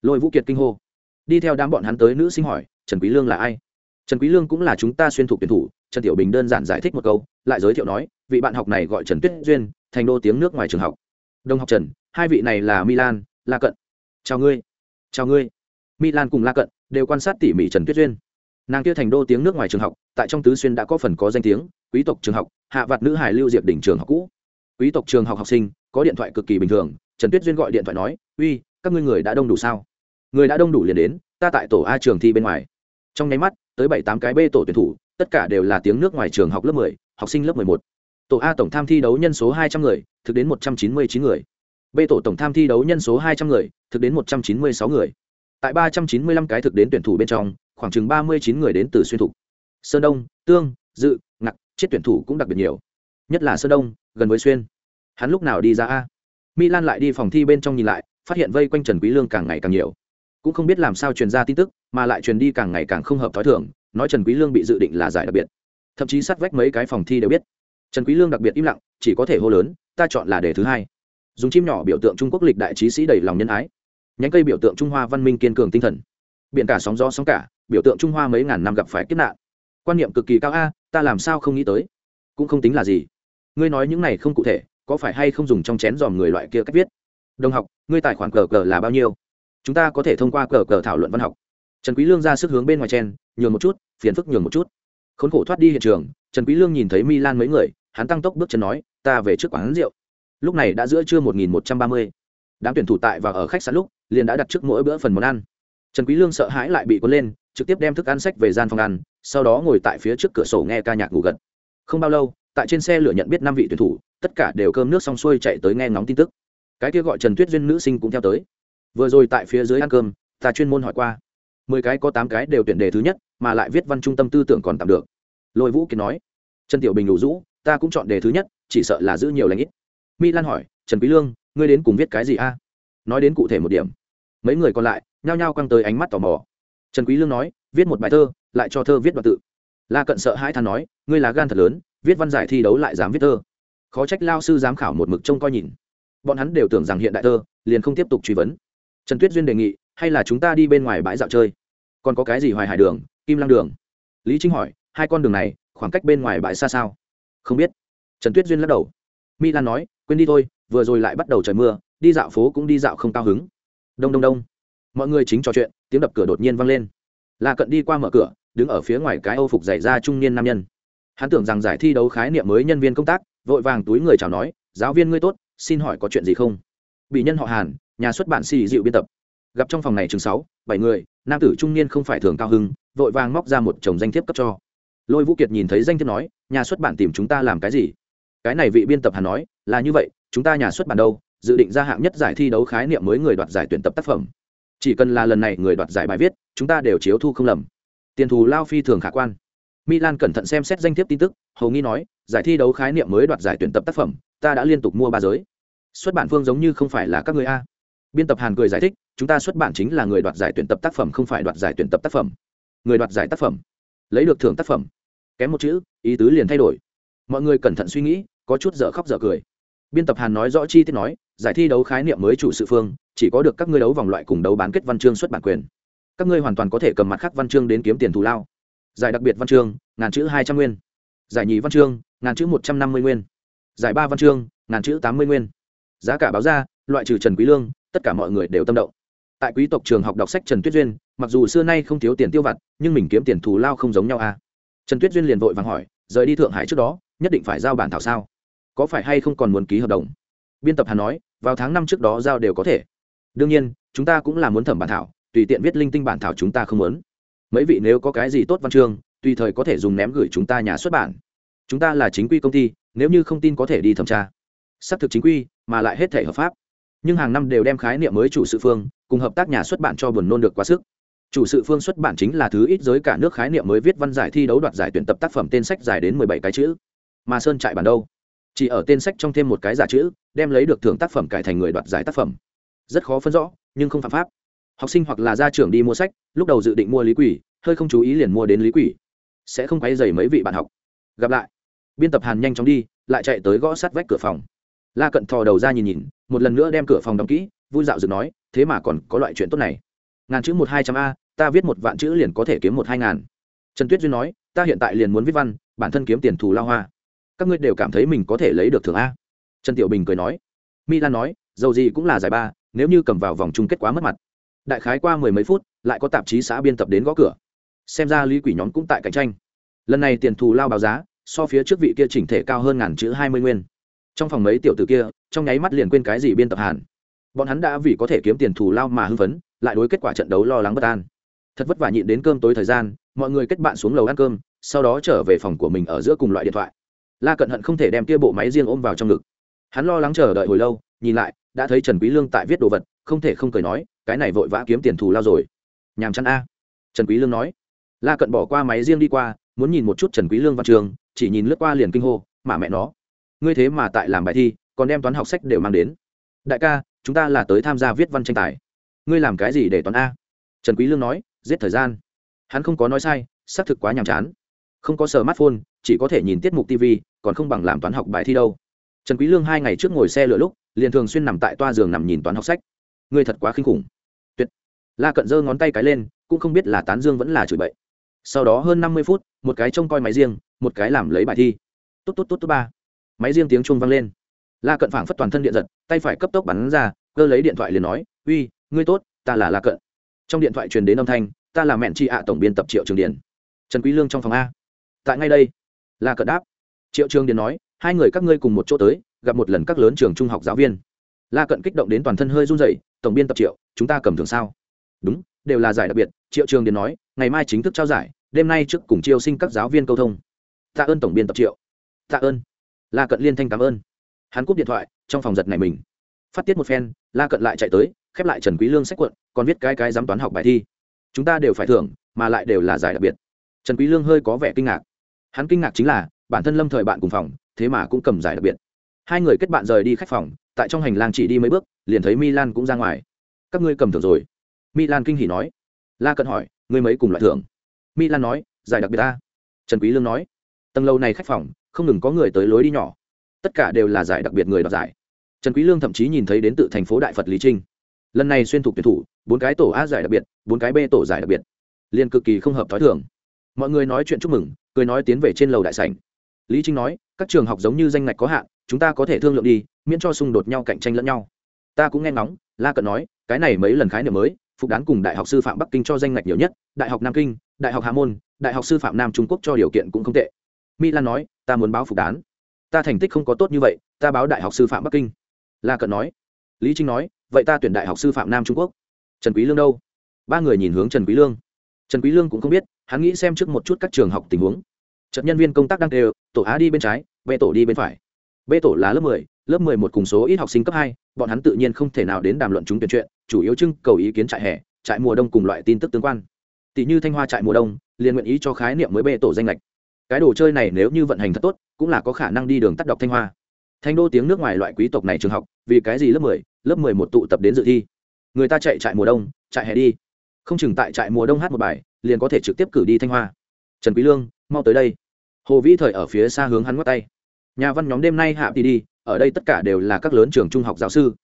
lôi vũ kiệt kinh hô đi theo đám bọn hắn tới nữ sinh hỏi trần quý lương là ai trần quý lương cũng là chúng ta xuyên thủ tuyển thủ trần tiểu bình đơn giản giải thích một câu lại giới thiệu nói vị bạn học này gọi trần tuyết duyên thành đô tiếng nước ngoài trường học đồng học trần hai vị này là milan la cận chào ngươi chào ngươi milan cùng la cận đều quan sát tỉ mỉ trần tuyết duyên nàng kia thành đô tiếng nước ngoài trường học tại trong tứ xuyên đã có phần có danh tiếng quý tộc trường học hạ vạt nữ hải lưu diệp đỉnh trường học cũ quý tộc trường học học sinh có điện thoại cực kỳ bình thường trần tuyết duyên gọi điện thoại nói uy các ngươi người đã đông đủ sao? Người đã đông đủ liền đến ta tại tổ a trường thi bên ngoài. Trong nháy mắt tới bảy tám cái b tổ tuyển thủ tất cả đều là tiếng nước ngoài trường học lớp 10, học sinh lớp 11. tổ a tổng tham thi đấu nhân số 200 người thực đến 199 người. B tổ tổng tham thi đấu nhân số 200 người thực đến 196 người. Tại 395 cái thực đến tuyển thủ bên trong khoảng chừng 39 người đến từ xuyên thủ sơn đông tương dự ngạc, chết tuyển thủ cũng đặc biệt nhiều. Nhất là sơn đông gần với xuyên hắn lúc nào đi ra a? Milan lại đi phòng thi bên trong nhìn lại, phát hiện vây quanh trần quý lương càng ngày càng nhiều. Cũng không biết làm sao truyền ra tin tức, mà lại truyền đi càng ngày càng không hợp thói thường, nói trần quý lương bị dự định là giải đặc biệt. Thậm chí sát vách mấy cái phòng thi đều biết. Trần quý lương đặc biệt im lặng, chỉ có thể hô lớn, ta chọn là đề thứ hai. Dùng chim nhỏ biểu tượng trung quốc lịch đại trí sĩ đầy lòng nhân ái. Nhánh cây biểu tượng trung hoa văn minh kiên cường tinh thần. Biển cả sóng gió sóng cả, biểu tượng trung hoa mấy ngàn năm gặp phải kiếp nạn. Quan niệm cực kỳ cao a, ta làm sao không nghĩ tới? Cũng không tính là gì. Ngươi nói những này không cụ thể có phải hay không dùng trong chén dòm người loại kia cách viết? Đồng học, ngươi tài khoản cờ cờ là bao nhiêu? Chúng ta có thể thông qua cờ cờ thảo luận văn học. Trần quý lương ra sức hướng bên ngoài chen nhường một chút, phiền phức nhường một chút. Khốn khổ thoát đi hiện trường, trần quý lương nhìn thấy milan mấy người, hắn tăng tốc bước chân nói, ta về trước quán rượu. Lúc này đã giữa trưa 1130. đám tuyển thủ tại và ở khách sạn lúc, liền đã đặt trước mỗi bữa phần món ăn. Trần quý lương sợ hãi lại bị cuốn lên, trực tiếp đem thức ăn sách về gian phòng ăn, sau đó ngồi tại phía trước cửa sổ nghe ca nhạc ngủ gật. Không bao lâu, tại trên xe lửa nhận biết năm vị tuyển thủ tất cả đều cơm nước xong xuôi chạy tới nghe ngóng tin tức. Cái kia gọi trần tuyết duyên nữ sinh cũng theo tới. Vừa rồi tại phía dưới ăn cơm, ta chuyên môn hỏi qua. Mười cái có tám cái đều tuyển đề thứ nhất, mà lại viết văn trung tâm tư tưởng còn tạm được. Lôi vũ kiệt nói, trần tiểu bình đủ rũ, ta cũng chọn đề thứ nhất, chỉ sợ là giữ nhiều lãnh ít. Mi lan hỏi, trần quý lương, ngươi đến cùng viết cái gì a? Nói đến cụ thể một điểm. Mấy người còn lại nhao nhao quăng tới ánh mắt tò mò. Trần quý lương nói, viết một bài thơ, lại cho thơ viết đoạn tự. La cận sợ hãi than nói, ngươi là gan thật lớn, viết văn giải thi đấu lại dám viết thơ khó trách lao sư giám khảo một mực trông coi nhìn. Bọn hắn đều tưởng rằng hiện đại thơ, liền không tiếp tục truy vấn. Trần tuyết duyên đề nghị, hay là chúng ta đi bên ngoài bãi dạo chơi? Còn có cái gì hoài hải đường, kim lăng đường? Lý trinh hỏi, hai con đường này, khoảng cách bên ngoài bãi xa sao? Không biết. Trần tuyết duyên lắc đầu. Mi lan nói, quên đi thôi, vừa rồi lại bắt đầu trời mưa, đi dạo phố cũng đi dạo không cao hứng. Đông đông đông. Mọi người chính trò chuyện, tiếng đập cửa đột nhiên vang lên. La cận đi qua mở cửa, đứng ở phía ngoài cái âu phục dày ra trung niên nam nhân. Hắn tưởng rằng giải thi đấu khái niệm mới nhân viên công tác vội vàng túi người chào nói, giáo viên ngươi tốt, xin hỏi có chuyện gì không? Bị nhân họ hàn, nhà xuất bản xì dịu biên tập. Gặp trong phòng này chừng sáu, bảy người, nam tử trung niên không phải thường cao hưng, vội vàng móc ra một chồng danh thiếp cấp cho. Lôi vũ kiệt nhìn thấy danh thiếp nói, nhà xuất bản tìm chúng ta làm cái gì? Cái này vị biên tập hàn nói, là như vậy, chúng ta nhà xuất bản đâu, dự định ra hạng nhất giải thi đấu khái niệm mới người đoạt giải tuyển tập tác phẩm. Chỉ cần là lần này người đoạt giải bài viết, chúng ta đều chiếu thu không lầm. Tiền thù lao phi thường khả quan milan cẩn thận xem xét danh thiếp tin tức hầu nghi nói, giải thi đấu khái niệm mới đoạt giải tuyển tập tác phẩm, ta đã liên tục mua ba giới. Xuất bản phương giống như không phải là các người a. Biên tập hàn cười giải thích, chúng ta xuất bản chính là người đoạt giải tuyển tập tác phẩm không phải đoạt giải tuyển tập tác phẩm. Người đoạt giải tác phẩm. Lấy được thưởng tác phẩm. Kém một chữ, ý tứ liền thay đổi. Mọi người cẩn thận suy nghĩ, có chút dở khóc dở cười. Biên tập hàn nói rõ chi tiết nói, giải thi đấu khái niệm mới chủ sự phương, chỉ có được các ngươi đấu vòng loại cùng đấu bán kết văn chương xuất bản quyền. Các ngươi hoàn toàn có thể cầm mặt khác văn chương đến kiếm tiền thù lao giải đặc biệt văn chương, ngàn chữ hai trăm nguyên. Giải nhì văn chương, ngàn chữ một trăm năm mươi nguyên. Giải ba văn chương, ngàn chữ tám mươi nguyên. Giá cả báo ra, loại trừ trần quý lương, tất cả mọi người đều tâm động. Tại quý tộc trường học đọc sách trần tuyết duyên, mặc dù xưa nay không thiếu tiền tiêu vặt, nhưng mình kiếm tiền thù lao không giống nhau à. Trần tuyết duyên liền vội vàng hỏi, rời đi thượng hải trước đó, nhất định phải giao bản thảo sao? Có phải hay không còn muốn ký hợp đồng? Biên tập hàn nói, vào tháng năm trước đó giao đều có thể. Đương nhiên, chúng ta cũng là muốn thẩm bản thảo, tùy tiện viết linh tinh bản thảo chúng ta không muốn mấy vị nếu có cái gì tốt văn chương, tùy thời có thể dùng ném gửi chúng ta nhà xuất bản. Chúng ta là chính quy công ty, nếu như không tin có thể đi thẩm tra. Xác thực chính quy, mà lại hết thể hợp pháp. Nhưng hàng năm đều đem khái niệm mới chủ sự phương, cùng hợp tác nhà xuất bản cho buồn nôn được quá sức. Chủ sự phương xuất bản chính là thứ ít giới cả nước khái niệm mới viết văn giải thi đấu đoạt giải tuyển tập tác phẩm tên sách dài đến mười bảy cái chữ. Mà sơn trại bản đâu? Chỉ ở tên sách trong thêm một cái giả chữ, đem lấy được thưởng tác phẩm cải thành người đoạt giải tác phẩm. Rất khó phân rõ, nhưng không phạm pháp học sinh hoặc là gia trưởng đi mua sách, lúc đầu dự định mua lý quỷ, hơi không chú ý liền mua đến lý quỷ. Sẽ không quay dày mấy vị bạn học. Gặp lại. Biên tập hàn nhanh chóng đi, lại chạy tới gõ sát vách cửa phòng. La cận thò đầu ra nhìn nhìn, một lần nữa đem cửa phòng đóng kỹ, vui dạo dựng nói, thế mà còn có loại chuyện tốt này. Ngàn chữ một hai trăm a, ta viết một vạn chữ liền có thể kiếm một hai ngàn. Trần tuyết duyên nói, ta hiện tại liền muốn viết văn, bản thân kiếm tiền thù lao hoa. Các ngươi đều cảm thấy mình có thể lấy được thưởng a. Trần tiểu bình cười nói. Mi Lan nói, dầu gì cũng là giải ba, nếu như cầm vào vòng chung kết quá mất mặt đại khái qua mười mấy phút, lại có tạp chí xã biên tập đến gõ cửa. Xem ra lý quỷ nhóm cũng tại cạnh tranh. Lần này tiền thù lao báo giá, so phía trước vị kia chỉnh thể cao hơn ngàn chữ hai mươi nguyên. Trong phòng mấy tiểu t ử kia, trong nháy mắt liền quên cái gì biên tập hàn. Bọn hắn đã vì có thể kiếm tiền thù lao mà hưng phấn, lại đối kết quả trận đấu lo lắng bất an. Thật vất vả nhịn đến cơm tối thời gian, mọi người kết bạn xuống lầu ăn cơm, sau đó trở về phòng của mình ở giữa cùng loại điện thoại. La cận hận không thể đem kia bộ máy riêng ôm vào trong ngực. Hắn lo lắng chờ đợi hồi lâu, nhìn lại, đã thấy trần quý lương tại viết đồ vật, không thể không cười nói cái này vội vã kiếm tiền thù lao rồi. Nhàm chán a. Trần quý lương nói. La cận bỏ qua máy riêng đi qua, muốn nhìn một chút trần quý lương văn trường, chỉ nhìn lướt qua liền kinh hô, mà mẹ nó, ngươi thế mà tại làm bài thi, còn đem toán học sách đều mang đến. Đại ca, chúng ta là tới tham gia viết văn tranh tài. Ngươi làm cái gì để toán a? Trần quý lương nói, giết thời gian. Hắn không có nói sai, xác thực quá nhàm chán. Không có smartphone, chỉ có thể nhìn tiết mục tv còn không bằng làm toán học bài thi đâu. Trần quý lương hai ngày trước ngồi xe lửa lúc, liền thường xuyên nằm tại toa giường nằm nhìn toán học sách. Ngươi thật quá kinh khủng la cận giơ ngón tay cái lên, cũng không biết là tán dương vẫn là chửi bậy. Sau đó hơn năm mươi phút, một cái trông coi máy riêng, một cái làm lấy bài thi. Tốt tốt tốt tốt ba. Máy riêng tiếng chuông vang lên. La cận phảng phất toàn thân điện giật, tay phải cấp tốc bắn ra, cơ lấy điện thoại liền nói, uy, ngươi tốt, ta là la cận. Trong điện thoại truyền đến âm thanh, ta là mẹn tri ạ, tổng biên tập triệu trường điển trần quý lương trong phòng a. Tại ngay đây, la cận đáp. Triệu trường điển nói, hai người các ngươi cùng một chỗ tới, gặp một lần các lớn trường trung học giáo viên. La cận kích động đến toàn thân hơi run rẩy, tổng biên tập triệu, chúng ta cầm thường sao? Đúng, đều là giải đặc biệt, triệu trường điền nói, ngày mai chính thức trao giải, đêm nay trước cùng chiêu sinh các giáo viên câu thông. Tạ ơn tổng biên tập triệu. Tạ ơn. La cận liên thanh cảm ơn. Hắn cúp điện thoại, trong phòng giật này mình. Phát tiết một phen, la cận lại chạy tới, khép lại trần quý lương sách quận còn viết cái cái giám toán học bài thi. Chúng ta đều phải thưởng, mà lại đều là giải đặc biệt. Trần quý lương hơi có vẻ kinh ngạc. Hắn kinh ngạc chính là, bản thân lâm thời bạn cùng phòng, thế mà cũng cầm giải đặc biệt. Hai người kết bạn rời đi khách phòng, tại trong hành lang chỉ đi mấy bước, liền thấy milan cũng ra ngoài. Các ngươi cầm thưởng rồi milan kinh hỉ nói. La cận hỏi, ngươi mấy cùng loại thưởng? Milan nói, giải đặc biệt ta. Trần quý lương nói, tầng lâu này khách phòng, không ngừng có người tới lối đi nhỏ. Tất cả đều là giải đặc biệt người đoạt giải. Trần quý lương thậm chí nhìn thấy đến từ thành phố đại phật lý trinh. Lần này xuyên thuộc tuyển thủ, bốn cái tổ a giải đặc biệt, bốn cái b tổ giải đặc biệt. Liền cực kỳ không hợp thói thường. Mọi người nói chuyện chúc mừng, cười nói tiến về trên lầu đại sảnh. Lý trinh nói, các trường học giống như danh ngạch có hạn, chúng ta có thể thương lượng đi, miễn cho xung đột nhau cạnh tranh lẫn nhau. Ta cũng nghe ngóng, la cận nói, cái này mấy lần khái niệm mới phục đán cùng đại học sư phạm bắc kinh cho danh ngạch nhiều nhất đại học nam kinh đại học hà môn đại học sư phạm nam trung quốc cho điều kiện cũng không tệ. Milan nói ta muốn báo phục đán. Ta thành tích không có tốt như vậy ta báo đại học sư phạm bắc kinh. La cận nói. Lý trinh nói vậy ta tuyển đại học sư phạm nam trung quốc. Trần quý lương đâu? Ba người nhìn hướng trần quý lương. Trần quý lương cũng không biết hắn nghĩ xem trước một chút các trường học tình huống. Trận nhân viên công tác đang đều tổ a đi bên trái b tổ đi bên phải. B tổ là lớp 10, lớp 11 cùng số ít học sinh cấp 2, bọn hắn tự nhiên không thể nào đến đàm luận chúng tuyển chuyện chủ yếu trưng cầu ý kiến trại hè trại mùa đông cùng loại tin tức tương quan. Tỷ như thanh hoa trại mùa đông liền nguyện ý cho khái niệm mới bê tổ danh lệch. Cái đồ chơi này nếu như vận hành thật tốt cũng là có khả năng đi đường tắt đọc thanh hoa. Thanh đô tiếng nước ngoài loại quý tộc này trường học vì cái gì lớp 10, lớp 11 tụ tập đến dự thi? Người ta chạy trại mùa đông trại hè đi. Không chừng tại trại mùa đông hát một bài liền có thể trực tiếp cử đi thanh hoa. Trần quý lương mau tới đây. Hồ vĩ thời ở phía xa hướng hắn ngoắc tay. Nhà văn nhóm đêm nay hạ đi đi ở đây tất cả đều là các lớn trường trung học giáo sư.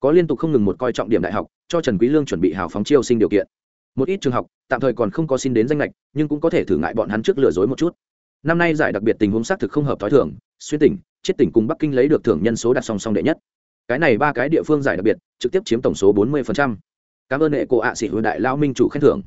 Có liên tục không ngừng một coi trọng điểm đại học, cho trần quý lương chuẩn bị hào phóng chiêu sinh điều kiện. Một ít trường học, tạm thời còn không có xin đến danh lệch nhưng cũng có thể thử ngại bọn hắn trước lừa dối một chút. Năm nay giải đặc biệt tình huống xác thực không hợp thói thường, xuyên tỉnh, chết tỉnh cùng bắc kinh lấy được thưởng nhân số đặt song song đệ nhất. Cái này ba cái địa phương giải đặc biệt, trực tiếp chiếm tổng số 40%. cảm ơn hệ cô ạ sĩ hữu đại lao minh chủ khen thưởng.